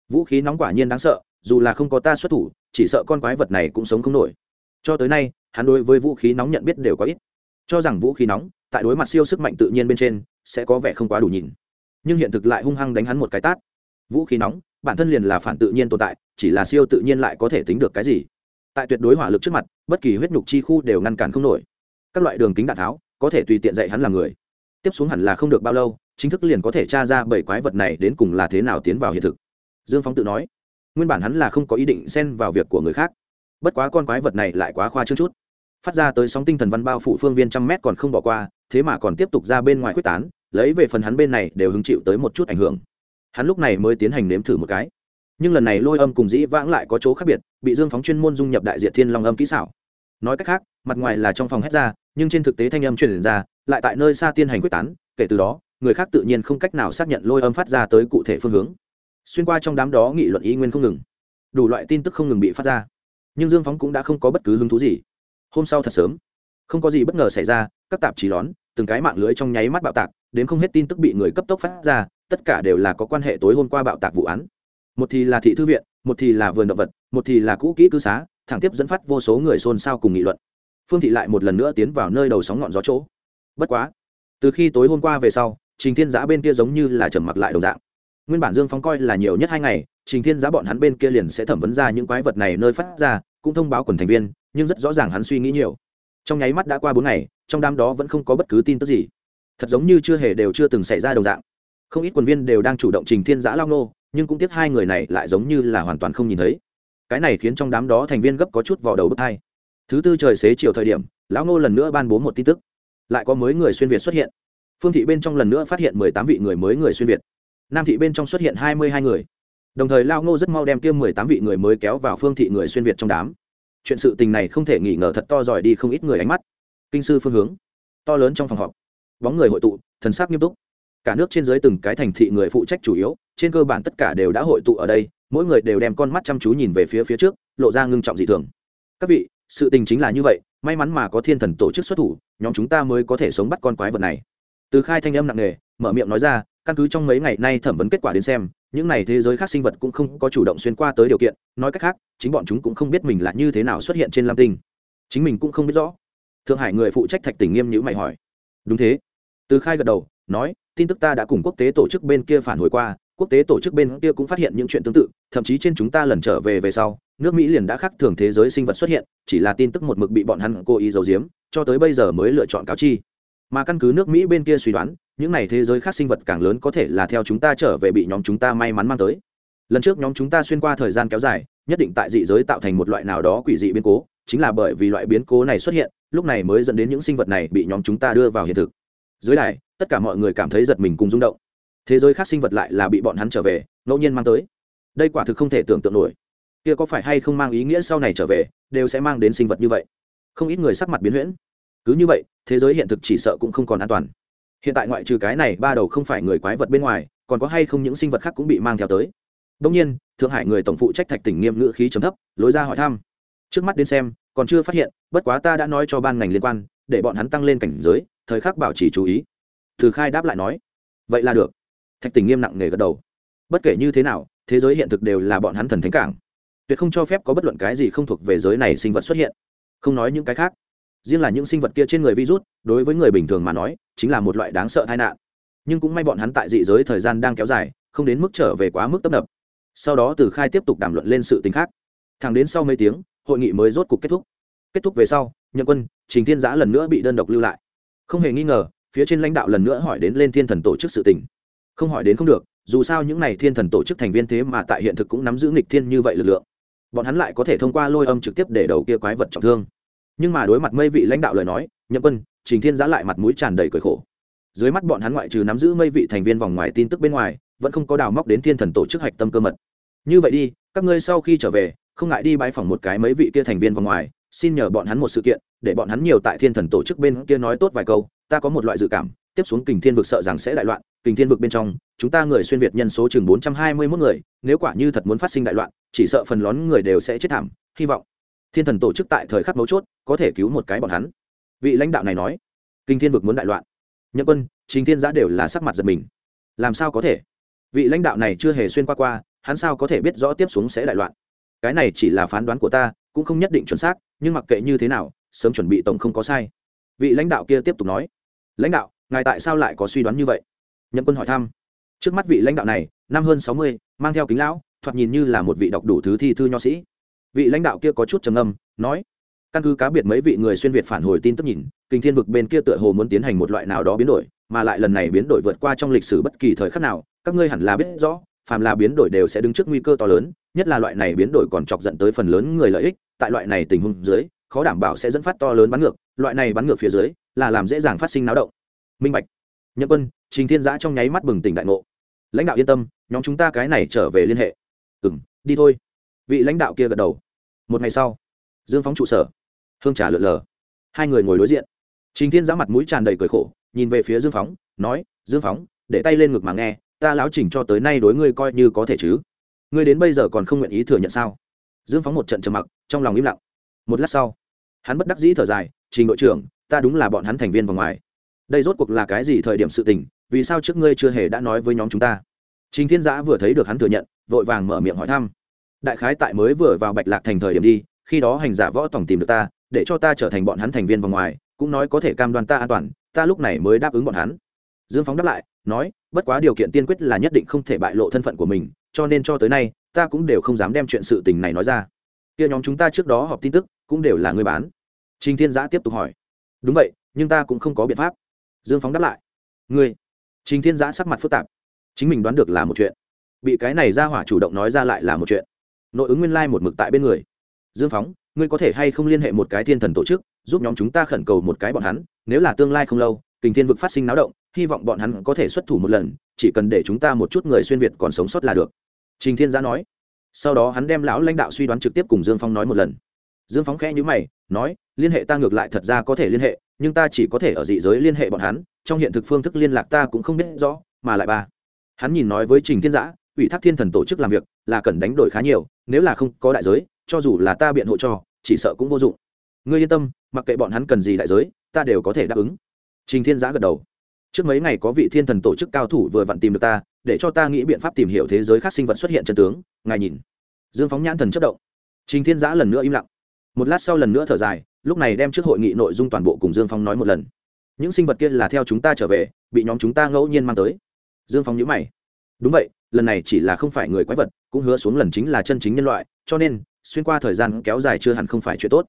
vũ khí nóng quả nhiên đáng sợ, dù là không có ta xuất thủ, chỉ sợ con quái vật này cũng sống không nổi. Cho tới nay, hắn đối với vũ khí nóng nhận biết đều có ít. Cho rằng vũ khí nóng, tại đối mặt siêu sức mạnh tự nhiên bên trên, sẽ có vẻ không quá đủ nhìn. Nhưng hiện thực lại hung hăng đánh hắn một cái tát. Vũ khí nóng, bản thân liền là phản tự nhiên tồn tại, chỉ là siêu tự nhiên lại có thể tính được cái gì? Tại tuyệt đối hỏa lực trước mặt, bất kỳ huyết nhục chi khu đều ngăn cản không nổi. Các loại đường kính đạn tháo, có thể tùy tiện dạy hắn làm người. Tiếp xuống hẳn là không được bao lâu, chính thức liền có thể tra ra bảy quái vật này đến cùng là thế nào tiến vào hiện thực dương phóng tự nói, nguyên bản hắn là không có ý định xen vào việc của người khác. Bất quá con quái vật này lại quá khoa trương chút. Phát ra tới sóng tinh thần văn bao phủ phương viên trăm mét còn không bỏ qua, thế mà còn tiếp tục ra bên ngoài quyết tán, lấy về phần hắn bên này đều hứng chịu tới một chút ảnh hưởng. Hắn lúc này mới tiến hành nếm thử một cái. Nhưng lần này lôi âm cùng dĩ vãng lại có chỗ khác biệt, bị dương phóng chuyên môn dung nhập đại diện thiên long âm kỹ xảo. Nói cách khác, mặt ngoài là trong phòng hét ra, nhưng trên thực tế thanh âm truyền ra, lại tại nơi xa tiên hành quyết tán, kể từ đó, người khác tự nhiên không cách nào xác nhận lôi âm phát ra tới cụ thể phương hướng xuyên qua trong đám đó nghị luận ý nguyên không ngừng. Đủ loại tin tức không ngừng bị phát ra. Nhưng dương phóng cũng đã không có bất cứ hứng thú gì. Hôm sau thật sớm, không có gì bất ngờ xảy ra, các tạp chí lón, từng cái mạng lưới trong nháy mắt bạo tạc, đến không hết tin tức bị người cấp tốc phát ra, tất cả đều là có quan hệ tối hôm qua bạo tạc vụ án. Một thì là thị thư viện, một thì là vườn động vật, một thì là cũ kỹ cư xá, thẳng tiếp dẫn phát vô số người xôn xao cùng nghị luận. Phương thị lại một lần nữa tiến vào nơi đầu sóng ngọn gió chỗ. Bất quá, từ khi tối hôm qua về sau, trình thiên giã bên kia giống như là trầm mặc lại đồng dạng nguyên bản dương phóng coi là nhiều nhất hai ngày, trình thiên Giá bọn hắn bên kia liền sẽ thẩm vấn ra những quái vật này nơi phát ra, cũng thông báo quần thành viên, nhưng rất rõ ràng hắn suy nghĩ nhiều. Trong nháy mắt đã qua bốn ngày, trong đám đó vẫn không có bất cứ tin tức gì. Thật giống như chưa hề đều chưa từng xảy ra đồng dạng. Không ít quần viên đều đang chủ động trình thiên giã lao nô, nhưng cũng tiếc hai người này lại giống như là hoàn toàn không nhìn thấy. Cái này khiến trong đám đó thành viên gấp có chút vào đầu bước hai thứ tư trời xế chiều thời điểm, lão ngô lần nữa ban bố một tin tức. Lại có mới người xuyên việt xuất hiện. Phương thị bên trong lần nữa phát hiện mười tám vị người mới người xuyên việt nam thị bên trong xuất hiện hai mươi hai người. Đồng thời lao ngô rất mau đem kia mười tám vị người mới kéo vào phương thị người xuyên việt trong đám. Chuyện sự tình này không thể nghi ngờ thật to giỏi đi không ít người ánh mắt. Kinh sư phương hướng, to lớn trong phòng họp. Bóng người hội tụ, thần sắc nghiêm túc. Cả nước trên dưới từng cái thành thị người phụ trách chủ yếu, trên cơ bản tất cả đều đã hội tụ ở đây, mỗi người đều đem con mắt chăm chú nhìn về phía phía trước, lộ ra ngưng trọng dị thường. Các vị, sự tình chính là như vậy, may mắn mà có thiên thần tổ chức xuất thủ, nhóm chúng ta mới có thể sống bắt con quái vật này. Từ khai thanh âm nặng nề, mở miệng nói ra căn cứ trong mấy ngày nay thẩm vấn kết quả đến xem, những này thế giới khác sinh vật cũng không có chủ động xuyên qua tới điều kiện, nói cách khác, chính bọn chúng cũng không biết mình là như thế nào xuất hiện trên lam tinh. Chính mình cũng không biết rõ. Thượng hải người phụ trách thạch tỉnh nghiêm nhữ mày hỏi. Đúng thế. Từ khai gật đầu, nói, tin tức ta đã cùng quốc tế tổ chức bên kia phản hồi qua, quốc tế tổ chức bên kia cũng phát hiện những chuyện tương tự, thậm chí trên chúng ta lần trở về về sau, nước mỹ liền đã khắc thường thế giới sinh vật xuất hiện, chỉ là tin tức một mực bị bọn hắn cố ý giấu giếm, cho tới bây giờ mới lựa chọn cáo chi. Mà căn cứ nước mỹ bên kia suy đoán những này thế giới khác sinh vật càng lớn có thể là theo chúng ta trở về bị nhóm chúng ta may mắn mang tới. Lần trước nhóm chúng ta xuyên qua thời gian kéo dài, nhất định tại dị giới tạo thành một loại nào đó quỷ dị biến cố, chính là bởi vì loại biến cố này xuất hiện, lúc này mới dẫn đến những sinh vật này bị nhóm chúng ta đưa vào hiện thực. Dưới đài, tất cả mọi người cảm thấy giật mình cùng rung động. Thế giới khác sinh vật lại là bị bọn hắn trở về, ngẫu nhiên mang tới. Đây quả thực không thể tưởng tượng nổi. Kia có phải hay không mang ý nghĩa sau này trở về, đều sẽ mang đến sinh vật như vậy? Không ít người sắc mặt biến huyễn. Cứ như vậy, thế giới hiện thực chỉ sợ cũng không còn an toàn hiện tại ngoại trừ cái này ba đầu không phải người quái vật bên ngoài, còn có hay không những sinh vật khác cũng bị mang theo tới. Đông nhiên, thượng hải người tổng phụ trách thạch tỉnh nghiêm ngữ khí chấm thấp, lối ra hỏi thăm. Trước mắt đến xem, còn chưa phát hiện, bất quá ta đã nói cho ban ngành liên quan, để bọn hắn tăng lên cảnh giới, thời khắc bảo trì chú ý. Từ khai đáp lại nói, vậy là được. Thạch tỉnh nghiêm nặng nề gật đầu. Bất kể như thế nào, thế giới hiện thực đều là bọn hắn thần thánh cảng. Tuyệt không cho phép có bất luận cái gì không thuộc về giới này sinh vật xuất hiện. Không nói những cái khác riêng là những sinh vật kia trên người virus, đối với người bình thường mà nói, chính là một loại đáng sợ tai nạn. Nhưng cũng may bọn hắn tại dị giới thời gian đang kéo dài, không đến mức trở về quá mức tấp nập. Sau đó từ khai tiếp tục đàm luận lên sự t khác. Thẳng đến sau mấy tiếng, hội nghị mới rốt cuộc kết thúc. Kết thúc về sau, nhậm quân, trình thiên giã lần nữa bị đơn độc lưu lại. Không hề nghi ngờ, phía trên lãnh đạo lần nữa hỏi đến lên thiên thần tổ chức sự tình. Không hỏi đến không được, dù sao những n à y thiên thần tổ chức thành viên thế mà tại hiện thực cũng nắm giữ nghịch thiên như vậy lực lượng. Bọn hắn lại có thể thông qua lôi âm trực tiếp để đầu kia quái vật trọng thương nhưng mà đối mặt mây vị lãnh đạo lời nói, nhậm quân, trình thiên giã lại mặt mũi tràn đầy cởi khổ. Dưới mắt bọn hắn ngoại trừ nắm giữ mây vị thành viên vòng ngoài tin tức bên ngoài, vẫn không có đào móc đến thiên thần tổ chức hạch tâm cơ mật. Như vậy đi, các ngươi sau khi trở về, không ngại đi bãi phòng một cái mấy vị kia thành viên vòng ngoài, xin nhờ bọn hắn một sự kiện, để bọn hắn nhiều tại thiên thần tổ chức bên kia nói tốt vài câu, ta có một loại dự cảm, tiếp xuống kình thiên vực sợ rằng sẽ đại loạn, kình thiên vực bên trong, chúng ta người xuyên việt nhân số chừng bốn trăm hai mươi mốt người, nếu quả như thật muốn phát sinh đại loạn, chỉ sợ phần lớn người đều sẽ chết thảm, hy vọng thiên thần tổ chức tại thời khắc mấu chốt, có thể cứu một cái bọn hắn. Vị lãnh đạo này nói, kinh thiên vực muốn đại loạn. Nhậm quân chính thiên giã đều là sắc mặt giật mình. Làm sao có thể? Vị lãnh đạo này chưa hề xuyên qua qua, hắn sao có thể biết rõ tiếp xuống sẽ đại loạn? Cái này chỉ là phán đoán của ta, cũng không nhất định chuẩn xác, nhưng mặc kệ như thế nào, sớm chuẩn bị tổng không có sai. Vị lãnh đạo kia tiếp tục nói, lãnh đạo, ngài tại sao lại có suy đoán như vậy? Nhậm quân hỏi thăm, trước mắt vị lãnh đạo này, năm hơn sáu mươi, mang theo kính lão, thoạt nhìn như là một vị đọc đủ thứ thi thư nho sĩ vị lãnh đạo kia có chút trầm âm nói, căn cứ cá biệt mấy vị người xuyên việt phản hồi tin tức nhìn, kinh thiên vực bên kia tựa hồ muốn tiến hành một loại nào đó biến đổi, mà lại lần này biến đổi vượt qua trong lịch sử bất kỳ thời khắc nào, các ngươi hẳn là biết rõ, phàm là biến đổi đều sẽ đứng trước nguy cơ to lớn, nhất là loại này biến đổi còn chọc dẫn tới phần lớn người lợi ích, tại loại này tình huống dưới, khó đảm bảo sẽ dẫn phát to lớn bắn ngược, loại này bắn ngược phía dưới, là làm dễ dàng phát sinh náo động. Minh bạch, nhậm quân, trình thiên giã trong nháy mắt bừng tỉnh đại ngộ. Lãnh đạo yên tâm, nhóm chúng ta cái này trở về liên hệ. Ừ m đi thôi vị lãnh đạo kia gật đầu. Một ngày sau, dương phóng trụ sở. Hương trà lượn lờ. Hai người ngồi đối diện. Trình thiên giã mặt mũi tràn đầy cười khổ, nhìn về phía dương phóng, nói, dương phóng, để tay lên ngực mà nghe, ta láo chỉnh cho tới nay đối ngươi coi như có thể chứ. Ngươi đến bây giờ còn không nguyện ý thừa nhận sao? Dương phóng một trận trầm mặc, trong lòng im lặng. Một lát sau, hắn bất đắc dĩ thở dài, trình đội trưởng, ta đúng là bọn hắn thành viên vòng ngoài. Đây rốt cuộc là cái gì thời điểm sự tình, vì sao trước ngươi chưa hề đã nói với nhóm chúng ta? Trình thiên giã vừa thấy được hắn thừa nhận, vội vàng mở miệng hỏi thăm đại khái tại mới vừa vào bạch lạc thành thời điểm đi, khi đó hành giả võ tổng tìm được ta, để cho ta trở thành bọn hắn thành viên vòng ngoài, cũng nói có thể cam đoan ta an toàn, ta lúc này mới đáp ứng bọn hắn. Dương phóng đáp lại, nói, bất quá điều kiện tiên quyết là nhất định không thể bại lộ thân phận của mình, cho nên cho tới nay, ta cũng đều không dám đem chuyện sự tình này nói ra. Kia nhóm chúng ta trước đó họp tin tức, cũng đều là người bán. Trình thiên giã tiếp tục hỏi, đúng vậy, nhưng ta cũng không có biện pháp. Dương phóng đáp lại người. trình thiên giã sắc mặt phức tạp, chính mình đoán được là một chuyện, bị cái này ra hỏa chủ động nói ra lại là một chuyện nội ứng nguyên lai một mực tại bên người. Dương phóng, ngươi có thể hay không liên hệ một cái thiên thần tổ chức, giúp nhóm chúng ta khẩn cầu một cái bọn hắn, nếu là tương lai không lâu, kình thiên vực phát sinh náo động, hy vọng bọn hắn có thể xuất thủ một lần, chỉ cần để chúng ta một chút người xuyên việt còn sống sót là được. Trình thiên giã nói. Sau đó hắn đem lão lãnh đạo suy đoán trực tiếp cùng dương phong nói một lần. Dương phóng khẽ nhữ mày, nói, liên hệ ta ngược lại thật ra có thể liên hệ, nhưng ta chỉ có thể ở dị giới liên hệ bọn hắn, trong hiện thực phương thức liên lạc ta cũng không biết rõ, mà lại ba. Hắn nhìn nói với trình thiên giã ủy thác thiên thần tổ chức làm việc là cần đánh đổi khá nhiều, nếu là không có đại giới, cho dù là ta biện hộ cho, chỉ sợ cũng vô dụng. Ngươi yên tâm, mặc kệ bọn hắn cần gì đại giới, ta đều có thể đáp ứng. Trình thiên giã gật đầu. Trước mấy ngày có vị thiên thần tổ chức cao thủ vừa vặn tìm được ta, để cho ta nghĩ biện pháp tìm hiểu thế giới khác sinh vật xuất hiện chân tướng, ngài nhìn. Dương phóng nhãn thần chất động. Trình thiên giã lần nữa im lặng. Một lát sau lần nữa thở dài, lúc này đem trước hội nghị nội dung toàn bộ cùng dương phong nói một lần. Những sinh vật kia là theo chúng ta trở về, bị nhóm chúng ta ngẫu nhiên mang tới. Dương phong nhữ mày. Đúng vậy lần này chỉ là không phải người quái vật, cũng hứa xuống lần chính là chân chính nhân loại, cho nên, xuyên qua thời gian kéo dài chưa hẳn không phải chuyện tốt.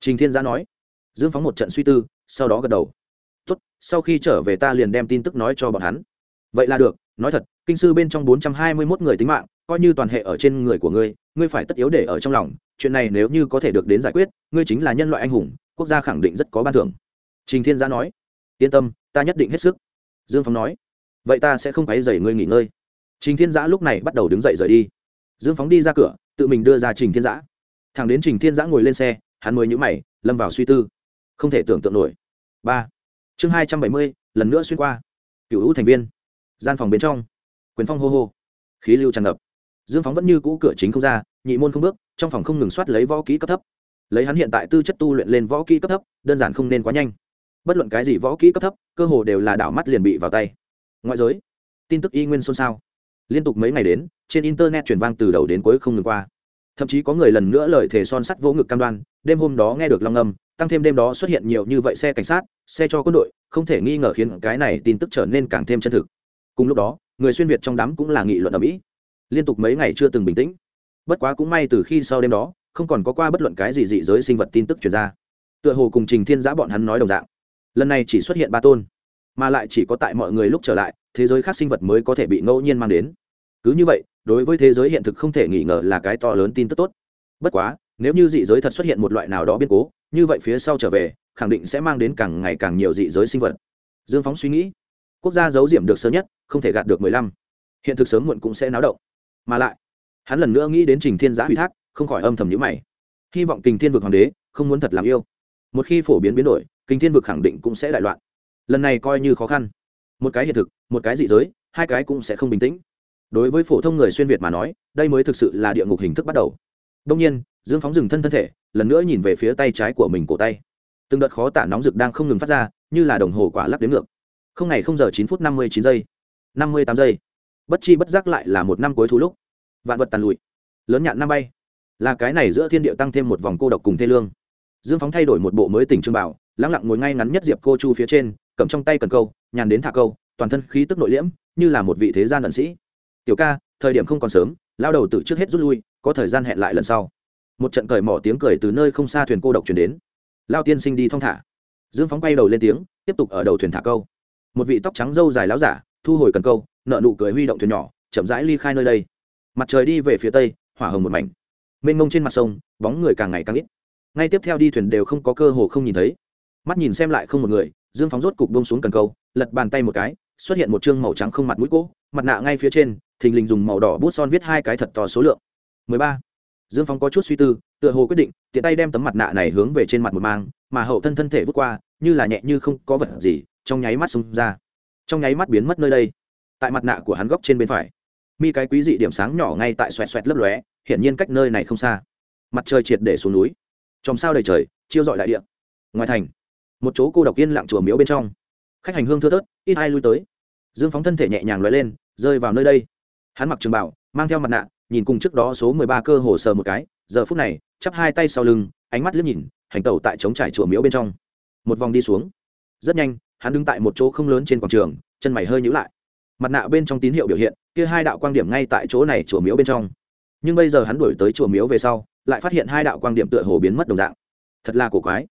Trình thiên giã nói. Dương phóng một trận suy tư, sau đó gật đầu. Tốt, sau khi trở về ta liền đem tin tức nói cho bọn hắn. Vậy là được, nói thật, kinh sư bên trong bốn trăm hai mươi mốt người tính mạng, coi như toàn hệ ở trên người của ngươi ngươi phải tất yếu để ở trong lòng, chuyện này nếu như có thể được đến giải quyết, ngươi chính là nhân loại anh hùng, quốc gia khẳng định rất có ban thưởng. Trình thiên giã nói. Yên tâm, ta nhất định hết sức. Dương phong nói. Vậy ta sẽ không quấy dày ngươi nghỉ ngơi trình thiên giã lúc này bắt đầu đứng dậy rời đi. Dương phóng đi ra cửa, tự mình đưa ra trình thiên giã. Thằng đến trình thiên giã ngồi lên xe, hắn mới nhũ mày, lâm vào suy tư. Không thể tưởng tượng nổi. Ba. Chương hai trăm bảy mươi, lần nữa xuyên qua. Cựu hữu thành viên. Gian phòng bên trong. Quyền phong hô hô. Khí lưu tràn ngập. Dương phóng vẫn như cũ cửa chính không ra, nhị môn không bước, trong phòng không ngừng soát lấy võ kỹ cấp thấp. Lấy hắn hiện tại tư chất tu luyện lên võ kỹ cấp thấp, đơn giản không nên quá nhanh. Bất luận cái gì võ kỹ cấp thấp, cơ hồ đều là đảo mắt liền bị vào tay. Ngoại giới. Tin tức y nguyên xôn xao liên tục mấy ngày đến, trên internet truyền vang từ đầu đến cuối không ngừng qua. Thậm chí có người lần nữa lời thề son sắt vỗ ngực cam đoan, đêm hôm đó nghe được long âm, tăng thêm đêm đó xuất hiện nhiều như vậy xe cảnh sát, xe cho quân đội, không thể nghi ngờ khiến cái này tin tức trở nên càng thêm chân thực. Cùng lúc đó, người xuyên việt trong đám cũng là nghị luận ở mỹ. Liên tục mấy ngày chưa từng bình tĩnh. Bất quá cũng may từ khi sau đêm đó, không còn có qua bất luận cái gì dị giới sinh vật tin tức truyền ra. Tựa hồ cùng trình thiên giã bọn hắn nói đồng dạng. Lần này chỉ xuất hiện ba tôn, mà lại chỉ có tại mọi người lúc trở lại thế giới khác sinh vật mới có thể bị ngẫu nhiên mang đến. Cứ như vậy, đối với thế giới hiện thực không thể nghi ngờ là cái to lớn tin tức tốt. Bất quá, nếu như dị giới thật xuất hiện một loại nào đó biến cố, như vậy phía sau trở về, khẳng định sẽ mang đến càng ngày càng nhiều dị giới sinh vật. Dương phóng suy nghĩ, quốc gia giấu diệm được sớm nhất, không thể gạt được mười lăm. Hiện thực sớm muộn cũng sẽ náo động. Mà lại, hắn lần nữa nghĩ đến trình thiên giã ủy thác, không khỏi âm thầm nhữ mày. Hy vọng kình thiên vực hoàng đế không muốn thật làm yêu. Một khi phổ biến biến đổi, kình thiên vực khẳng định cũng sẽ đại loạn. Lần này coi như khó khăn một cái hiện thực, một cái dị giới, hai cái cũng sẽ không bình tĩnh. Đối với phổ thông người xuyên việt mà nói, đây mới thực sự là địa ngục hình thức bắt đầu. Đông nhiên, dương phóng dừng thân thân thể, lần nữa nhìn về phía tay trái của mình cổ tay. Từng đợt khó tả nóng rực đang không ngừng phát ra, như là đồng hồ quả lắc đến ngược. Không ngày không giờ chín phút năm mươi chín giây, năm mươi tám giây. Bất chi bất giác lại là một năm cuối thu lúc. Vạn vật tàn lụi. Lớn nhạn năm bay. Là cái này giữa thiên địa tăng thêm một vòng cô độc cùng thê lương. Dương phóng thay đổi một bộ mới tỉnh trương bảo lắng lặng ngồi ngay ngắn nhất diệp cô chu phía trên, cầm trong tay cần câu nhàn đến thả câu, toàn thân khí tức nội liễm, như là một vị thế gian ẩn sĩ. Tiểu ca, thời điểm không còn sớm, lao đầu tự trước hết rút lui, có thời gian hẹn lại lần sau. Một trận cởi mỏ tiếng cười từ nơi không xa thuyền cô độc chuyển đến. Lao tiên sinh đi thong thả. Dương phóng bay đầu lên tiếng, tiếp tục ở đầu thuyền thả câu. Một vị tóc trắng râu dài láo giả, thu hồi cần câu, nợ nụ cười huy động thuyền nhỏ, chậm rãi ly khai nơi đây. Mặt trời đi về phía tây, hỏa hồng một mảnh. Mênh mông trên mặt sông, bóng người càng ngày càng ít. Ngay tiếp theo đi thuyền đều không có cơ hồ không nhìn thấy. Mắt nhìn xem lại không một người, dương phóng rốt cục bông xuống cần câu lật bàn tay một cái, xuất hiện một chương màu trắng không mặt mũi cỗ mặt nạ ngay phía trên, thình lình dùng màu đỏ bút son viết hai cái thật to số lượng. Mười ba. Dương Phong có chút suy tư, tựa hồ quyết định, tiện tay đem tấm mặt nạ này hướng về trên mặt một mang, mà hậu thân thân thể vút qua, như là nhẹ như không có vật gì, trong nháy mắt xông ra. Trong nháy mắt biến mất nơi đây. Tại mặt nạ của hắn góc trên bên phải. Mi cái quý dị điểm sáng nhỏ ngay tại xoẹt xoẹt lấp lóe, hiển nhiên cách nơi này không xa. Mặt trời triệt để xuống núi. Chòm sao đầy trời, chiêu dọi đại địa. Ngoài thành, một chỗ cô độc yên lặng chùa miếu bên trong khách hành hương thưa thớt, ít ai lui tới. Dương phóng thân thể nhẹ nhàng lóe lên, rơi vào nơi đây. Hắn mặc trường bảo mang theo mặt nạ, nhìn cùng trước đó số mười ba cơ hồ sờ một cái, giờ phút này, chắp hai tay sau lưng, ánh mắt liếc nhìn, hành tẩu tại trống trải chùa miếu bên trong. Một vòng đi xuống. Rất nhanh, hắn đứng tại một chỗ không lớn trên quảng trường, chân mày hơi nhữ lại. Mặt nạ bên trong tín hiệu biểu hiện, kia hai đạo quang điểm ngay tại chỗ này chùa miếu bên trong. Nhưng bây giờ hắn đuổi tới chùa miếu về sau, lại phát hiện hai đạo quang điểm tựa hồ biến mất đồng dạng. Thật là cổ quái.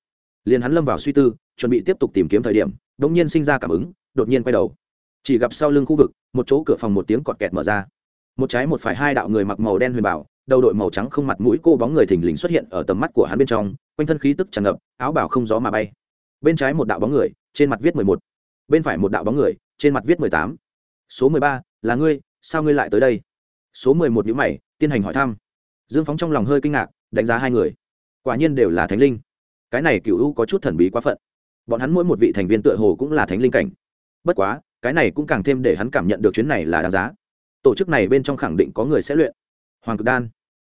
Liền hắn lâm vào suy tư, chuẩn bị tiếp tục tìm kiếm thời điểm đột nhiên sinh ra cảm ứng, đột nhiên quay đầu. Chỉ gặp sau lưng khu vực, một chỗ cửa phòng một tiếng cọt kẹt mở ra. Một trái một phải hai đạo người mặc màu đen huyền bảo, đầu đội màu trắng không mặt mũi cô bóng người thình lình xuất hiện ở tầm mắt của hắn bên trong, quanh thân khí tức tràn ngập, áo bảo không gió mà bay. Bên trái một đạo bóng người, trên mặt viết mười một. Bên phải một đạo bóng người, trên mặt viết mười tám. Số mười ba, là ngươi, sao ngươi lại tới đây? Số mười một nhữ mày, tiến hành hỏi thăm. Dương phóng trong lòng hơi kinh ngạc, đánh giá hai người. Quả nhiên đều là thánh linh. Cái này cửu u có chút thần bí quá phận bọn hắn mỗi một vị thành viên tựa hồ cũng là thánh linh cảnh. Bất quá, cái này cũng càng thêm để hắn cảm nhận được chuyến này là đáng giá. Tổ chức này bên trong khẳng định có người sẽ luyện. Hoàng cực đan,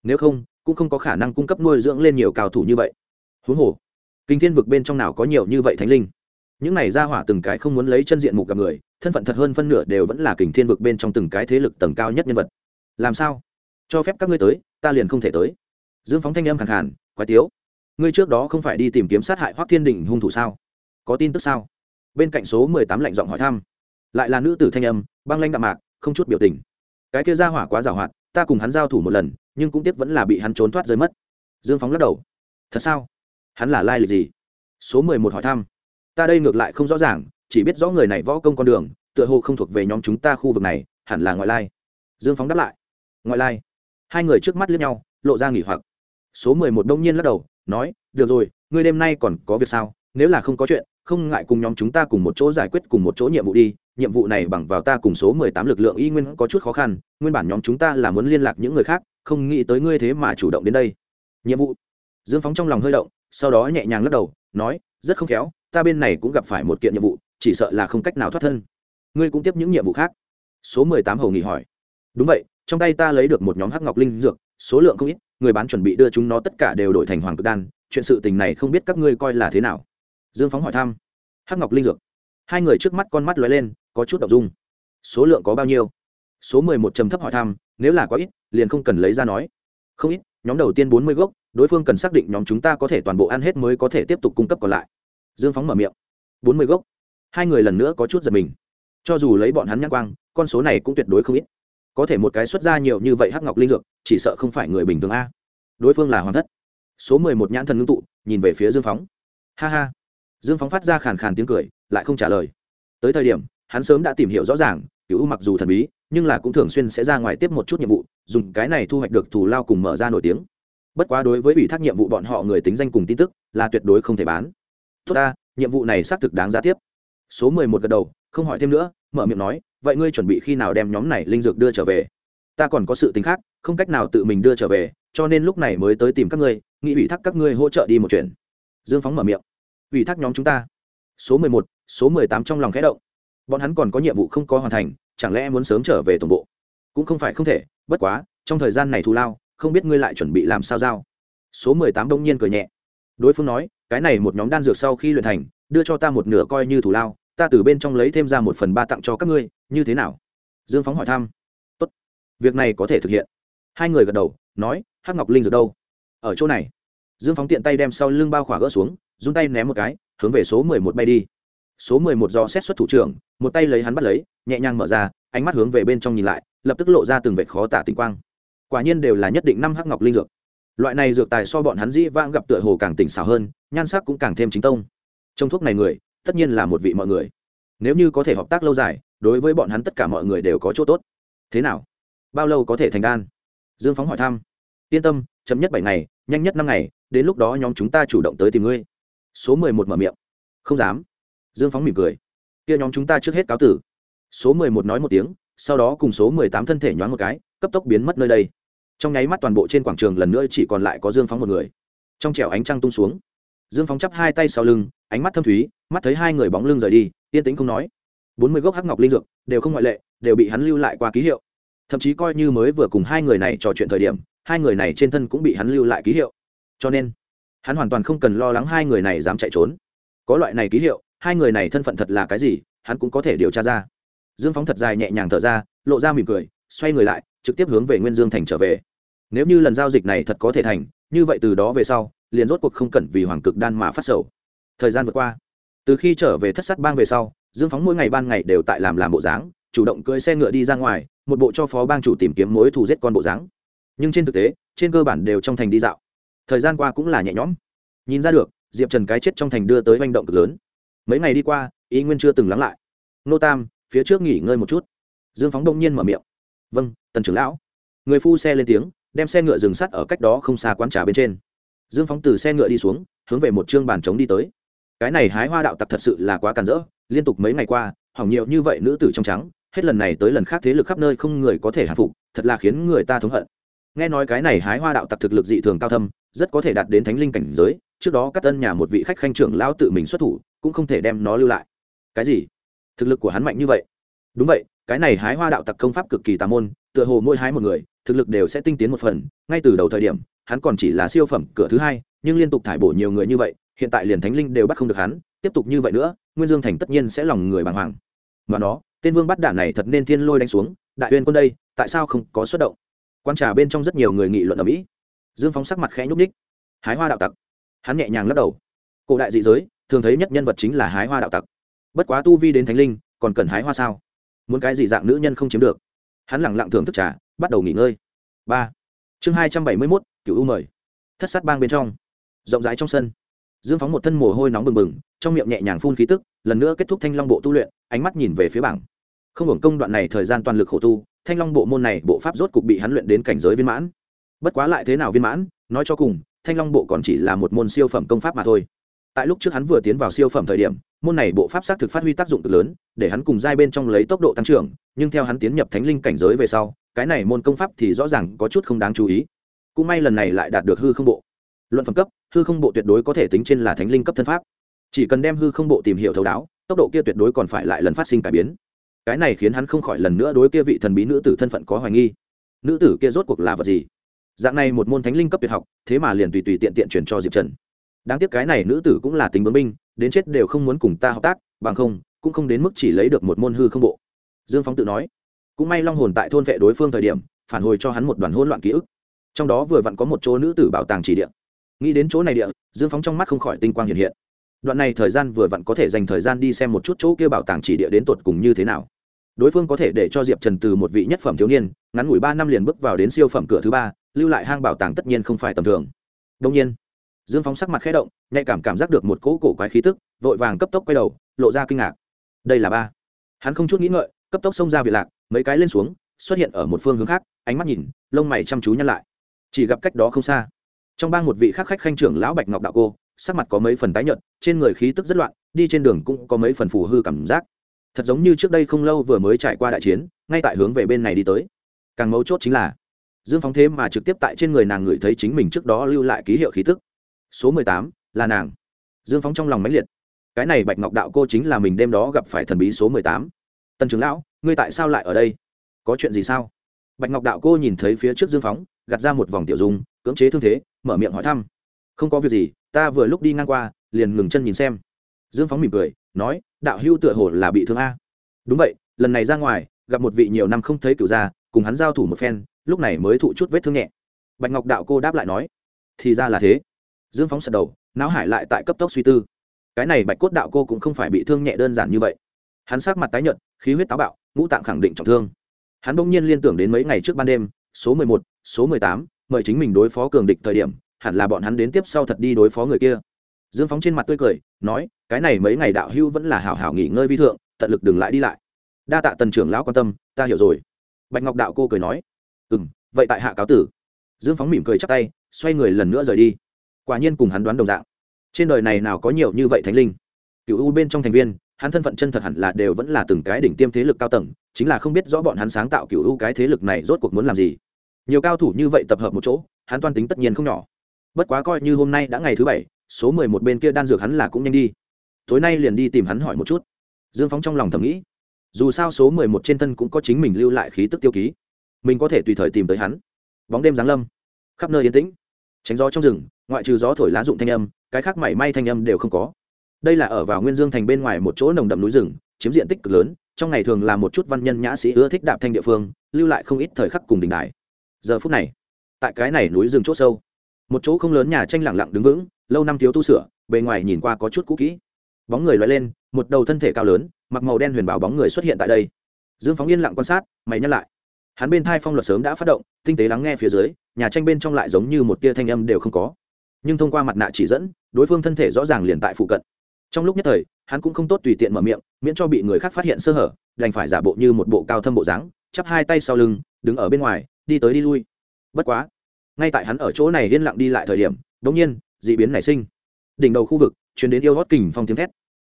nếu không, cũng không có khả năng cung cấp nuôi dưỡng lên nhiều cao thủ như vậy. Huống hồ, kinh thiên vực bên trong nào có nhiều như vậy thánh linh? Những này ra hỏa từng cái không muốn lấy chân diện mục gặp người, thân phận thật hơn phân nửa đều vẫn là kình thiên vực bên trong từng cái thế lực tầng cao nhất nhân vật. Làm sao? Cho phép các ngươi tới, ta liền không thể tới. Dương phóng thanh âm khẳng hẳn quái tiếu, ngươi trước đó không phải đi tìm kiếm sát hại hoác thiên đình hung thủ sao? Có tin tức sao? Bên cạnh số mười tám lạnh giọng hỏi thăm. Lại là nữ tử thanh âm, băng lanh đạm mạc, không chút biểu tình. Cái kia ra hỏa quá giảo hoạt, ta cùng hắn giao thủ một lần, nhưng cũng tiếc vẫn là bị hắn trốn thoát rơi mất. Dương phóng lắc đầu. Thật sao? Hắn là lai lịch gì? Số mười một hỏi thăm. Ta đây ngược lại không rõ ràng, chỉ biết rõ người này võ công con đường, tựa hồ không thuộc về nhóm chúng ta khu vực này, hẳn là ngoại lai. Dương phóng đáp lại. Ngoại lai. Hai người trước mắt lướt nhau, lộ ra nghỉ hoặc. Số mười một đông nhiên lắc đầu, nói, được rồi, ngươi đêm nay còn có việc sao? Nếu là không có chuyện, không ngại cùng nhóm chúng ta cùng một chỗ giải quyết cùng một chỗ nhiệm vụ đi, nhiệm vụ này bằng vào ta cùng số mười tám lực lượng y nguyên có chút khó khăn, nguyên bản nhóm chúng ta là muốn liên lạc những người khác, không nghĩ tới ngươi thế mà chủ động đến đây. Nhiệm vụ. Dương phóng trong lòng hơi động, sau đó nhẹ nhàng lắc đầu, nói, rất không khéo, ta bên này cũng gặp phải một kiện nhiệm vụ, chỉ sợ là không cách nào thoát thân. Ngươi cũng tiếp những nhiệm vụ khác. Số mười tám hầu nghỉ hỏi. Đúng vậy, trong tay ta lấy được một nhóm hắc ngọc linh dược, số lượng không ít, người bán chuẩn bị đưa chúng nó tất cả đều đổi thành hoàng cực đan, chuyện sự tình này không biết các ngươi coi là thế nào dương phóng hỏi thăm. Hắc ngọc linh dược. Hai người trước mắt con mắt lóe lên, có chút đ ộ n g dung. Số lượng có bao nhiêu? Số mười một trầm thấp hỏi thăm, nếu là có ít, liền không cần lấy ra nói. Không ít, nhóm đầu tiên bốn mươi gốc, đối phương cần xác định nhóm chúng ta có thể toàn bộ ăn hết mới có thể tiếp tục cung cấp còn lại. Dương phóng mở miệng. Bốn mươi gốc. Hai người lần nữa có chút giật mình. Cho dù lấy bọn hắn nhắc quang, con số này cũng tuyệt đối không ít. Có thể một cái xuất ra nhiều như vậy hắc ngọc linh dược, chỉ sợ không phải người bình thường a. Đối phương là hoàng thất. Số mười một nhãn thần ngưng tụ, nhìn về phía dương phóng. Ha ha dương phóng phát ra khàn khàn tiếng cười, lại không trả lời. Tới thời điểm, hắn sớm đã tìm hiểu rõ ràng cựu u mặc dù thần bí, nhưng là cũng thường xuyên sẽ ra ngoài tiếp một chút nhiệm vụ, dùng cái này thu hoạch được thù lao cùng mở ra nổi tiếng. Bất quá đối với ủy thác nhiệm vụ bọn họ người tính danh cùng tin tức, là tuyệt đối không thể bán. Tốt ta, nhiệm vụ này xác thực đáng giá tiếp. Số mười một gật đầu, không hỏi thêm nữa, mở miệng nói, vậy ngươi chuẩn bị khi nào đem nhóm này linh dược đưa trở về? Ta còn có sự tính khác, không cách nào tự mình đưa trở về, cho nên lúc này mới tới tìm các ngươi, nghĩ ủy thác các ngươi hỗ trợ đi một chuyện. Dương phóng mở miệng ủy thác nhóm chúng ta. Số mười một, số mười tám trong lòng khẽ động. Bọn hắn còn có nhiệm vụ không có hoàn thành, chẳng lẽ muốn sớm trở về tổng bộ? Cũng không phải không thể, bất quá, trong thời gian này thù lao, không biết ngươi lại chuẩn bị làm sao giao. Số mười tám đông nhiên cười nhẹ. Đối phương nói, cái này một nhóm đan dược sau khi luyện thành, đưa cho ta một nửa coi như thù lao, ta từ bên trong lấy thêm ra một phần ba tặng cho các ngươi, như thế nào? Dương phóng hỏi thăm. Tốt. Việc này có thể thực hiện. Hai người gật đầu, nói, hắc ngọc linh dược đâu? Ở chỗ này. Dương phóng tiện tay đem sau lưng bao khỏa gỡ xuống run tay ném một cái, hướng về số mười một bay đi. Số mười một do xét xuất thủ trưởng, một tay lấy hắn bắt lấy, nhẹ nhàng mở ra, ánh mắt hướng về bên trong nhìn lại, lập tức lộ ra từng vệt khó tả tinh quang. Quả nhiên đều là nhất định năm hắc ngọc linh dược. Loại này dược tài so bọn hắn dĩ vãng gặp tựa hồ càng tỉnh xảo hơn, nhan sắc cũng càng thêm chính tông. Trong thuốc này người, tất nhiên là một vị mọi người. Nếu như có thể hợp tác lâu dài, đối với bọn hắn tất cả mọi người đều có chỗ tốt. Thế nào? Bao lâu có thể thành đan? Dương phóng hỏi thăm. Yên tâm, chậm nhất bảy ngày, nhanh nhất năm ngày, đến lúc đó nhóm chúng ta chủ động tới tìm ngươi số mười một mở miệng. Không dám. Dương phóng mỉm cười. Kia nhóm chúng ta trước hết cáo tử. Số mười một nói một tiếng, sau đó cùng số mười tám thân thể nhoáng một cái, cấp tốc biến mất nơi đây. Trong nháy mắt toàn bộ trên quảng trường lần nữa chỉ còn lại có dương phóng một người. Trong trẻo ánh trăng tung xuống. Dương phóng chắp hai tay sau lưng, ánh mắt thâm thúy, mắt thấy hai người bóng lưng rời đi, yên tĩnh không nói. Bốn mươi gốc hắc ngọc linh dược, đều không ngoại lệ, đều bị hắn lưu lại qua ký hiệu. Thậm chí coi như mới vừa cùng hai người này trò chuyện thời điểm, hai người này trên thân cũng bị hắn lưu lại ký hiệu. Cho nên hắn hoàn toàn không cần lo lắng hai người này dám chạy trốn. Có loại này ký hiệu, hai người này thân phận thật là cái gì, hắn cũng có thể điều tra ra. Dương phóng thật dài nhẹ nhàng thở ra, lộ ra mỉm cười, xoay người lại, trực tiếp hướng về nguyên dương thành trở về. Nếu như lần giao dịch này thật có thể thành, như vậy từ đó về sau, liền rốt cuộc không cần vì hoàng cực đan mà phát sầu. Thời gian vượt qua. Từ khi trở về thất sát bang về sau, dương phóng mỗi ngày ban ngày đều tại làm làm bộ dáng, chủ động cưỡi xe ngựa đi ra ngoài, một bộ cho phó bang chủ tìm kiếm mối thù giết con bộ dáng. Nhưng trên thực tế, trên cơ bản đều trong thành đi dạo thời gian qua cũng là nhẹ nhõm. Nhìn ra được, diệp trần cái chết trong thành đưa tới manh động cực lớn. Mấy ngày đi qua, ý nguyên chưa từng lắng lại. Nô tam, phía trước nghỉ ngơi một chút. Dương phóng đông nhiên mở miệng. Vâng tần trưởng lão. Người phu xe lên tiếng, đem xe ngựa dừng sắt ở cách đó không xa quán trà bên trên. Dương phóng từ xe ngựa đi xuống, hướng về một chương bàn trống đi tới. Cái này hái hoa đạo tặc thật sự là quá càn rỡ, liên tục mấy ngày qua, hỏng nhiều như vậy nữ tử trong trắng, hết lần này tới lần khác thế lực khắp nơi không người có thể hạ phục, thật là khiến người ta thống hận nghe nói cái này hái hoa đạo tặc thực lực dị thường cao thâm, rất có thể đạt đến thánh linh cảnh giới, trước đó các tân nhà một vị khách khanh trưởng lão tự mình xuất thủ, cũng không thể đem nó lưu lại. Cái gì? Thực lực của hắn mạnh như vậy? Đúng vậy, cái này hái hoa đạo tặc công pháp cực kỳ tà môn, tựa hồ mỗi hái một người, thực lực đều sẽ tinh tiến một phần, ngay từ đầu thời điểm, hắn còn chỉ là siêu phẩm cửa thứ hai, nhưng liên tục thải bổ nhiều người như vậy, hiện tại liền thánh linh đều bắt không được hắn, tiếp tục như vậy nữa, nguyên dương thành tất nhiên sẽ lòng người bàng hoàng. Mà nó, tên vương bắt đạn này thật nên thiên lôi đánh xuống, đại uyên quân đây, tại sao không có xuất động? Quan trà bên trong rất nhiều người nghị luận ở mỹ. Dương phóng sắc mặt khẽ nhúc ních hái hoa đạo tặc. Hắn nhẹ nhàng lắc đầu. Cổ đại dị giới, thường thấy nhất nhân vật chính là hái hoa đạo tặc. Bất quá tu vi đến thánh linh, còn cần hái hoa sao? Muốn cái gì dạng nữ nhân không chiếm được? Hắn lẳng lặng thưởng thức trà, bắt đầu nghỉ ngơi. Ba. Chương hai trăm bảy mươi mốt cựu u mời. Thất sát bang bên trong. Rộng rãi trong sân. Dương phóng một thân mồ hôi nóng bừng bừng, trong miệng nhẹ nhàng phun khí tức, lần nữa kết thúc thanh long bộ tu luyện, ánh mắt nhìn về phía bảng. Không hưởng công đoạn này thời gian toàn lực khổ tu thanh long bộ môn này bộ pháp rốt cục bị hắn luyện đến cảnh giới viên mãn. Bất quá lại thế nào viên mãn, nói cho cùng, thanh long bộ còn chỉ là một môn siêu phẩm công pháp mà thôi. Tại lúc trước hắn vừa tiến vào siêu phẩm thời điểm, môn này bộ pháp xác thực phát huy tác dụng cực lớn, để hắn cùng giai bên trong lấy tốc độ tăng trưởng, nhưng theo hắn tiến nhập thánh linh cảnh giới về sau, cái này môn công pháp thì rõ ràng có chút không đáng chú ý. Cũng may lần này lại đạt được hư không bộ. Luận phẩm cấp, hư không bộ tuyệt đối có thể tính trên là thánh linh cấp thân pháp. Chỉ cần đem hư không bộ tìm hiểu thấu đáo, tốc độ kia tuyệt đối còn phải lại lần phát sinh cải biến cái này khiến hắn không khỏi lần nữa đối kia vị thần bí nữ tử thân phận có hoài nghi. Nữ tử kia rốt cuộc là vật gì? Dạng này một môn thánh linh cấp tuyệt học, thế mà liền tùy tùy tiện tiện chuyển cho diệp trần. Đáng tiếc cái này nữ tử cũng là tính bướng binh, đến chết đều không muốn cùng ta hợp tác, bằng không, cũng không đến mức chỉ lấy được một môn hư không bộ. Dương phóng tự nói. Cũng may long hồn tại thôn vệ đối phương thời điểm, phản hồi cho hắn một đoàn hỗn loạn ký ức. Trong đó vừa vặn có một chỗ nữ tử bảo tàng chỉ địa. Nghĩ đến chỗ này địa, dương phóng trong mắt không khỏi tinh quang hiện hiện đoạn này thời gian vừa vặn có thể dành thời gian đi xem một chút chỗ kia bảo tàng chỉ địa đến tột cùng như thế nào. Đối phương có thể để cho diệp trần từ một vị nhất phẩm thiếu niên, ngắn ngủi ba năm liền bước vào đến siêu phẩm cửa thứ ba, lưu lại hang bảo tàng tất nhiên không phải tầm thường. Đông nhiên, dương phóng sắc mặt khẽ động, nhạy cảm cảm giác được một cỗ cổ quái khí tức, vội vàng cấp tốc quay đầu, lộ ra kinh ngạc. Đây là ba. Hắn không chút nghĩ ngợi, cấp tốc xông ra vị lạc, mấy cái lên xuống, xuất hiện ở một phương hướng khác, ánh mắt nhìn, lông mày chăm chú nhăn lại. Chỉ gặp cách đó không xa, trong bang một vị khắc khách khanh trưởng lão bạch ngọc đạo cô sắc mặt có mấy phần tái nhợt, trên người khí tức rất loạn, đi trên đường cũng có mấy phần phù hư cảm giác. Thật giống như trước đây không lâu vừa mới trải qua đại chiến, ngay tại hướng về bên này đi tới. Càng mấu chốt chính là, dương phóng thế mà trực tiếp tại trên người nàng ngửi thấy chính mình trước đó lưu lại ký hiệu khí tức. Số mười tám, là nàng. Dương phóng trong lòng mãnh liệt. Cái này bạch ngọc đạo cô chính là mình đêm đó gặp phải thần bí số mười tám. Tần trưởng lão, ngươi tại sao lại ở đây? Có chuyện gì sao? Bạch ngọc đạo cô nhìn thấy phía trước dương phóng gạt ra một vòng tiểu dung, cưỡng chế thương thế, mở miệng hỏi thăm. Không có việc gì ta vừa lúc đi ngang qua, liền ngừng chân nhìn xem. Dương phóng mỉm cười, nói, đạo hưu tựa hồ là bị thương a. Đúng vậy, lần này ra ngoài, gặp một vị nhiều năm không thấy cựu gia, cùng hắn giao thủ một phen, lúc này mới thụ chút vết thương nhẹ. Bạch ngọc đạo cô đáp lại nói, thì ra là thế. Dương phóng sật đầu, não hải lại tại cấp tốc suy tư. Cái này bạch cốt đạo cô cũng không phải bị thương nhẹ đơn giản như vậy. Hắn sắc mặt tái nhợt, khí huyết táo bạo, ngũ tạng khẳng định trọng thương. Hắn bỗng nhiên liên tưởng đến mấy ngày trước ban đêm, số mười một, số mười tám, mời chính mình đối phó cường địch thời điểm hẳn là bọn hắn đến tiếp sau thật đi đối phó người kia. Dương phóng trên mặt tươi cười, nói, cái này mấy ngày đạo hưu vẫn là hảo hảo nghỉ ngơi vi thượng, tận lực đừng lại đi lại. Đa tạ tần trưởng lão quan tâm, ta hiểu rồi. Bạch ngọc đạo cô cười nói ừ m vậy tại hạ cáo tử. Dương phóng mỉm cười chắp tay, xoay người lần nữa rời đi. Quả nhiên cùng hắn đoán đồng dạng. Trên đời này nào có nhiều như vậy thánh linh? Cựu u bên trong thành viên, hắn thân phận chân thật hẳn là đều vẫn là từng cái đỉnh tiêm thế lực cao tầng, chính là không biết rõ bọn hắn sáng tạo cựu u cái thế lực này rốt cuộc muốn làm gì. Nhiều cao thủ như vậy tập hợp một chỗ, hắn toan tính tất nhiên không nhỏ bất quá coi như hôm nay đã ngày thứ bảy, số mười một bên kia đan dược hắn là cũng nhanh đi. Tối nay liền đi tìm hắn hỏi một chút. Dương phóng trong lòng thầm nghĩ, dù sao số mười một trên thân cũng có chính mình lưu lại khí tức tiêu ký. Mình có thể tùy thời tìm tới hắn. Bóng đêm giáng lâm, khắp nơi yên tĩnh. Tránh gió trong rừng, ngoại trừ gió thổi lá rụng thanh âm, cái khác mảy may thanh âm đều không có. Đây là ở vào nguyên dương thành bên ngoài một chỗ nồng đậm núi rừng, chiếm diện tích cực lớn, trong ngày thường là một chút văn nhân nhã sĩ ưa thích đạp thanh địa phương, lưu lại không ít thời khắc cùng đình đài. Giờ phút này, tại cái này núi rừng c h ỗ sâu một chỗ không lớn nhà tranh lẳng lặng đứng vững, lâu năm thiếu tu sửa, bề ngoài nhìn qua có chút cũ kỹ. Bóng người loay lên, một đầu thân thể cao lớn, mặc màu đen huyền bảo bóng người xuất hiện tại đây. Dương phóng yên lặng quan sát, mày nhắc lại. Hắn bên thai phong luật sớm đã phát động, tinh tế lắng nghe phía dưới, nhà tranh bên trong lại giống như một tia thanh âm đều không có. Nhưng thông qua mặt nạ chỉ dẫn, đối phương thân thể rõ ràng liền tại phụ cận. Trong lúc nhất thời, hắn cũng không tốt tùy tiện mở miệng, miễn cho bị người khác phát hiện sơ hở, đành phải giả bộ như một bộ cao thâm bộ dáng, chắp hai tay sau lưng, đứng ở bên ngoài, đi tới đi lui. Bất quá ngay tại hắn ở chỗ này yên lặng đi lại thời điểm đống nhiên d ị biến nảy sinh. Đỉnh đầu khu vực chuyển đến yêu hót kình phong tiếng thét.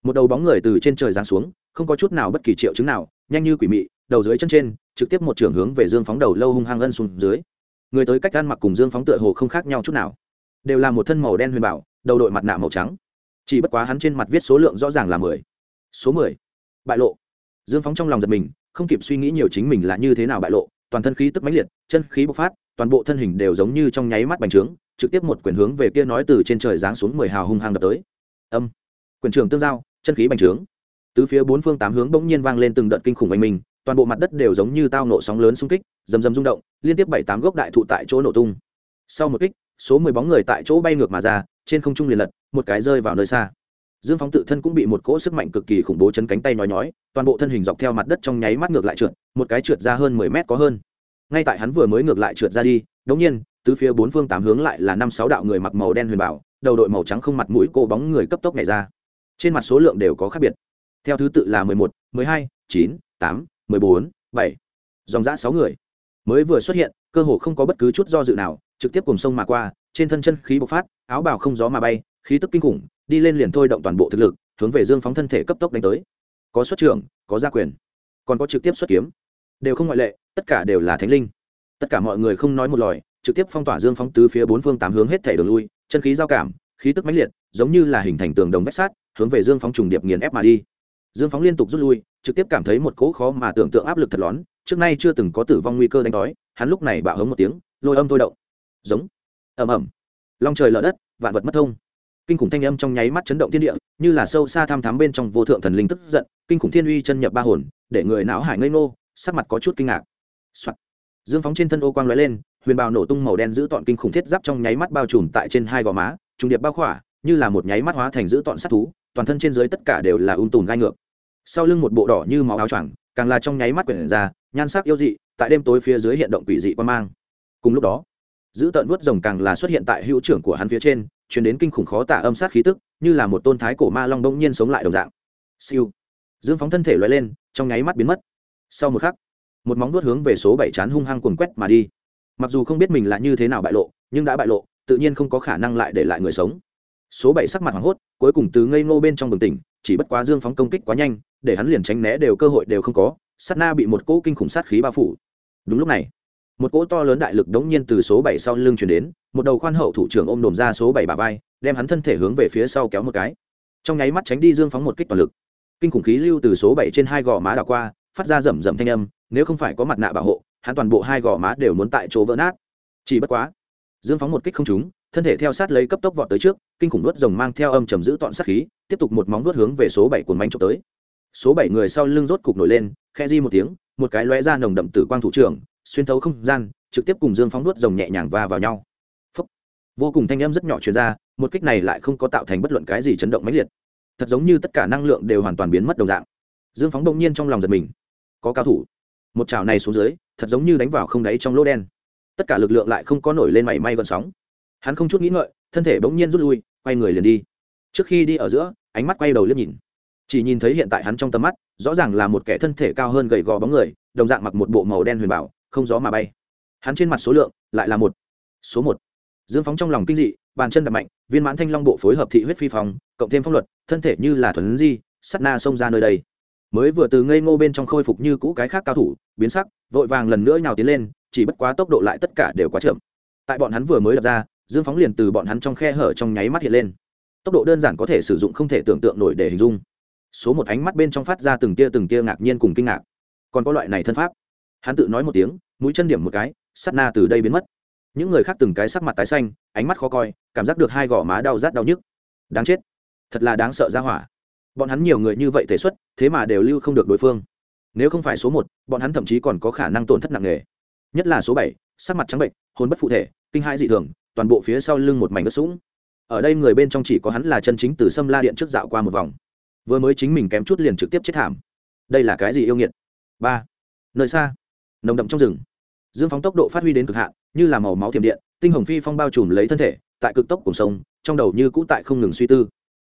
Một đầu bóng người từ trên trời giáng xuống, không có chút nào bất kỳ triệu chứng nào, nhanh như quỷ mị, đầu dưới chân trên, trực tiếp một trưởng hướng về dương phóng đầu lâu hung hăng ân xuống dưới. Người tới cách gan mặc cùng dương phóng tựa hồ không khác nhau chút nào. Đều là một thân màu đen huyền bảo, đầu đội mặt nạ màu trắng. Chỉ bất quá hắn trên mặt viết số lượng rõ ràng là mười. Số mười. Bại lộ. Dương phóng trong lòng giật mình, không kịp suy nghĩ nhiều chính mình là như thế nào bại lộ toàn thân khí tức mãnh liệt, chân khí bộc phát, toàn bộ thân hình đều giống như trong nháy mắt bành trướng, trực tiếp một quyền hướng về kia nói từ trên trời giáng xuống mười hào hung hăng đập tới. Âm. Quyền trường tương giao, chân khí bành trướng. Từ phía bốn phương tám hướng bỗng nhiên vang lên từng đợt kinh khủng oanh minh, toàn bộ mặt đất đều giống như tao nổ sóng lớn xung kích, rầm rầm rung động, liên tiếp bảy tám gốc đại thụ tại chỗ nổ tung. Sau một kích, số mười bóng người tại chỗ bay ngược mà ra, trên không trung liền lật, một cái rơi vào nơi xa dương phóng tự thân cũng bị một cỗ sức mạnh cực kỳ khủng bố chấn cánh tay nói nhói, toàn bộ thân hình dọc theo mặt đất trong nháy mắt ngược lại trượt, một cái trượt ra hơn mười mét có hơn. Ngay tại hắn vừa mới ngược lại trượt ra đi đống nhiên từ phía bốn phương tám hướng lại là năm sáu đạo người mặc màu đen huyền bảo, đầu đội màu trắng không mặt mũi cô bóng người cấp tốc nhảy ra. Trên mặt số lượng đều có khác biệt. Theo thứ tự là mười một, mười hai, chín, tám, mười bốn, bảy. Dòng dã sáu người. Mới vừa xuất hiện, cơ hồ không có bất cứ chút do dự nào, trực tiếp cùng sông mà qua, trên thân chân khí bộc phát, áo bào không gió mà bay khí tức kinh khủng, đi lên liền thôi động toàn bộ thực lực, hướng về dương phóng thân thể cấp tốc đánh tới. Có xuất trưởng, có gia quyền, còn có trực tiếp xuất kiếm. Đều không ngoại lệ, tất cả đều là thánh linh. Tất cả mọi người không nói một lời, trực tiếp phong tỏa dương phóng tứ phía bốn phương tám hướng hết thể đường lui, chân khí giao cảm, khí tức mãnh liệt, giống như là hình thành tường đồng vách sát hướng về dương phóng trùng điệp nghiền ép mà đi. Dương phóng liên tục rút lui, trực tiếp cảm thấy một cỗ khó mà tưởng tượng áp lực thật lón trước nay chưa từng có tử vong nguy cơ đánh đói, hắn lúc này bạo hống một tiếng, lôi âm thôi động. Giống, ầm ầm. Long trời lở đất, vạn vật mất thông kinh khủng thanh âm trong nháy mắt chấn động thiên địa, như là sâu xa tham thám bên trong vô thượng thần linh tức giận, kinh khủng thiên uy chân nhập ba hồn, để người não hải ngây ngô, sắc mặt có chút kinh ngạc、Soạn. dương phóng trên thân ô quang lóe lên, huyền bào nổ tung màu đen giữ tọn kinh khủng thiết giáp trong nháy mắt bao trùm tại trên hai gò má, trùng điệp bao khỏa, như là một nháy mắt hóa thành giữ tọn sát thú, toàn thân trên dưới tất cả đều là ung tùm gai ngược. Sau lưng một bộ đỏ như máu áo choàng, càng là trong nháy mắt quyển ra, nhan sắc yêu dị, tại đêm tối phía dưới hiện động quỷ dị quan mang. Cùng lúc đó giữ tận vuốt rồng càng là xuất hiện tại hữu trưởng của hắn phía trên chuyển đến kinh khủng khó tả âm sát khí tức, như là một tôn thái cổ ma long đông nhiên sống lại đồng dạng. Siêu. Dương phóng thân thể loại lên, trong nháy mắt biến mất. Sau một khắc, một móng vuốt hướng về số bảy chán hung hăng cuồng quét mà đi. Mặc dù không biết mình là như thế nào bại lộ, nhưng đã bại lộ, tự nhiên không có khả năng lại để lại người sống. Số bảy sắc mặt hoảng hốt, cuối cùng từ ngây ngô bên trong bừng tỉnh, chỉ bất quá dương phóng công kích quá nhanh, để hắn liền tránh né đều cơ hội đều không có, sát na bị một cỗ kinh khủng sát khí bao phủ. Đúng lúc này một cỗ to lớn đại lực đống nhiên từ số bảy sau lưng chuyển đến, một đầu khoan hậu thủ trưởng ôm đồm ra số bảy bà vai, đem hắn thân thể hướng về phía sau kéo một cái. Trong nháy mắt tránh đi dương phóng một kích toàn lực. Kinh khủng khí lưu từ số bảy trên hai gò má đảo qua, phát ra rầm rầm thanh âm, nếu không phải có mặt nạ bảo hộ, hắn toàn bộ hai gò má đều muốn tại chỗ vỡ nát. Chỉ bất quá, dương phóng một kích không trúng, thân thể theo sát lấy cấp tốc vọt tới trước, kinh khủng nuốt rồng mang theo âm trầm giữ tọn sát khí, tiếp tục một móng nuốt hướng về số bảy cuốn bánh trộm tới. Số bảy người sau lưng rốt cục nổi lên khe di một tiếng, một cái lóe ra nồng đậm tử quang thủ trưởng xuyên thấu không gian, trực tiếp cùng dương phóng nuốt rồng nhẹ nhàng va vào nhau. Phúc. vô cùng thanh âm rất nhỏ truyền ra, một kích này lại không có tạo thành bất luận cái gì chấn động mãnh liệt. Thật giống như tất cả năng lượng đều hoàn toàn biến mất đồng dạng. Dương phóng đông nhiên trong lòng giật mình. Có cao thủ. Một chảo này xuống dưới, thật giống như đánh vào không đáy trong lỗ đen. Tất cả lực lượng lại không có nổi lên mảy may gọn sóng. Hắn không chút nghĩ ngợi, thân thể bỗng nhiên rút lui, quay người liền đi. Trước khi đi ở giữa, ánh mắt quay đầu liếc nhìn. Chỉ nhìn thấy hiện tại hắn trong tầm mắt, rõ ràng là một kẻ thân thể cao hơn gầy gò bóng người, đồng dạng mặc một bộ màu đen huyền bảo không gió mà bay. Hắn trên mặt số lượng lại là một, số một. Dương phóng trong lòng kinh dị, bàn chân đập mạnh, viên mãn thanh long bộ phối hợp thị huyết phi phòng cộng thêm phong luật, thân thể như là thuần di, sắt na xông ra nơi đây. Mới vừa từ ngây ngô bên trong khôi phục như cũ cái khác cao thủ, biến sắc, vội vàng lần nữa nhào tiến lên, chỉ bất quá tốc độ lại tất cả đều quá chậm. Tại bọn hắn vừa mới đập ra, dương phóng liền từ bọn hắn trong khe hở trong nháy mắt hiện lên. Tốc độ đơn giản có thể sử dụng không thể tưởng tượng nổi để hình dung. Số một ánh mắt bên trong phát ra từng tia từng tia ngạc nhiên cùng kinh ngạc. Còn có loại này thân pháp hắn tự nói một tiếng, mũi chân điểm một cái sắt na từ đây biến mất. Những người khác từng cái sắc mặt tái xanh, ánh mắt khó coi, cảm giác được hai gò má đau rát đau nhức. Đáng chết. Thật là đáng sợ ra hỏa. Bọn hắn nhiều người như vậy thể xuất, thế mà đều lưu không được đối phương. Nếu không phải số một, bọn hắn thậm chí còn có khả năng tổn thất nặng nề. Nhất là số bảy, sắc mặt trắng bệnh hôn bất phụ thể, kinh hãi dị thường, toàn bộ phía sau lưng một mảnh ướt sũng. Ở đây người bên trong chỉ có hắn là chân chính từ sâm la điện trước dạo qua một vòng. Vừa mới chính mình kém chút liền trực tiếp chết thảm. Đây là cái gì yêu nghiệt? Ba. Nơi xa nồng đậm trong rừng. Dương phóng tốc độ phát huy đến cực hạn, như là màu máu thiểm điện, tinh hồng phi phong bao trùm lấy thân thể, tại cực tốc cùng sông, trong đầu như cũ tại không ngừng suy tư.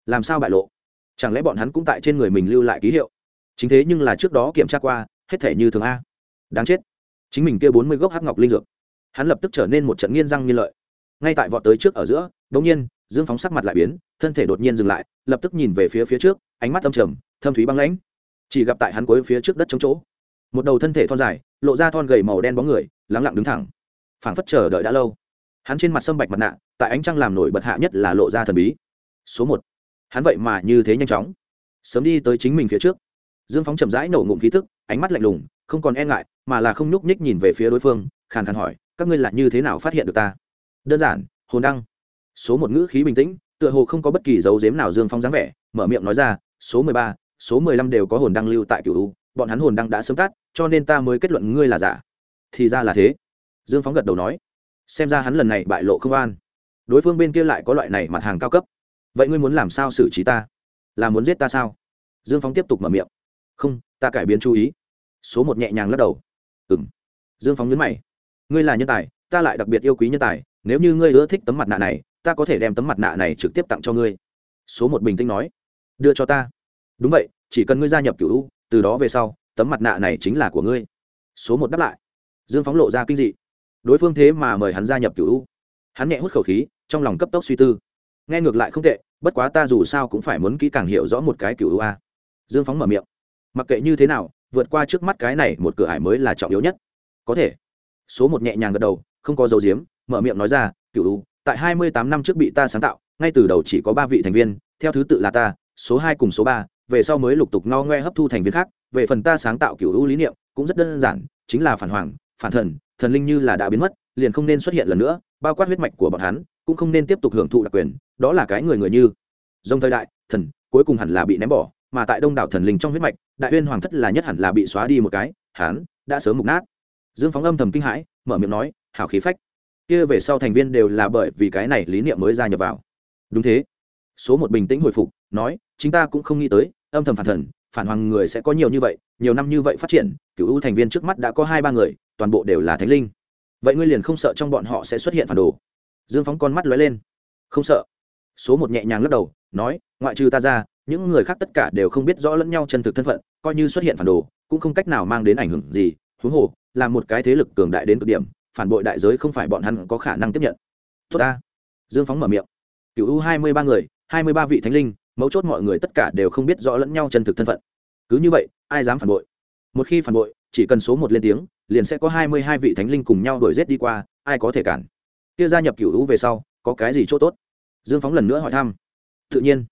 Làm sao bại lộ? Chẳng lẽ bọn hắn cũng tại trên người mình lưu lại ký hiệu? Chính thế nhưng là trước đó kiểm tra qua, hết thể như thường a. Đáng chết. Chính mình kia bốn mươi gốc hắc ngọc linh dược. Hắn lập tức trở nên một trận nghiên răng nghiên lợi. Ngay tại vọt tới trước ở giữa đ ỗ n g nhiên, dương phóng sắc mặt lại biến, thân thể đột nhiên dừng lại, lập tức nhìn về phía phía trước, ánh mắt âm trầm, thâm thúy băng lãnh. Chỉ gặp tại hắn cuối phía trước đất chống chỗ, một đầu thân thể thon dài lộ ra thon gầy màu đen bóng người lắng lặng đứng thẳng. Phảng phất chờ đợi đã lâu. Hắn trên mặt sâm bạch mặt nạ, tại ánh trăng làm nổi bật hạ nhất là lộ ra thần bí. Số một. Hắn vậy mà như thế nhanh chóng. Sớm đi tới chính mình phía trước. Dương phóng chậm rãi nổ ngụm khí thức ánh mắt lạnh lùng, không còn e ngại, mà là không nhúc nhích nhìn về phía đối phương, khàn khàn hỏi, các ngươi là như thế nào phát hiện được ta? Đơn giản, hồn đăng. Số một ngữ khí bình tĩnh, tựa hồ không có bất kỳ dấu dếm nào dương phong dáng vẻ, mở miệng nói ra, số mười ba, số mười lăm đều có hồn đăng lưu tại cựu u, bọn hắn hồn đăng đã sớm tắt cho nên ta mới kết luận ngươi là giả. Thì ra là thế. Dương phóng gật đầu nói. Xem ra hắn lần này bại lộ không an. Đối phương bên kia lại có loại này mặt hàng cao cấp. Vậy ngươi muốn làm sao xử trí ta? Là muốn giết ta sao? Dương phóng tiếp tục mở miệng. Không, ta cải biến chú ý. Số một nhẹ nhàng lắc đầu. Ừ m dương phóng nhấn mày. Ngươi là nhân tài, ta lại đặc biệt yêu quý nhân tài. Nếu như ngươi ưa thích tấm mặt nạ này, ta có thể đem tấm mặt nạ này trực tiếp tặng cho ngươi. Số một bình tĩnh nói. Đưa cho ta. Đúng vậy, chỉ cần ngươi gia nhập cựu u, từ đó về sau tấm mặt nạ này chính là của ngươi. Số một đáp lại. Dương phóng lộ ra kinh dị. Đối phương thế mà mời hắn gia nhập cựu u. Hắn nhẹ hút khẩu khí, trong lòng cấp tốc suy tư. Nghe ngược lại không tệ, bất quá ta dù sao cũng phải muốn kỹ càng hiểu rõ một cái cựu u a. Dương phóng mở miệng. Mặc kệ như thế nào, vượt qua trước mắt cái này một cửa ải mới là trọng yếu nhất. Có thể. Số một nhẹ nhàng gật đầu, không có dấu diếm, mở miệng nói ra cựu u, tại hai mươi tám năm trước bị ta sáng tạo, ngay từ đầu chỉ có ba vị thành viên, theo thứ tự là ta, số hai cùng số ba, về sau mới lục tục no ngoe hấp thu thành viên khác về phần ta sáng tạo cựu ưu lý niệm cũng rất đơn giản, chính là phản hoàng, phản thần thần linh như là đã biến mất, liền không nên xuất hiện lần nữa, bao quát huyết mạch của bọn hắn, cũng không nên tiếp tục hưởng thụ đặc quyền, đó là cái người người như. Dòng thời đại, thần, cuối cùng hẳn là bị ném bỏ, mà tại đông đảo thần linh trong huyết mạch, đại uyên hoàng thất là nhất hẳn là bị xóa đi một cái, hắn đã sớm mục nát. Dương phóng âm thầm kinh hãi, mở miệng nói hào khí phách. Kia về sau thành viên đều là bởi vì cái này lý niệm mới gia nhập vào. Đúng thế. Số một bình tĩnh hồi phục, nói chúng ta cũng không nghĩ tới, âm thầm phản thần phản hoàng người sẽ có nhiều như vậy, nhiều năm như vậy phát triển, cựu ưu thành viên trước mắt đã có hai ba người, toàn bộ đều là thánh linh. Vậy ngươi liền không sợ trong bọn họ sẽ xuất hiện phản đồ? Dương phóng con mắt lóe lên. Không sợ. Số một nhẹ nhàng lắc đầu, nói, ngoại trừ ta ra, những người khác tất cả đều không biết rõ lẫn nhau chân thực thân phận, coi như xuất hiện phản đồ, cũng không cách nào mang đến ảnh hưởng gì. Huống hồ, là một cái thế lực cường đại đến cực điểm, phản bội đại giới không phải bọn hắn có khả năng tiếp nhận. Tốt ta. Dương phóng mở miệng. Cựu u hai mươi ba người, hai mươi ba vị thánh linh mấu chốt mọi người tất cả đều không biết rõ lẫn nhau chân thực thân phận. Cứ như vậy, ai dám phản bội? Một khi phản bội, chỉ cần số một lên tiếng, liền sẽ có hai mươi hai vị thánh linh cùng nhau đuổi g đi qua, ai có thể cản? Kia gia nhập cựu u về sau, có cái gì chỗ tốt? Dương phóng lần nữa hỏi thăm. Tự nhiên,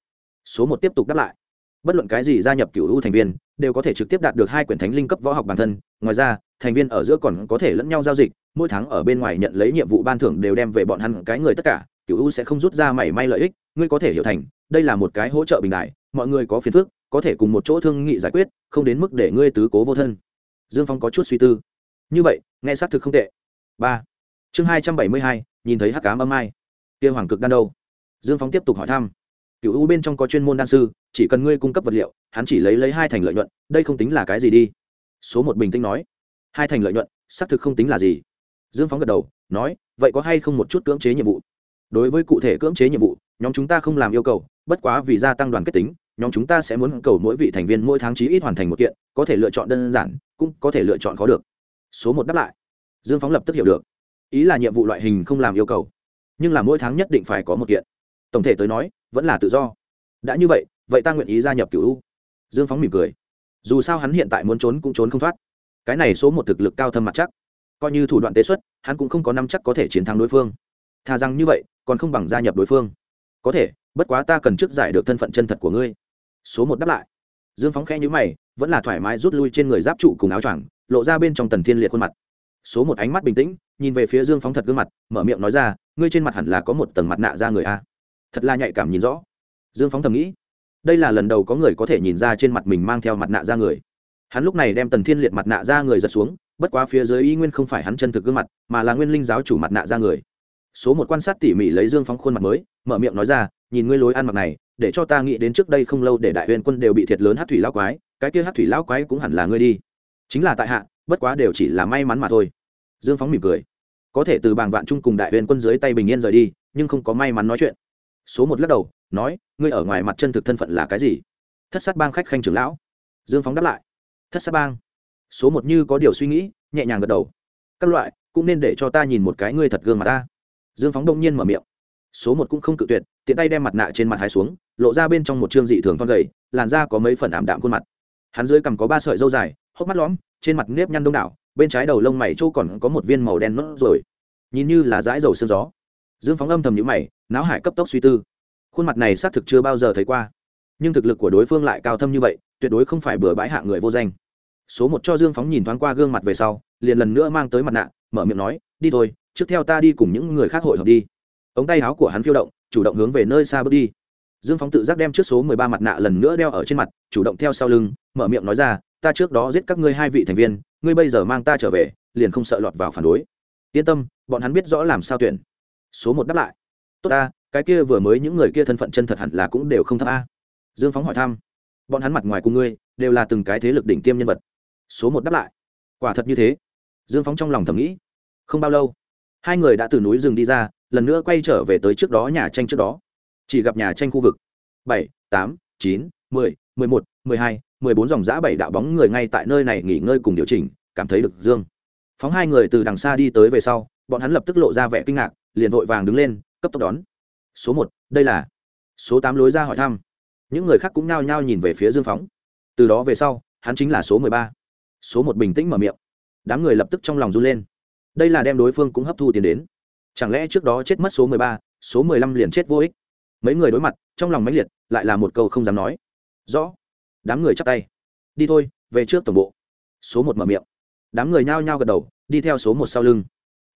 số một tiếp tục đáp lại. Bất luận cái gì gia nhập cựu u thành viên, đều có thể trực tiếp đạt được hai quyển thánh linh cấp võ học bản thân. Ngoài ra, thành viên ở giữa còn có thể lẫn nhau giao dịch, mỗi tháng ở bên ngoài nhận lấy nhiệm vụ ban thưởng đều đem về bọn hắn cái người tất cả. Cựu u sẽ không rút ra mảy may lợi ích, ngươi có thể hiểu thành đây là một cái hỗ trợ bình đại, mọi người có phiền phức, có thể cùng một chỗ thương nghị giải quyết, không đến mức để ngươi tứ cố vô thân. Dương phong có chút suy tư. Như vậy, nghe xác thực không tệ. Ba. Chương hai trăm bảy mươi hai, nhìn thấy hắc cám âm ai kia hoàng cực đan đâu? Dương phong tiếp tục hỏi thăm. Cựu u bên trong có chuyên môn đan sư, chỉ cần ngươi cung cấp vật liệu, hắn chỉ lấy lấy hai thành lợi nhuận, đây không tính là cái gì đi. Số một bình tĩnh nói. Hai thành lợi nhuận, xác thực không tính là gì. Dương phóng gật đầu, nói, vậy có hay không một chút cưỡng chế nhiệm vụ? Đối với cụ thể cưỡng chế nhiệm vụ, nhóm chúng ta không làm yêu cầu, bất quá vì gia tăng đoàn kết tính, nhóm chúng ta sẽ muốn cầu mỗi vị thành viên mỗi tháng chí ít hoàn thành một kiện, có thể lựa chọn đơn giản, cũng có thể lựa chọn khó được. Số một đáp lại. Dương phóng lập tức hiểu được. Ý là nhiệm vụ loại hình không làm yêu cầu, nhưng là mỗi tháng nhất định phải có một kiện. Tổng thể tới nói, vẫn là tự do. Đã như vậy vậy ta nguyện ý gia nhập cựu u. Dương phóng mỉm cười. Dù sao hắn hiện tại muốn trốn cũng trốn không thoát. Cái này số một thực lực cao thâm mặt chắc. Coi như thủ đoạn tế xuất, hắn cũng không có năm chắc có thể chiến thắng đối phương thà rằng như vậy, còn không bằng gia nhập đối phương. Có thể, bất quá ta cần trước giải được thân phận chân thật của ngươi. Số một đáp lại. Dương phóng khẽ nhữ mày, vẫn là thoải mái rút lui trên người giáp trụ cùng áo choàng, lộ ra bên trong tần thiên liệt khuôn mặt. Số một ánh mắt bình tĩnh, nhìn về phía dương phóng thật gương mặt, mở miệng nói ra, ngươi trên mặt hẳn là có một tầng mặt nạ ra người a. Thật là nhạy cảm nhìn rõ. Dương phóng thầm nghĩ, đây là lần đầu có người có thể nhìn ra trên mặt mình mang theo mặt nạ ra người. Hắn lúc này đem tần thiên liệt mặt nạ ra người giật xuống, bất quá phía dưới y nguyên không phải hắn chân thực gương mặt, mà là nguyên linh giáo chủ mặt nạ ra người số một quan sát tỉ mỉ lấy dương phóng khuôn mặt mới, mở miệng nói ra, nhìn ngươi lối ăn mặc này, để cho ta nghĩ đến trước đây không lâu để đại huyền quân đều bị thiệt lớn hát thủy lao quái, cái kia hát thủy lao quái cũng hẳn là ngươi đi. Chính là tại hạ, bất quá đều chỉ là may mắn mà thôi. Dương phóng mỉm cười. Có thể từ bàng vạn chung cùng đại huyền quân dưới tay bình yên rời đi, nhưng không có may mắn nói chuyện. Số một lắc đầu, nói, ngươi ở ngoài mặt chân thực thân phận là cái gì? Thất sát bang khách khanh trưởng lão. Dương phóng đáp lại. Thất sát bang. Số một như có điều suy nghĩ, nhẹ nhàng gật đầu. Các loại, cũng nên để cho ta nhìn một cái ngươi thật gương mặt ta dương phóng đông nhiên mở miệng. Số một cũng không cự tuyệt, tiện tay đem mặt nạ trên mặt hai xuống, lộ ra bên trong một chương dị thường thon gầy, làn da có mấy phần ảm đạm khuôn mặt. Hắn dưới cằm có ba sợi dâu dài, hốc mắt lõm, trên mặt nếp nhăn đông đảo, bên trái đầu lông mày chỗ còn có một viên màu đen nốt rồi nhìn như là dãi dầu sương gió. Dương phóng âm thầm nhữ mày náo hải cấp tốc suy tư. Khuôn mặt này xác thực chưa bao giờ thấy qua. Nhưng thực lực của đối phương lại cao thâm như vậy, tuyệt đối không phải bừa bãi hạ người vô danh. Số một cho dương phóng nhìn thoáng qua gương mặt về sau, liền lần nữa mang tới mặt nạ, mở miệng nói, đi thôi trước theo ta đi cùng những người khác hội hợp đi. Ống tay áo của hắn phiêu động, chủ động hướng về nơi xa bước đi. Dương phóng tự giác đem trước số mười ba mặt nạ lần nữa đeo ở trên mặt, chủ động theo sau lưng, mở miệng nói ra, ta trước đó giết các ngươi hai vị thành viên, ngươi bây giờ mang ta trở về, liền không sợ lọt vào phản đối. Yên tâm, bọn hắn biết rõ làm sao tuyển. Số một đáp lại. Tốt ta, cái kia vừa mới những người kia thân phận chân thật hẳn là cũng đều không thấp a. Dương phóng hỏi thăm. Bọn hắn mặt ngoài cùng ngươi, đều là từng cái thế lực đỉnh tiêm nhân vật. Số một đáp lại. Quả thật như thế. Dương phóng trong lòng thầm nghĩ. Không bao lâu hai người đã từ núi rừng đi ra, lần nữa quay trở về tới trước đó nhà tranh trước đó. Chỉ gặp nhà tranh khu vực. Bảy, tám, chín, mười mười một, mười hai, mười bốn dòng giã bảy đạo bóng người ngay tại nơi này nghỉ ngơi cùng điều chỉnh, cảm thấy được dương. Phóng hai người từ đằng xa đi tới về sau, bọn hắn lập tức lộ ra vẻ kinh ngạc, liền vội vàng đứng lên, cấp tốc đón. Số một, đây là. Số tám lối ra hỏi thăm. Những người khác cũng nhao nhao nhìn về phía dương phóng. Từ đó về sau, hắn chính là số mười ba. Số một bình tĩnh mở miệng. Đám người lập tức trong lòng run lên đây là đem đối phương cũng hấp thu tiền đến. Chẳng lẽ trước đó chết mất số mười ba, số mười lăm liền chết vô ích? Mấy người đối mặt, trong lòng mãnh liệt, lại là một câu không dám nói. Rõ. Đám người chắp tay. Đi thôi, về trước tổng bộ. Số một mở miệng. Đám người nhao nhao gật đầu, đi theo số một sau lưng.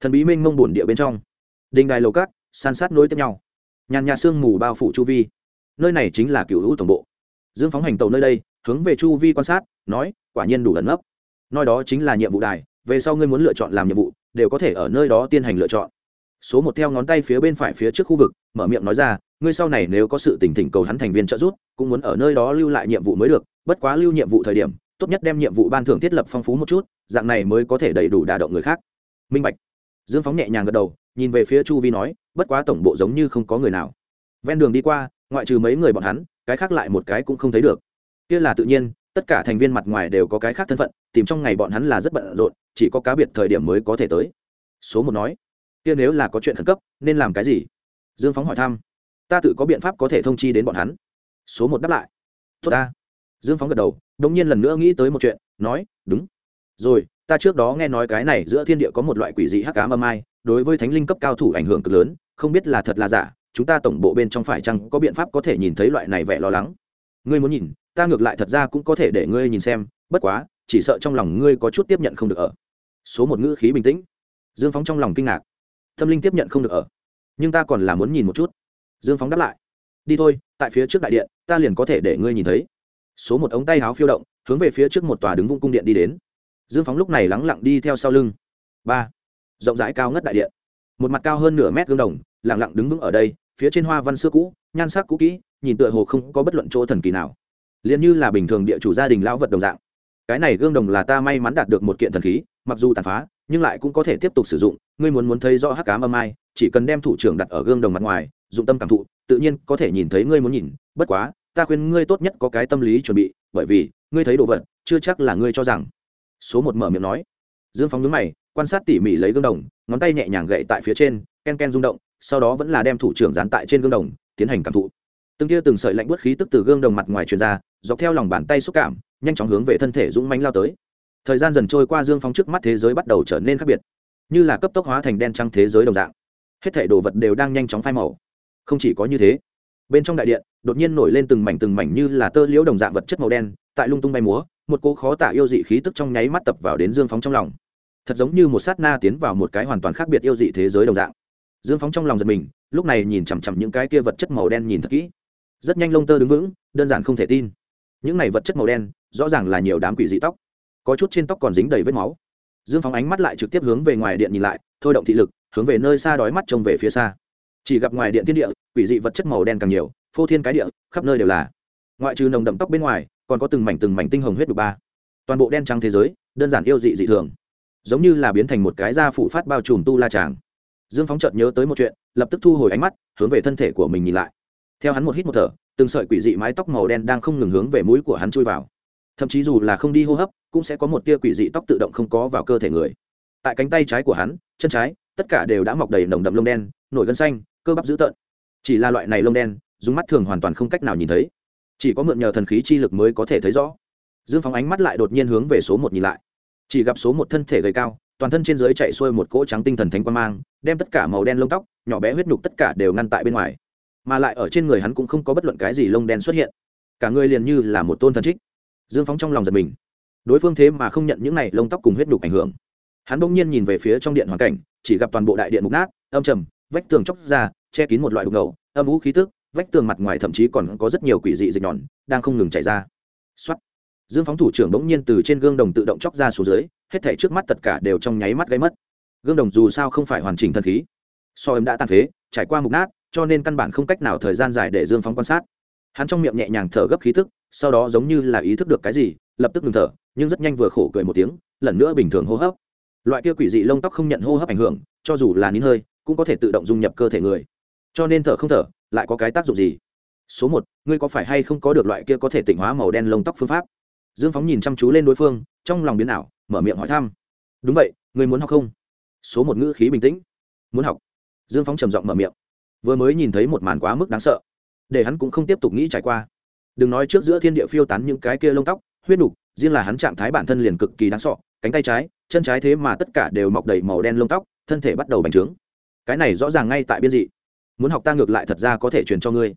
Thần bí minh mông bổn địa bên trong. Đình đài lầu cát san sát nối tiếp nhau. Nhàn nhà sương mù bao phủ chu vi. Nơi này chính là cựu hữu tổng bộ. Dương phóng hành tàu nơi đây, hướng về chu vi quan sát, nói, quả nhiên đủ ẩn nấp. Nơi đó chính là nhiệm vụ đài, về sau ngươi muốn lựa chọn làm nhiệm vụ đều có thể ở nơi đó tiến hành lựa chọn. Số một theo ngón tay phía bên phải phía trước khu vực, mở miệng nói ra, ngươi sau này nếu có sự tỉnh thỉnh cầu hắn thành viên trợ giúp, cũng muốn ở nơi đó lưu lại nhiệm vụ mới được, bất quá lưu nhiệm vụ thời điểm, tốt nhất đem nhiệm vụ ban thưởng thiết lập phong phú một chút, dạng này mới có thể đầy đủ đả động người khác. Minh bạch. Dương phóng nhẹ nhàng gật đầu, nhìn về phía chu vi nói, bất quá tổng bộ giống như không có người nào. Ven đường đi qua, ngoại trừ mấy người bọn hắn, cái khác lại một cái cũng không thấy được. Kia là tự nhiên, tất cả thành viên mặt ngoài đều có cái khác thân phận, tìm trong ngày bọn hắn là rất bận rộn chỉ có cá biệt thời điểm mới có thể tới. Số một nói, kia nếu là có chuyện khẩn cấp, nên làm cái gì? Dương phóng hỏi thăm, ta tự có biện pháp có thể thông chi đến bọn hắn. Số một đáp lại, tốt ta. Dương phóng gật đầu đ ỗ n g nhiên lần nữa nghĩ tới một chuyện, nói, đúng. Rồi, ta trước đó nghe nói cái này giữa thiên địa có một loại quỷ dị hắc cám âm ai, đối với thánh linh cấp cao thủ ảnh hưởng cực lớn, không biết là thật là giả, chúng ta tổng bộ bên trong phải chăng có biện pháp có thể nhìn thấy loại này vẻ lo lắng. Ngươi muốn nhìn, ta ngược lại thật ra cũng có thể để ngươi nhìn xem, bất quá, chỉ sợ trong lòng ngươi có chút tiếp nhận không được ở số một ngữ khí bình tĩnh. Dương phóng trong lòng kinh ngạc. Tâm linh tiếp nhận không được ở. Nhưng ta còn là muốn nhìn một chút. Dương phóng đáp lại. Đi thôi, tại phía trước đại điện, ta liền có thể để ngươi nhìn thấy. Số một ống tay háo phiêu động, hướng về phía trước một tòa đứng vung cung điện đi đến. Dương phóng lúc này lắng lặng đi theo sau lưng. Ba. Rộng rãi cao ngất đại điện. Một mặt cao hơn nửa mét gương đồng lẳng lặng đứng vững ở đây, phía trên hoa văn xưa cũ, nhan sắc cũ kỹ, nhìn tựa hồ không có bất luận chỗ thần kỳ nào. Liền như là bình thường địa chủ gia đình lão vật đồng dạng. Cái này gương đồng là ta may mắn đạt được một kiện thần khí mặc dù tàn phá, nhưng lại cũng có thể tiếp tục sử dụng. Ngươi muốn muốn thấy rõ hắc cám âm ai, chỉ cần đem thủ trưởng đặt ở gương đồng mặt ngoài, dụng tâm cảm thụ, tự nhiên có thể nhìn thấy ngươi muốn nhìn. Bất quá, ta khuyên ngươi tốt nhất có cái tâm lý chuẩn bị, bởi vì, ngươi thấy đồ vật, chưa chắc là ngươi cho rằng. Số một mở miệng nói. Dương phóng nhướng mày, quan sát tỉ mỉ lấy gương đồng, ngón tay nhẹ nhàng gậy tại phía trên, ken ken rung động, sau đó vẫn là đem thủ trưởng dán tại trên gương đồng, tiến hành cảm thụ. Từng tia từng sợi lạnh bớt khí tức từ gương đồng mặt ngoài truyền ra, dọc theo lòng bàn tay xúc cảm, nhanh chóng hướng về thân thể dũng mánh lao tới thời gian dần trôi qua dương phóng trước mắt thế giới bắt đầu trở nên khác biệt, như là cấp tốc hóa thành đen trăng thế giới đồng dạng. Hết thể đồ vật đều đang nhanh chóng phai màu. Không chỉ có như thế, bên trong đại điện đột nhiên nổi lên từng mảnh từng mảnh như là tơ liễu đồng dạng vật chất màu đen, tại lung tung bay múa, một cô khó tả yêu dị khí tức trong nháy mắt tập vào đến dương phóng trong lòng. Thật giống như một sát na tiến vào một cái hoàn toàn khác biệt yêu dị thế giới đồng dạng. Dương phóng trong lòng giật mình, lúc này nhìn chằm chằm những cái kia vật chất màu đen nhìn thật kỹ. Rất nhanh lông tơ đứng vững, đơn giản không thể tin. Những này vật chất màu đen, rõ ràng là nhiều đám quỷ dị tóc có chút trên tóc còn dính đầy vết máu. Dương phóng ánh mắt lại trực tiếp hướng về ngoài điện nhìn lại, thôi động thị lực, hướng về nơi xa đói mắt trông về phía xa. Chỉ gặp ngoài điện thiên địa, quỷ dị vật chất màu đen càng nhiều, phô thiên cái địa, khắp nơi đều là. Ngoại trừ nồng đậm tóc bên ngoài, còn có từng mảnh từng mảnh tinh hồng huyết đục ba. Toàn bộ đen trắng thế giới, đơn giản yêu dị dị thường. Giống như là biến thành một cái da phụ phát bao trùm tu la tràng. Dương phóng chợt nhớ tới một chuyện, lập tức thu hồi ánh mắt, hướng về thân thể của mình nhìn lại. Theo hắn một hít một thở, từng sợi quỷ dị mái tóc màu đen đang không ngừng hướng về mũi của hắn chui vào thậm chí dù là không đi hô hấp, cũng sẽ có một tia quỷ dị tóc tự động không có vào cơ thể người. Tại cánh tay trái của hắn, chân trái, tất cả đều đã mọc đầy nồng đậm lông đen, nổi gân xanh, cơ bắp dữ tợn. Chỉ là loại này lông đen, dùng mắt thường hoàn toàn không cách nào nhìn thấy. Chỉ có mượn nhờ thần khí chi lực mới có thể thấy rõ. Dương phóng ánh mắt lại đột nhiên hướng về số một nhìn lại. Chỉ gặp số một thân thể gầy cao, toàn thân trên dưới chạy xuôi một cỗ trắng tinh thần thánh quan mang, đem tất cả màu đen lông tóc, nhỏ bé huyết nhục tất cả đều ngăn tại bên ngoài. Mà lại ở trên người hắn cũng không có bất luận cái gì lông đen xuất hiện. Cả người liền như là một tôn thần trích dương phóng trong lòng giật mình. Đối phương thế mà không nhận những này lông tóc cùng huyết nhục ảnh hưởng. Hắn bỗng nhiên nhìn về phía trong điện hoàn cảnh, chỉ gặp toàn bộ đại điện mục nát, âm trầm, vách tường chóc ra, che kín một loại đục ngầu, âm ú khí tức, vách tường mặt ngoài thậm chí còn có rất nhiều quỷ dị dịch nhọn, đang không ngừng chảy ra. Xuất dương phóng thủ trưởng bỗng nhiên từ trên gương đồng tự động chóc ra xuống dưới, hết thể trước mắt tất cả đều trong nháy mắt gây mất. Gương đồng dù sao không phải hoàn chỉnh thân khí, so em đã tàn phế, trải qua mục nát, cho nên căn bản không cách nào thời gian dài để dương phóng quan sát hắn trong miệng nhẹ nhàng thở gấp khí thức, sau đó giống như là ý thức được cái gì, lập tức ngừng thở, nhưng rất nhanh vừa khổ cười một tiếng, lần nữa bình thường hô hấp. Loại kia quỷ dị lông tóc không nhận hô hấp ảnh hưởng, cho dù là nín hơi, cũng có thể tự động dung nhập cơ thể người. Cho nên thở không thở, lại có cái tác dụng gì? Số một, ngươi có phải hay không có được loại kia có thể tỉnh hóa màu đen lông tóc phương pháp? Dương phóng nhìn chăm chú lên đối phương, trong lòng biến ảo, mở miệng hỏi thăm. Đúng vậy, ngươi muốn học không? Số một ngữ khí bình tĩnh. Muốn học. Dương phóng trầm giọng mở miệng. Vừa mới nhìn thấy một màn quá mức đáng sợ để hắn cũng không tiếp tục nghĩ trải qua. Đừng nói trước giữa thiên địa phiêu tán những cái kia lông tóc, huyết nục, riêng là hắn trạng thái bản thân liền cực kỳ đáng sọ cánh tay trái, chân trái thế mà tất cả đều mọc đầy màu đen lông tóc, thân thể bắt đầu bành trướng. Cái này rõ ràng ngay tại biên dị. Muốn học ta ngược lại thật ra có thể truyền cho ngươi.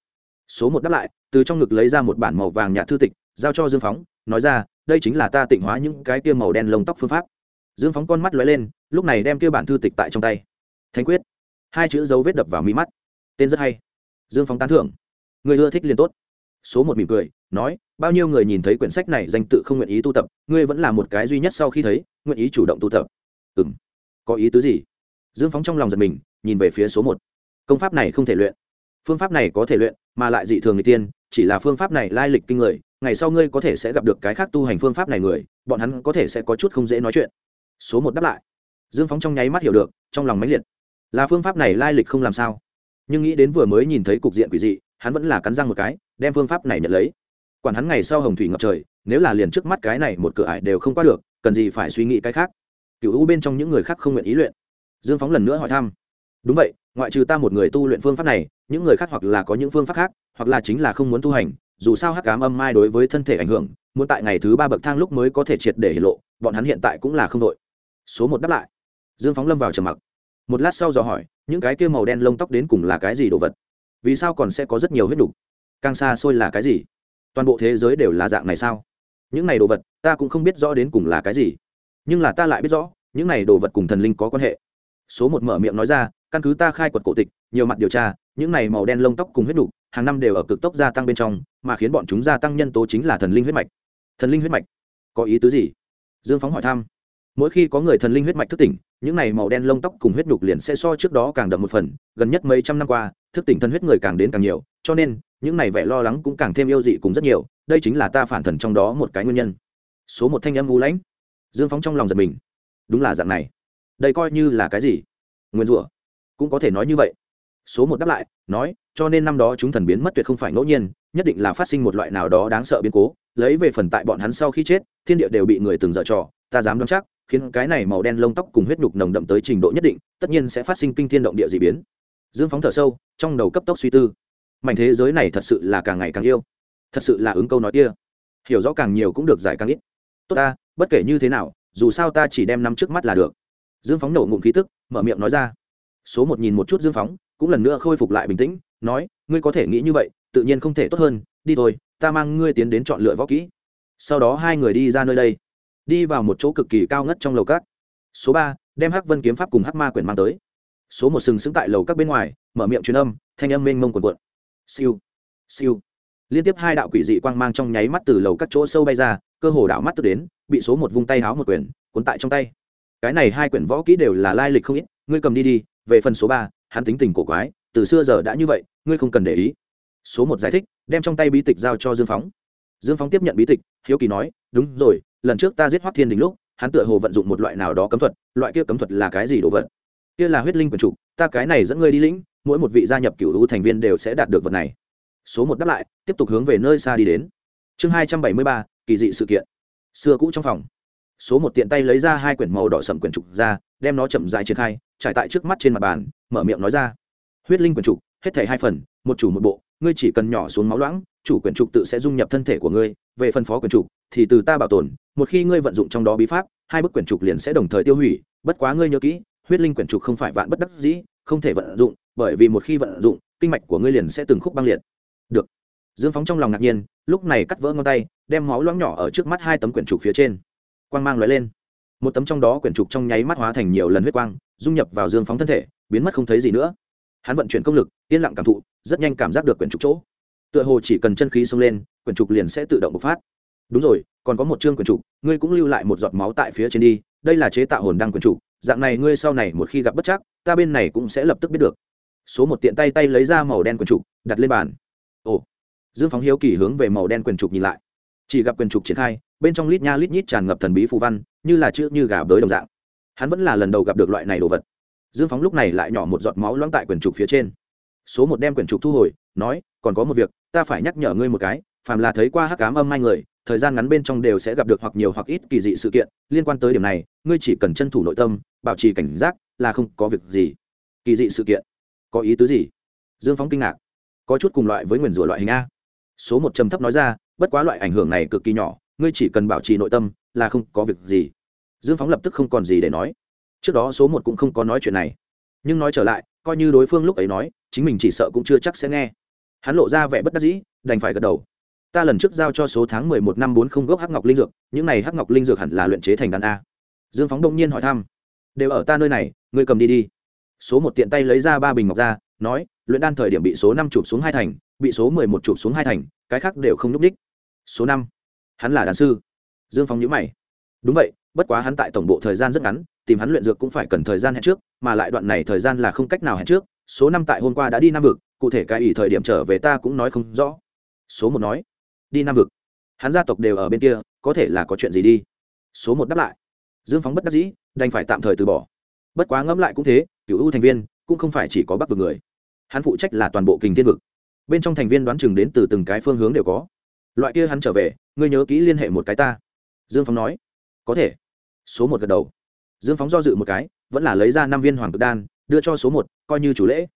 Số một đáp lại, từ trong ngực lấy ra một bản màu vàng nhạt thư tịch, giao cho dương phóng, nói ra, đây chính là ta tịnh hóa những cái kia màu đen lông tóc phương pháp. Dương phóng con mắt lóe lên, lúc này đem kia bản thư tịch tại trong tay. Thánh quyết. Hai chữ dấu vết đập vào mi mắt. Tên rất hay. Dương phóng tán thưởng ngươi ưa thích liền tốt. Số một mỉm cười, nói, bao nhiêu người nhìn thấy quyển sách này danh tự không nguyện ý tu tập, ngươi vẫn là một cái duy nhất sau khi thấy, nguyện ý chủ động tu tập. Ừ m có ý tứ gì? Dương phóng trong lòng giật mình, nhìn về phía số một. Công pháp này không thể luyện. Phương pháp này có thể luyện, mà lại dị thường người tiên, chỉ là phương pháp này lai lịch kinh người, ngày sau ngươi có thể sẽ gặp được cái khác tu hành phương pháp này người, bọn hắn có thể sẽ có chút không dễ nói chuyện. Số một đáp lại. Dương phóng trong nháy mắt hiểu được, trong lòng mãnh liệt. Là phương pháp này lai lịch không làm sao. Nhưng nghĩ đến vừa mới nhìn thấy cục diện quỷ dị hắn vẫn là cắn răng một cái, đem phương pháp này nhận lấy. Quản hắn ngày sau hồng thủy ngập trời, nếu là liền trước mắt cái này một cửa ải đều không qua được, cần gì phải suy nghĩ cái khác? Cựu u bên trong những người khác không nguyện ý luyện. Dương phóng lần nữa hỏi thăm. Đúng vậy, ngoại trừ ta một người tu luyện phương pháp này, những người khác hoặc là có những phương pháp khác, hoặc là chính là không muốn tu hành, dù sao hắc cám âm mai đối với thân thể ảnh hưởng, muốn tại ngày thứ ba bậc thang lúc mới có thể triệt để hiển lộ, bọn hắn hiện tại cũng là không đội. Số một đáp lại. Dương phóng lâm vào trầm mặc. Một lát sau dò hỏi, những cái kia màu đen lông tóc đến cùng là cái gì đồ vật? Vì sao còn sẽ có rất nhiều huyết đục? Càng xa xôi là cái gì? Toàn bộ thế giới đều là dạng này sao? Những này đồ vật, ta cũng không biết rõ đến cùng là cái gì. Nhưng là ta lại biết rõ, những này đồ vật cùng thần linh có quan hệ. Số một mở miệng nói ra, căn cứ ta khai quật cổ tịch, nhiều mặt điều tra, những này màu đen lông tóc cùng huyết đục, hàng năm đều ở cực tốc gia tăng bên trong, mà khiến bọn chúng gia tăng nhân tố chính là thần linh huyết mạch. Thần linh huyết mạch? Có ý tứ gì? Dương phóng hỏi thăm. Mỗi khi có người thần linh huyết mạch thức tỉnh, những này màu đen lông tóc cùng huyết nhục liền sẽ so trước đó càng đậm một phần, gần nhất mấy trăm năm qua thức tỉnh thần huyết người càng đến càng nhiều, cho nên, những này vẻ lo lắng cũng càng thêm yêu dị cùng rất nhiều, đây chính là ta phản thần trong đó một cái nguyên nhân. Số một thanh âm u lãnh. Dương phóng trong lòng giật mình. Đúng là dạng này. Đây coi như là cái gì? Nguyên rủa. Cũng có thể nói như vậy. Số một đáp lại, nói, cho nên năm đó chúng thần biến mất tuyệt không phải ngẫu nhiên, nhất định là phát sinh một loại nào đó đáng sợ biến cố, lấy về phần tại bọn hắn sau khi chết, thiên địa đều bị người từng dở trò, ta dám đoán chắc, khiến cái này màu đen lông tóc cùng huyết nhục nồng đậm tới trình độ nhất định, tất nhiên sẽ phát sinh kinh thiên động địa d ị biến dương phóng thở sâu, trong đầu cấp tốc suy tư. Mảnh thế giới này thật sự là càng ngày càng yêu. Thật sự là ứng câu nói kia. Hiểu rõ càng nhiều cũng được giải càng ít. Tốt ta, bất kể như thế nào, dù sao ta chỉ đem năm trước mắt là được. Dương phóng nổ ngụm khí tức, mở miệng nói ra. Số một nhìn một chút dương phóng, cũng lần nữa khôi phục lại bình tĩnh, nói, ngươi có thể nghĩ như vậy, tự nhiên không thể tốt hơn, đi thôi, ta mang ngươi tiến đến chọn lựa võ kỹ. Sau đó hai người đi ra nơi đây. Đi vào một chỗ cực kỳ cao ngất trong lầu cát số ba, đem hắc vân kiếm pháp cùng hắc ma quyển mang tới số một sừng sững tại lầu các bên ngoài, mở miệng truyền âm, thanh âm mênh mông quần quận siêu siêu. Liên tiếp hai đạo quỷ dị quang mang trong nháy mắt từ lầu các chỗ sâu bay ra, cơ hồ đảo mắt tức đến, bị số một vung tay háo một quyển, cuốn tại trong tay. Cái này hai quyển võ kỹ đều là lai lịch không ít, ngươi cầm đi đi, về phần số ba, hắn tính tình cổ quái, từ xưa giờ đã như vậy, ngươi không cần để ý. Số một giải thích, đem trong tay bí tịch giao cho dương phóng. Dương phóng tiếp nhận bí tịch, hiếu kỳ nói, đúng rồi, lần trước ta giết hoắc thiên đình lúc, hắn tựa hồ vận dụng một loại nào đó cấm thuật, loại kia cấm thuật là cái gì đồ vật? Kia là huyết linh quyền trục ta cái này dẫn ngươi đi lĩnh, mỗi một vị gia nhập cựu hữu thành viên đều sẽ đạt được vật này. Số một đáp lại, tiếp tục hướng về nơi xa đi đến. Chương hai trăm bảy mươi ba, kỳ dị sự kiện. Xưa cũ trong phòng. Số một tiện tay lấy ra hai quyển màu đỏ sậm quyển trục ra, đem nó chậm dài triển khai, trải tại trước mắt trên mặt bàn, mở miệng nói ra. Huyết linh quyển trục, hết thể hai phần, một chủ một bộ, ngươi chỉ cần nhỏ xuống máu loãng, chủ quyển trục tự sẽ dung nhập thân thể của ngươi, về phân phó quyển trục, thì từ ta bảo tồn, một khi ngươi vận dụng trong đó bí pháp, hai bức quyển trục liền sẽ đồng thời tiêu hủy, bất quá ngươi nhớ kỹ huyết linh quyển trục không phải vạn bất đắc dĩ, không thể vận dụng, bởi vì một khi vận dụng, kinh mạch của ngươi liền sẽ từng khúc băng liệt. Được. Dương phóng trong lòng ngạc nhiên, lúc này cắt vỡ ngón tay, đem máu loãng nhỏ ở trước mắt hai tấm quyển trục phía trên. Quang mang lóe lên. Một tấm trong đó quyển trục trong nháy mắt hóa thành nhiều lần huyết quang, dung nhập vào dương phóng thân thể, biến mất không thấy gì nữa. Hắn vận chuyển công lực, yên lặng cảm thụ, rất nhanh cảm giác được quyển trục chỗ. Tựa hồ chỉ cần chân khí xông lên, quyển trục liền sẽ tự động bộc phát. Đúng rồi, còn có một chương quyển trục, ngươi cũng lưu lại một giọt máu tại phía trên đi, đây là chế tạo hồn đăng quyển trục dạng này ngươi sau này một khi gặp bất chắc, ta bên này cũng sẽ lập tức biết được. Số một tiện tay tay lấy ra màu đen quyển trục, đặt lên bàn. Ồ. Dương phóng hiếu kỳ hướng về màu đen quyển trục nhìn lại. Chỉ gặp quyển trục triển khai, bên trong lít nha lít nhít tràn ngập thần bí phù văn, như là chữ như gà bới đồng dạng. Hắn vẫn là lần đầu gặp được loại này đồ vật. Dương phóng lúc này lại nhỏ một giọt máu loãng tại quyển trục phía trên. Số một đem quyển trục thu hồi, nói, còn có một việc, ta phải nhắc nhở ngươi một cái, phàm là thấy qua hắc cám âm hai người, thời gian ngắn bên trong đều sẽ gặp được hoặc nhiều hoặc ít kỳ dị sự kiện, liên quan tới điểm này, ngươi chỉ cần chân thủ nội tâm bảo trì cảnh giác là không có việc gì. Kỳ dị sự kiện. Có ý tứ gì? Dương phóng kinh ngạc. Có chút cùng loại với nguyền rủa loại hình a. Số một trầm thấp nói ra, bất quá loại ảnh hưởng này cực kỳ nhỏ, ngươi chỉ cần bảo trì nội tâm là không có việc gì. Dương phóng lập tức không còn gì để nói. Trước đó số một cũng không có nói chuyện này. Nhưng nói trở lại, coi như đối phương lúc ấy nói, chính mình chỉ sợ cũng chưa chắc sẽ nghe. Hắn lộ ra vẻ bất đắc dĩ, đành phải gật đầu. Ta lần trước giao cho số tháng mười một năm bốn không gốc hắc ngọc linh dược, những này hắc ngọc linh dược hẳn là luyện chế thành đàn a. Dương phóng đông nhiên hỏi thăm đều ở ta nơi này, ngươi cầm đi đi. Số một tiện tay lấy ra ba bình ngọc ra, nói, luyện đan thời điểm bị số năm chụp xuống hai thành, bị số mười một chụp xuống hai thành, cái khác đều không n ú c đích số năm. Hắn là đàn sư. Dương phong nhữ mày. Đúng vậy, bất quá hắn tại tổng bộ thời gian rất ngắn, tìm hắn luyện dược cũng phải cần thời gian hẹn trước, mà lại đoạn này thời gian là không cách nào hẹn trước, số năm tại hôm qua đã đi nam vực, cụ thể cái ỷ thời điểm trở về ta cũng nói không rõ. Số một nói, đi nam vực. Hắn gia tộc đều ở bên kia, có thể là có chuyện gì đi? Số một đáp lại dương phóng bất đắc dĩ, đành phải tạm thời từ bỏ. Bất quá ngẫm lại cũng thế cựu ưu thành viên cũng không phải chỉ có bắc vực người. Hắn phụ trách là toàn bộ kình thiên vực. Bên trong thành viên đoán chừng đến từ từng cái phương hướng đều có. Loại kia hắn trở về, ngươi nhớ kỹ liên hệ một cái ta. Dương phóng nói. Có thể. Số một gật đầu. Dương phóng do dự một cái, vẫn là lấy ra năm viên hoàng cực đan, đưa cho số một, coi như chủ lễ.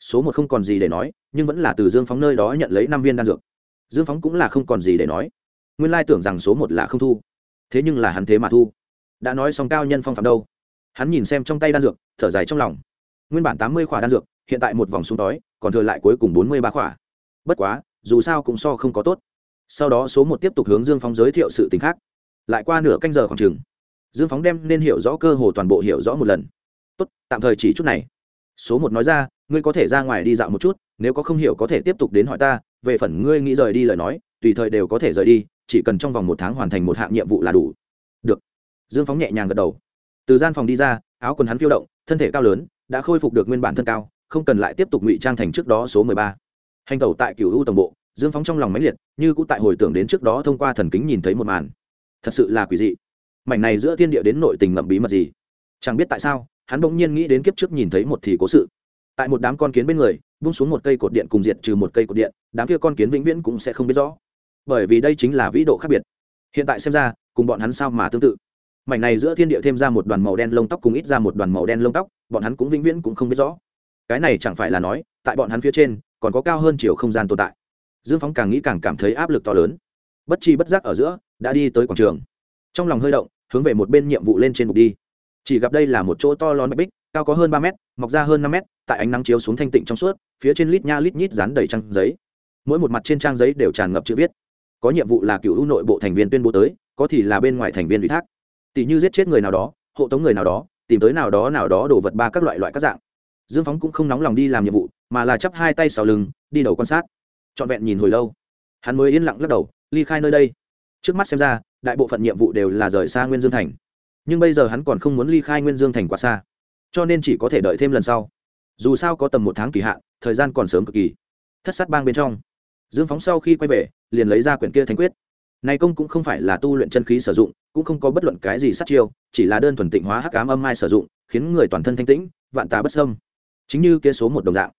Số một không còn gì để nói, nhưng vẫn là từ dương phóng nơi đó nhận lấy năm viên đan dược. Dương phóng cũng là không còn gì để nói. Nguyên lai tưởng rằng số một là không thu. Thế nhưng là hắn thế mà thu đã nói xong cao nhân phong phạm đâu. Hắn nhìn xem trong tay đan dược, thở dài trong lòng. Nguyên bản tám mươi khỏa đan dược, hiện tại một vòng xuống đói, còn thừa lại cuối cùng bốn mươi ba khỏa. Bất quá, dù sao cũng so không có tốt. Sau đó số một tiếp tục hướng dương phóng giới thiệu sự t ì n h khác. Lại qua nửa canh giờ khoảng chừng, dương phóng đem nên hiểu rõ cơ hồ toàn bộ hiểu rõ một lần. Tốt, tạm thời chỉ chút này. Số một nói ra, ngươi có thể ra ngoài đi dạo một chút, nếu có không hiểu có thể tiếp tục đến hỏi ta, về phần ngươi nghĩ rời đi lời nói, tùy thời đều có thể rời đi, chỉ cần trong vòng một tháng hoàn thành một hạng nhiệm vụ là đủ dương phóng nhẹ nhàng gật đầu. Từ gian phòng đi ra, áo quần hắn phiêu động, thân thể cao lớn, đã khôi phục được nguyên bản thân cao, không cần lại tiếp tục ngụy trang thành trước đó số mười ba. Hành tẩu tại cựu u tổng bộ, dương phóng trong lòng máy liệt, như cũng tại hồi tưởng đến trước đó thông qua thần kính nhìn thấy một màn. Thật sự là quỷ dị. Mảnh này giữa thiên địa đến nội tình ngậm bí mật gì? Chẳng biết tại sao, hắn bỗng nhiên nghĩ đến kiếp trước nhìn thấy một thì cố sự. Tại một đám con kiến bên người bung xuống một cây cột điện cùng diệt trừ một cây cột điện, đám kia con kiến vĩnh viễn cũng sẽ không biết rõ. Bởi vì đây chính là vĩ độ khác biệt. Hiện tại xem ra, cùng bọn hắn sao mà tương tự? Mảnh này giữa thiên địa thêm ra một đoàn màu đen lông tóc cùng ít ra một đoàn màu đen lông tóc, bọn hắn cũng vĩnh viễn cũng không biết rõ. Cái này chẳng phải là nói, tại bọn hắn phía trên, còn có cao hơn chiều không gian tồn tại. Dương phóng càng nghĩ càng cảm thấy áp lực to lớn. Bất chi bất giác ở giữa, đã đi tới quảng trường. Trong lòng hơi động, hướng về một bên nhiệm vụ lên trên mục đi. Chỉ gặp đây là một chỗ to lớn bạch bích, cao có hơn ba mét, mọc ra hơn năm mét, tại ánh nắng chiếu xuống thanh tịnh trong suốt, phía trên lít nha lít nhít dán đầy trang giấy. Mỗi một mặt trên trang giấy đều tràn ngập chữ viết. Có nhiệm vụ là cựu ưu nội bộ thành viên tuyên bố tới, có thì là bên ngoài thành viên ủy thác tỷ như giết chết người nào đó, hộ tống người nào đó, tìm tới nào đó nào đó đổ vật ba các loại loại các dạng. Dương phóng cũng không nóng lòng đi làm nhiệm vụ, mà là chắp hai tay sau lưng, đi đầu quan sát. Trọn vẹn nhìn hồi lâu, hắn mới yên lặng lắc đầu, ly khai nơi đây. Trước mắt xem ra, đại bộ phận nhiệm vụ đều là rời xa nguyên dương thành. Nhưng bây giờ hắn còn không muốn ly khai nguyên dương thành quá xa, cho nên chỉ có thể đợi thêm lần sau. Dù sao có tầm một tháng kỳ hạn, thời gian còn sớm cực kỳ. Thất sát bang bên trong, dương phóng sau khi quay về, liền lấy ra quyển kia thánh quyết này công cũng không phải là tu luyện chân khí sử dụng, cũng không có bất luận cái gì sát chiêu, chỉ là đơn thuần tịnh hóa hắc ám âm mai sử dụng, khiến người toàn thân thanh tĩnh, vạn tà bất sâm chính như kia số một đồng dạng.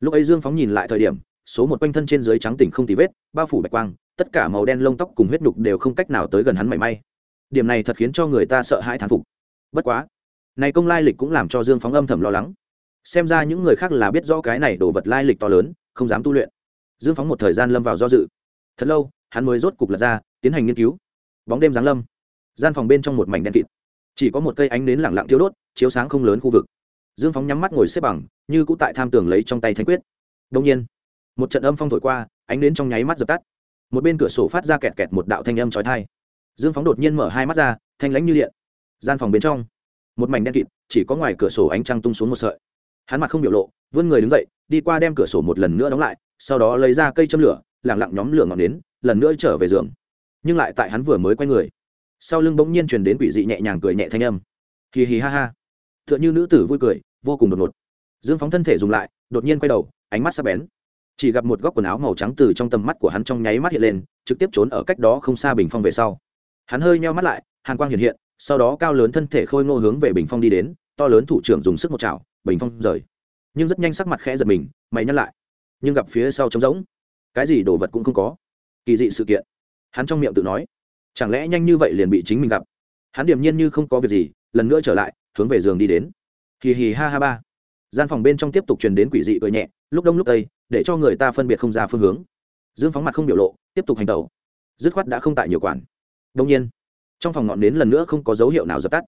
Lúc ấy dương phóng nhìn lại thời điểm, số một quanh thân trên dưới trắng tỉnh không tì vết, bao phủ bạch quang, tất cả màu đen lông tóc cùng huyết nhục đều không cách nào tới gần hắn mảy may. Điểm này thật khiến cho người ta sợ hãi thán phục. Bất quá, này công lai lịch cũng làm cho dương phóng âm thầm lo lắng. Xem ra những người khác là biết rõ cái này đồ vật lai lịch to lớn, không dám tu luyện. Dương phóng một thời gian lâm vào do dự. Thật lâu hắn mới rốt cục lật ra, tiến hành nghiên cứu. Bóng đêm giáng lâm. Gian phòng bên trong một mảnh đen kịt. Chỉ có một cây ánh nến lẳng lặng thiếu đốt, chiếu sáng không lớn khu vực. Dương phóng nhắm mắt ngồi xếp bằng, như cũ tại tham tưởng lấy trong tay thanh quyết. Đông nhiên, một trận âm phong thổi qua, ánh đến trong nháy mắt dập tắt. Một bên cửa sổ phát ra kẹt kẹt một đạo thanh âm trói thai dương phóng đột nhiên mở hai mắt ra, thanh lãnh như điện. Gian phòng bên trong, một mảnh đen kịt, chỉ có ngoài cửa sổ ánh trăng tung xuống một sợi. Hắn mặt không biểu lộ, vươn người đứng dậy, đi qua đem cửa sổ một lần nữa đóng lại, sau đó lấy ra cây châm lửa, lẳng lặng nhóm lửa ngọn đến lần nữa trở về giường. Nhưng lại tại hắn vừa mới quay người, sau lưng bỗng nhiên truyền đến quỷ dị nhẹ nhàng cười nhẹ thanh âm. Hì hì ha ha. T h ư ợ n h ư nữ tử vui cười, vô cùng đột ngột. Dương phóng thân thể dùng lại, đột nhiên quay đầu, ánh mắt sắp bén. Chỉ gặp một góc quần áo màu trắng từ trong tầm mắt của hắn trong nháy mắt hiện lên, trực tiếp trốn ở cách đó không xa bình phong về sau. Hắn hơi nheo mắt lại, hàn quang hiện hiện, sau đó cao lớn thân thể khôi ngô hướng về bình phong đi đến, to lớn thủ trưởng dùng sức một chảo, bình phong rời. Nhưng rất nhanh sắc mặt khẽ giật mình, mày nhắc lại. Nhưng gặp phía sau trống rỗng, cái gì đồ vật cũng không có kỳ dị sự kiện. Hắn trong miệng tự nói, chẳng lẽ nhanh như vậy liền bị chính mình gặp? Hắn điềm nhiên như không có việc gì, lần nữa trở lại, hướng về giường đi đến. Hì hì ha ha ba. Gian phòng bên trong tiếp tục truyền đến quỷ dị cười nhẹ, lúc đông lúc tây, để cho người ta phân biệt không ra phương hướng. Dương phóng mặt không biểu lộ, tiếp tục hành tẩu. Dứt khoát đã không tại nhiều quản. Đông nhiên, trong phòng ngọn đến lần nữa không có dấu hiệu nào dập tắt.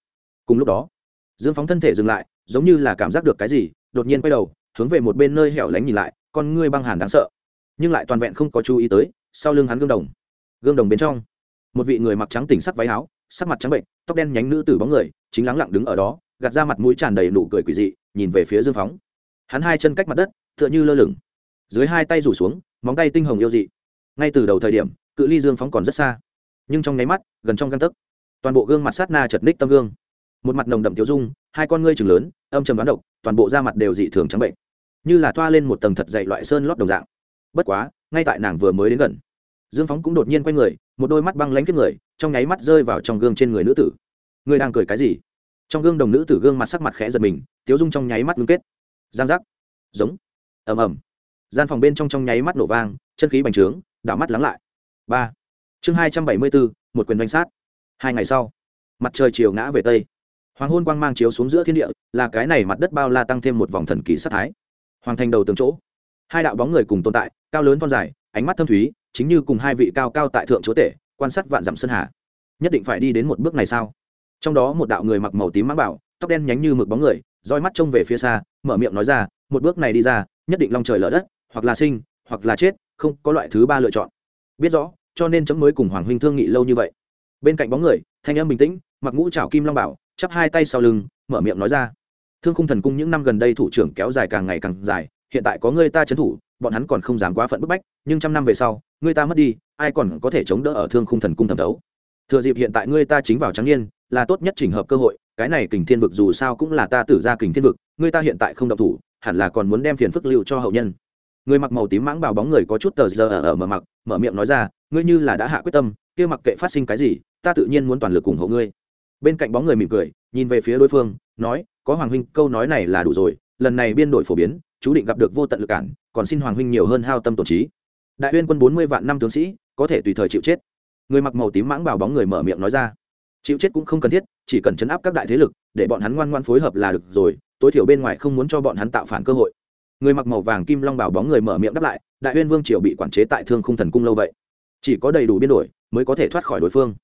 Cùng lúc đó, dương phóng thân thể dừng lại, giống như là cảm giác được cái gì, đột nhiên quay đầu, hướng về một bên nơi hẻo lánh nhìn lại, con ngươi băng hàn đáng sợ. Nhưng lại toàn vẹn không có chú ý tới sau lưng hắn gương đồng. Gương đồng bên trong, một vị người mặc trắng tỉnh sắc váy áo, sắc mặt trắng bệnh, tóc đen nhánh nữ tử bóng người, chính lắng lặng đứng ở đó, gạt ra mặt mũi tràn đầy nụ cười quỷ dị, nhìn về phía dương phóng. Hắn hai chân cách mặt đất, tựa như lơ lửng. Dưới hai tay rủ xuống, móng tay tinh hồng yêu dị. Ngay từ đầu thời điểm, cự ly dương phóng còn rất xa. Nhưng trong nháy mắt, gần trong găng tấc, toàn bộ gương mặt sát na chật ních tâm gương. Một mặt nồng đậm tiêu dung, hai con ngươi chừng lớn, âm trầm đoán độc, toàn bộ da mặt đều dị thường trắng bệnh. Như là toa lên một tầng thật dậy loại sơn lót đồng dạng. Bất quá ngay tại nàng vừa mới đến gần. Dương phóng cũng đột nhiên quay người, một đôi mắt băng lánh kiếp người, trong nháy mắt rơi vào trong gương trên người nữ tử. Ngươi đang cười cái gì? Trong gương đồng nữ tử gương mặt sắc mặt khẽ giật mình, tiếu dung trong nháy mắt ngưng kết. Giang giác. Giống. Ầm ầm. Gian phòng bên trong trong nháy mắt nổ vang, chân khí bành trướng, đảo mắt lắng lại. Ba. Chương hai trăm bảy mươi bốn, một quyền danh sát. Hai ngày sau, mặt trời chiều ngã về tây. Hoàng hôn quang mang chiếu xuống giữa thiên địa, là cái này mặt đất bao la tăng thêm một vòng thần kỳ sát thái. Hoàng thành đầu tường chỗ hai đạo bóng người cùng tồn tại, cao lớn con dài, ánh mắt thâm thúy, chính như cùng hai vị cao cao tại thượng chúa tể, quan sát vạn dặm sơn hà. Nhất định phải đi đến một bước này sao? Trong đó một đạo người mặc màu tím mãng bảo, tóc đen nhánh như mực bóng người, roi mắt trông về phía xa, mở miệng nói ra, một bước này đi ra, nhất định long trời lở đất, hoặc là sinh, hoặc là chết, không có loại thứ ba lựa chọn. Biết rõ, cho nên chấm mới cùng hoàng huynh thương nghị lâu như vậy. Bên cạnh bóng người, thanh âm bình tĩnh, mặc ngũ trảo kim long bảo, chắp hai tay sau lưng, mở miệng nói ra, thương khung thần cung những năm gần đây thủ trưởng kéo dài càng ngày càng dài hiện tại có ngươi ta trấn thủ, bọn hắn còn không dám quá phận bức bách, nhưng trăm năm về sau, ngươi ta mất đi, ai còn có thể chống đỡ ở thương khung thần cung thẩm thấu? Thừa dịp hiện tại ngươi ta chính vào trắng niên, là tốt nhất trình hợp cơ hội, cái này kình thiên vực dù sao cũng là ta tử ra kình thiên vực, ngươi ta hiện tại không động thủ, hẳn là còn muốn đem phiền phức lưu cho hậu nhân. Người mặc màu tím mãng bảo bóng người có chút tờ giờ ở ở mở mặc mở miệng nói ra, ngươi như là đã hạ quyết tâm, kia mặc kệ phát sinh cái gì, ta tự nhiên muốn toàn lực ủng hộ ngươi. Bên cạnh bóng người mỉm cười, nhìn về phía đối phương, nói, có hoàng huynh, câu nói này là đủ rồi, lần này biên đội phổ biến chú định gặp được vô tận lực cản, còn xin hoàng huynh nhiều hơn hao tâm tổn trí. Đại uyên quân bốn mươi vạn năm tướng sĩ, có thể tùy thời chịu chết. Người mặc màu tím mãng bảo bóng người mở miệng nói ra. Chịu chết cũng không cần thiết, chỉ cần chấn áp các đại thế lực, để bọn hắn ngoan ngoan phối hợp là được rồi, tối thiểu bên ngoài không muốn cho bọn hắn tạo phản cơ hội. Người mặc màu vàng kim long bảo bóng người mở miệng đáp lại, đại uyên vương triều bị quản chế tại thương khung thần cung lâu vậy. Chỉ có đầy đủ biên đổi, mới có thể thoát khỏi đối phương.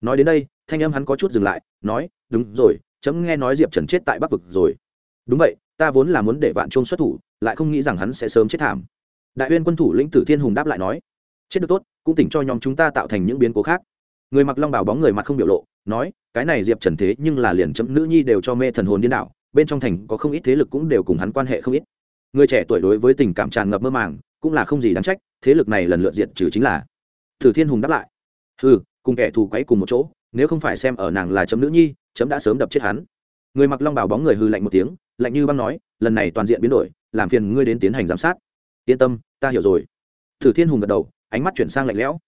Nói đến đây, thanh âm hắn có chút dừng lại, nói, đúng rồi, chấm nghe nói diệp trần chết tại bắc vực rồi. Đúng vậy ta vốn là muốn để vạn trung xuất thủ, lại không nghĩ rằng hắn sẽ sớm chết thảm. Đại uyên quân thủ lĩnh tử thiên hùng đáp lại nói, chết được tốt, cũng tỉnh cho nhóm chúng ta tạo thành những biến cố khác. Người mặc long bảo bóng người mặt không biểu lộ, nói, cái này diệp trần thế nhưng là liền chấm nữ nhi đều cho mê thần hồn điên đảo, bên trong thành có không ít thế lực cũng đều cùng hắn quan hệ không ít. Người trẻ tuổi đối với tình cảm tràn ngập mơ màng, cũng là không gì đáng trách, thế lực này lần lượt diệt trừ chính là. Thử thiên hùng đáp lại ừ cùng kẻ thù quấy cùng một chỗ, nếu không phải xem ở nàng là chấm nữ nhi, chấm đã sớm đập chết hắn. Người mặc long bảo bóng người hư lạnh một tiếng lạnh như băng nói, lần này toàn diện biến đổi, làm phiền ngươi đến tiến hành giám sát. Yên tâm, ta hiểu rồi. Thử thiên hùng gật đầu, ánh mắt chuyển sang lạnh lẽo.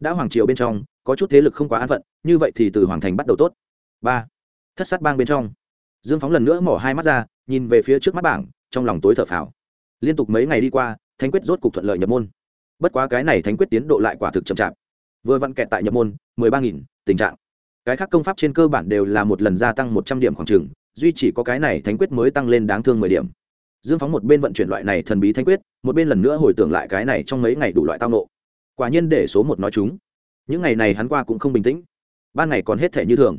Đã hoàng triều bên trong, có chút thế lực không quá an phận, như vậy thì từ hoàng thành bắt đầu tốt. Ba. Thất sát bang bên trong. Dương phóng lần nữa mỏ hai mắt ra, nhìn về phía trước mắt bảng, trong lòng tối thở phào. Liên tục mấy ngày đi qua, thánh quyết rốt cục thuận lợi nhập môn. Bất quá cái này thánh quyết tiến độ lại quả thực chậm chạp. Vừa vặn kẹt tại nhập môn, mười ba nghìn, tình trạng. Cái khác công pháp trên cơ bản đều là một lần gia tăng một trăm điểm khoảng trừng duy chỉ có cái này thánh quyết mới tăng lên đáng thương mười điểm. Dương phóng một bên vận chuyển loại này thần bí thánh quyết, một bên lần nữa hồi tưởng lại cái này trong mấy ngày đủ loại tao nộ. Quả nhiên để số một nói chúng. Những ngày này hắn qua cũng không bình tĩnh. Ban ngày còn hết thể như thường.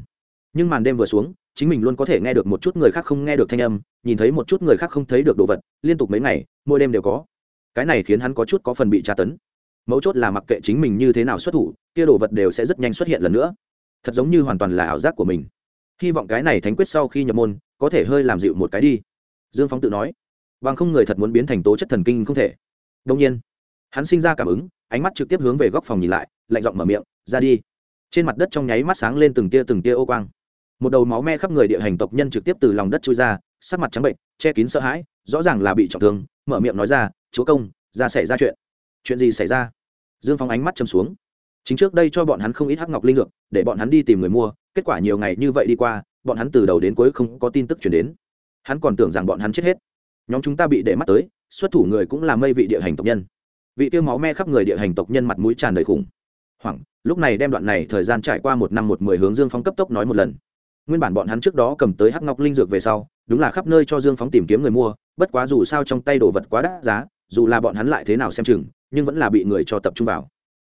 Nhưng màn đêm vừa xuống, chính mình luôn có thể nghe được một chút người khác không nghe được thanh âm, nhìn thấy một chút người khác không thấy được đồ vật, liên tục mấy ngày, mỗi đêm đều có. Cái này khiến hắn có chút có phần bị tra tấn. Mấu chốt là mặc kệ chính mình như thế nào xuất thủ, kia đồ vật đều sẽ rất nhanh xuất hiện lần nữa. Thật giống như hoàn toàn là ảo giác của mình hy vọng cái này thánh quyết sau khi nhập môn, có thể hơi làm dịu một cái đi. Dương phóng tự nói. Bằng không người thật muốn biến thành tố chất thần kinh không thể. Đông nhiên, hắn sinh ra cảm ứng, ánh mắt trực tiếp hướng về góc phòng nhìn lại, lạnh giọng mở miệng, ra đi. Trên mặt đất trong nháy mắt sáng lên từng tia từng tia ô quang. Một đầu máu me khắp người địa hành tộc nhân trực tiếp từ lòng đất chui ra, sắc mặt trắng bệnh, che kín sợ hãi, rõ ràng là bị trọng thương, mở miệng nói ra, chúa công, ra xảy ra chuyện. Chuyện gì xảy ra? Dương phóng ánh mắt châm xuống. Chính trước đây cho bọn hắn không ít hắc ngọc linh dược, để bọn hắn đi tìm người mua kết quả nhiều ngày như vậy đi qua, bọn hắn từ đầu đến cuối không có tin tức chuyển đến. Hắn còn tưởng rằng bọn hắn chết hết. Nhóm chúng ta bị để mắt tới, xuất thủ người cũng là mây vị địa hành tộc nhân. Vị tiêu máu me khắp người địa hành tộc nhân mặt mũi tràn đầy khủng. Hoảng, lúc này đem đoạn này thời gian trải qua một năm một mười hướng dương phóng cấp tốc nói một lần. Nguyên bản bọn hắn trước đó cầm tới hắc ngọc linh dược về sau, đúng là khắp nơi cho dương phóng tìm kiếm người mua, bất quá dù sao trong tay đồ vật quá đắt giá, dù là bọn hắn lại thế nào xem chừng, nhưng vẫn là bị người cho tập trung vào.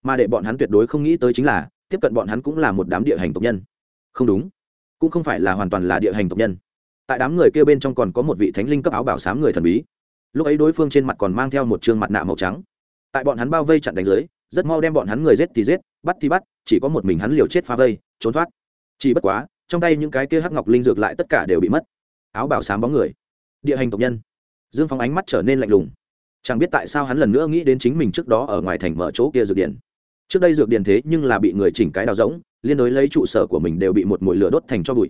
Mà để bọn hắn tuyệt đối không nghĩ tới chính là, tiếp cận bọn hắn cũng là một đám địa hành tộc nhân không đúng. Cũng không phải là hoàn toàn là địa hành tộc nhân. Tại đám người kia bên trong còn có một vị thánh linh cấp áo bảo sám người thần bí. Lúc ấy đối phương trên mặt còn mang theo một t mặt nạ màu trắng. Tại bọn hắn bao vây chặn đánh giới rất mau đem bọn hắn người giết thì giết, bắt thì bắt, chỉ có một mình hắn liều chết phá vây, trốn thoát. Chỉ bất quá, trong tay những cái kia hắc ngọc linh dược lại tất cả đều bị mất. Áo bảo sám bóng người. Địa hành tộc nhân. Dương phóng ánh mắt trở nên lạnh lùng. Chẳng biết tại sao hắn lần nữa nghĩ đến chính mình trước đó ở ngoài thành mở chỗ kia dược điện. Trước đây dược điện thế nhưng là bị người chỉnh cái đào rỗng liên đối lấy trụ sở của mình đều bị một mùi lửa đốt thành cho bụi.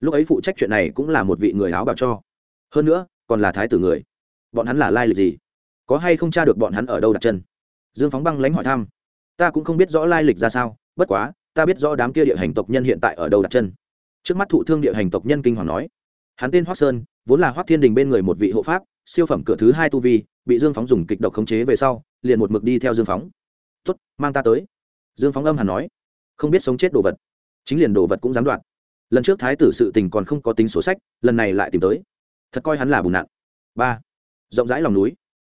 Lúc ấy phụ trách chuyện này cũng là một vị người áo bào cho. Hơn nữa, còn là thái tử người. Bọn hắn là lai lịch gì? Có hay không tra được bọn hắn ở đâu đặt chân? Dương phóng băng lãnh hỏi thăm. Ta cũng không biết rõ lai lịch ra sao, bất quá, ta biết rõ đám kia địa hành tộc nhân hiện tại ở đâu đặt chân. Trước mắt thụ thương địa hành tộc nhân kinh hoàng nói. Hắn tên hoác sơn, vốn là hoác thiên đình bên người một vị hộ pháp, siêu phẩm cửa thứ hai tu vi, bị dương phóng dùng kịch độc khống chế về sau, liền một mực đi theo dương phóng. Tuất mang ta tới. Dương phóng âm hẳn nói không biết sống chết đồ vật. Chính liền đồ vật cũng dám đoạt. Lần trước thái tử sự tình còn không có tính sổ sách, lần này lại tìm tới. Thật coi hắn là bùn nặn ba. Rộng rãi lòng núi.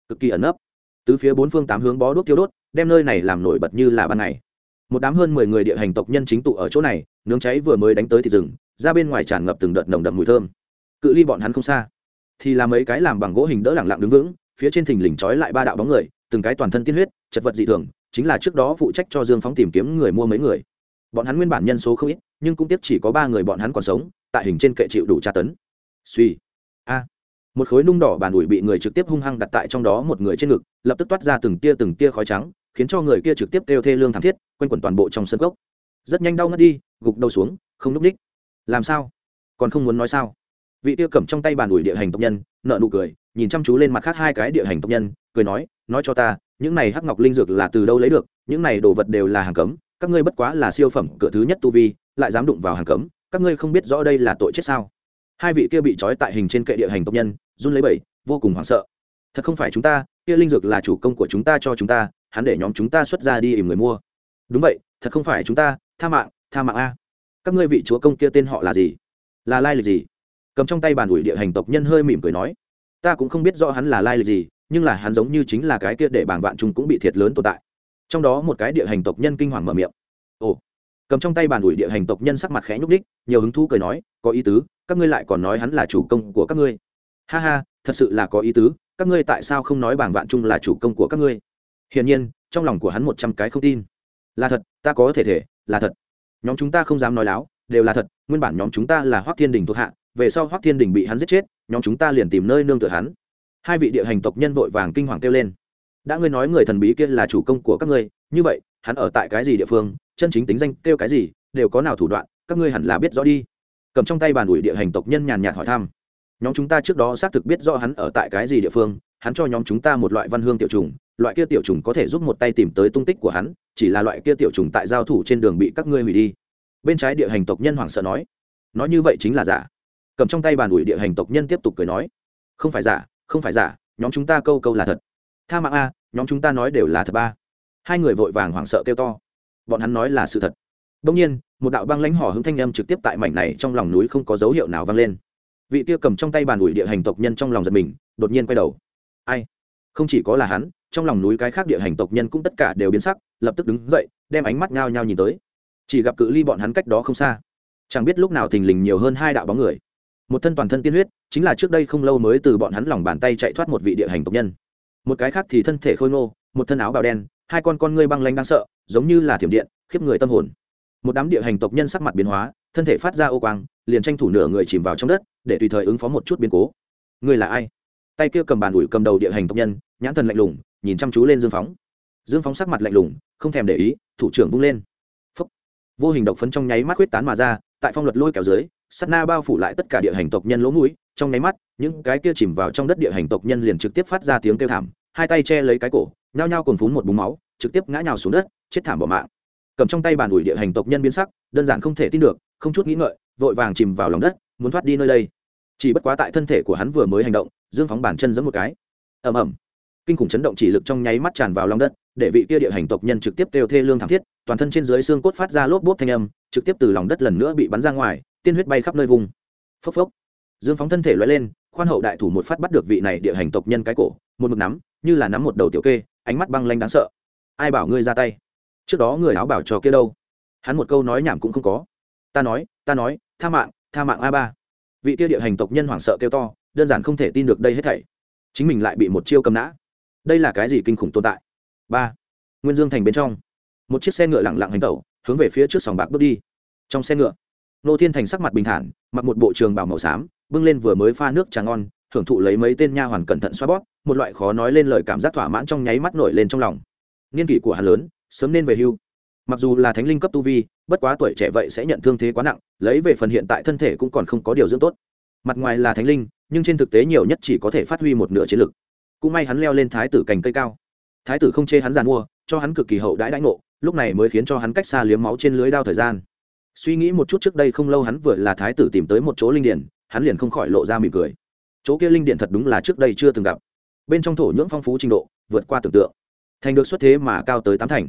Cực kỳ ẩn nấp. Từ phía bốn phương tám hướng bó đuốc tiêu đốt, đem nơi này làm nổi bật như là ban ngày. Một đám hơn mười người địa hành tộc nhân chính tụ ở chỗ này, nướng cháy vừa mới đánh tới thì rừng, ra bên ngoài tràn ngập từng đợt nồng đậm mùi thơm. Cự ly bọn hắn không xa. Thì là mấy cái làm bằng gỗ hình đỡ lẳng lặng đứng vững, phía trên thình lình trói lại ba đạo bóng người, từng cái toàn thân tiên huyết, chật vật dị thường chính là trước đó phụ trách cho dương phóng tìm kiếm người mua mấy người. Bọn hắn nguyên bản nhân số không ít, nhưng cũng tiếp chỉ có ba người bọn hắn còn sống, tại hình trên kệ chịu đủ tra tấn. Suy. A. Một khối nung đỏ bàn ủi bị người trực tiếp hung hăng đặt tại trong đó một người trên ngực, lập tức toát ra từng tia từng tia khói trắng, khiến cho người kia trực tiếp kêu thê lương thảm thiết, quanh quẩn toàn bộ trong sân gốc rất nhanh đau ngất đi, gục đầu xuống, không núp ních. Làm sao? Còn không muốn nói sao? Vị kia cầm trong tay bàn ủi địa hành tộc nhân nợ nụ cười, nhìn chăm chú lên mặt khác hai cái địa hành tộc nhân, cười nói nói cho ta những này hắc ngọc linh dược là từ đâu lấy được? Những này đồ vật đều là hàng cấm. Các ngươi bất quá là siêu phẩm cửa thứ nhất tu vi, lại dám đụng vào hàng cấm, các ngươi không biết rõ đây là tội chết sao? Hai vị kia bị trói tại hình trên kệ địa hành tộc nhân, run lấy bẩy, vô cùng hoảng sợ. Thật không phải chúng ta, kia linh dược là chủ công của chúng ta cho chúng ta, hắn để nhóm chúng ta xuất ra đi ìm người mua. Đúng vậy, thật không phải chúng ta, tha mạng tha mạng a. Các ngươi vị chúa công kia tên họ là gì? Là lai lịch gì? Cầm trong tay bàn ủi địa hành tộc nhân hơi mỉm cười nói, ta cũng không biết rõ hắn là lai lịch gì nhưng là hắn giống như chính là cái kia để bảng vạn chúng cũng bị thiệt lớn tồn tại. Trong đó một cái địa hành tộc nhân kinh hoàng mở miệng. Ồ, cầm trong tay bàn ủi địa hành tộc nhân sắc mặt khẽ nhúc nhích, nhiều hứng thú cười nói, có ý tứ, các ngươi lại còn nói hắn là chủ công của các ngươi. Ha ha, thật sự là có ý tứ, các ngươi tại sao không nói bảng vạn trung là chủ công của các ngươi? Hiển nhiên, trong lòng của hắn một trăm cái không tin. Là thật, ta có thể thể, là thật. Nhóm chúng ta không dám nói láo, đều là thật, nguyên bản nhóm chúng ta là hoác thiên đình thuộc hạ, về sau hoác thiên đình bị hắn giết chết, nhóm chúng ta liền tìm nơi nương tựa hắn hai vị địa hành tộc nhân vội vàng kinh hoàng kêu lên. Đã ngươi nói người thần bí kia là chủ công của các ngươi, như vậy, hắn ở tại cái gì địa phương, chân chính tính danh kêu cái gì, đều có nào thủ đoạn, các ngươi hẳn là biết rõ đi. Cầm trong tay bàn ủi địa hành tộc nhân nhàn nhạt hỏi thăm. Nhóm chúng ta trước đó xác thực biết rõ hắn ở tại cái gì địa phương, hắn cho nhóm chúng ta một loại văn hương tiểu trùng, loại kia tiểu trùng có thể giúp một tay tìm tới tung tích của hắn, chỉ là loại kia tiểu trùng tại giao thủ trên đường bị các ngươi hủy đi. Bên trái địa hành tộc nhân hoảng sợ nói. Nói như vậy chính là giả. Cầm trong tay bàn ủi địa hành tộc nhân tiếp tục cười nói. Không phải giả không phải giả, nhóm chúng ta câu câu là thật. Tha mạng a, nhóm chúng ta nói đều là thật ba. Hai người vội vàng hoảng sợ kêu to. Bọn hắn nói là sự thật. Đông nhiên, một đạo băng lãnh hỏ hứng thanh âm trực tiếp tại mảnh này trong lòng núi không có dấu hiệu nào vang lên. Vị kia cầm trong tay bàn ủi địa hành tộc nhân trong lòng giật mình, đột nhiên quay đầu. Ai? Không chỉ có là hắn, trong lòng núi cái khác địa hành tộc nhân cũng tất cả đều biến sắc, lập tức đứng dậy, đem ánh mắt ngao nhao nhìn tới. Chỉ gặp cự ly bọn hắn cách đó không xa. Chẳng biết lúc nào thình lình nhiều hơn hai đạo bóng người một thân toàn thân tiên huyết, chính là trước đây không lâu mới từ bọn hắn lòng bàn tay chạy thoát một vị địa hành tộc nhân. Một cái khác thì thân thể khôi ngô, một thân áo bào đen, hai con con ngươi băng lanh đáng sợ, giống như là thiểm điện, khiếp người tâm hồn. Một đám địa hành tộc nhân sắc mặt biến hóa, thân thể phát ra ô quang, liền tranh thủ nửa người chìm vào trong đất, để tùy thời ứng phó một chút biến cố. Người là ai? Tay kia cầm bàn ủi cầm đầu địa hành tộc nhân, nhãn thần lạnh lùng, nhìn chăm chú lên dương phóng. Dương phóng sắc mặt lạnh lùng, không thèm để ý, thủ trưởng vung lên. Phúc. vô hình độc phấn trong nháy mắt huyết tán mà ra, tại phong luật lôi kéo dưới sắt na bao phủ lại tất cả địa hành tộc nhân lỗ mũi, trong nháy mắt, những cái kia chìm vào trong đất địa hành tộc nhân liền trực tiếp phát ra tiếng kêu thảm, hai tay che lấy cái cổ, nhao nhao cồn phún một búng máu, trực tiếp ngã nhào xuống đất, chết thảm bỏ mạng. Cầm trong tay bàn ủi địa hành tộc nhân biến sắc, đơn giản không thể tin được, không chút nghĩ ngợi, vội vàng chìm vào lòng đất, muốn thoát đi nơi đây. Chỉ bất quá tại thân thể của hắn vừa mới hành động, dương phóng bàn chân giẫm một cái. Ầm ầm. Kinh khủng chấn động chỉ lực trong nháy mắt tràn vào lòng đất, để vị kia địa hành tộc nhân trực tiếp kêu thê lương thảm thiết, toàn thân trên dưới xương cốt phát ra lốp bốp thanh âm, trực tiếp từ lòng đất lần nữa bị bắn ra ngoài tiên huyết bay khắp nơi vùng. Phốc phốc. Dương phóng thân thể loại lên, khoan hậu đại thủ một phát bắt được vị này địa hành tộc nhân cái cổ, một mực nắm, như là nắm một đầu tiểu kê, ánh mắt băng lanh đáng sợ. Ai bảo ngươi ra tay? Trước đó người áo bảo trò kia đâu? Hắn một câu nói nhảm cũng không có. Ta nói ta nói, tha mạng tha mạng a ba. Vị kia địa hành tộc nhân hoảng sợ kêu to, đơn giản không thể tin được đây hết thảy. Chính mình lại bị một chiêu cầm nã. Đây là cái gì kinh khủng tồn tại? Ba. Nguyên dương thành bên trong. Một chiếc xe ngựa lặng lặng hành tẩu, hướng về phía trước sòng bạc bước đi. Trong xe ngựa nô thiên thành sắc mặt bình thản, mặc một bộ trường bảo màu xám, bưng lên vừa mới pha nước trà ngon, thưởng thụ lấy mấy tên nha hoàn cẩn thận xoa bóp, một loại khó nói lên lời cảm giác thỏa mãn trong nháy mắt nổi lên trong lòng. Niên kỷ của hắn lớn, sớm nên về hưu. Mặc dù là thánh linh cấp tu vi, bất quá tuổi trẻ vậy sẽ nhận thương thế quá nặng, lấy về phần hiện tại thân thể cũng còn không có điều dưỡng tốt. Mặt ngoài là thánh linh, nhưng trên thực tế nhiều nhất chỉ có thể phát huy một nửa chiến lực. Cũng may hắn leo lên thái tử cành cây cao. Thái tử không chê hắn giàn mua, cho hắn cực kỳ hậu đãi đãi ngộ, lúc này mới khiến cho hắn cách xa liếm máu trên lưới đao thời gian suy nghĩ một chút trước đây không lâu hắn vừa là thái tử tìm tới một chỗ linh điển, hắn liền không khỏi lộ ra mỉm cười. Chỗ kia linh điện thật đúng là trước đây chưa từng gặp. Bên trong thổ nhưỡng phong phú trình độ, vượt qua tưởng tượng. Thành được xuất thế mà cao tới tám thành.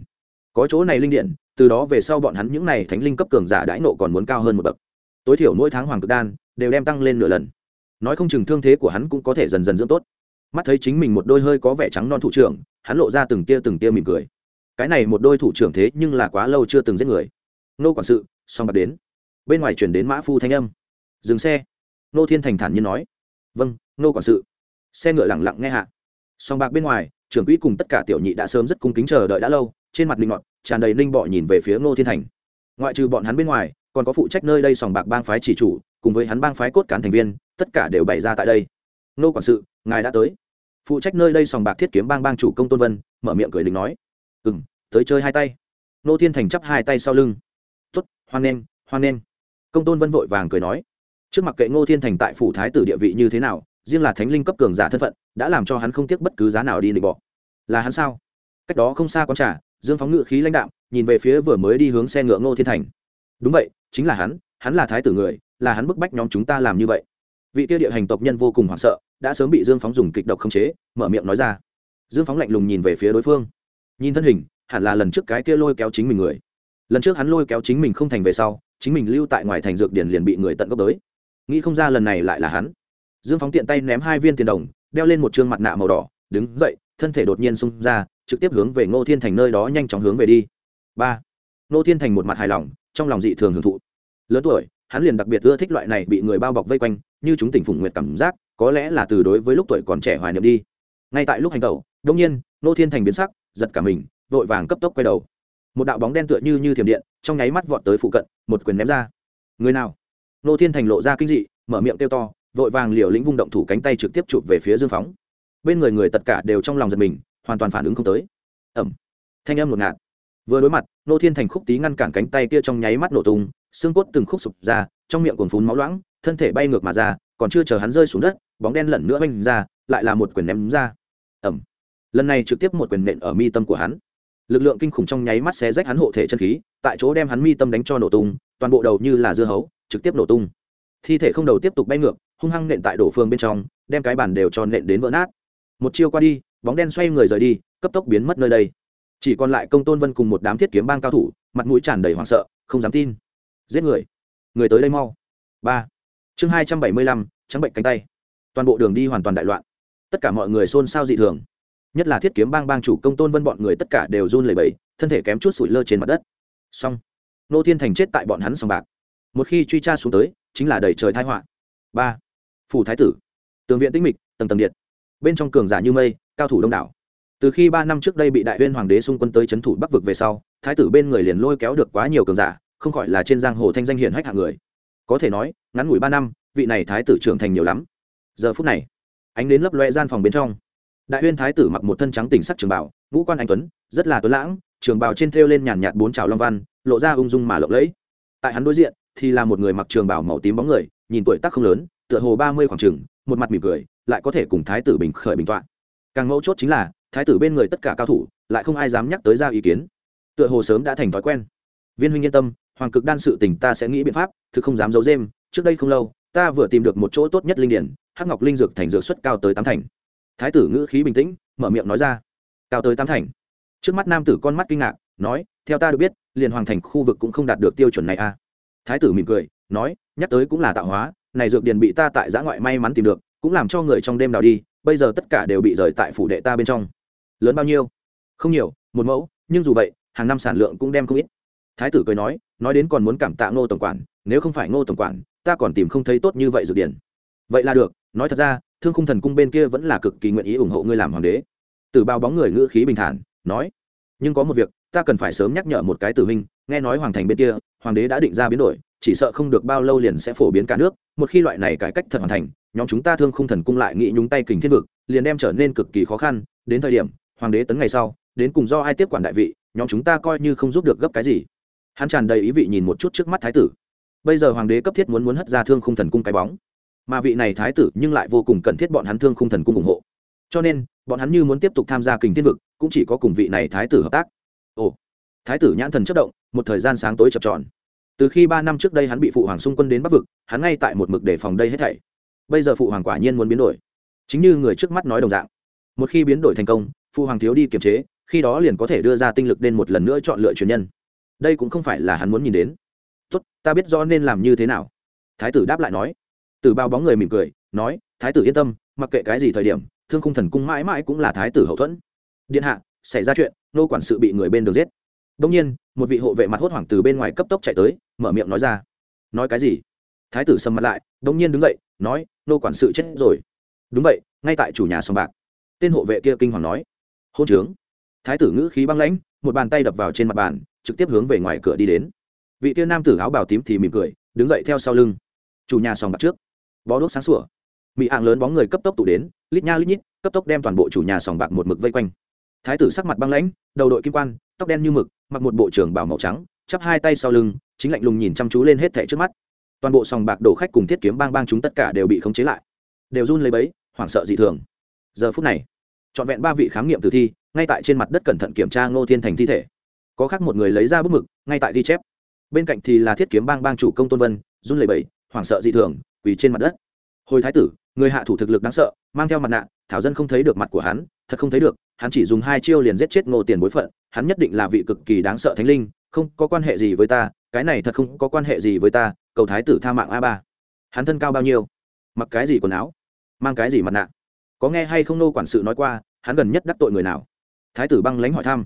Có chỗ này linh điện từ đó về sau bọn hắn những n à y thánh linh cấp cường giả đãi nộ còn muốn cao hơn một bậc. Tối thiểu mỗi tháng hoàng cực đan, đều đem tăng lên nửa lần. Nói không chừng thương thế của hắn cũng có thể dần dần dưỡng tốt. Mắt thấy chính mình một đôi hơi có vẻ trắng non thủ trưởng, hắn lộ ra từng tia từng tia mỉm cười. Cái này một đôi thủ trưởng thế nhưng là quá lâu chưa từng giết người. Nô quản sự xong bạc đến. Bên ngoài chuyển đến mã phu thanh âm. Dừng xe. Nô thiên thành thản nhiên nói. Vâng nô quản sự. Xe ngựa lẳng lặng nghe hạ. Song bạc bên ngoài, trưởng quỹ cùng tất cả tiểu nhị đã sớm rất cung kính chờ đợi đã lâu, trên mặt linh ngọt tràn đầy linh bọ nhìn về phía ngô thiên thành. Ngoại trừ bọn hắn bên ngoài, còn có phụ trách nơi đây sòng bạc bang phái chỉ chủ, cùng với hắn bang phái cốt cán thành viên, tất cả đều bày ra tại đây. Nô quản sự, ngài đã tới. Phụ trách nơi đây sòng bạc thiết kiếm bang bang chủ công tôn vân, mở miệng cười đình nói. Ừ m tới chơi hai tay. Nô thiên thành chắp hai tay sau lưng hoan nghênh hoan nghênh. Công tôn vân vội vàng cười nói, trước mặt kệ ngô thiên thành tại phủ thái tử địa vị như thế nào, riêng là thánh linh cấp cường giả thân phận, đã làm cho hắn không tiếc bất cứ giá nào đi định bỏ là hắn sao? Cách đó không xa con trả dương phóng ngự khí lãnh đạm, nhìn về phía vừa mới đi hướng xe ngựa ngô thiên thành. Đúng vậy, chính là hắn hắn là thái tử người, là hắn bức bách nhóm chúng ta làm như vậy. Vị kia địa hành tộc nhân vô cùng hoảng sợ, đã sớm bị dương phóng dùng kịch độc khống chế, mở miệng nói ra. Dương phóng lạnh lùng nhìn về phía đối phương. Nhìn thân hình, hẳn là lần trước cái kia lôi kéo chính mình người lần trước hắn lôi kéo chính mình không thành về sau, chính mình lưu tại ngoài thành dược điển liền bị người tận gốc tới. Nghĩ không ra lần này lại là hắn. Dương phóng tiện tay ném hai viên tiền đồng, đeo lên một chương mặt nạ màu đỏ, đứng dậy, thân thể đột nhiên xông ra, trực tiếp hướng về ngô thiên thành nơi đó nhanh chóng hướng về đi. Ba. Ngô thiên thành một mặt hài lòng, trong lòng dị thường hưởng thụ. Lớn tuổi, hắn liền đặc biệt ưa thích loại này bị người bao bọc vây quanh, như chúng tỉnh phụng nguyệt cảm giác, có lẽ là từ đối với lúc tuổi còn trẻ hoài niệm đi. Ngay tại lúc hành tẩu đông nhiên, ngô thiên thành biến sắc, giật cả mình, vội vàng cấp tốc quay đầu một đạo bóng đen tựa như như thiểm điện, trong nháy mắt vọt tới phụ cận, một quyền ném ra. Người nào? Nô thiên thành lộ ra kinh dị, mở miệng kêu to, vội vàng liều lĩnh vung động thủ cánh tay trực tiếp chụp về phía dương phóng. Bên người người tất cả đều trong lòng giật mình, hoàn toàn phản ứng không tới. Ẩm. Thanh âm ngột ngạt. Vừa đối mặt, nô thiên thành khúc tí ngăn cản cánh tay kia trong nháy mắt nổ tung, xương cốt từng khúc sụp ra, trong miệng cồn phún máu loãng, thân thể bay ngược mà ra, còn chưa chờ hắn rơi xuống đất, bóng đen lẩn nữa oanh ra, lại là một quyền ném ra. Ẩm. Lần này trực tiếp một quyền nện ở mi tâm của hắn lực lượng kinh khủng trong nháy mắt xé rách hắn hộ thể chân khí, tại chỗ đem hắn mi tâm đánh cho nổ tung, toàn bộ đầu như là dưa hấu, trực tiếp nổ tung. Thi thể không đầu tiếp tục bay ngược, hung hăng nện tại đổ phương bên trong, đem cái bàn đều cho nện đến vỡ nát. Một chiêu qua đi, bóng đen xoay người rời đi, cấp tốc biến mất nơi đây. Chỉ còn lại công tôn vân cùng một đám thiết kiếm bang cao thủ, mặt mũi tràn đầy hoảng sợ, không dám tin. Giết người. Người tới đây mau. Ba. Chương hai trăm bảy mươi lăm, trắng bệnh cánh tay. Toàn bộ đường đi hoàn toàn đại loạn. Tất cả mọi người xôn xao dị thường nhất là thiết kiếm bang bang chủ công tôn vân bọn người tất cả đều run lẩy bẩy, thân thể kém chút sủi lơ trên mặt đất. Xong. Nô thiên thành chết tại bọn hắn sòng bạc. Một khi truy tra xuống tới, chính là đầy trời thái họa. Ba. Phủ thái tử. Tường viện tĩnh mịch, tầng tầng điện. Bên trong cường giả như mây, cao thủ đông đảo. Từ khi ba năm trước đây bị đại huyên hoàng đế xung quân tới c h ấ n thủ bắc vực về sau, thái tử bên người liền lôi kéo được quá nhiều cường giả, không khỏi là trên giang hồ thanh danh hiển hách hạng người. Có thể nói, ngắn ngủi ba năm, vị này thái tử trưởng thành nhiều lắm. Giờ phút này, ánh đến lấp loe gian phòng bên trong đại huyên thái tử mặc một thân trắng tỉnh sắc trường bảo ngũ quan anh tuấn, rất là tuấn lãng, trường bảo trên thêu lên nhàn nhạt bốn trào long văn, lộ ra ung dung mà lộng lẫy. Tại hắn đối diện thì là một người mặc trường bảo màu tím bóng người, nhìn tuổi tác không lớn, tựa hồ ba mươi khoảng chừng, một mặt mỉm cười, lại có thể cùng thái tử bình khởi bình tọa. Càng mẫu chốt chính là, thái tử bên người tất cả cao thủ, lại không ai dám nhắc tới ra ý kiến. Tựa hồ sớm đã thành thói quen. Viên huynh yên tâm, hoàng cực đan sự tình ta sẽ nghĩ biện pháp, thực không dám giấu dêm trước đây không lâu, ta vừa tìm được một chỗ tốt nhất linh điển, hắc ngọc linh dược thành dược xuất cao tới tám thành thái tử ngữ khí bình tĩnh, mở miệng nói ra. Cao tới tám thành. Trước mắt nam tử con mắt kinh ngạc, nói, theo ta được biết, liền hoàng thành khu vực cũng không đạt được tiêu chuẩn này a à. thái tử mỉm cười, nói, nhắc tới cũng là tạo hóa, này dược điển bị ta tại giã ngoại may mắn tìm được, cũng làm cho người trong đêm đào đi, bây giờ tất cả đều bị rời tại phủ đệ ta bên trong. Lớn bao nhiêu? Không nhiều, một mẫu, nhưng dù vậy, hàng năm sản lượng cũng đem không ít. Thái tử cười nói nói đến còn muốn cảm tạ ngô tổng quản, nếu không phải ngô tổng quản, ta còn tìm không thấy tốt như vậy dược điển vậy là được, nói thật ra thương khung thần cung bên kia vẫn là cực kỳ nguyện ý ủng hộ ngươi làm hoàng đế. Từ bao bóng người ngữ khí bình thản, nói, nhưng có một việc, ta cần phải sớm nhắc nhở một cái tử hình. nghe nói hoàng thành bên kia, hoàng đế đã định ra biến đổi, chỉ sợ không được bao lâu liền sẽ phổ biến cả nước, một khi loại này cải cách thật hoàn thành, nhóm chúng ta thương khung thần cung lại nghĩ nhúng tay kình thiên vực, liền đem trở nên cực kỳ khó khăn, đến thời điểm, hoàng đế tấn ngày sau, đến cùng do ai tiếp quản đại vị, nhóm chúng ta coi như không giúp được gấp cái gì. Hắn tràn đầy ý vị nhìn một chút trước mắt thái tử. Bây giờ hoàng đế cấp thiết muốn muốn hất ra thương khung thần cung cái bóng mà vị này thái tử nhưng lại vô cùng cần thiết bọn hắn thương khung thần cung ủng hộ. Cho nên, bọn hắn như muốn tiếp tục tham gia kình thiên vực, cũng chỉ có cùng vị này thái tử hợp tác. Ồ, thái tử nhãn thần chất động, một thời gian sáng tối chập tròn. Từ khi ba năm trước đây hắn bị phụ hoàng xung quân đến bắc vực, hắn ngay tại một mực đề phòng đây hết thảy. Bây giờ phụ hoàng quả nhiên muốn biến đổi. Chính như người trước mắt nói đồng dạng. Một khi biến đổi thành công, phụ hoàng thiếu đi kiềm chế, khi đó liền có thể đưa ra tinh lực đến một lần nữa chọn lựa truyền nhân. Đây cũng không phải là hắn muốn nhìn đến. Tốt, ta biết rõ nên làm như thế nào. Thái tử đáp lại nói từ bao bóng người mỉm cười, nói, thái tử yên tâm, mặc kệ cái gì thời điểm, thương khung thần cung mãi mãi cũng là thái tử hậu thuẫn. Điện hạ, xảy ra chuyện, nô quản sự bị người bên đường giết. Đông nhiên, một vị hộ vệ mặt hốt hoảng từ bên ngoài cấp tốc chạy tới, mở miệng nói ra, nói cái gì? Thái tử sầm mặt lại, đông nhiên đứng dậy, nói, nô quản sự chết rồi. Đúng vậy, ngay tại chủ nhà sòng bạc. Tên hộ vệ kia kinh hoàng nói, hôn trướng. Thái tử ngữ khí băng lãnh, một bàn tay đập vào trên mặt bàn, trực tiếp hướng về ngoài cửa đi đến. Vị tiên nam tử áo bào tím thì mỉm cười, đứng dậy theo sau lưng. Chủ nhà sòng bạc trước bó đốt sáng sủa. Mỹ hạng lớn bóng người cấp tốc tụ đến, lít nha lít nhít, cấp tốc đem toàn bộ chủ nhà sòng bạc một mực vây quanh. Thái tử sắc mặt băng lãnh, đầu đội kim quan, tóc đen như mực, mặc một bộ trưởng bảo màu trắng, chắp hai tay sau lưng, chính lạnh lùng nhìn chăm chú lên hết thẻ trước mắt. Toàn bộ sòng bạc đổ khách cùng thiết kiếm bang bang chúng tất cả đều bị khống chế lại. Đều run lấy bấy, hoảng sợ dị thường. Giờ phút này, trọn vẹn ba vị khám nghiệm tử thi, ngay tại trên mặt đất cẩn thận kiểm tra ngô thiên thành thi thể. Có khác một người lấy ra bức mực, ngay tại ghi chép. Bên cạnh thì là thiết kiếm bang bang chủ công tôn vân, run lẩy bẩy hoảng sợ dị thường quỳ trên mặt đất. Hồi thái tử, người hạ thủ thực lực đáng sợ, mang theo mặt nạ, thảo dân không thấy được mặt của hắn, thật không thấy được, hắn chỉ dùng hai chiêu liền giết chết ngô tiền bối phận, hắn nhất định là vị cực kỳ đáng sợ thánh linh, không có quan hệ gì với ta, cái này thật không có quan hệ gì với ta, cầu thái tử tha mạng a ba. Hắn thân cao bao nhiêu? Mặc cái gì quần áo? Mang cái gì mặt nạ? Có nghe hay không nô quản sự nói qua, hắn gần nhất đắc tội người nào? Thái tử băng lãnh hỏi thăm.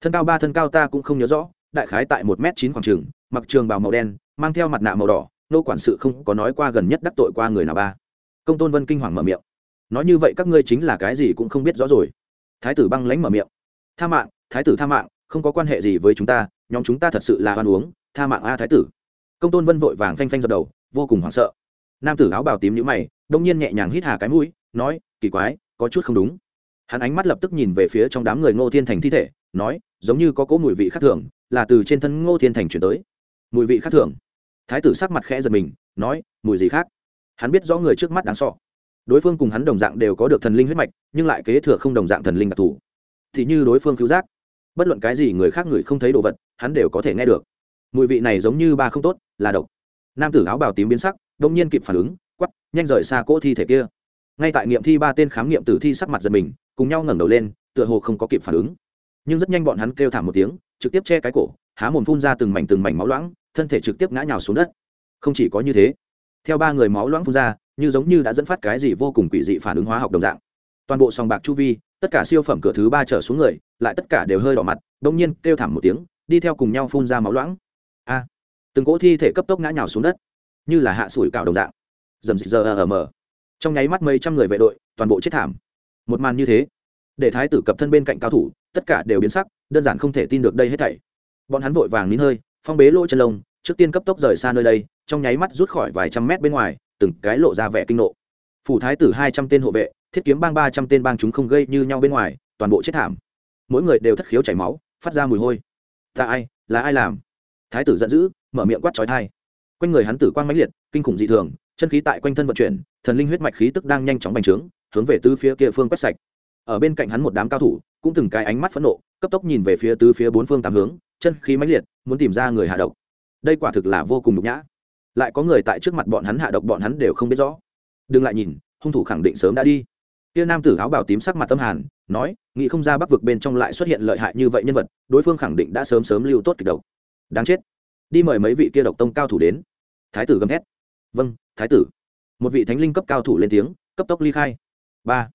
Thân cao ba, thân cao ta cũng không nhớ rõ, đại khái tại một m chín khoảng trường, mặc trường bào màu đen, mang theo mặt nạ màu đỏ nô quản sự không có nói qua gần nhất đắc tội qua người nào ba. Công tôn vân kinh hoàng mở miệng. Nói như vậy các ngươi chính là cái gì cũng không biết rõ rồi. Thái tử băng lãnh mở miệng. Tha mạng, thái tử tha mạng, không có quan hệ gì với chúng ta, nhóm chúng ta thật sự là hoan uống, tha mạng a thái tử. Công tôn vân vội vàng phanh phanh dập đầu, vô cùng hoảng sợ. Nam tử áo bào tím nhũ mày, đông nhiên nhẹ nhàng hít hà cái mũi, nói, kỳ quái, có chút không đúng. Hắn ánh mắt lập tức nhìn về phía trong đám người ngô thiên thành thi thể, nói, giống như có cỗ mùi vị khác thường, là từ trên thân ngô thiên thành chuyển tới. Mùi vị khác thường thái tử sắc mặt khẽ giật mình, nói, mùi gì khác? Hắn biết rõ người trước mắt đáng sọ đối phương cùng hắn đồng dạng đều có được thần linh huyết mạch, nhưng lại kế thừa không đồng dạng thần linh đặc thù. Thì như đối phương cứu giác, bất luận cái gì người khác người không thấy đồ vật, hắn đều có thể nghe được. Mùi vị này giống như ba không tốt, là độc. Nam tử áo bào tím biến sắc đông nhiên kịp phản ứng quắp nhanh rời xa cỗ thi thể kia. Ngay tại nghiệm thi ba tên khám nghiệm tử thi sắc mặt giật mình, cùng nhau ngẩng đầu lên, tựa hồ không có kịp phản ứng. Nhưng rất nhanh bọn hắn kêu thảm một tiếng, trực tiếp che cái cổ, há mồm phun ra từng mảnh từng mảnh máu loãng thân thể trực tiếp ngã nhào xuống đất. Không chỉ có như thế, theo ba người máu loãng phun ra, như giống như đã dẫn phát cái gì vô cùng quỷ dị phản ứng hóa học đồng dạng. Toàn bộ sòng bạc chu vi, tất cả siêu phẩm cửa thứ ba trở xuống người, lại tất cả đều hơi đỏ mặt đông nhiên kêu thảm một tiếng, đi theo cùng nhau phun ra máu loãng. A! Từng cỗ thi thể cấp tốc ngã nhào xuống đất, như là hạ sủi cảo đồng dạng. Dầm dịch giờ ở mờ. Trong nháy mắt mấy trăm người vệ đội, toàn bộ chết thảm. Một màn như thế, để thái tử cập thân bên cạnh cao thủ, tất cả đều biến sắc, đơn giản không thể tin được đây hết thảy. Bọn hắn vội vàng nín hơi phong bế lỗ chân lông, trước tiên cấp tốc rời xa nơi đây, trong nháy mắt rút khỏi vài trăm mét bên ngoài, từng cái lộ ra vẻ kinh nộ. Phủ thái tử hai trăm tên hộ vệ, thiết kiếm bang ba trăm tên bang chúng không gây như nhau bên ngoài, toàn bộ chết thảm. Mỗi người đều thất khiếu chảy máu, phát ra mùi hôi. Ta ai, là ai làm? Thái tử giận dữ, mở miệng quát trói thai. Quanh người hắn tử quang mãnh liệt, kinh khủng dị thường, chân khí tại quanh thân vận chuyển, thần linh huyết mạch khí tức đang nhanh chóng bành trướng, hướng về tứ phía kia phương quét sạch. Ở bên cạnh hắn một đám cao thủ, cũng từng cái ánh mắt phẫn nộ, cấp tốc nhìn về phía tứ phía bốn phương tám hướng chân khí mãnh liệt, muốn tìm ra người hạ độc. Đây quả thực là vô cùng nhục nhã. Lại có người tại trước mặt bọn hắn hạ độc, bọn hắn đều không biết rõ. Đừng lại nhìn, hung thủ khẳng định sớm đã đi. Kia nam tử áo bảo tím sắc mặt tâm hàn, nói, nghĩ không ra bắc vực bên trong lại xuất hiện lợi hại như vậy nhân vật, đối phương khẳng định đã sớm sớm lưu tốt kịch độc. Đáng chết. Đi mời mấy vị kia độc tông cao thủ đến. Thái tử gầm thét. Vâng thái tử. Một vị thánh linh cấp cao thủ lên tiếng, cấp tốc ly khai. Ba.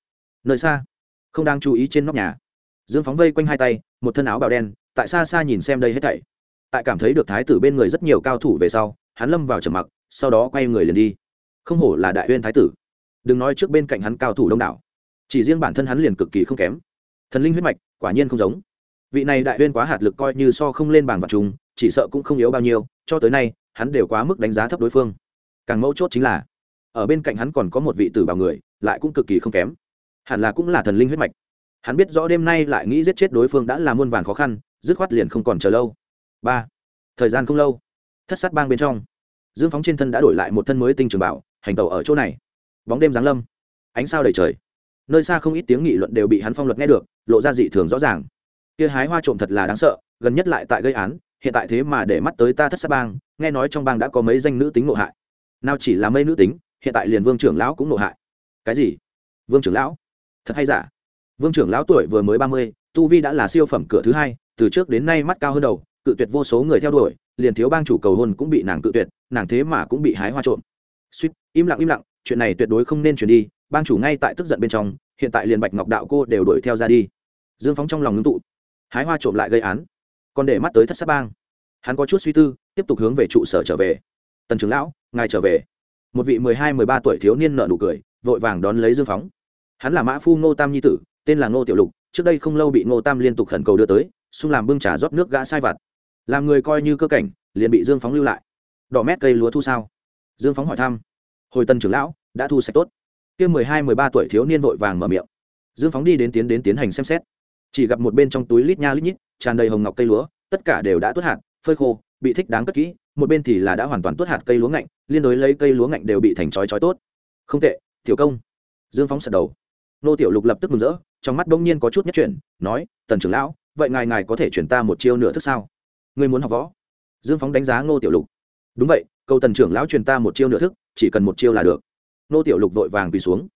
Nơi xa, không đang chú ý trên nóc nhà. Dương phóng vây quanh hai tay, một thân áo bào đen tại xa xa nhìn xem đây hết thảy. Tại cảm thấy được thái tử bên người rất nhiều cao thủ về sau, hắn lâm vào trầm mặc, sau đó quay người liền đi. Không hổ là đại uyên thái tử. Đừng nói trước bên cạnh hắn cao thủ đông đảo. Chỉ riêng bản thân hắn liền cực kỳ không kém. Thần linh huyết mạch, quả nhiên không giống. Vị này đại uyên quá hạt lực coi như so không lên bàn vật trùng, chỉ sợ cũng không yếu bao nhiêu, cho tới nay, hắn đều quá mức đánh giá thấp đối phương. Càng mẫu chốt chính là, ở bên cạnh hắn còn có một vị tử bảo người, lại cũng cực kỳ không kém. Hẳn là cũng là thần linh huyết mạch. Hắn biết rõ đêm nay lại nghĩ giết chết đối phương đã là muôn vàn khó khăn dứt khoát liền không còn chờ lâu. Ba, thời gian không lâu, thất sát bang bên trong, dương phóng trên thân đã đổi lại một thân mới tinh trường bảo, hành tàu ở chỗ này. Bóng đêm giáng lâm, ánh sao đầy trời. Nơi xa không ít tiếng nghị luận đều bị hắn phong luật nghe được, lộ ra dị thường rõ ràng. Kia hái hoa trộm thật là đáng sợ, gần nhất lại tại gây án, hiện tại thế mà để mắt tới ta thất sát bang, nghe nói trong bang đã có mấy danh nữ tính nộ hại. Nào chỉ là mây nữ tính, hiện tại liền vương trưởng lão cũng nộ hại. Cái gì? Vương trưởng lão? Thật hay giả? Vương trưởng lão tuổi vừa mới ba mươi, tu vi đã là siêu phẩm cửa thứ hai từ trước đến nay mắt cao hơn đầu, cự tuyệt vô số người theo đuổi, liền thiếu bang chủ cầu hôn cũng bị nàng cự tuyệt, nàng thế mà cũng bị hái hoa trộm. Suýt, im lặng im lặng, chuyện này tuyệt đối không nên chuyển đi, bang chủ ngay tại tức giận bên trong, hiện tại liền bạch ngọc đạo cô đều đuổi theo ra đi. Dương phóng trong lòng ngưng tụ. Hái hoa trộm lại gây án. Còn để mắt tới thất sát bang. Hắn có chút suy tư, tiếp tục hướng về trụ sở trở về. Tần trưởng lão, ngài trở về. Một vị mười hai, mười ba tuổi thiếu niên nợ nụ cười, vội vàng đón lấy dương phóng. Hắn là mã phu ngô tam nhi tử, tên là ngô tiểu lục, trước đây không lâu bị ngô tam liên tục khẩn cầu đưa tới xung làm bưng trà rót nước gã sai vặt. Làm người coi như cơ cảnh, liền bị dương phóng lưu lại. Đỏ mét cây lúa thu sao? Dương phóng hỏi thăm. Hồi tân trưởng lão, đã thu sạch tốt. Kia mười hai, mười ba tuổi thiếu niên vội vàng mở miệng. Dương phóng đi đến tiến đến tiến hành xem xét. Chỉ gặp một bên trong túi lít nha lít nhít, tràn đầy hồng ngọc cây lúa, tất cả đều đã tuốt hạt, phơi khô, bị thích đáng cất kỹ, một bên thì là đã hoàn toàn tuốt hạt cây lúa ngạnh, liên đối lấy cây lúa ngạnh đều bị thành chói chói tốt. Không tệ, tiểu công. Dương phóng sật đầu. Nô tiểu lục lập tức mừng rỡ, trong mắt bỗng nhiên có chút nhất chuyển, nói, tần trưởng lão vậy ngài ngài có thể chuyển ta một chiêu nửa thức sao? Ngươi muốn học võ? Dương phóng đánh giá ngô tiểu lục. Đúng vậy câu tần trưởng lão truyền ta một chiêu nửa thức, chỉ cần một chiêu là được. Ngô tiểu lục vội vàng quỳ xuống.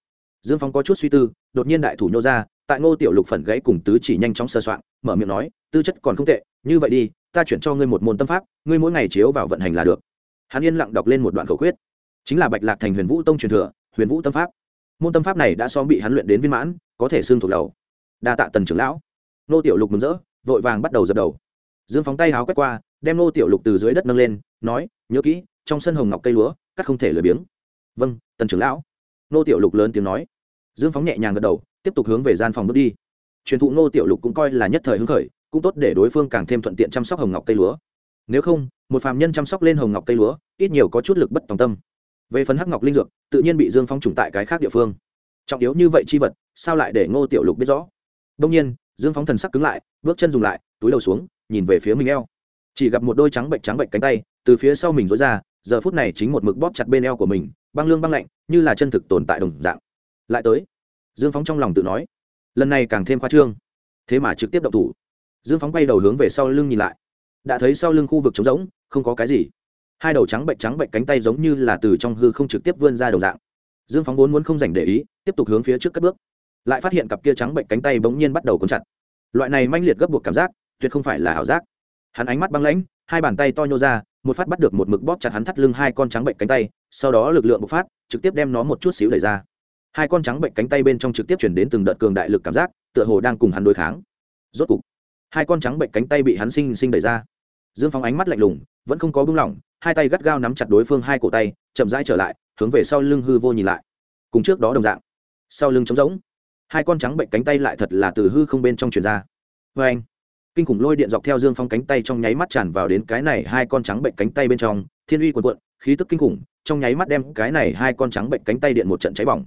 Dương phóng có chút suy tư, đột nhiên đại thủ nhô ra, tại ngô tiểu lục phần gãy cùng tứ chỉ nhanh chóng sơ soạn, mở miệng nói, tư chất còn không tệ, như vậy đi, ta chuyển cho ngươi một môn tâm pháp, ngươi mỗi ngày chiếu vào vận hành là được. Hắn yên lặng đọc lên một đoạn khẩu quyết. Chính là bạch lạc thành huyền vũ tông truyền thừa, huyền vũ tâm pháp. Môn tâm pháp này đã xóm bị hắn luyện đến viên mãn, có thể xương thuộc đầu. Đa tạ tần trưởng lão nô tiểu lục mừng rỡ, vội vàng bắt đầu dập đầu. Dương phóng tay háo quét qua, đem nô tiểu lục từ dưới đất nâng lên, nói, nhớ kỹ, trong sân hồng ngọc cây lúa các không thể lười biếng. Vâng tần trưởng lão. Nô tiểu lục lớn tiếng nói. Dương phóng nhẹ nhàng gật đầu, tiếp tục hướng về gian phòng bước đi. Truyền thụ nô tiểu lục cũng coi là nhất thời hứng khởi, cũng tốt để đối phương càng thêm thuận tiện chăm sóc hồng ngọc cây lúa. Nếu không, một phàm nhân chăm sóc lên hồng ngọc cây lúa, ít nhiều có chút lực bất tòng tâm. Về phần hắc ngọc linh dược, tự nhiên bị dương phong trùng tại cái khác địa phương. Trọng yếu như vậy chi vật, sao lại để ngô tiểu lục biết rõ? Đông nhiên, dương phóng thần sắc cứng lại, bước chân dùng lại, túi đầu xuống, nhìn về phía mình eo. Chỉ gặp một đôi trắng bệnh trắng bệnh cánh tay, từ phía sau mình rối ra, giờ phút này chính một mực bóp chặt bên eo của mình, băng lương băng lạnh, như là chân thực tồn tại đồng dạng. Lại tới, dương phóng trong lòng tự nói, lần này càng thêm khoa trương. Thế mà trực tiếp động thủ. Dương phóng quay đầu hướng về sau lưng nhìn lại. Đã thấy sau lưng khu vực trống rỗng, không có cái gì. Hai đầu trắng bệnh trắng bệnh cánh tay giống như là từ trong hư không trực tiếp vươn ra đồng dạng. Dương phóng vốn muốn không dành để ý, tiếp tục hướng phía trước cất bước lại phát hiện cặp kia trắng bệnh cánh tay bỗng nhiên bắt đầu cuốn chặt. Loại này manh liệt gấp buộc cảm giác, tuyệt không phải là ảo giác. Hắn ánh mắt băng lãnh, hai bàn tay to nhô ra, một phát bắt được một mực bóp chặt hắn thắt lưng hai con trắng bệnh cánh tay, sau đó lực lượng bộc phát, trực tiếp đem nó một chút xíu đẩy ra. Hai con trắng bệnh cánh tay bên trong trực tiếp chuyển đến từng đợt cường đại lực cảm giác, tựa hồ đang cùng hắn đối kháng. Rốt cục, hai con trắng bệnh cánh tay bị hắn sinh sinh đẩy ra. Dương phóng ánh mắt lạnh lùng, vẫn không có buông lỏng, hai tay gắt gao nắm chặt đối phương hai cổ tay, chậm rãi trở lại, hướng về sau lưng hư vô nhìn lại. Cùng trước đó đồng dạng, sau lưng trống rỗng hai con trắng bệnh cánh tay lại thật là từ hư không bên trong truyền ra. Vê anh, kinh khủng lôi điện dọc theo dương phong cánh tay trong nháy mắt tràn vào đến cái này hai con trắng bệnh cánh tay bên trong, thiên uy quần quận khí tức kinh khủng, trong nháy mắt đem cái này hai con trắng bệnh cánh tay điện một trận cháy bỏng.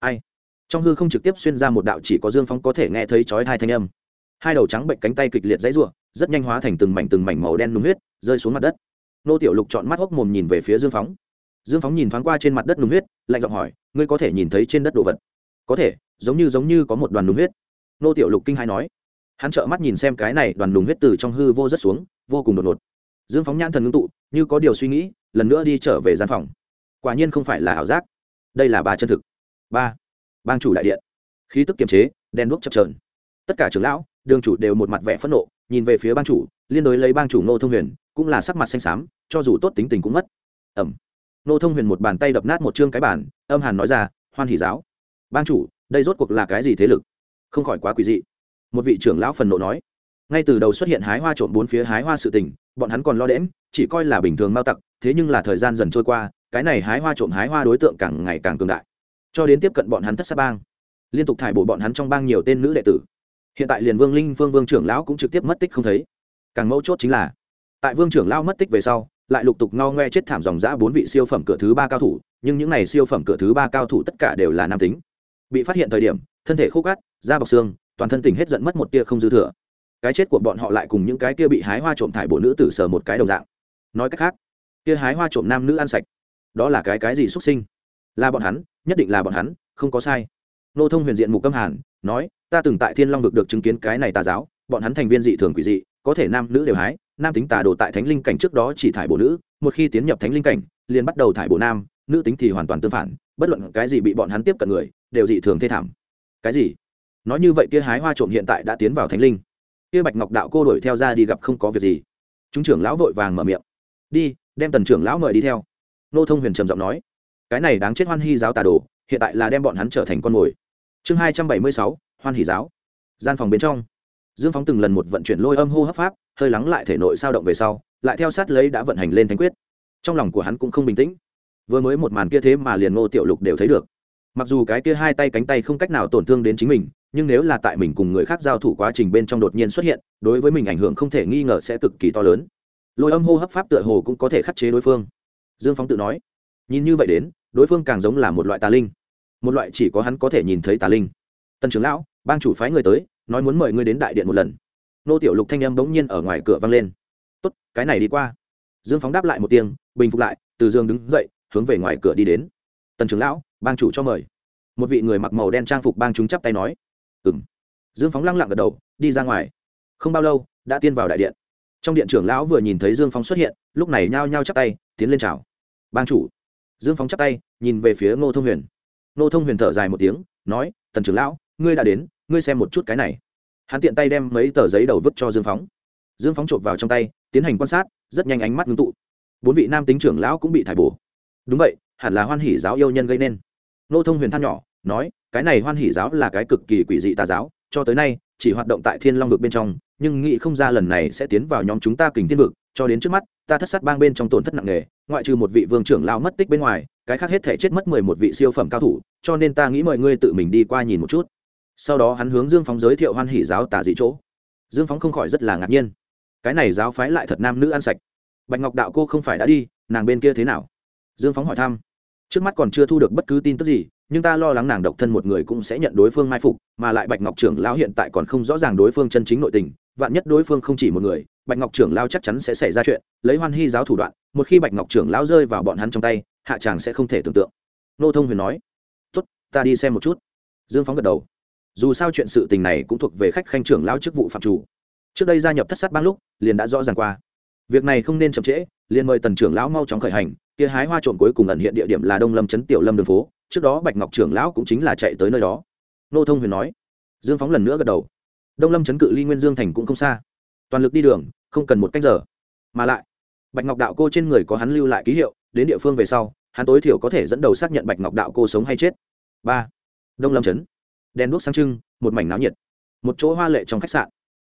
Ai? Trong hư không trực tiếp xuyên ra một đạo chỉ có dương phong có thể nghe thấy chói hai thanh âm. Hai đầu trắng bệnh cánh tay kịch liệt dãy rủa, rất nhanh hóa thành từng mảnh từng mảnh màu đen nung huyết, rơi xuống mặt đất. Nô tiểu lục chọn mắt hốc mồm nhìn về phía dương phóng. Dương phóng nhìn thoáng qua trên mặt đất nung huyết, lạnh giọng hỏi, ngươi có thể nhìn thấy trên đất đồ vật? Có thể giống như giống như có một đoàn đúng huyết. Nô tiểu lục kinh hai nói. Hắn trợn mắt nhìn xem cái này đoàn đúng huyết từ trong hư vô rất xuống, vô cùng đột ngột. Dương phóng nhãn thần ngưng tụ, như có điều suy nghĩ, lần nữa đi trở về gian phòng. Quả nhiên không phải là ảo giác. Đây là ba chân thực. Ba. Bang chủ đại điện. Khí tức kiềm chế đen đuốc chập trờn tất cả trưởng lão, đường chủ đều một mặt vẻ phẫn nộ, nhìn về phía bang chủ, liên đối lấy bang chủ nô thông huyền, cũng là sắc mặt xanh xám, cho dù tốt tính tình cũng mất. Ẩm. Nô thông huyền một bàn tay đập nát một chương cái bản âm hàn nói ra, hoan hỉ giáo. Bang chủ đây rốt cuộc là cái gì thế lực? Không khỏi quá quỷ dị. Một vị trưởng lão phần nộ nói. Ngay từ đầu xuất hiện hái hoa trộm bốn phía hái hoa sự tình, bọn hắn còn lo đễm, chỉ coi là bình thường mao tặc, thế nhưng là thời gian dần trôi qua, cái này hái hoa trộm hái hoa đối tượng càng ngày càng cường đại. Cho đến tiếp cận bọn hắn thất sát bang, liên tục thải bổ bọn hắn trong bang nhiều tên nữ đệ tử. Hiện tại liền vương linh, vương vương trưởng lão cũng trực tiếp mất tích không thấy. Càng mấu chốt chính là, tại vương trưởng lão mất tích về sau, lại lục tục ngao ngoe chết thảm dòng giã bốn vị siêu phẩm cửa thứ ba cao thủ, nhưng những n à y siêu phẩm cửa thứ ba cao thủ tất cả đều là nam tính bị phát hiện thời điểm, thân thể khô cát, da bọc xương, toàn thân tình hết dẫn mất một tia không dư thừa. Cái chết của bọn họ lại cùng những cái kia bị hái hoa trộm thải bộ nữ tử sờ một cái đồng dạng. Nói cách khác, kia hái hoa trộm nam nữ ăn sạch, đó là cái cái gì xuất sinh? Là bọn hắn, nhất định là bọn hắn, không có sai. Nô thông huyền diện mục câm hàn, nói, ta từng tại thiên long vực được chứng kiến cái này tà giáo, bọn hắn thành viên dị thường quỷ dị, có thể nam nữ đều hái, nam tính tà đồ tại thánh linh cảnh trước đó chỉ thải bộ nữ, một khi tiến nhập thánh linh cảnh, liền bắt đầu thải bộ nam, nữ tính thì hoàn toàn tương phản, bất luận cái gì bị bọn hắn tiếp cận người đều dị thường thê thảm. Cái gì? Nói như vậy kia hái hoa trộm hiện tại đã tiến vào thánh linh. Kia bạch ngọc đạo cô đuổi theo ra đi gặp không có việc gì. Chúng trưởng lão vội vàng mở miệng. Đi, đem tần trưởng lão mời đi theo. Nô thông huyền trầm giọng nói. Cái này đáng chết hoan hy giáo tà đồ, hiện tại là đem bọn hắn trở thành con mồi. Chương hai trăm bảy mươi sáu, hoan hỷ giáo. Gian phòng bên trong. Dương phóng từng lần một vận chuyển lôi âm hô hấp pháp, hơi lắng lại thể nội sao động về sau, lại theo sát lấy đã vận hành lên thánh quyết. Trong lòng của hắn cũng không bình tĩnh. Vừa mới một màn kia thế mà liền ngô tiểu lục đều thấy được mặc dù cái kia hai tay cánh tay không cách nào tổn thương đến chính mình, nhưng nếu là tại mình cùng người khác giao thủ quá trình bên trong đột nhiên xuất hiện, đối với mình ảnh hưởng không thể nghi ngờ sẽ cực kỳ to lớn. Lôi âm hô hấp pháp tựa hồ cũng có thể khắc chế đối phương. Dương phóng tự nói, nhìn như vậy đến, đối phương càng giống là một loại tà linh. Một loại chỉ có hắn có thể nhìn thấy tà linh. Tần trưởng lão, bang chủ phái người tới, nói muốn mời ngươi đến đại điện một lần. Nô tiểu lục thanh em bỗng nhiên ở ngoài cửa vang lên. Tốt, cái này đi qua. Dương phóng đáp lại một tiếng, bình phục lại, từ giường đứng dậy, hướng về ngoài cửa đi đến. Tần trưởng lão bang chủ cho mời. Một vị người mặc màu đen trang phục bang chúng chắp tay nói. Ừng dương phóng lăng lặng gật đầu, đi ra ngoài. Không bao lâu, đã tiên vào đại điện. Trong điện trưởng lão vừa nhìn thấy dương phóng xuất hiện, lúc này nhao nhao chắp tay, tiến lên chào. Bang chủ. Dương phóng chắp tay, nhìn về phía ngô thông huyền. Ngô thông huyền thở dài một tiếng, nói, tần trưởng lão, ngươi đã đến, ngươi xem một chút cái này. Hắn tiện tay đem mấy tờ giấy đầu vứt cho dương phóng. Dương phóng chộp vào trong tay, tiến hành quan sát, rất nhanh ánh mắt ngưng tụ. Bốn vị nam tính trưởng lão cũng bị thải bổ. Đúng vậy, hẳn là hoan hỷ giáo yêu nhân gây nên nô thông huyền than nhỏ, nói, cái này hoan hỷ giáo là cái cực kỳ quỷ dị tà giáo, cho tới nay, chỉ hoạt động tại thiên long vực bên trong, nhưng nghĩ không ra lần này sẽ tiến vào nhóm chúng ta kình thiên vực, cho đến trước mắt, ta thất sát bang bên trong tổn thất nặng nề, ngoại trừ một vị vương trưởng lao mất tích bên ngoài, cái khác hết thể chết mất mười một vị siêu phẩm cao thủ, cho nên ta nghĩ mời ngươi tự mình đi qua nhìn một chút. Sau đó hắn hướng dương phóng giới thiệu hoan hỷ giáo tà dị chỗ. Dương phóng không khỏi rất là ngạc nhiên. Cái này giáo phái lại thật nam nữ ăn sạch. Bạch ngọc đạo cô không phải đã đi, nàng bên kia thế nào? Dương phóng hỏi thăm trước mắt còn chưa thu được bất cứ tin tức gì, nhưng ta lo lắng nàng độc thân một người cũng sẽ nhận đối phương mai phục, mà lại bạch ngọc trưởng lão hiện tại còn không rõ ràng đối phương chân chính nội tình, vạn nhất đối phương không chỉ một người, bạch ngọc trưởng lao chắc chắn sẽ xảy ra chuyện, lấy hoan hy giáo thủ đoạn, một khi bạch ngọc trưởng lão rơi vào bọn hắn trong tay, hạ tràng sẽ không thể tưởng tượng. Nô thông huyền nói, tốt, ta đi xem một chút. Dương phóng gật đầu. Dù sao chuyện sự tình này cũng thuộc về khách khanh trưởng lao chức vụ phạm chủ. Trước đây gia nhập thất sát bang lúc, liền đã rõ ràng qua. Việc này không nên chậm trễ, liền mời tần trưởng lão mau chóng khởi hành kia hái hoa trộm cuối cùng ẩn hiện địa điểm là đông lâm trấn tiểu lâm đường phố, trước đó bạch ngọc trưởng lão cũng chính là chạy tới nơi đó. Nô thông huyền nói. Dương phóng lần nữa gật đầu. Đông lâm trấn cự ly nguyên dương thành cũng không xa. Toàn lực đi đường, không cần một cách giờ. Mà lại, bạch ngọc đạo cô trên người có hắn lưu lại ký hiệu, đến địa phương về sau, hắn tối thiểu có thể dẫn đầu xác nhận bạch ngọc đạo cô sống hay chết. Ba. Đông lâm trấn. Đèn đuốc sáng trưng, một mảnh náo nhiệt. Một chỗ hoa lệ trong khách sạn.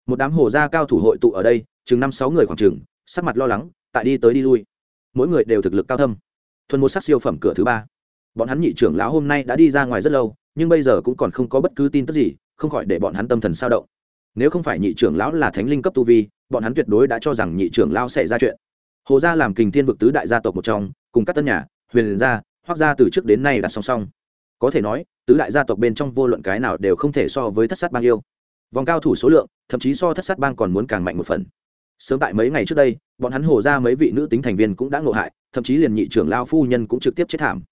Một đám hồ gia cao thủ hội tụ ở đây, chừng năm sáu người khoảng chừng, sắc mặt lo lắng, tại đi tới đi lui mỗi người đều thực lực cao thâm. Thuần một sắc siêu phẩm cửa thứ ba. Bọn hắn nhị trưởng lão hôm nay đã đi ra ngoài rất lâu, nhưng bây giờ cũng còn không có bất cứ tin tức gì, không khỏi để bọn hắn tâm thần sao động. Nếu không phải nhị trưởng lão là thánh linh cấp tu vi, bọn hắn tuyệt đối đã cho rằng nhị trưởng lão sẽ ra chuyện. Hồ gia làm kình thiên vực tứ đại gia tộc một trong, cùng các tân nhà, huyền gia, hoác gia từ trước đến nay đặt song song. Có thể nói, tứ đại gia tộc bên trong vô luận cái nào đều không thể so với thất sát bang yêu. Vòng cao thủ số lượng, thậm chí so thất sát bang còn muốn càng mạnh một phần sớm tại mấy ngày trước đây, bọn hắn hồ ra mấy vị nữ tính thành viên cũng đã ngộ hại, thậm chí liền nhị trưởng lao phu nhân cũng trực tiếp chết thảm.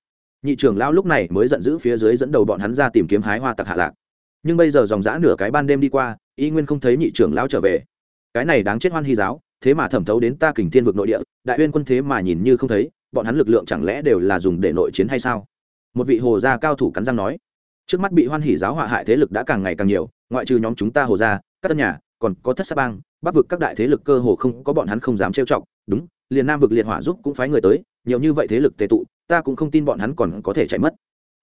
Nhị trưởng lao lúc này mới giận dữ phía dưới dẫn đầu bọn hắn ra tìm kiếm hái hoa tặc hạ lạc. Nhưng bây giờ dòng giã nửa cái ban đêm đi qua, y nguyên không thấy nhị trưởng lao trở về. Cái này đáng chết hoan hy giáo, thế mà thẩm thấu đến ta kình thiên vực nội địa, đại uyên quân thế mà nhìn như không thấy, bọn hắn lực lượng chẳng lẽ đều là dùng để nội chiến hay sao? Một vị hồ gia cao thủ cắn răng nói, trước mắt bị hoan hỉ giáo họa hại thế lực đã càng ngày càng nhiều, ngoại trừ nhóm chúng ta hồ gia, các tân nhà còn có thất sa bang, bắc vực các đại thế lực cơ hồ không có bọn hắn không dám trêu chọc, đúng, liền nam vực liệt hỏa giúp cũng phái người tới, nhiều như vậy thế lực tệ tụ, ta cũng không tin bọn hắn còn có thể chạy mất.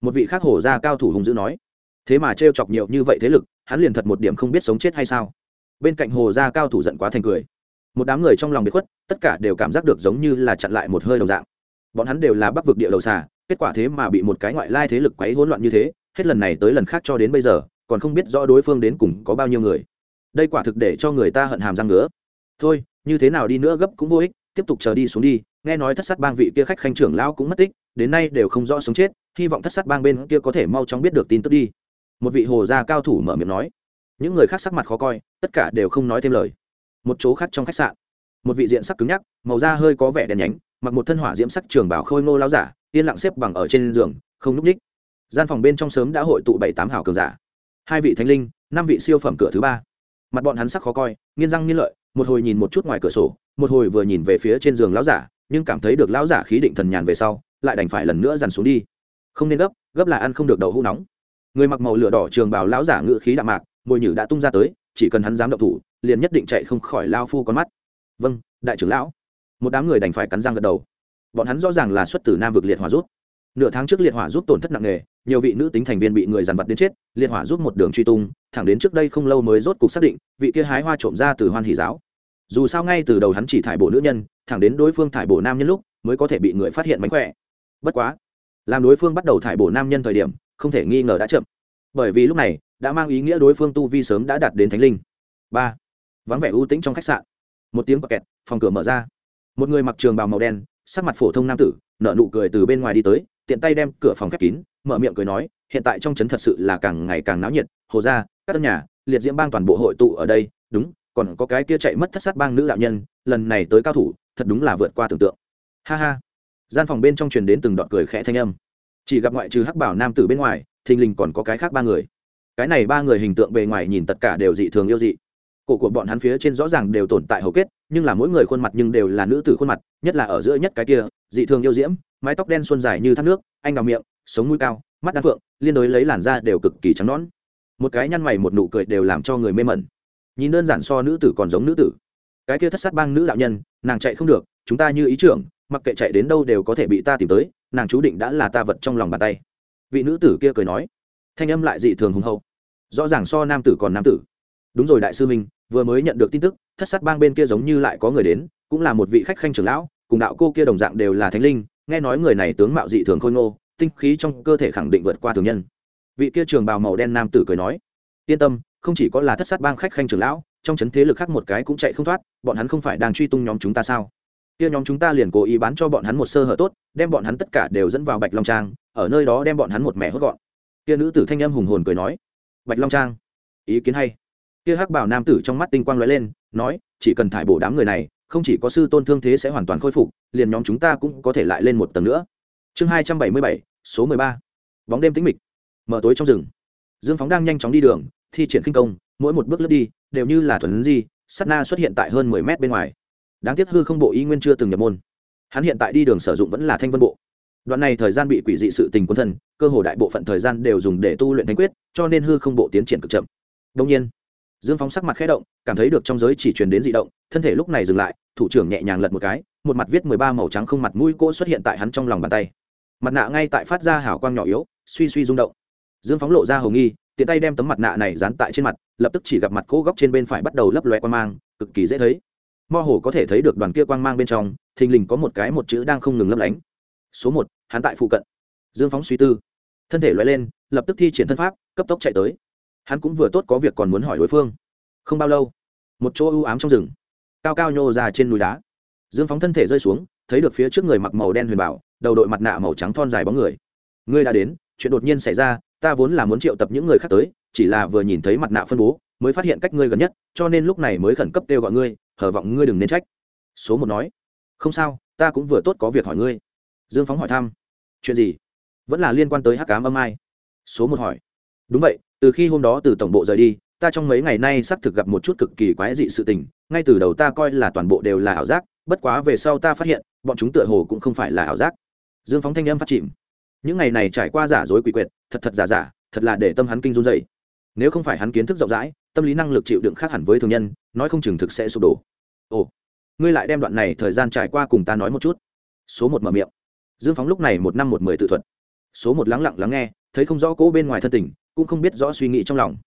Một vị khác hồ gia cao thủ hùng dữ nói, thế mà trêu chọc nhiều như vậy thế lực, hắn liền thật một điểm không biết sống chết hay sao. Bên cạnh hồ gia cao thủ giận quá thành cười. Một đám người trong lòng bị khuất, tất cả đều cảm giác được giống như là chặn lại một hơi đồng dạng. Bọn hắn đều là bắc vực địa đầu xà, kết quả thế mà bị một cái ngoại lai thế lực quấy hỗn loạn như thế, hết lần này tới lần khác cho đến bây giờ, còn không biết rõ đối phương đến cùng có bao nhiêu người đây quả thực để cho người ta hận hàm răng nữa thôi, như thế nào đi nữa gấp cũng vô ích, tiếp tục chờ đi xuống đi, nghe nói thất sát bang vị kia khách khanh trưởng lão cũng mất tích, đến nay đều không rõ sống chết, hy vọng thất sát bang bên kia có thể mau chóng biết được tin tức đi. Một vị hồ gia cao thủ mở miệng nói. Những người khác sắc mặt khó coi, tất cả đều không nói thêm lời. Một chỗ khác trong khách sạn, một vị diện sắc cứng nhắc, màu da hơi có vẻ đèn nhánh, mặc một thân hỏa diễm sắc trường bảo khôi ngô lao giả, yên lặng xếp bằng ở trên giường, không núp ních. Gian phòng bên trong sớm đã hội tụ bảy tám hào cường giả. Hai vị thánh linh, năm vị siêu phẩm cửa thứ ba mặt bọn hắn sắc khó coi, nghiên răng nghiên lợi, một hồi nhìn một chút ngoài cửa sổ, một hồi vừa nhìn về phía trên giường lão giả, nhưng cảm thấy được lão giả khí định thần nhàn về sau, lại đành phải lần nữa dằn xuống đi. Không nên gấp gấp là ăn không được đầu hũ nóng. Người mặc màu lửa đỏ trường bảo lão giả ngự khí đạm mạc mồi nhử đã tung ra tới, chỉ cần hắn dám động thủ, liền nhất định chạy không khỏi lao phu con mắt. Vâng đại trưởng lão. Một đám người đành phải cắn răng gật đầu. Bọn hắn rõ ràng là xuất từ nam vực liệt hỏa rút nửa tháng trước liệt hỏa giúp tổn thất nặng nề, nhiều vị nữ tính thành viên bị người dàn vật đến chết, liệt hỏa giúp một đường truy tung, thẳng đến trước đây không lâu mới rốt cục xác định, vị kia hái hoa trộm ra từ hoan hỷ giáo. Dù sao ngay từ đầu hắn chỉ thải bổ nữ nhân, thẳng đến đối phương thải bổ nam nhân lúc, mới có thể bị người phát hiện mánh khỏe. Bất quá, làm đối phương bắt đầu thải bổ nam nhân thời điểm, không thể nghi ngờ đã chậm. Bởi vì lúc này, đã mang ý nghĩa đối phương tu vi sớm đã đạt đến thánh linh. Ba, vắng vẻ ưu tĩnh trong khách sạn. Một tiếng bọc kẹt, phòng cửa mở ra. Một người mặc trường bào màu đen, sắc mặt phổ thông nam tử, nở nụ cười từ bên ngoài đi tới tiện tay đem cửa phòng khép kín, mở miệng cười nói, hiện tại trong trấn thật sự là càng ngày càng náo nhiệt, hồ gia, các tân nhà, liệt diễm bang toàn bộ hội tụ ở đây, đúng, còn có cái kia chạy mất thất sát bang nữ đạo nhân, lần này tới cao thủ, thật đúng là vượt qua tưởng tượng. Ha ha. Gian phòng bên trong truyền đến từng đoạn cười khẽ thanh âm. Chỉ gặp ngoại trừ hắc bảo nam tử bên ngoài, thình lình còn có cái khác ba người. Cái này ba người hình tượng bề ngoài nhìn tất cả đều dị thường yêu dị. Cổ của bọn hắn phía trên rõ ràng đều tồn tại hầu kết nhưng là mỗi người khuôn mặt nhưng đều là nữ tử khuôn mặt, nhất là ở giữa nhất cái kia, dị thường yêu diễm, mái tóc đen xuân dài như thác nước, anh đào miệng, sống mũi cao, mắt đan phượng, liên đối lấy làn da đều cực kỳ trắng nón một cái nhăn mày một nụ cười đều làm cho người mê mẩn. Nhìn đơn giản so nữ tử còn giống nữ tử. Cái kia thất sát bang nữ đạo nhân, nàng chạy không được, chúng ta như ý trưởng, mặc kệ chạy đến đâu đều có thể bị ta tìm tới, nàng chú định đã là ta vật trong lòng bàn tay. Vị nữ tử kia cười nói, thanh âm lại dị thường hùng hậu. Rõ ràng so nam tử còn nam tử. Đúng rồi đại sư minh vừa mới nhận được tin tức, thất sát bang bên kia giống như lại có người đến, cũng là một vị khách khanh trưởng lão, cùng đạo cô kia đồng dạng đều là thánh linh, nghe nói người này tướng mạo dị thường khôi ngô, tinh khí trong cơ thể khẳng định vượt qua thường nhân. Vị kia trường bào màu đen nam tử cười nói, yên tâm, không chỉ có là thất sát bang khách khanh trưởng lão, trong chấn thế lực khác một cái cũng chạy không thoát, bọn hắn không phải đang truy tung nhóm chúng ta sao? Kia nhóm chúng ta liền cố ý bán cho bọn hắn một sơ hở tốt, đem bọn hắn tất cả đều dẫn vào bạch long trang, ở nơi đó đem bọn hắn một mẹ hốt gọn. Kia nữ tử thanh âm hùng hồn cười nói, bạch long trang, ý kiến hay kia hắc bảo nam tử trong mắt tinh quang lóe lên, nói, chỉ cần thải bổ đám người này, không chỉ có sư tôn thương thế sẽ hoàn toàn khôi phục, liền nhóm chúng ta cũng có thể lại lên một tầng nữa. Chương hai trăm bảy mươi bảy, số mười ba. Bóng đêm tĩnh mịch. Mở tối trong rừng. Dương phóng đang nhanh chóng đi đường, thi triển khinh công, mỗi một bước lướt đi, đều như là thuần di sắt na xuất hiện tại hơn mười mét bên ngoài. Đáng tiếc hư không bộ y nguyên chưa từng nhập môn. Hắn hiện tại đi đường sử dụng vẫn là thanh vân bộ. Đoạn này thời gian bị quỷ dị sự tình quân thân, cơ hồ đại bộ phận thời gian đều dùng để tu luyện thánh quyết, cho nên hư không bộ tiến triển cực chậm. Đông nhiên dương phóng sắc mặt khẽ động, cảm thấy được trong giới chỉ truyền đến dị động, thân thể lúc này dừng lại, thủ trưởng nhẹ nhàng lật một cái, một mặt viết mười ba màu trắng không mặt mũi cỗ xuất hiện tại hắn trong lòng bàn tay. Mặt nạ ngay tại phát ra hào quang nhỏ yếu, suy suy rung động. Dương phóng lộ ra hầu nghi, tiện tay đem tấm mặt nạ này dán tại trên mặt, lập tức chỉ gặp mặt cỗ góc trên bên phải bắt đầu lấp loe quang mang, cực kỳ dễ thấy. Mơ hồ có thể thấy được đoàn kia quang mang bên trong, thình lình có một cái một chữ đang không ngừng lấp lánh. Số một, hắn tại phụ cận. Dương phóng suy tư. Thân thể loay lên, lập tức thi triển thân pháp, cấp tốc chạy tới hắn cũng vừa tốt có việc còn muốn hỏi đối phương. Không bao lâu, một chỗ ưu ám trong rừng, cao cao nhô ra trên núi đá. Dương phóng thân thể rơi xuống, thấy được phía trước người mặc màu đen huyền bảo, đầu đội mặt nạ màu trắng thon dài bóng người. Ngươi đã đến, chuyện đột nhiên xảy ra, ta vốn là muốn triệu tập những người khác tới, chỉ là vừa nhìn thấy mặt nạ phân bố, mới phát hiện cách ngươi gần nhất, cho nên lúc này mới khẩn cấp kêu gọi ngươi hở vọng ngươi đừng nên trách. Số một nói, không sao, ta cũng vừa tốt có việc hỏi ngươi. Dương phóng hỏi thăm, chuyện gì? Vẫn là liên quan tới hắc cám âm ai? Số một hỏi, đúng vậy từ khi hôm đó từ tổng bộ rời đi, ta trong mấy ngày nay xác thực gặp một chút cực kỳ quái dị sự tình, ngay từ đầu ta coi là toàn bộ đều là ảo giác, bất quá về sau ta phát hiện, bọn chúng tựa hồ cũng không phải là ảo giác. Dương phóng thanh âm phát chìm. Những ngày này trải qua giả dối quỷ quyệt, thật thật giả giả, thật là để tâm hắn kinh run dày nếu không phải hắn kiến thức rộng rãi, tâm lý năng lực chịu đựng khác hẳn với thường nhân, nói không chừng thực sẽ sụp đổ. Ồ, ngươi lại đem đoạn này thời gian trải qua cùng ta nói một chút. Số một mở miệng. Dương phóng lúc này một năm một mười tự thuật. Số một lắng lặng lắng nghe, thấy không rõ cỗ bên ngoài thân tình cũng không biết rõ suy nghĩ trong lòng.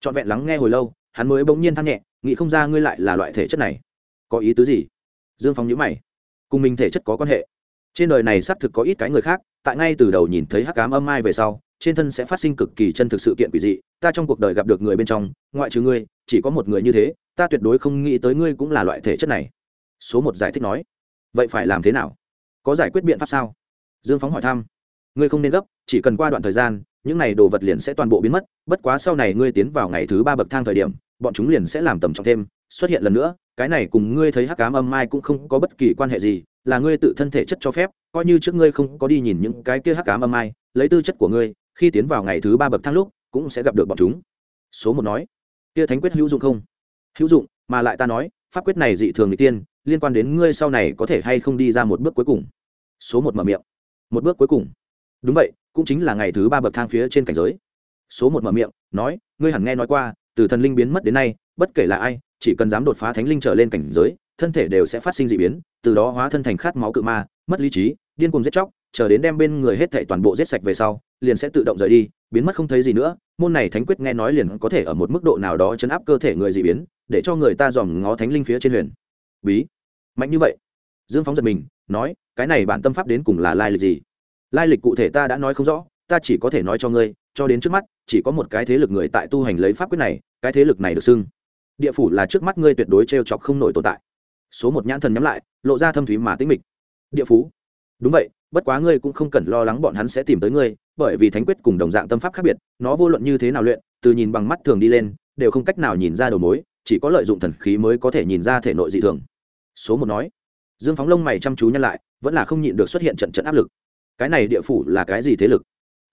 Trọn vẹn lắng nghe hồi lâu, hắn mới bỗng nhiên than nhẹ, nghĩ không ra ngươi lại là loại thể chất này. Có ý tứ gì? Dương Phong nhữ mày. Cùng mình thể chất có quan hệ. Trên đời này xác thực có ít cái người khác, tại ngay từ đầu nhìn thấy hắc cám âm ai về sau, trên thân sẽ phát sinh cực kỳ chân thực sự kiện quỷ dị, ta trong cuộc đời gặp được người bên trong, ngoại trừ ngươi, chỉ có một người như thế, ta tuyệt đối không nghĩ tới ngươi cũng là loại thể chất này. Số một giải thích nói. Vậy phải làm thế nào? Có giải quyết biện pháp sao? Dương phóng hỏi thăm. Ngươi không nên gấp, chỉ cần qua đoạn thời gian những này đồ vật liền sẽ toàn bộ biến mất, bất quá sau này ngươi tiến vào ngày thứ ba bậc thang thời điểm, bọn chúng liền sẽ làm tầm trọng thêm, xuất hiện lần nữa, cái này cùng ngươi thấy hắc cám âm mai cũng không có bất kỳ quan hệ gì, là ngươi tự thân thể chất cho phép, coi như trước ngươi không có đi nhìn những cái kia hắc cám âm mai, lấy tư chất của ngươi, khi tiến vào ngày thứ ba bậc thang lúc, cũng sẽ gặp được bọn chúng. Số một nói, kia thánh quyết hữu dụng không? Hữu dụng, mà lại ta nói, pháp quyết này dị thường người tiên, liên quan đến ngươi sau này có thể hay không đi ra một bước cuối cùng. Số một mở miệng. Một bước cuối cùng. Đúng vậy cũng chính là ngày thứ ba bậc thang phía trên cảnh giới. Số một mở miệng, nói, ngươi hẳn nghe nói qua, từ thần linh biến mất đến nay, bất kể là ai, chỉ cần dám đột phá thánh linh trở lên cảnh giới, thân thể đều sẽ phát sinh d ị biến, từ đó hóa thân thành khát máu cự ma, mất lý trí, điên cùng giết chóc, chờ đến đem bên người hết thảy toàn bộ giết sạch về sau, liền sẽ tự động rời đi, biến mất không thấy gì nữa. Môn này thánh quyết nghe nói liền có thể ở một mức độ nào đó chấn áp cơ thể người dị biến, để cho người ta dòm ngó thánh linh phía trên huyền. Bí. Mạnh như vậy. Dương phóng giật mình, nói, cái này bản tâm pháp đến cùng là lai lịch gì? Lai lịch cụ thể ta đã nói không rõ, ta chỉ có thể nói cho ngươi, cho đến trước mắt, chỉ có một cái thế lực người tại tu hành lấy pháp quyết này, cái thế lực này được xưng. Địa phủ là trước mắt ngươi tuyệt đối t r e o chọc không nổi tồn tại. Số một nhãn thần nhắm lại, lộ ra thâm thúy mà tính mịch. Địa phú. đúng vậy, bất quá ngươi cũng không cần lo lắng bọn hắn sẽ tìm tới ngươi, bởi vì thánh quyết cùng đồng dạng tâm pháp khác biệt, nó vô luận như thế nào luyện, từ nhìn bằng mắt thường đi lên, đều không cách nào nhìn ra đầu mối, chỉ có lợi dụng thần khí mới có thể nhìn ra thể nội dị thường. Số một nói. Dương phóng lông mày chăm chú nhăn lại, vẫn là không nhịn được xuất hiện trận trận áp lực cái này địa phủ là cái gì thế lực?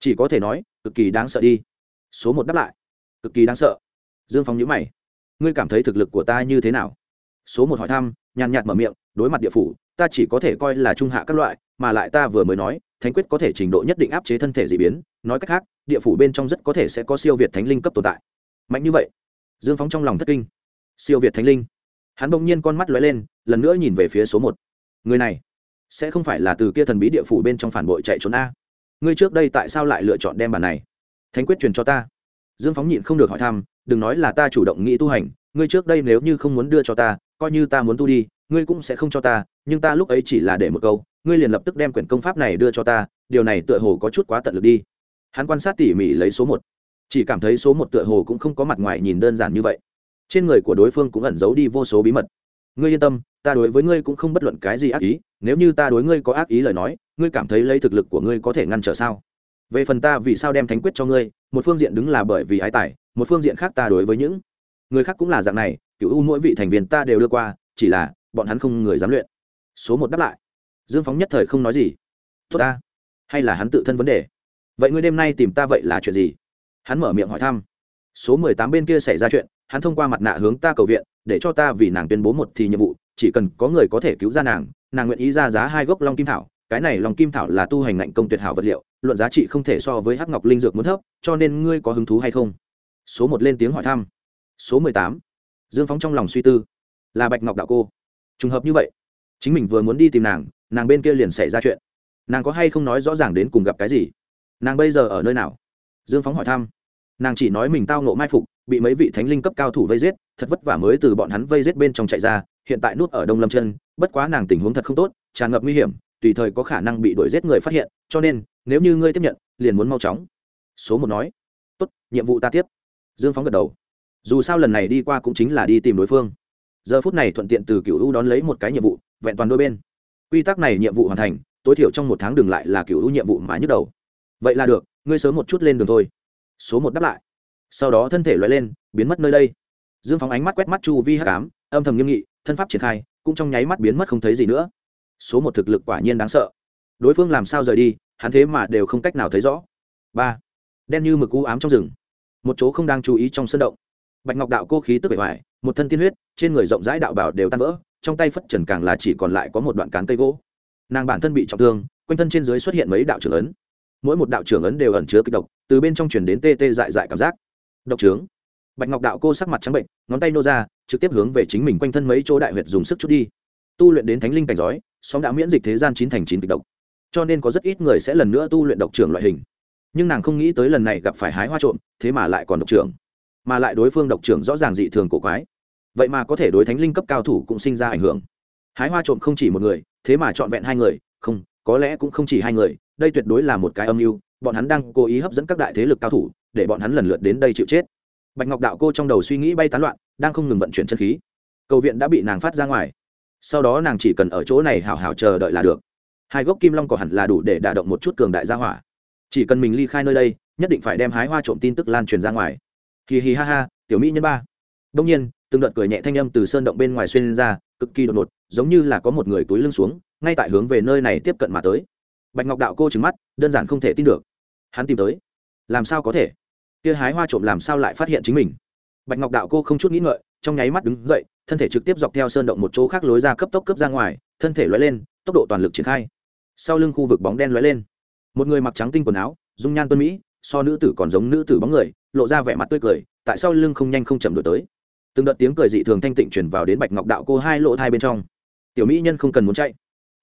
Chỉ có thể nói, cực kỳ đáng sợ đi. Số một đáp lại. Cực kỳ đáng sợ. Dương phong nhữ mày. Ngươi cảm thấy thực lực của ta như thế nào? Số một hỏi thăm, nhàn nhạt mở miệng, đối mặt địa phủ, ta chỉ có thể coi là trung hạ các loại, mà lại ta vừa mới nói, thánh quyết có thể trình độ nhất định áp chế thân thể d ị biến, nói cách khác, địa phủ bên trong rất có thể sẽ có siêu việt thánh linh cấp tồn tại. Mạnh như vậy. Dương phóng trong lòng thất kinh. Siêu việt thánh linh. Hắn bỗng nhiên con mắt lóe lên, lần nữa nhìn về phía số một. Người này sẽ không phải là từ kia thần bí địa phủ bên trong phản bội chạy trốn a. Ngươi trước đây tại sao lại lựa chọn đem bản này? Thánh quyết truyền cho ta. Dương phóng nhịn không được hỏi thăm, đừng nói là ta chủ động nghĩ tu hành, ngươi trước đây nếu như không muốn đưa cho ta, coi như ta muốn tu đi, ngươi cũng sẽ không cho ta, nhưng ta lúc ấy chỉ là để một câu, ngươi liền lập tức đem quyển công pháp này đưa cho ta, điều này tựa hồ có chút quá tận lực đi. Hắn quan sát tỉ mỉ lấy số một, chỉ cảm thấy số một tựa hồ cũng không có mặt ngoài nhìn đơn giản như vậy. Trên người của đối phương cũng ẩn giấu đi vô số bí mật. Ngươi yên tâm, ta đối với ngươi cũng không bất luận cái gì ác ý nếu như ta đối ngươi có ác ý lời nói, ngươi cảm thấy lấy thực lực của ngươi có thể ngăn trở sao? Về phần ta vì sao đem thánh quyết cho ngươi, một phương diện đứng là bởi vì ái tài, một phương diện khác ta đối với những người khác cũng là dạng này cựu u mỗi vị thành viên ta đều đưa qua, chỉ là bọn hắn không người dám luyện. Số một đáp lại. Dương phóng nhất thời không nói gì. Tốt ta. Hay là hắn tự thân vấn đề? Vậy ngươi đêm nay tìm ta vậy là chuyện gì? Hắn mở miệng hỏi thăm. Số mười tám bên kia xảy ra chuyện, hắn thông qua mặt nạ hướng ta cầu viện, để cho ta vì nàng tuyên bố một thì nhiệm vụ, chỉ cần có người có thể cứu ra nàng nàng nguyện ý ra giá hai gốc long kim thảo, cái này long kim thảo là tu hành ngạnh công tuyệt hảo vật liệu, luận giá trị không thể so với hắc ngọc linh dược muốn thấp, cho nên ngươi có hứng thú hay không? Số một lên tiếng hỏi thăm. Số mười tám. Dương phóng trong lòng suy tư. Là bạch ngọc đạo cô. Trùng hợp như vậy, chính mình vừa muốn đi tìm nàng nàng bên kia liền xảy ra chuyện. Nàng có hay không nói rõ ràng đến cùng gặp cái gì? Nàng bây giờ ở nơi nào? Dương phóng hỏi thăm. Nàng chỉ nói mình tao nộ mai phục, bị mấy vị thánh linh cấp cao thủ vây giết, thật vất vả mới từ bọn hắn vây giết bên trong chạy ra, hiện tại nút ở đông lâm chân bất quá nàng tình huống thật không tốt tràn ngập nguy hiểm tùy thời có khả năng bị đuổi giết người phát hiện cho nên nếu như ngươi tiếp nhận liền muốn mau chóng. Số một nói. Tốt nhiệm vụ ta tiếp. Dương phóng gật đầu. Dù sao lần này đi qua cũng chính là đi tìm đối phương. Giờ phút này thuận tiện từ cựu u đón lấy một cái nhiệm vụ vẹn toàn đôi bên. Quy tắc này nhiệm vụ hoàn thành tối thiểu trong một tháng đừng lại là cựu u nhiệm vụ mà nhức đầu. Vậy là được ngươi sớm một chút lên đường thôi. Số một đáp lại. Sau đó thân thể loại lên biến mất nơi đây. Dương phóng ánh mắt quét mắt chu vi Hắc Ám, âm thầm nghiêm nghị thân pháp triển khai cũng trong nháy mắt biến mất không thấy gì nữa. Số một thực lực quả nhiên đáng sợ. Đối phương làm sao rời đi, hắn thế mà đều không cách nào thấy rõ. Ba. Đen như mực u ám trong rừng. Một chỗ không đang chú ý trong sân động. Bạch ngọc đạo cô khí tức bể hoài một thân tiên huyết, trên người rộng rãi đạo bảo đều tan vỡ, trong tay phất trần càng là chỉ còn lại có một đoạn cán cây gỗ. Nàng bản thân bị trọng thương, quanh thân trên dưới xuất hiện mấy đạo trưởng ấn. Mỗi một đạo trưởng ấn đều ẩn chứa kịch độc, từ bên trong chuyển đến tê tê dại dại cảm giác. Độc trướng bạch ngọc đạo cô sắc mặt trắng bệnh, ngón tay nô ra, trực tiếp hướng về chính mình quanh thân mấy chỗ đại huyệt dùng sức chút đi. Tu luyện đến thánh linh cảnh giói sóng đã miễn dịch thế gian chín thành chín kịch độc. Cho nên có rất ít người sẽ lần nữa tu luyện độc trưởng loại hình. Nhưng nàng không nghĩ tới lần này gặp phải hái hoa trộm, thế mà lại còn độc trưởng. Mà lại đối phương độc trưởng rõ ràng dị thường cổ quái. Vậy mà có thể đối thánh linh cấp cao thủ cũng sinh ra ảnh hưởng. Hái hoa trộm không chỉ một người, thế mà trọn vẹn hai người, không, có lẽ cũng không chỉ hai người, đây tuyệt đối là một cái âm mưu, bọn hắn đang cố ý hấp dẫn các đại thế lực cao thủ, để bọn hắn lần lượt đến đây chịu chết bạch ngọc đạo cô trong đầu suy nghĩ bay tán loạn, đang không ngừng vận chuyển chân khí. Cầu viện đã bị nàng phát ra ngoài. Sau đó nàng chỉ cần ở chỗ này hào hào chờ đợi là được. Hai gốc kim long cỏ hẳn là đủ để đả động một chút cường đại gia hỏa. Chỉ cần mình ly khai nơi đây, nhất định phải đem hái hoa trộm tin tức lan truyền ra ngoài. Hì hì ha ha, tiểu mỹ nhân ba. Đông nhiên, từng đợt cười nhẹ thanh âm từ sơn động bên ngoài xuyên ra, cực kỳ đột ngột, giống như là có một người túi lưng xuống, ngay tại hướng về nơi này tiếp cận mà tới. Bạch ngọc đạo cô trứng mắt, đơn giản không thể tin được. Hắn tìm tới. Làm sao có thể? Kia hái hoa trộm làm sao lại phát hiện chính mình? Bạch ngọc đạo cô không chút nghĩ ngợi, trong nháy mắt đứng dậy, thân thể trực tiếp dọc theo sơn động một chỗ khác lối ra cấp tốc cấp ra ngoài, thân thể lóe lên, tốc độ toàn lực triển khai. Sau lưng khu vực bóng đen lóe lên. Một người mặc trắng tinh quần áo, dung nhan tuân mỹ, so nữ tử còn giống nữ tử bóng người, lộ ra vẻ mặt tươi cười, tại sao lưng không nhanh không chậm đổi tới. Từng đợt tiếng cười dị thường thanh tịnh truyền vào đến bạch ngọc đạo cô hai lỗ thai bên trong. Tiểu mỹ nhân không cần muốn chạy.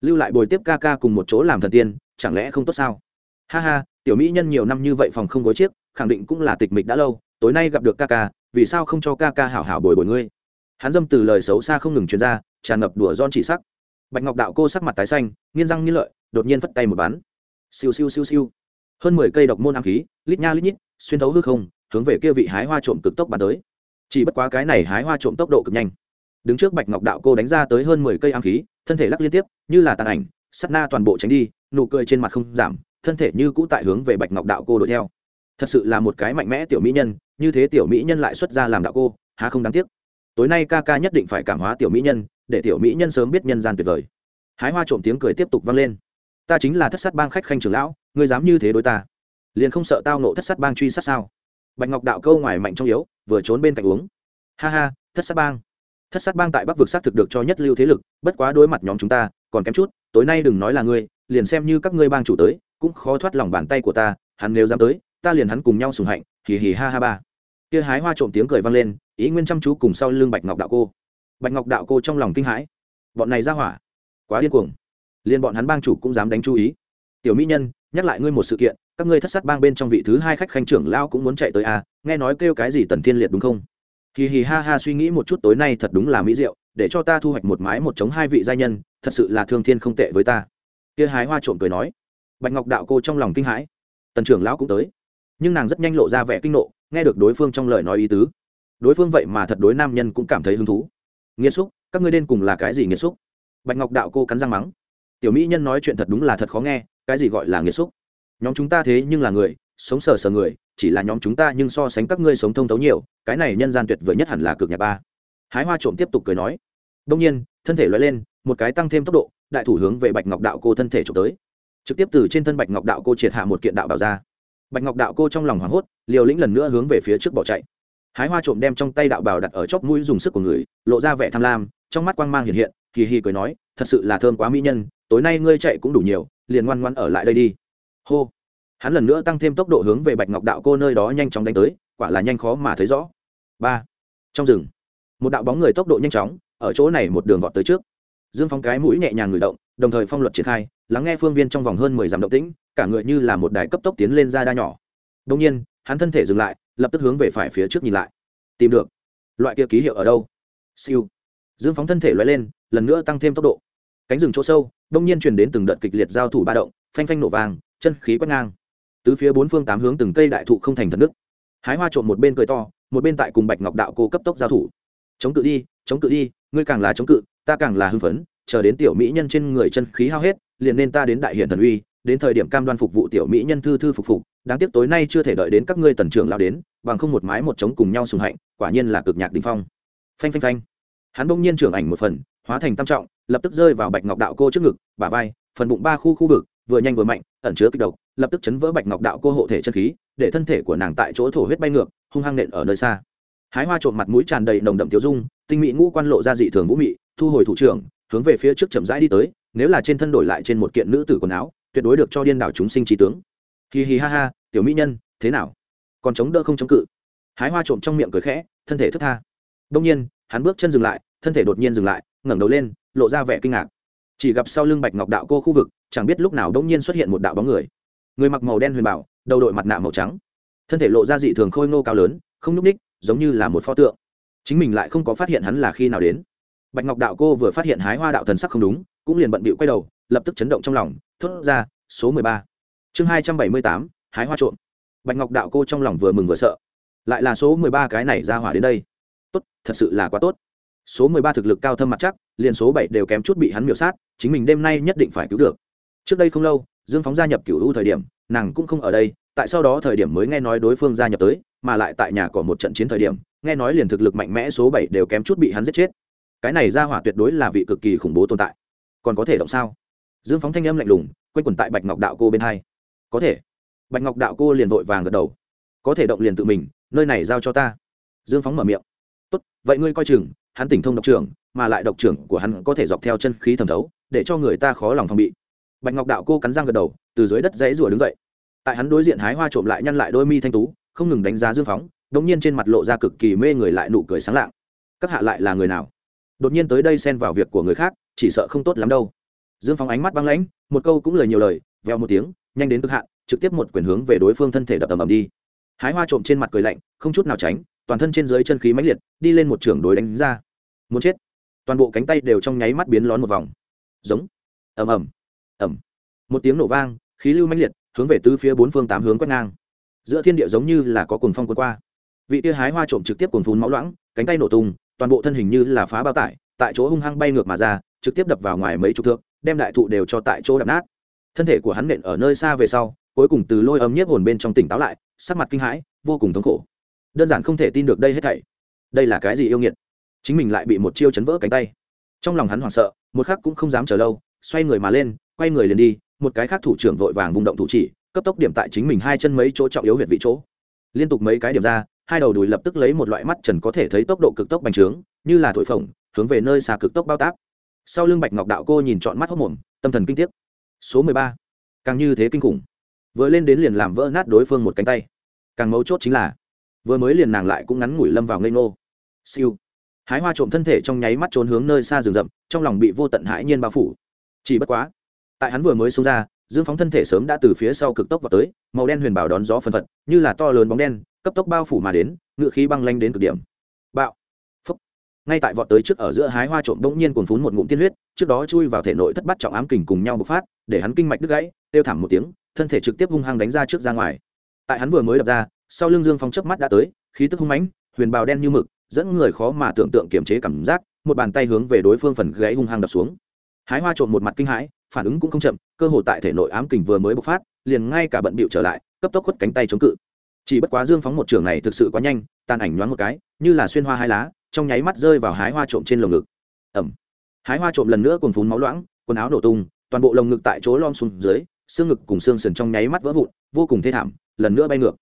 Lưu lại bồi tiếp ca ca cùng một chỗ làm thần tiên, chẳng lẽ không tốt sao? Ha ha, tiểu mỹ nhân nhiều năm như vậy phòng không gối chiếc khẳng định cũng là tịch mịch đã lâu, tối nay gặp được ca ca, vì sao không cho ca ca hảo hảo bồi bồi ngươi? Hắn dâm từ lời xấu xa không ngừng truyền ra, tràn ngập đùa giòn chỉ sắc. Bạch ngọc đạo cô sắc mặt tái xanh nghiên răng nghiên lợi, đột nhiên phất tay một bắn. Siêu siêu siêu siêu. Hơn mười cây độc môn ám khí, lít nha lít nhít, xuyên thấu hư không, hướng về kia vị hái hoa trộm cực tốc bắn tới. Chỉ bất quá cái này hái hoa trộm tốc độ cực nhanh. Đứng trước bạch ngọc đạo cô đánh ra tới hơn mười cây ám khí, thân thể lắc liên tiếp, như là tàn ảnh, sắt na toàn bộ tránh đi, nụ cười trên mặt không giảm, thân thể như cũ tại hướng về bạch ngọc đạo cô đuổi theo thật sự là một cái mạnh mẽ tiểu mỹ nhân, như thế tiểu mỹ nhân lại xuất ra làm đạo cô, há không đáng tiếc. Tối nay ca ca nhất định phải cảm hóa tiểu mỹ nhân, để tiểu mỹ nhân sớm biết nhân gian tuyệt vời. Hái hoa trộm tiếng cười tiếp tục vang lên. Ta chính là thất sát bang khách khanh trưởng lão, ngươi dám như thế đối ta? Liền không sợ tao nộ thất sát bang truy sát sao? Bạch ngọc đạo câu ngoài mạnh trong yếu, vừa trốn bên cạnh uống. Ha ha, thất sát bang. Thất sát bang tại bắc vực xác thực được cho nhất lưu thế lực, bất quá đối mặt nhóm chúng ta, còn kém chút, tối nay đừng nói là ngươi, liền xem như các ngươi bang chủ tới, cũng khó thoát lòng bàn tay của ta, hắn nếu dám tới ta liền hắn cùng nhau sùng hạnh, hì hì ha ha ba. Kia hái hoa trộm tiếng cười vang lên, ý nguyên chăm chú cùng sau lưng bạch ngọc đạo cô. Bạch ngọc đạo cô trong lòng kinh hãi. Bọn này ra hỏa, quá điên cuồng. Liền bọn hắn bang chủ cũng dám đánh chú ý. Tiểu mỹ nhân, nhắc lại ngươi một sự kiện, các ngươi thất sát bang bên trong vị thứ hai khách khanh trưởng lao cũng muốn chạy tới à nghe nói kêu cái gì tần thiên liệt đúng không? Hì hì ha ha suy nghĩ một chút tối nay thật đúng là mỹ diệu, để cho ta thu hoạch một mái một chống hai vị gia nhân, thật sự là thương thiên không tệ với ta. Kia hái hoa trộm cười nói. Bạch ngọc đạo cô trong lòng kinh hãi. Tần trưởng lão cũng tới nhưng nàng rất nhanh lộ ra vẻ kinh nộ, nghe được đối phương trong lời nói ý tứ. Đối phương vậy mà thật đối nam nhân cũng cảm thấy hứng thú. Nghiêm xúc, các ngươi đến cùng là cái gì nghiêm xúc? Bạch ngọc đạo cô cắn răng mắng. Tiểu mỹ nhân nói chuyện thật đúng là thật khó nghe, cái gì gọi là nghiêm xúc? Nhóm chúng ta thế nhưng là người, sống sờ sờ người, chỉ là nhóm chúng ta nhưng so sánh các ngươi sống thông thấu nhiều, cái này nhân gian tuyệt vời nhất hẳn là cực nhà ba. Hái hoa trộm tiếp tục cười nói. Đông nhiên, thân thể loay lên, một cái tăng thêm tốc độ, đại thủ hướng về bạch ngọc đạo cô thân thể trộm tới. Trực tiếp từ trên thân bạch ngọc đạo cô triệt hạ một kiện đạo bảo ra bạch ngọc đạo cô trong lòng hoảng hốt liều lĩnh lần nữa hướng về phía trước bỏ chạy. Hái hoa trộm đem trong tay đạo bảo đặt ở chóp mũi dùng sức của người, lộ ra vẻ tham lam, trong mắt quang mang hiện hiện, kỳ hì cười nói, thật sự là thơm quá mỹ nhân, tối nay ngươi chạy cũng đủ nhiều, liền ngoan ngoan ở lại đây đi. Hô. Hắn lần nữa tăng thêm tốc độ hướng về bạch ngọc đạo cô nơi đó nhanh chóng đánh tới, quả là nhanh khó mà thấy rõ. Ba. Trong rừng, một đạo bóng người tốc độ nhanh chóng, ở chỗ này một đường vọt tới trước dương phong cái mũi nhẹ nhàng ngửi động, đồng thời phong luật triển khai, lắng nghe phương viên trong vòng hơn mười dặm động tĩnh, cả người như là một đài cấp tốc tiến lên ra đa nhỏ. Đông nhiên, hắn thân thể dừng lại, lập tức hướng về phải phía trước nhìn lại. Tìm được. Loại kia ký hiệu ở đâu? Siêu. Dương phóng thân thể loại lên, lần nữa tăng thêm tốc độ. Cánh rừng chỗ sâu, đông nhiên truyền đến từng đợt kịch liệt giao thủ ba động, phanh phanh nổ vàng chân khí quét ngang. Tứ phía bốn phương tám hướng từng cây đại thụ không thành thần nước. hái hoa trộm một bên cười to, một bên tại cùng bạch ngọc đạo cô cấp tốc giao thủ. Chống cự đi, chống cự đi, ngươi càng là chống cự ta càng là hưng phấn, chờ đến tiểu mỹ nhân trên người chân khí hao hết, liền nên ta đến đại hiện thần uy, đến thời điểm cam đoan phục vụ tiểu mỹ nhân thư thư phục phục, đáng tiếc tối nay chưa thể đợi đến các ngươi tần trưởng lao đến, bằng không một mái một trống cùng nhau sùng hạnh, quả nhiên là cực nhạc đình phong. Phanh phanh phanh. Hắn bỗng nhiên trưởng ảnh một phần, hóa thành tam trọng, lập tức rơi vào bạch ngọc đạo cô trước ngực, bả vai, phần bụng ba khu khu vực, vừa nhanh vừa mạnh, ẩn chứa kích độc, lập tức chấn vỡ bạch ngọc đạo cô hộ thể chân khí, để thân thể của nàng tại chỗ thổ huyết bay ngược, hung hăng nện ở nơi xa. Hái hoa trộm mặt mũi tràn đầy nồng đậm tiêu dung, tinh mỹ ngũ quan lộ ra dị thường vũ mị thu hồi thủ trưởng, hướng về phía trước chậm rãi đi tới, nếu là trên thân đổi lại trên một kiện nữ tử quần áo, tuyệt đối được cho điên đảo chúng sinh trí tướng. Hì hì ha ha, tiểu mỹ nhân, thế nào? Còn chống đỡ không chống cự? Hái hoa trộm trong miệng cười khẽ, thân thể thức tha. Đông nhiên, hắn bước chân dừng lại, thân thể đột nhiên dừng lại, ngẩng đầu lên, lộ ra vẻ kinh ngạc. Chỉ gặp sau lưng bạch ngọc đạo cô khu vực, chẳng biết lúc nào đông nhiên xuất hiện một đạo bóng người. Người mặc màu đen huyền bảo, đầu đội mặt nạ màu trắng. Thân thể lộ ra dị thường khôi ngô cao lớn, không nhúc ních giống như là một pho tượng. Chính mình lại không có phát hiện hắn là khi nào đến bạch ngọc đạo cô vừa phát hiện hái hoa đạo thần sắc không đúng, cũng liền bận bịu quay đầu, lập tức chấn động trong lòng, thốt ra, số mười ba. Chương hai trăm bảy mươi tám, hái hoa trộm. Bạch ngọc đạo cô trong lòng vừa mừng vừa sợ. Lại là số mười ba cái này ra hỏa đến đây. Tốt, thật sự là quá tốt. Số mười ba thực lực cao thâm mặt chắc, liền số bảy đều kém chút bị hắn miểu sát, chính mình đêm nay nhất định phải cứu được. Trước đây không lâu, dương phóng gia nhập cựu u thời điểm, nàng cũng không ở đây, tại sau đó thời điểm mới nghe nói đối phương gia nhập tới, mà lại tại nhà có một trận chiến thời điểm, nghe nói liền thực lực mạnh mẽ số bảy đều kém chút bị hắn giết chết cái này ra hỏa tuyệt đối là vị cực kỳ khủng bố tồn tại. Còn có thể động sao? Dương phóng thanh âm lạnh lùng, quanh quẩn tại bạch ngọc đạo cô bên hai. Có thể. Bạch ngọc đạo cô liền vội vàng gật đầu. Có thể động liền tự mình, nơi này giao cho ta. Dương phóng mở miệng. Tốt, vậy ngươi coi chừng, hắn tỉnh thông độc trưởng, mà lại độc trưởng của hắn có thể dọc theo chân khí thẩm thấu, để cho người ta khó lòng phòng bị. Bạch ngọc đạo cô cắn răng gật đầu, từ dưới đất dãy rủa đứng dậy. Tại hắn đối diện hái hoa trộm lại nhăn lại đôi mi thanh tú, không ngừng đánh giá dương phóng đ nhiên trên mặt lộ ra cực kỳ mê người lại nụ cười sáng lạng. Các hạ lại là người nào? Đột nhiên tới đây xen vào việc của người khác, chỉ sợ không tốt lắm đâu. Dương phóng ánh mắt băng lãnh, một câu cũng lời nhiều lời veo một tiếng, nhanh đến cực hạn, trực tiếp một quyền hướng về đối phương thân thể đập ầm ầm đi. Hái hoa trộm trên mặt cười lạnh, không chút nào tránh, toàn thân trên dưới chân khí mãnh liệt, đi lên một trưởng đối đánh ra. Muốn chết. Toàn bộ cánh tay đều trong nháy mắt biến lón một vòng. Giống. Ầm ầm. Ầm. Một tiếng nổ vang, khí lưu mãnh liệt, hướng về tứ phía bốn phương tám hướng quét ngang. Giữa thiên địa giống như là có cuồng phong cuốn qua. Vị tia hái hoa trộm trực tiếp cuồng phun máu loãng, cánh tay nổ tung toàn bộ thân hình như là phá bao tải, tại chỗ hung hăng bay ngược mà ra, trực tiếp đập vào ngoài mấy chục thước, đem đại thụ đều cho tại chỗ đập nát. Thân thể của hắn nện ở nơi xa về sau, cuối cùng từ lôi ấm nhiếp hồn bên trong tỉnh táo lại, sắc mặt kinh hãi, vô cùng thống khổ. Đơn giản không thể tin được đây hết thảy. Đây là cái gì yêu nghiệt? Chính mình lại bị một chiêu chấn vỡ cánh tay. Trong lòng hắn hoảng sợ, một khắc cũng không dám chờ lâu, xoay người mà lên, quay người liền đi, một cái khác thủ trưởng vội vàng vùng động thủ chỉ, cấp tốc điểm tại chính mình hai chân mấy chỗ trọng yếu huyệt vị chỗ. Liên tục mấy cái điểm ra hai đầu đùi lập tức lấy một loại mắt trần có thể thấy tốc độ cực tốc bành trướng, như là thổi phồng, hướng về nơi xa cực tốc bao tác sau lưng bạch ngọc đạo cô nhìn trọn mắt hốc mồm, tâm thần kinh tiếc. Số mười ba. Càng như thế kinh khủng. Vừa lên đến liền làm vỡ nát đối phương một cánh tay. Càng mấu chốt chính là, vừa mới liền nàng lại cũng ngắn ngủi lâm vào ngây ngô. Siêu. Hái hoa trộm thân thể trong nháy mắt trốn hướng nơi xa rừng rậm, trong lòng bị vô tận hãi nhiên bao phủ. Chỉ bất quá, tại hắn vừa mới xông ra, dương phóng thân thể sớm đã từ phía sau cực tốc vào tới, màu đen huyền bảo đón gió phân phật, như là to lớn bóng đen cấp tốc bao phủ mà đến, ngự khí băng lanh đến cực điểm. Bạo. Phấp. ngay tại vọt tới trước ở giữa hái hoa trộm bỗng nhiên cuồn phún một ngụm tiên huyết, trước đó chui vào thể nội thất bắt trọng ám kình cùng nhau bộc phát, để hắn kinh mạch đứt gãy tiêu thảm một tiếng, thân thể trực tiếp hung hăng đánh ra trước ra ngoài. Tại hắn vừa mới đập ra, sau lưng dương phong chớp mắt đã tới, khí tức hung mãnh, huyền bào đen như mực, dẫn người khó mà tưởng tượng kiềm chế cảm giác, một bàn tay hướng về đối phương phần gãy hung hăng đập xuống. Hái hoa trộm một mặt kinh hãi, phản ứng cũng không chậm, cơ hội tại thể nội ám kình vừa mới bộc phát, liền ngay cả bận bịu trở lại, cấp tốc khuất cánh tay chống cự chỉ bất quá dương phóng một trường này thực sự quá nhanh, tàn ảnh nhoáng một cái, như là xuyên hoa hai lá, trong nháy mắt rơi vào hái hoa trộm trên lồng ngực. Ẩm hái hoa trộm lần nữa còn phún máu loãng, quần áo nổ tung, toàn bộ lồng ngực tại chỗ lom xuống dưới, xương ngực cùng xương sườn trong nháy mắt vỡ vụn, vô cùng thê thảm, lần nữa bay ngược.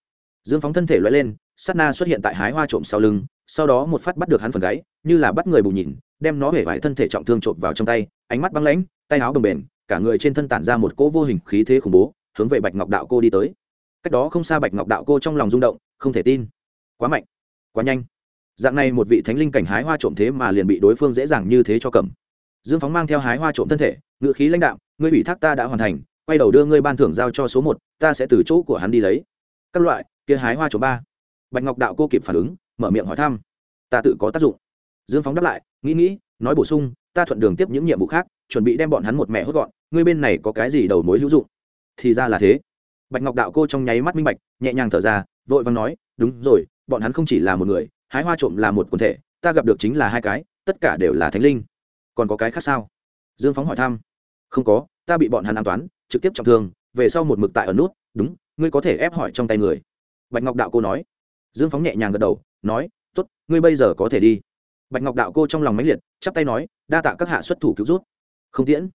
Dương phóng thân thể loay lên, sát na xuất hiện tại hái hoa trộm sau lưng, sau đó một phát bắt được hắn phần gáy, như là bắt người bù nhìn, đem nó hể vải thân thể trọng thương trộm vào trong tay, ánh mắt băng lãnh, tay áo bồng bềnh, cả người trên thân tản ra một cỗ vô hình khí thế khủng bố, hướng về bạch ngọc đạo cô đi tới cách đó không xa bạch ngọc đạo cô trong lòng rung động, không thể tin. Quá mạnh, quá nhanh. Dạng này một vị thánh linh cảnh hái hoa trộm thế mà liền bị đối phương dễ dàng như thế cho cầm. Dương phóng mang theo hái hoa trộm thân thể ngự khí lãnh đạo ngươi ủy thác ta đã hoàn thành, quay đầu đưa ngươi ban thưởng giao cho số một, ta sẽ từ chỗ của hắn đi lấy. Các loại, kia hái hoa trộm ba. Bạch ngọc đạo cô kịp phản ứng, mở miệng hỏi thăm, ta tự có tác dụng. Dương phóng đáp lại, nghĩ nghĩ, nói bổ sung, ta thuận đường tiếp những nhiệm vụ khác, chuẩn bị đem bọn hắn một mẹ hốt gọn, ngươi bên này có cái gì đầu mối hữu dụng? Thì ra là thế bạch ngọc đạo cô trong nháy mắt minh bạch, nhẹ nhàng thở ra, vội vàng nói, đúng rồi, bọn hắn không chỉ là một người, hái hoa trộm là một quần thể, ta gặp được chính là hai cái, tất cả đều là thánh linh. Còn có cái khác sao? Dương phóng hỏi thăm. Không có, ta bị bọn hắn an toán, trực tiếp trọng thương, về sau một mực tại ở nút, đúng, ngươi có thể ép hỏi trong tay người. Bạch ngọc đạo cô nói. Dương phóng nhẹ nhàng gật đầu, nói t ố t ngươi bây giờ có thể đi. Bạch ngọc đạo cô trong lòng máy liệt, chắp tay nói, đa tạ các hạ xuất thủ cứu rút không tiễn.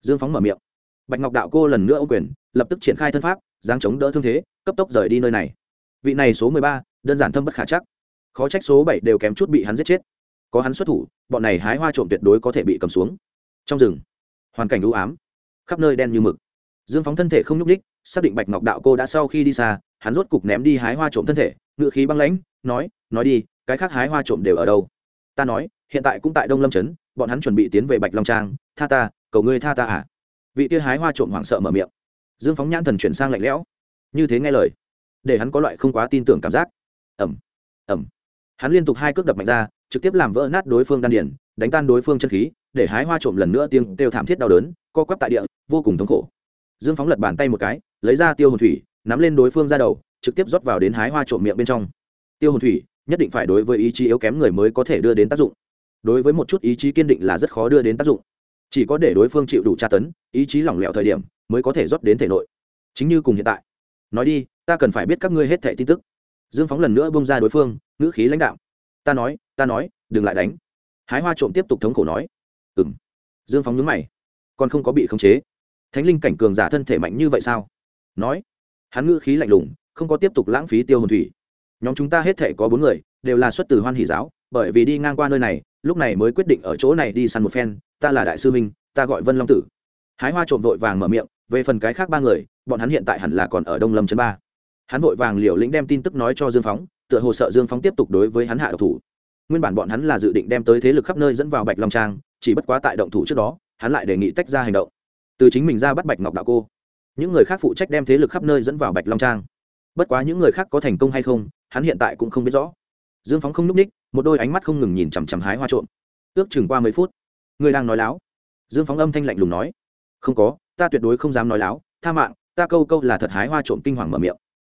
Dương phóng mở miệng. Bạch ngọc đạo cô lần nữa ô quyền, lập tức triển khai thân pháp giáng chống đỡ thương thế, cấp tốc rời đi nơi này. Vị này số mười ba, đơn giản thâm bất khả chắc. Khó trách số bảy đều kém chút bị hắn giết chết. Có hắn xuất thủ, bọn này hái hoa trộm tuyệt đối có thể bị cầm xuống. Trong rừng, hoàn cảnh u ám, khắp nơi đen như mực. Dương phóng thân thể không nhúc ních xác định bạch ngọc đạo cô đã sau khi đi xa, hắn rốt cục ném đi hái hoa trộm thân thể, ngự khí băng lãnh, nói nói đi, cái khác hái hoa trộm đều ở đâu? Ta nói, hiện tại cũng tại đông lâm trấn, bọn hắn chuẩn bị tiến về bạch long trang, tha ta, cầu ngươi tha ta à. Vị kia hái hoa trộm hoảng sợ mở miệng dương phóng nhãn thần chuyển sang lạnh lẽo. Như thế nghe lời, để hắn có loại không quá tin tưởng cảm giác. Ẩm ẩm hắn liên tục hai cước đập mạnh ra, trực tiếp làm vỡ nát đối phương đan điển đánh tan đối phương chân khí, để hái hoa trộm lần nữa tiếng kêu thảm thiết đau đớn, co quắp tại địa, vô cùng thống khổ. Dương phóng lật bàn tay một cái, lấy ra tiêu hồn thủy, nắm lên đối phương ra đầu, trực tiếp rót vào đến hái hoa trộm miệng bên trong. Tiêu hồn thủy nhất định phải đối với ý chí yếu kém người mới có thể đưa đến tác dụng. Đối với một chút ý chí kiên định là rất khó đưa đến tác dụng. Chỉ có để đối phương chịu đủ tra tấn, ý chí lỏng lẻo thời điểm mới có thể rót đến thể nội. Chính như cùng hiện tại. Nói đi, ta cần phải biết các ngươi hết thẻ tin tức. Dương phóng lần nữa bông ra đối phương, ngữ khí lãnh đạo ta nói ta nói, đừng lại đánh. Hái hoa trộm tiếp tục thống khổ nói. Ừ m dương phóng nhúng mày. Còn không có bị khống chế. Thánh linh cảnh cường giả thân thể mạnh như vậy sao? Nói. Hắn ngữ khí lạnh lùng, không có tiếp tục lãng phí tiêu hồn thủy. Nhóm chúng ta hết thể có bốn người, đều là xuất từ hoan hỷ giáo, bởi vì đi ngang qua nơi này, lúc này mới quyết định ở chỗ này đi săn một phen, ta là đại sư minh ta gọi vân long tử. Hái hoa trộm vội vàng mở miệng về phần cái khác ba người, bọn hắn hiện tại hẳn là còn ở đông lâm chấn ba. Hắn vội vàng liều lĩnh đem tin tức nói cho dương phóng, tựa hồ sợ dương phóng tiếp tục đối với hắn hạ độc thủ. Nguyên bản bọn hắn là dự định đem tới thế lực khắp nơi dẫn vào bạch long trang, chỉ bất quá tại động thủ trước đó, hắn lại đề nghị tách ra hành động. Từ chính mình ra bắt bạch ngọc đạo cô. Những người khác phụ trách đem thế lực khắp nơi dẫn vào bạch long trang. Bất quá những người khác có thành công hay không, hắn hiện tại cũng không biết rõ. Dương phóng không n ú c ních, một đôi ánh mắt không ngừng nhìn chằm chằm hái hoa trộm. Ước chừng qua mấy phút, người đang nói láo. Dương phóng âm thanh lạnh lùng nói, không có ta tuyệt đối không dám nói láo, tha mạng, ta câu câu là thật hái hoa trộm kinh hoàng mở miệng.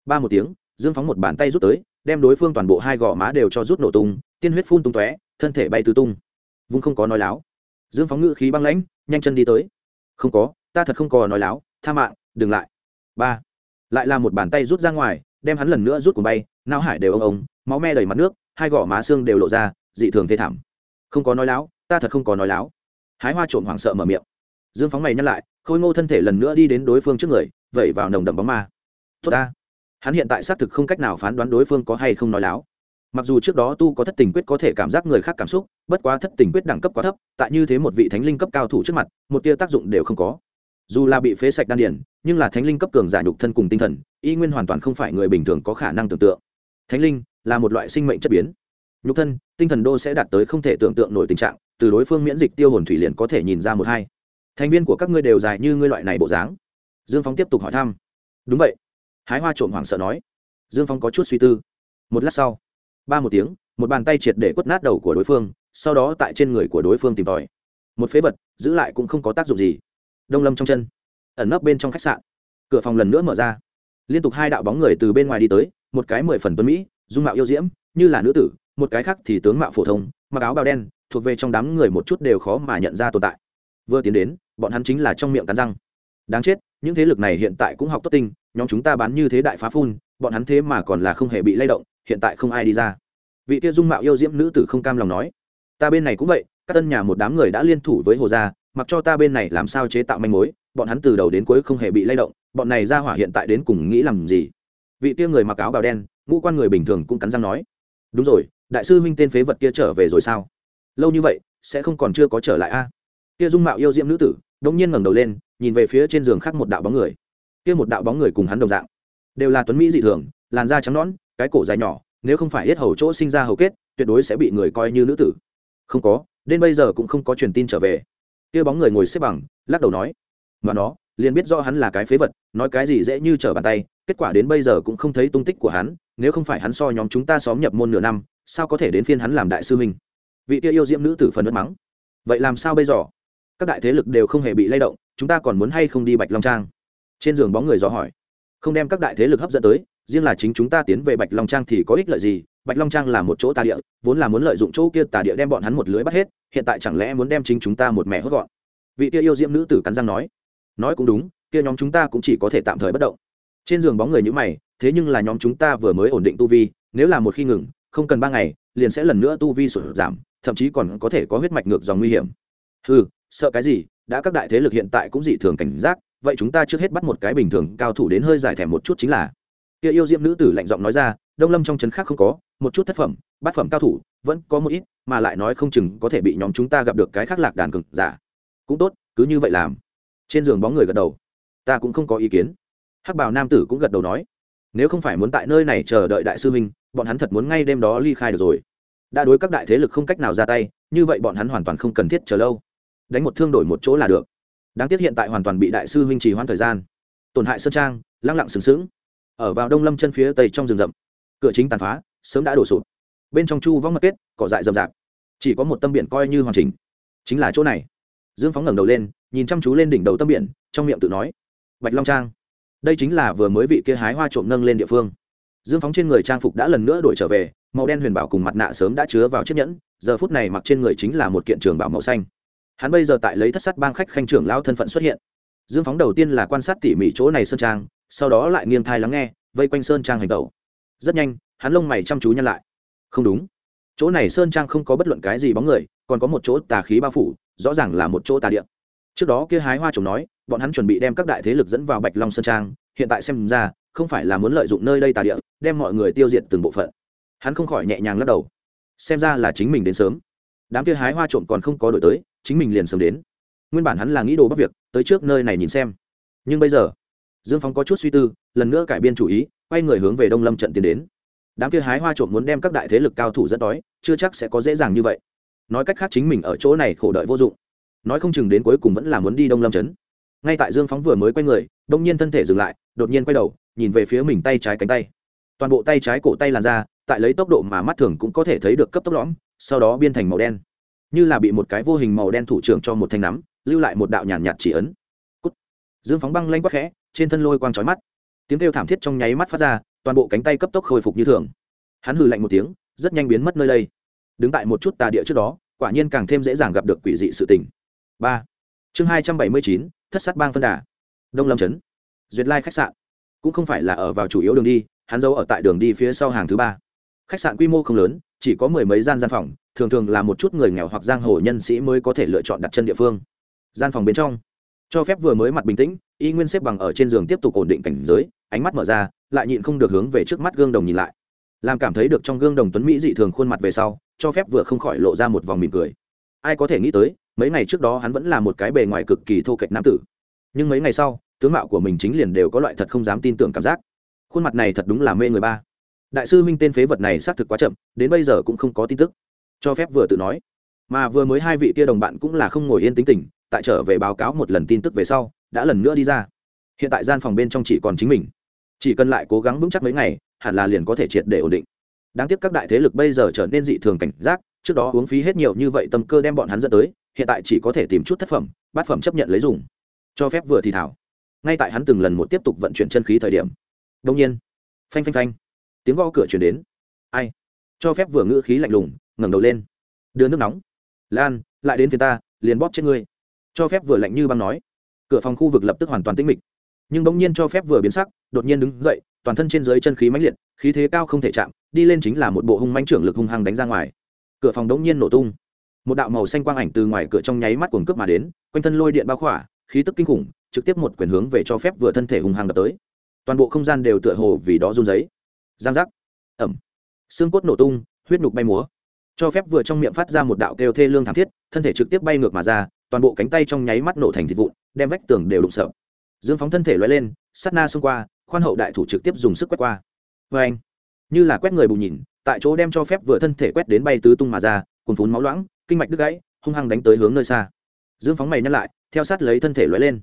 Ba một tiếng, dương phóng một bàn tay rút tới, đem đối phương toàn bộ hai gò má đều cho rút nổ tung, tiên huyết phun tung tóe, thân thể bay tứ tung. Vung không có nói láo. Dương phóng ngự khí băng lãnh, nhanh chân đi tới. Không có, ta thật không có nói láo, tha mạng, đừng lại. Ba. Lại là một bàn tay rút ra ngoài, đem hắn lần nữa rút cùng bay, não hải đều ông ông máu me đầy mặt nước, hai gò má xương đều lộ ra, dị thường thê thảm. Không có nói láo, ta thật không có nói láo. Hái hoa trộm hoảng sợ mở miệng. Dương phóng mày nhắc lại khôi ngô thân thể lần nữa đi đến đối phương trước người, vẩy vào nồng đậm bóng ma. Tốt ta. Hắn hiện tại xác thực không cách nào phán đoán đối phương có hay không nói láo. Mặc dù trước đó tu có thất tình quyết có thể cảm giác người khác cảm xúc, bất quá thất tình quyết đẳng cấp quá thấp, tại như thế một vị thánh linh cấp cao thủ trước mặt, một tia tác dụng đều không có. Dù là bị phế sạch đan điển nhưng là thánh linh cấp cường giả nhục thân cùng tinh thần, y nguyên hoàn toàn không phải người bình thường có khả năng tưởng tượng. Thánh linh là một loại sinh mệnh chất biến. Nhục thân, tinh thần đô sẽ đạt tới không thể tưởng tượng nổi tình trạng, từ đối phương miễn dịch tiêu hồn thủy liền có thể nhìn ra một hai thành viên của các ngươi đều dài như ngươi loại này bộ dáng. Dương phong tiếp tục hỏi thăm. Đúng vậy. Hái hoa trộm hoảng sợ nói. Dương phong có chút suy tư. Một lát sau, ba một tiếng, một bàn tay triệt để quất nát đầu của đối phương, sau đó tại trên người của đối phương tìm tòi. Một phế vật, giữ lại cũng không có tác dụng gì. Đông lâm trong chân, ẩn nấp bên trong khách sạn. Cửa phòng lần nữa mở ra. Liên tục hai đạo bóng người từ bên ngoài đi tới, một cái mười phần tuấn mỹ, dung mạo yêu diễm, như là nữ tử, một cái khác thì tướng mạo phổ thông, mặc áo bào đen, thuộc về trong đám người một chút đều khó mà nhận ra tồn tại vừa tiến đến, bọn hắn chính là trong miệng cắn răng. Đáng chết, những thế lực này hiện tại cũng học tốt tinh, nhóm chúng ta bán như thế đại phá phun, bọn hắn thế mà còn là không hề bị lay động, hiện tại không ai đi ra. Vị kia dung mạo yêu diễm nữ tử không cam lòng nói, ta bên này cũng vậy, các tân nhà một đám người đã liên thủ với hồ gia, mặc cho ta bên này làm sao chế tạo manh mối, bọn hắn từ đầu đến cuối không hề bị lay động, bọn này ra hỏa hiện tại đến cùng nghĩ làm gì? Vị kia người mặc áo bào đen, ngũ quan người bình thường cũng cắn răng nói, đúng rồi, đại sư huynh tên phế vật kia trở về rồi sao? Lâu như vậy, sẽ không còn chưa có trở lại a? Kia dung mạo yêu diễm nữ tử đông nhiên ngẩng đầu lên, nhìn về phía trên giường khác một đạo bóng người. Kia một đạo bóng người cùng hắn đồng dạng. Đều là tuấn mỹ dị thường, làn da trắng nõn, cái cổ dài nhỏ, nếu không phải hết hầu chỗ sinh ra hầu kết, tuyệt đối sẽ bị người coi như nữ tử. Không có, đến bây giờ cũng không có truyền tin trở về. Kia bóng người ngồi xếp bằng, lắc đầu nói, mà nó, liền biết do hắn là cái phế vật, nói cái gì dễ như trở bàn tay, kết quả đến bây giờ cũng không thấy tung tích của hắn, nếu không phải hắn so nhóm chúng ta xóm nhập môn nửa năm, sao có thể đến phiên hắn làm đại sư huynh? Vị kia yêu diễm nữ tử phần đất mắng, vậy làm sao bây giờ? Các đại thế lực đều không hề bị lay động, chúng ta còn muốn hay không đi bạch long trang? Trên giường bóng người dò hỏi. Không đem các đại thế lực hấp dẫn tới, riêng là chính chúng ta tiến về bạch long trang thì có ích lợi gì? Bạch long trang là một chỗ tà địa, vốn là muốn lợi dụng chỗ kia tà địa đem bọn hắn một lưới bắt hết, hiện tại chẳng lẽ muốn đem chính chúng ta một mẹ hốt gọn? Vị kia yêu diễm nữ tử cắn răng nói. Nói cũng đúng, kia nhóm chúng ta cũng chỉ có thể tạm thời bất động. Trên giường bóng người như mày, thế nhưng là nhóm chúng ta vừa mới ổn định tu vi, nếu là một khi ngừng, không cần ba ngày, liền sẽ lần nữa tu vi sụt giảm, thậm chí còn có thể có huyết mạch ngược dòng nguy hiểm. Ừ sợ cái gì, đã các đại thế lực hiện tại cũng dị thường cảnh giác, vậy chúng ta trước hết bắt một cái bình thường cao thủ đến hơi giải thèm một chút chính là. Kia yêu diễm nữ tử lạnh giọng nói ra, đông lâm trong trấn khác không có, một chút thất phẩm, bát phẩm cao thủ, vẫn có một ít, mà lại nói không chừng có thể bị nhóm chúng ta gặp được cái khác lạc đàn cực giả. Cũng tốt, cứ như vậy làm. Trên giường bóng người gật đầu. Ta cũng không có ý kiến. Hắc bảo nam tử cũng gật đầu nói. Nếu không phải muốn tại nơi này chờ đợi đại sư minh bọn hắn thật muốn ngay đêm đó ly khai được rồi. Đã đối các đại thế lực không cách nào ra tay, như vậy bọn hắn hoàn toàn không cần thiết chờ lâu đánh một thương đổi một chỗ là được. Đáng tiếc hiện tại hoàn toàn bị đại sư huynh trì hoãn thời gian. Tổn hại sơn trang, lăng lặng sừng sững. Ở vào đông lâm chân phía tây trong rừng rậm, cửa chính tàn phá, sớm đã đổ sụp. Bên trong chu vong mật kết, cỏ dại rậm rạp. Chỉ có một tâm biển coi như hoàn chỉnh. Chính là chỗ này. Dương phóng ngẩng đầu lên, nhìn chăm chú lên đỉnh đầu tâm biển, trong miệng tự nói, bạch long trang, đây chính là vừa mới vị kia hái hoa trộm nâng lên địa phương. Dương phóng trên người trang phục đã lần nữa đổi trở về, màu đen huyền bảo cùng mặt nạ sớm đã chứa vào chiếc nhẫn, giờ phút này mặc trên người chính là một kiện trường bảo màu xanh hắn bây giờ tại lấy thất sát bang khách khanh trưởng lao thân phận xuất hiện. Dương phóng đầu tiên là quan sát tỉ mỉ chỗ này sơn trang, sau đó lại nghiêng thai lắng nghe, vây quanh sơn trang hành tẩu. Rất nhanh, hắn lông mày chăm chú nhăn lại. Không đúng. Chỗ này sơn trang không có bất luận cái gì bóng người, còn có một chỗ tà khí bao phủ, rõ ràng là một chỗ tà điện trước đó kia hái hoa chồng nói, bọn hắn chuẩn bị đem các đại thế lực dẫn vào bạch long sơn trang, hiện tại xem ra, không phải là muốn lợi dụng nơi đây tà địa, đem mọi người tiêu diệt từng bộ phận. Hắn không khỏi nhẹ nhàng lắc đầu. Xem ra là chính mình đến sớm đám kia hái hoa trộm còn không có đổi tới, chính mình liền sớm đến. Nguyên bản hắn là nghĩ đồ bắt việc, tới trước nơi này nhìn xem. Nhưng bây giờ, dương phóng có chút suy tư, lần nữa cải biên chủ ý, quay người hướng về đông lâm trận tiến đến. Đám kia hái hoa trộm muốn đem các đại thế lực cao thủ dẫn đói chưa chắc sẽ có dễ dàng như vậy. Nói cách khác chính mình ở chỗ này khổ đợi vô dụng. Nói không chừng đến cuối cùng vẫn là muốn đi đông lâm trấn. Ngay tại dương phóng vừa mới quay người, đông nhiên thân thể dừng lại, đột nhiên quay đầu, nhìn về phía mình tay trái cánh tay. Toàn bộ tay trái cổ tay làn ra tại lấy tốc độ mà mắt thường cũng có thể thấy được cấp tốc lõm sau đó biên thành màu đen. Như là bị một cái vô hình màu đen thủ trưởng cho một thanh nắm, lưu lại một đạo nhàn nhạt chỉ ấn. Cút. dương phóng băng lanh quắc khẽ, trên thân lôi quang trói mắt. Tiếng kêu thảm thiết trong nháy mắt phát ra, toàn bộ cánh tay cấp tốc khôi phục như thường. Hắn hừ lạnh một tiếng, rất nhanh biến mất nơi đây. Đứng tại một chút tà địa trước đó, quả nhiên càng thêm dễ dàng gặp được quỷ dị sự tình. Ba. Chương hai trăm bảy mươi chín, thất sát bang phân đà. Đông lâm trấn. Duyệt lai khách sạn. Cũng không phải là ở vào chủ yếu đường đi, hắn giấu ở tại đường đi phía sau hàng thứ ba. Khách sạn quy mô không lớn chỉ có mười mấy gian gian phòng, thường thường là một chút người nghèo hoặc giang hồ nhân sĩ mới có thể lựa chọn đặt chân địa phương. Gian phòng bên trong, cho phép vừa mới mặt bình tĩnh, y nguyên xếp bằng ở trên giường tiếp tục ổn định cảnh giới, ánh mắt mở ra, lại nhịn không được hướng về trước mắt gương đồng nhìn lại. Làm cảm thấy được trong gương đồng tuấn mỹ dị thường khuôn mặt về sau, cho phép vừa không khỏi lộ ra một vòng mỉm cười. Ai có thể nghĩ tới, mấy ngày trước đó hắn vẫn là một cái bề ngoài cực kỳ thô kệch nam tử. Nhưng mấy ngày sau, tướng mạo của mình chính liền đều có loại thật không dám tin tưởng cảm giác. Khuôn mặt này thật đúng là mê người ba đại sư minh tên phế vật này xác thực quá chậm, đến bây giờ cũng không có tin tức. Cho phép vừa tự nói. Mà vừa mới hai vị kia đồng bạn cũng là không ngồi yên tính tình tại trở về báo cáo một lần tin tức về sau, đã lần nữa đi ra. Hiện tại gian phòng bên trong chỉ còn chính mình. Chỉ cần lại cố gắng vững chắc mấy ngày, hẳn là liền có thể triệt để ổn định. Đáng tiếc các đại thế lực bây giờ trở nên dị thường cảnh giác, trước đó uống phí hết nhiều như vậy tâm cơ đem bọn hắn dẫn tới, hiện tại chỉ có thể tìm chút thất phẩm, bát phẩm chấp nhận lấy dùng. Cho phép vừa thì thảo. Ngay tại hắn từng lần một tiếp tục vận chuyển chân khí thời điểm. Đông nhiên, phanh phanh phanh tiếng gõ cửa chuyển đến. Ai? Cho phép vừa ngữ khí lạnh lùng, ngẩng đầu lên. Đưa nước nóng. Lan, lại đến phía ta, liền bóp chết ngươi. Cho phép vừa lạnh như băng nói. Cửa phòng khu vực lập tức hoàn toàn tĩnh mịch. Nhưng bỗng nhiên cho phép vừa biến sắc, đột nhiên đứng dậy, toàn thân trên dưới chân khí mãnh liệt, khí thế cao không thể chạm, đi lên chính là một bộ hung mãnh trưởng lực hung hăng đánh ra ngoài. Cửa phòng đống nhiên nổ tung. Một đạo màu xanh quang ảnh từ ngoài cửa trong nháy mắt cuồng cướp mà đến, quanh thân lôi điện bao khỏa, khí tức kinh khủng, trực tiếp một quyền hướng về cho phép vừa thân thể hung hăng đập tới. Toàn bộ không gian đều tựa hồ vì đó run giấy giang giác. Ẩm. Xương cốt nổ tung, huyết nhục bay múa. Cho phép vừa trong miệng phát ra một đạo kêu thê lương thảm thiết, thân thể trực tiếp bay ngược mà ra, toàn bộ cánh tay trong nháy mắt nổ thành thịt vụn, đem vách tường đều đụng sợ. Dương phóng thân thể loay lên, sát na xông qua, khoan hậu đại thủ trực tiếp dùng sức quét qua. Vê anh, như là quét người bù nhìn, tại chỗ đem cho phép vừa thân thể quét đến bay tứ tung mà ra cùng phún máu loãng, kinh mạch đứt gãy, hung hăng đánh tới hướng nơi xa. Dương phóng mày nhắc lại, theo sát lấy thân thể loay lên.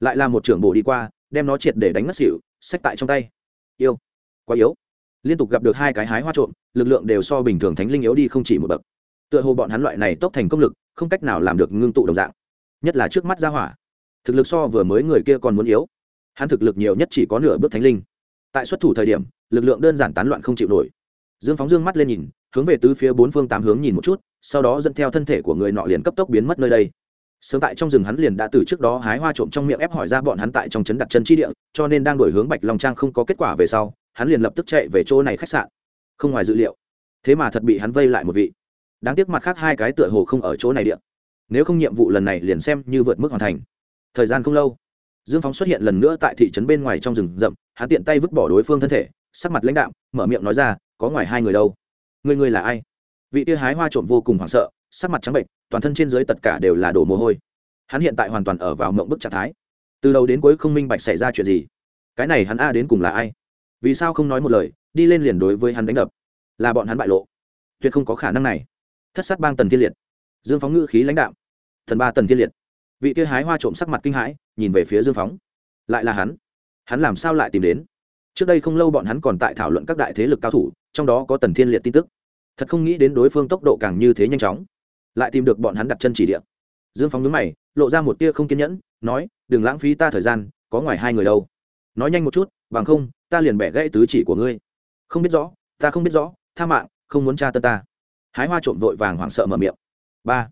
Lại là một trưởng bổ đi qua, đem nó triệt để đánh ngất xỉu sách tại trong tay. Yêu, quá yếu liên tục gặp được hai cái hái hoa trộm, lực lượng đều so bình thường thánh linh yếu đi không chỉ một bậc. Tựa hồ bọn hắn loại này tốc thành công lực, không cách nào làm được ngưng tụ đồng dạng. Nhất là trước mắt ra hỏa, thực lực so vừa mới người kia còn muốn yếu. Hắn thực lực nhiều nhất chỉ có nửa bước thánh linh. Tại xuất thủ thời điểm, lực lượng đơn giản tán loạn không chịu nổi. Dương phóng dương mắt lên nhìn, hướng về tứ phía bốn phương tám hướng nhìn một chút, sau đó dẫn theo thân thể của người nọ liền cấp tốc biến mất nơi đây. Sớm tại trong rừng hắn liền đã từ trước đó hái hoa trộm trong miệng ép hỏi ra bọn hắn tại trong trấn đặt chân chi địa, cho nên đang đổi hướng bạch long trang không có kết quả về sau hắn liền lập tức chạy về chỗ này khách sạn. Không ngoài dự liệu. Thế mà thật bị hắn vây lại một vị. Đáng tiếc mặt khác hai cái tựa hồ không ở chỗ này địa. Nếu không nhiệm vụ lần này liền xem như vượt mức hoàn thành. Thời gian không lâu, dương phóng xuất hiện lần nữa tại thị trấn bên ngoài trong rừng rậm, hắn tiện tay vứt bỏ đối phương thân thể, sắc mặt lãnh đạo mở miệng nói ra, có ngoài hai người đâu? Người người là ai? Vị tia hái hoa trộm vô cùng hoảng sợ, sắc mặt trắng bệnh toàn thân trên dưới tất cả đều là đổ mồ hôi. Hắn hiện tại hoàn toàn ở vào mộng bức trạng thái. Từ đầu đến cuối không minh bạch xảy ra chuyện gì. Cái này hắn a đến cùng là ai? Vì sao không nói một lời, đi lên liền đối với hắn đánh đập. Là bọn hắn bại lộ. Tuyệt không có khả năng này. Thất sát bang tần thiên liệt. Dương phóng ngữ khí lãnh đạo thần ba tần thiên liệt. Vị kia hái hoa trộm sắc mặt kinh hãi, nhìn về phía dương phóng. Lại là hắn. Hắn làm sao lại tìm đến? Trước đây không lâu bọn hắn còn tại thảo luận các đại thế lực cao thủ, trong đó có tần thiên liệt tin tức. Thật không nghĩ đến đối phương tốc độ càng như thế nhanh chóng. Lại tìm được bọn hắn đặt chân chỉ địa dương phóng nhớ mày, lộ ra một tia không kiên nhẫn, nói, đừng lãng phí ta thời gian, có ngoài hai người đâu. Nói nhanh một chút, bằng không ta liền bẻ gãy tứ chỉ của ngươi. Không biết rõ, ta không biết rõ, tha mạng, không muốn tra tân ta. Hái hoa trộm vội vàng hoảng sợ mở miệng. Ba.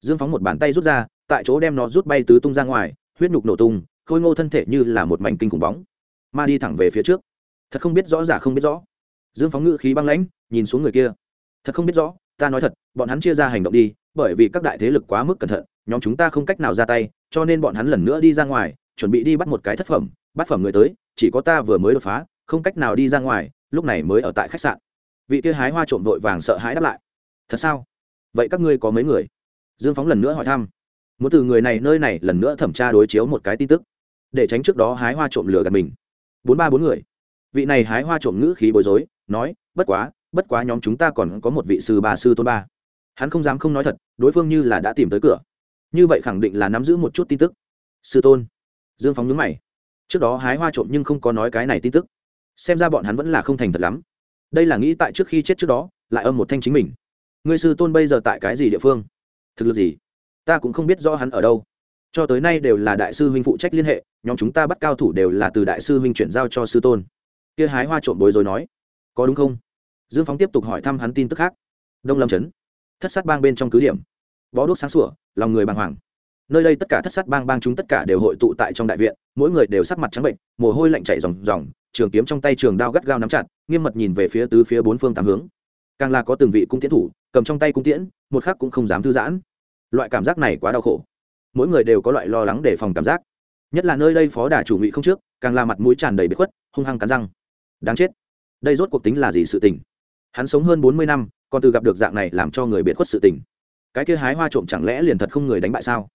Dương phóng một bàn tay rút ra, tại chỗ đem nó rút bay tứ tung ra ngoài, huyết nhục nổ tung, khôi ngô thân thể như là một mảnh kinh khủng bóng. Ma đi thẳng về phía trước. Thật không biết rõ giả không biết rõ. Dương phóng ngự khí băng lãnh, nhìn xuống người kia. Thật không biết rõ, ta nói thật, bọn hắn chia ra hành động đi, bởi vì các đại thế lực quá mức cẩn thận, nhóm chúng ta không cách nào ra tay, cho nên bọn hắn lần nữa đi ra ngoài, chuẩn bị đi bắt một cái thất phẩm, bắt phẩm người tới chỉ có ta vừa mới đột phá, không cách nào đi ra ngoài, lúc này mới ở tại khách sạn. Vị kia hái hoa trộm vội vàng sợ hãi đáp lại. Thật sao? Vậy các ngươi có mấy người? Dương phóng lần nữa hỏi thăm. Muốn từ người này nơi này lần nữa thẩm tra đối chiếu một cái tin tức, để tránh trước đó hái hoa trộm lửa gần mình. Bốn ba bốn người. Vị này hái hoa trộm ngữ khí bối rối, nói, bất quá bất quá nhóm chúng ta còn có một vị sư bà sư tôn ba. Hắn không dám không nói thật, đối phương như là đã tìm tới cửa. Như vậy khẳng định là nắm giữ một chút tin tức. Sư tôn. Dương phóng nhướng mày trước đó hái hoa trộm nhưng không có nói cái này tin tức. Xem ra bọn hắn vẫn là không thành thật lắm. Đây là nghĩ tại trước khi chết trước đó, lại âm một thanh chính mình. Ngươi sư tôn bây giờ tại cái gì địa phương? Thực lực gì? Ta cũng không biết rõ hắn ở đâu. Cho tới nay đều là đại sư huynh phụ trách liên hệ, nhóm chúng ta bắt cao thủ đều là từ đại sư huynh chuyển giao cho sư tôn. Kia hái hoa trộm bối rối nói, có đúng không? Dương phóng tiếp tục hỏi thăm hắn tin tức khác. Đông lâm trấn, thất sát bang bên trong cứ điểm. Bó đuốc sáng sủa, lòng người bàng hoàng nơi đây tất cả thất sát bang bang chúng tất cả đều hội tụ tại trong đại viện, mỗi người đều sắc mặt trắng bệnh, mồ hôi lạnh chảy ròng ròng, trường kiếm trong tay trường đao gắt gao nắm chặt, nghiêm mật nhìn về phía tứ phía bốn phương tám hướng. Càng là có từng vị cung tiến thủ, cầm trong tay cung tiễn, một khắc cũng không dám thư giãn. Loại cảm giác này quá đau khổ. Mỗi người đều có loại lo lắng để phòng cảm giác. Nhất là nơi đây phó đà chủ ngụy không trước, càng là mặt mũi tràn đầy bếp khuất, hung hăng cắn răng. Đáng chết. Đây rốt cuộc tính là gì sự tình? Hắn sống hơn bốn mươi năm, còn từ gặp được dạng này làm cho người biệt khuất sự tình. Cái kia hái hoa trộm chẳng lẽ liền thật không người đánh bại sao?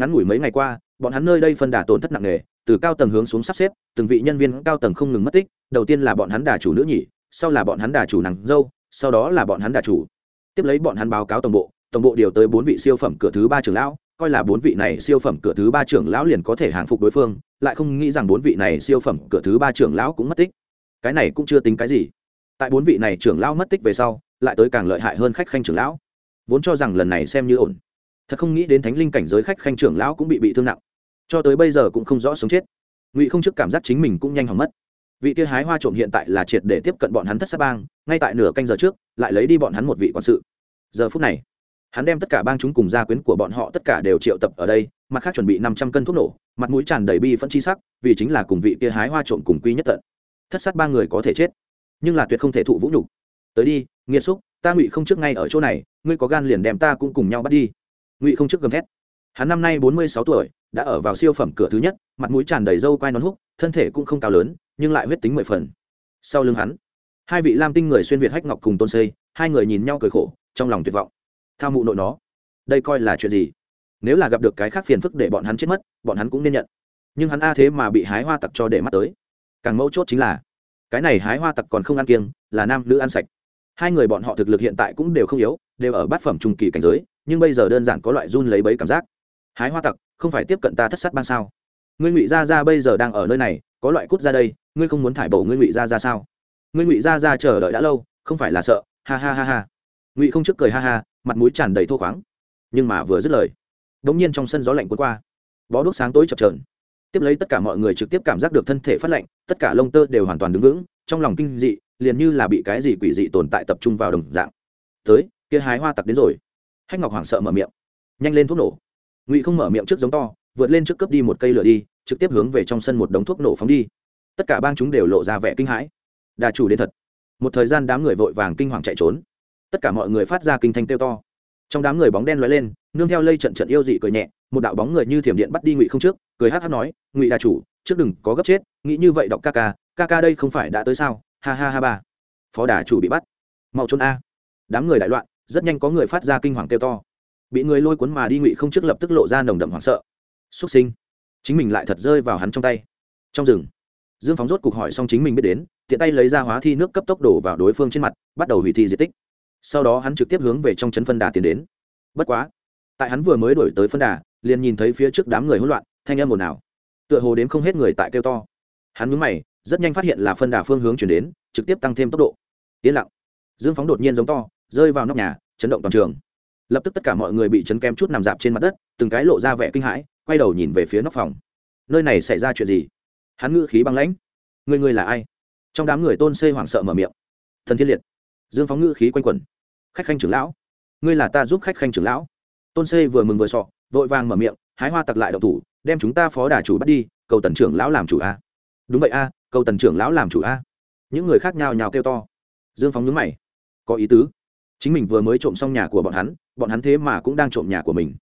Ngắn ngủi mấy ngày qua, bọn hắn nơi đây phân đà tổn thất nặng nề, từ cao tầng hướng xuống sắp xếp, từng vị nhân viên cao tầng không ngừng mất tích, đầu tiên là bọn hắn đà chủ nữ nhỉ sau là bọn hắn đà chủ nàng dâu, sau đó là bọn hắn đà chủ. Tiếp lấy bọn hắn báo cáo tổng bộ tổng bộ điều tới bốn vị siêu phẩm cửa thứ ba trưởng lão, coi là bốn vị này siêu phẩm cửa thứ ba trưởng lão liền có thể hàng phục đối phương, lại không nghĩ rằng bốn vị này siêu phẩm cửa thứ ba trưởng lão cũng mất tích. Cái này cũng chưa tính cái gì. Tại bốn vị này trưởng lão mất tích về sau, lại tới càng lợi hại hơn khách khanh trưởng lão. Vốn cho rằng lần này xem như ổn thật không nghĩ đến thánh linh cảnh giới khách khanh trưởng lão cũng bị bị thương nặng. Cho tới bây giờ cũng không rõ sống chết. Ngụy không trước cảm giác chính mình cũng nhanh hỏng mất. Vị kia hái hoa trộm hiện tại là triệt để tiếp cận bọn hắn thất sát bang, ngay tại nửa canh giờ trước, lại lấy đi bọn hắn một vị quản sự. Giờ phút này, hắn đem tất cả bang chúng cùng gia quyến của bọn họ tất cả đều triệu tập ở đây, mặt khác chuẩn bị năm trăm cân thuốc nổ, mặt mũi tràn đầy bi phân chi sắc, vì chính là cùng vị kia hái hoa trộm cùng quy nhất tận. Thất sát ba người có thể chết, nhưng là tuyệt không thể thụ vũ nhục. Tới đi nghiêm xúc, ta ngụy không trước ngay ở chỗ này, ngươi có gan liền đem ta cũng cùng nhau bắt đi ngụy không trước gầm thét. Hắn năm nay bốn mươi sáu tuổi, đã ở vào siêu phẩm cửa thứ nhất, mặt mũi tràn đầy râu quai nón húc, thân thể cũng không cao lớn, nhưng lại huyết tính mười phần. Sau lưng hắn, hai vị lam tinh người xuyên việt hách ngọc cùng tôn xây hai người nhìn nhau cười khổ, trong lòng tuyệt vọng. Thao mụ nội nó, đây coi là chuyện gì? Nếu là gặp được cái khác phiền phức để bọn hắn chết mất, bọn hắn cũng nên nhận. Nhưng hắn a thế mà bị hái hoa tặc cho để mắt tới. Càng mấu chốt chính là, cái này hái hoa tặc còn không ăn kiêng, là nam nữ ăn sạch. Hai người bọn họ thực lực hiện tại cũng đều không yếu, đều ở bát phẩm trung kỳ cảnh giới nhưng bây giờ đơn giản có loại run lấy bấy cảm giác. Hái hoa tặc, không phải tiếp cận ta thất sát ban sao? Ngươi ngụy gia gia bây giờ đang ở nơi này, có loại cút ra đây, ngươi không muốn thải bổ ngươi ngụy gia gia sao? Ngươi ngụy gia gia chờ đợi đã lâu, không phải là sợ, ha ha ha ha. Ngụy không trước cười ha ha, mặt mũi tràn đầy thô khoáng. Nhưng mà vừa dứt lời, đống nhiên trong sân gió lạnh cuốn qua. Bó đốt sáng tối chập chờn. Tiếp lấy tất cả mọi người trực tiếp cảm giác được thân thể phát lạnh, tất cả lông tơ đều hoàn toàn đứng vững, trong lòng kinh dị, liền như là bị cái gì quỷ dị tồn tại tập trung vào đồng dạng. Tới, kia hái hoa tặc đến rồi hách ngọc hoảng sợ mở miệng. Nhanh lên thuốc nổ. Ngụy không mở miệng trước giống to, vượt lên trước cướp đi một cây lửa đi, trực tiếp hướng về trong sân một đống thuốc nổ phóng đi. Tất cả bang chúng đều lộ ra vẻ kinh hãi. Đà chủ đến thật. Một thời gian đám người vội vàng kinh hoàng chạy trốn. Tất cả mọi người phát ra kinh thanh kêu to. Trong đám người bóng đen lóe lên, nương theo lây trận trận yêu dị cười nhẹ, một đạo bóng người như thiểm điện bắt đi ngụy không trước, cười hát hát nói, ngụy đà chủ, trước đừng có gấp chết, nghĩ như vậy đọc ca ca ca ca đây không phải đã tới sao? Ha ha ha ba. Phó đà chủ bị bắt. Mau trốn a. Đám người đại loạn rất nhanh có người phát ra kinh hoàng kêu to. Bị người lôi cuốn mà đi ngụy không trước lập tức lộ ra nồng đậm hoảng sợ. Xuất sinh. Chính mình lại thật rơi vào hắn trong tay. Trong rừng, dương phóng rốt cục hỏi xong chính mình biết đến, tiện tay lấy ra hóa thi nước cấp tốc đổ vào đối phương trên mặt, bắt đầu hủy thi di tích. Sau đó hắn trực tiếp hướng về trong trấn phân đà tiến đến. Bất quá, tại hắn vừa mới đổi tới phân đà, liền nhìn thấy phía trước đám người hỗn loạn, thanh âm ồn ào. Tựa hồ đến không hết người tại kêu to. Hắn mướn mày, rất nhanh phát hiện là phân đà phương hướng chuyển đến, trực tiếp tăng thêm tốc độ. Yên lặng. Dương phóng đột nhiên giống to rơi vào nóc nhà, chấn động toàn trường. Lập tức tất cả mọi người bị chấn kem chút nằm dạp trên mặt đất, từng cái lộ ra vẻ kinh hãi, quay đầu nhìn về phía nóc phòng. Nơi này xảy ra chuyện gì? Hắn ngữ khí băng lãnh. Người người là ai? Trong đám người tôn xê hoảng sợ mở miệng. Thần thiên liệt. Dương phóng ngữ khí quanh quẩn. Khách khanh trưởng lão. Ngươi là ta giúp khách khanh trưởng lão. Tôn xê vừa mừng vừa sọ, vội vàng mở miệng, hái hoa tặc lại đậu thủ, đem chúng ta phó đà chủ bắt đi, cầu tần trưởng lão làm chủ a. Đúng vậy a, cầu tần trưởng lão làm chủ a. Những người khác nhào nhào kêu to. Dương phóng nhướng mày. Có ý tứ chính mình vừa mới trộm xong nhà của bọn hắn bọn hắn thế mà cũng đang trộm nhà của mình.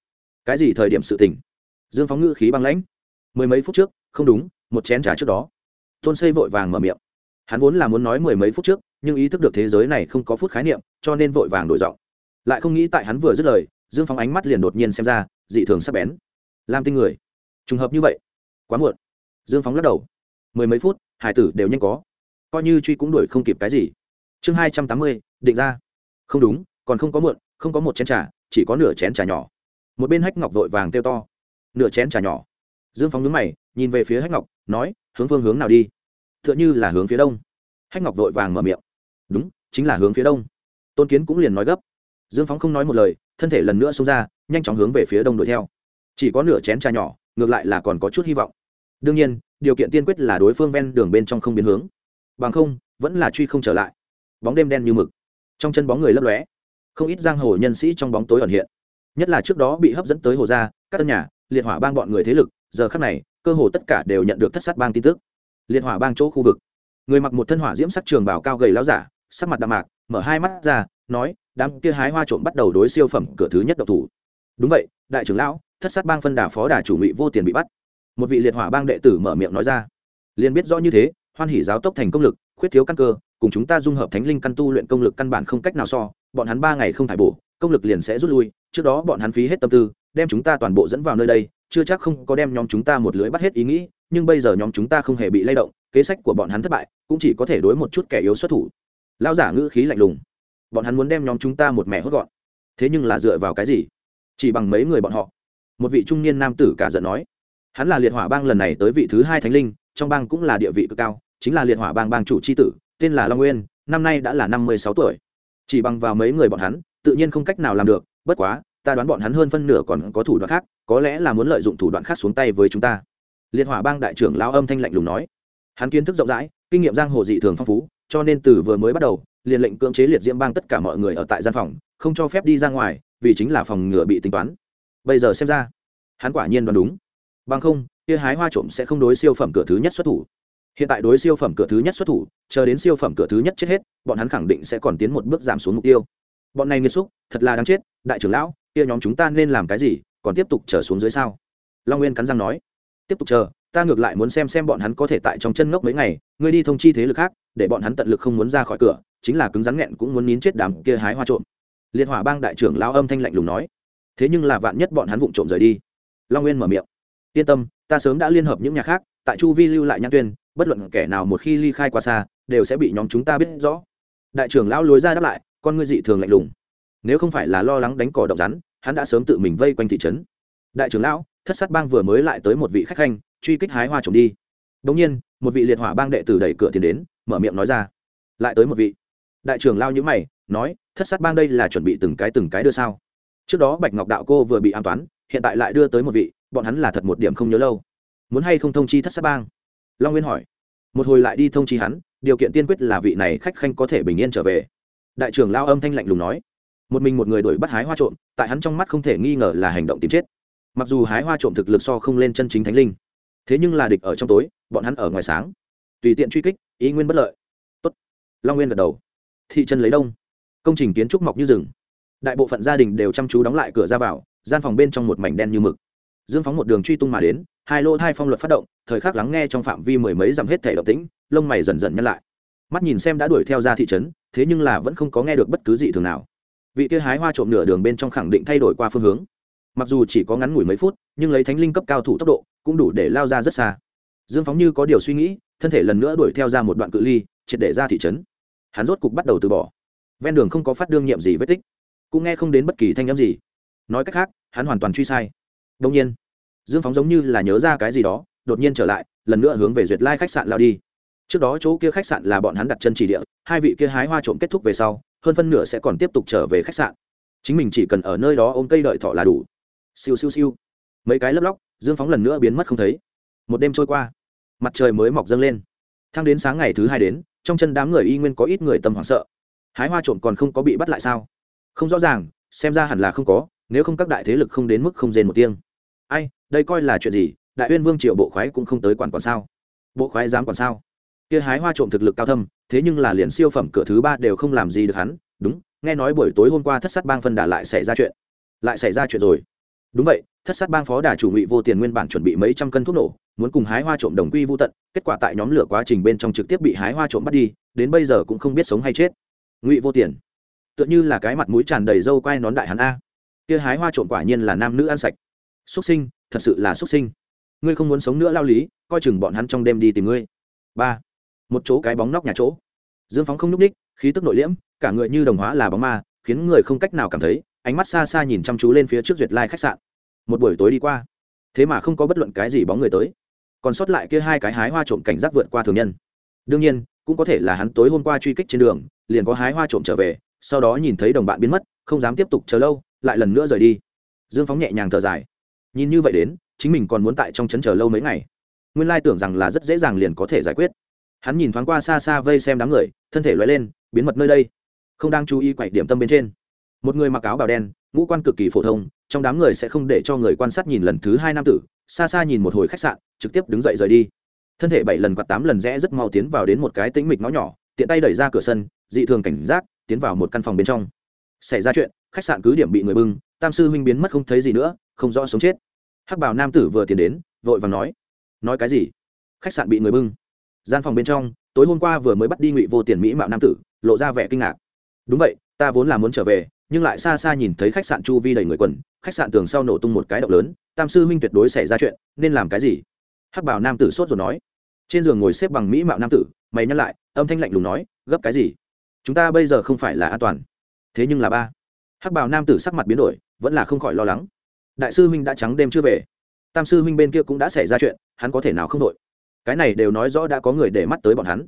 Cái gì thời điểm sự tình? Dương phóng ngữ khí băng lãnh. Mười mấy phút trước, không đúng, một chén trà trước đó. Tôn xây vội vàng mở miệng. Hắn vốn là muốn nói mười mấy phút trước, nhưng ý thức được thế giới này không có phút khái niệm, cho nên vội vàng đổi giọng. Lại không nghĩ tại hắn vừa dứt lời, dương phóng ánh mắt liền đột nhiên xem ra, dị thường sắp bén. Làm tinh người, trùng hợp như vậy. Quá muộn. Dương phóng lắc đầu. Mười mấy phút, hải tử đều nhanh có. Coi như truy cũng đuổi không kịp cái gì. Chương hai trăm tám mươi, định ra không đúng, còn không có muộn, không có một chén trà, chỉ có nửa chén trà nhỏ. Một bên hách ngọc vội vàng kêu to. Nửa chén trà nhỏ. Dương phóng nhướng mày, nhìn về phía hách ngọc, nói, hướng phương hướng nào đi? T h ư ợ n h ư là hướng phía đông. Hách ngọc vội vàng mở miệng. Đúng, chính là hướng phía đông. Tôn kiến cũng liền nói gấp. Dương phóng không nói một lời, thân thể lần nữa xông ra, nhanh chóng hướng về phía đông đuổi theo. Chỉ có nửa chén trà nhỏ, ngược lại là còn có chút hy vọng. Đương nhiên, điều kiện tiên quyết là đối phương ven đường bên trong không biến hướng. Bằng không, vẫn là truy không trở lại. Bóng đêm đen như mực trong chân bóng người lấp lóe, không ít giang hồ nhân sĩ trong bóng tối ẩn hiện. Nhất là trước đó bị hấp dẫn tới hồ gia, các tân nhà, liệt hỏa bang bọn người thế lực, giờ khắc này, cơ hồ tất cả đều nhận được thất sát bang tin tức. Liệt hỏa bang chỗ khu vực. Người mặc một thân hỏa diễm sắc trường bảo cao gầy láo giả, sắc mặt đạm mạc, mở hai mắt ra, nói, đám kia hái hoa trộm bắt đầu đối siêu phẩm cửa thứ nhất độc thủ. Đúng vậy, đại trưởng lão, thất sát bang phân đà phó đà chủ ngụy vô tiền bị bắt. Một vị liệt hỏa bang đệ tử mở miệng nói ra. Liền biết rõ như thế, hoan hỉ giáo tốc thành công lực, khuyết thiếu căn cơ cùng chúng ta dung hợp thánh linh căn tu luyện công lực căn bản không cách nào so, bọn hắn ba ngày không thải bổ, công lực liền sẽ rút lui, trước đó bọn hắn phí hết tâm tư, đem chúng ta toàn bộ dẫn vào nơi đây, chưa chắc không có đem nhóm chúng ta một lưới bắt hết ý nghĩ, nhưng bây giờ nhóm chúng ta không hề bị lay động, kế sách của bọn hắn thất bại, cũng chỉ có thể đối một chút kẻ yếu xuất thủ. Lao giả ngữ khí lạnh lùng. Bọn hắn muốn đem nhóm chúng ta một mẻ hốt gọn. Thế nhưng là dựa vào cái gì? Chỉ bằng mấy người bọn họ. Một vị trung niên nam tử cả giận nói. Hắn là liệt hỏa bang lần này tới vị thứ hai thánh linh, trong bang cũng là địa vị cực cao, chính là liệt hỏa bang bang chủ c h i tử tên là long nguyên, năm nay đã là năm mươi sáu tuổi. Chỉ bằng vào mấy người bọn hắn, tự nhiên không cách nào làm được, bất quá, ta đoán bọn hắn hơn phân nửa còn có thủ đoạn khác, có lẽ là muốn lợi dụng thủ đoạn khác xuống tay với chúng ta. Liệt hỏa bang đại trưởng lao âm thanh lạnh lùng nói. Hắn kiến thức rộng rãi, kinh nghiệm giang hồ dị thường phong phú, cho nên từ vừa mới bắt đầu, liền lệnh cưỡng chế liệt diễm bang tất cả mọi người ở tại gian phòng, không cho phép đi ra ngoài, vì chính là phòng ngừa bị tính toán. Bây giờ xem ra, hắn quả nhiên đoán đúng. Bằng không, kia hái hoa trộm sẽ không đối siêu phẩm cửa thứ nhất xuất thủ hiện tại đối siêu phẩm cửa thứ nhất xuất thủ, chờ đến siêu phẩm cửa thứ nhất chết hết, bọn hắn khẳng định sẽ còn tiến một bước giảm xuống mục tiêu. Bọn này nghiêm xúc, thật là đáng chết, đại trưởng lão, kia nhóm chúng ta nên làm cái gì, còn tiếp tục trở xuống dưới sao? Long nguyên cắn răng nói. Tiếp tục chờ, ta ngược lại muốn xem xem bọn hắn có thể tại trong chân ngốc mấy ngày, ngươi đi thông chi thế lực khác, để bọn hắn tận lực không muốn ra khỏi cửa, chính là cứng rắn nghẹn cũng muốn nín chết đám kia hái hoa trộm. Liệt hỏa bang đại trưởng lão âm thanh lạnh lùng nói. Thế nhưng là vạn nhất bọn hắn vụng trộm rời đi. Long nguyên mở miệng. Yên tâm, ta sớm đã liên hợp những nhà khác, tại chu vi lưu lại nhãn tuyên bất luận kẻ nào một khi ly khai qua xa, đều sẽ bị nhóm chúng ta biết rõ. Đại trưởng lão lối ra đáp lại, con ngươi dị thường lạnh lùng. Nếu không phải là lo lắng đánh cỏ động rắn, hắn đã sớm tự mình vây quanh thị trấn. Đại trưởng lão, thất sát bang vừa mới lại tới một vị khách khanh, truy kích hái hoa trồng đi. Đ nhiên, một vị liệt hỏa bang đệ tử đẩy cửa tiền đến, mở miệng nói ra. Lại tới một vị. Đại trưởng lao nhữ mày, nói, thất sát bang đây là chuẩn bị từng cái từng cái đưa sao? Trước đó bạch ngọc đạo cô vừa bị an toán, hiện tại lại đưa tới một vị, bọn hắn là thật một điểm không nhớ lâu. Muốn hay không thông chi thất sát bang? Long nguyên hỏi. Một hồi lại đi thông chi hắn, điều kiện tiên quyết là vị này khách khanh có thể bình yên trở về. Đại trưởng lao âm thanh lạnh lùng nói. Một mình một người đuổi bắt hái hoa trộm, tại hắn trong mắt không thể nghi ngờ là hành động tìm chết. Mặc dù hái hoa trộm thực lực so không lên chân chính thánh linh, thế nhưng là địch ở trong tối, bọn hắn ở ngoài sáng. Tùy tiện truy kích, ý nguyên bất lợi. Tốt. long nguyên gật đầu. Thị trấn lấy đông. Công trình kiến trúc mọc như rừng. Đại bộ phận gia đình đều chăm chú đóng lại cửa ra vào, gian phòng bên trong một mảnh đen như mực dương phóng một đường truy tung mà đến, hai lô hai phong luật phát động, thời khắc lắng nghe trong phạm vi mười mấy dặm hết thể động tĩnh, lông mày dần dần nhăn lại. Mắt nhìn xem đã đuổi theo ra thị trấn, thế nhưng là vẫn không có nghe được bất cứ gì thường nào. Vị kia hái hoa trộm nửa đường bên trong khẳng định thay đổi qua phương hướng. Mặc dù chỉ có ngắn ngủi mấy phút, nhưng lấy thánh linh cấp cao thủ tốc độ, cũng đủ để lao ra rất xa. Dương phóng như có điều suy nghĩ, thân thể lần nữa đuổi theo ra một đoạn cự ly, triệt để ra thị trấn. Hắn rốt cục bắt đầu từ bỏ. Ven đường không có phát đương nhiệm gì vết tích, cũng nghe không đến bất kỳ thanh â m gì. Nói cách khác, hắn hoàn toàn truy sai đông nhiên, dương phóng giống như là nhớ ra cái gì đó, đột nhiên trở lại, lần nữa hướng về duyệt lai khách sạn lao đi. Trước đó chỗ kia khách sạn là bọn hắn đặt chân chỉ địa, hai vị kia hái hoa trộm kết thúc về sau, hơn phân nửa sẽ còn tiếp tục trở về khách sạn. Chính mình chỉ cần ở nơi đó ôm cây đợi thọ là đủ. Siêu siêu siêu. Mấy cái lấp lóc, dương phóng lần nữa biến mất không thấy. Một đêm trôi qua, mặt trời mới mọc dâng lên. Thang đến sáng ngày thứ hai đến, trong chân đám người y nguyên có ít người tâm hoảng sợ. Hái hoa trộm còn không có bị bắt lại sao? Không rõ ràng, xem ra hẳn là không có, nếu không các đại thế lực không đến mức không rên một tiếng đây coi là chuyện gì? Đại uyên vương triệu bộ khoái cũng không tới quản quản sao? Bộ khoái dám quản sao? Kia hái hoa trộm thực lực cao thâm, thế nhưng là liền siêu phẩm cửa thứ ba đều không làm gì được hắn. Đúng, nghe nói buổi tối hôm qua thất sát bang phân đà lại xảy ra chuyện. Lại xảy ra chuyện rồi. Đúng vậy, thất sát bang phó đà chủ ngụy vô tiền nguyên bản chuẩn bị mấy trăm cân thuốc nổ, muốn cùng hái hoa trộm đồng quy vô tận, kết quả tại nhóm lửa quá trình bên trong trực tiếp bị hái hoa trộm bắt đi, đến bây giờ cũng không biết sống hay chết. Ngụy vô tiền, tựa như là cái mặt mũi tràn đầy râu quai nón đại hắn a. Kia hái hoa trộm quả nhiên là nam nữ ăn sạch xuất sinh, thật sự là xuất sinh. Ngươi không muốn sống nữa lao lý, coi chừng bọn hắn trong đêm đi tìm ngươi. Ba. Một chỗ cái bóng nóc nhà chỗ. Dương phóng không nhúc ních khí tức nội liễm, cả người như đồng hóa là bóng ma, khiến người không cách nào cảm thấy, ánh mắt xa xa nhìn chăm chú lên phía trước duyệt lai khách sạn. Một buổi tối đi qua, thế mà không có bất luận cái gì bóng người tới. Còn sót lại kia hai cái hái hoa trộm cảnh giác vượt qua thường nhân. Đương nhiên, cũng có thể là hắn tối hôm qua truy kích trên đường, liền có hái hoa trộm trở về, sau đó nhìn thấy đồng bạn biến mất, không dám tiếp tục chờ lâu, lại lần nữa rời đi. Dương phóng nhẹ nhàng thở dài nhìn như vậy đến, chính mình còn muốn tại trong trấn chờ lâu mấy ngày. Nguyên lai tưởng rằng là rất dễ dàng liền có thể giải quyết. Hắn nhìn thoáng qua xa xa vây xem đám người, thân thể loay lên, biến mật nơi đây. Không đang chú ý quậy điểm tâm bên trên. Một người mặc áo bào đen, ngũ quan cực kỳ phổ thông, trong đám người sẽ không để cho người quan sát nhìn lần thứ hai nam tử, xa xa nhìn một hồi khách sạn, trực tiếp đứng dậy rời đi. Thân thể bảy lần quạt tám lần rẽ rất mau tiến vào đến một cái tĩnh mịch ngõ nhỏ, tiện tay đẩy ra cửa sân, dị thường cảnh giác, tiến vào một căn phòng bên trong. Xảy ra chuyện, khách sạn cứ điểm bị người bưng, tam sư huynh biến mất không thấy gì nữa không rõ sống chết. Hắc bảo nam tử vừa tiến đến, vội và nói nói cái gì? Khách sạn bị người bưng. Gian phòng bên trong, tối hôm qua vừa mới bắt đi ngụy vô tiền mỹ mạo nam tử, lộ ra vẻ kinh ngạc. Đúng vậy, ta vốn là muốn trở về, nhưng lại xa xa nhìn thấy khách sạn chu vi đầy người quần, khách sạn tường sau nổ tung một cái động lớn, tam sư huynh tuyệt đối xảy ra chuyện, nên làm cái gì? Hắc bảo nam tử sốt rồi nói. Trên giường ngồi xếp bằng mỹ mạo nam tử, mày nhắc lại, âm thanh lạnh lùng nói, gấp cái gì? Chúng ta bây giờ không phải là an toàn. Thế nhưng là ba. Hắc bảo nam tử sắc mặt biến đổi, vẫn là không khỏi lo lắng đại sư huynh đã trắng đêm chưa về. Tam sư huynh bên kia cũng đã xảy ra chuyện, hắn có thể nào không đội? Cái này đều nói rõ đã có người để mắt tới bọn hắn.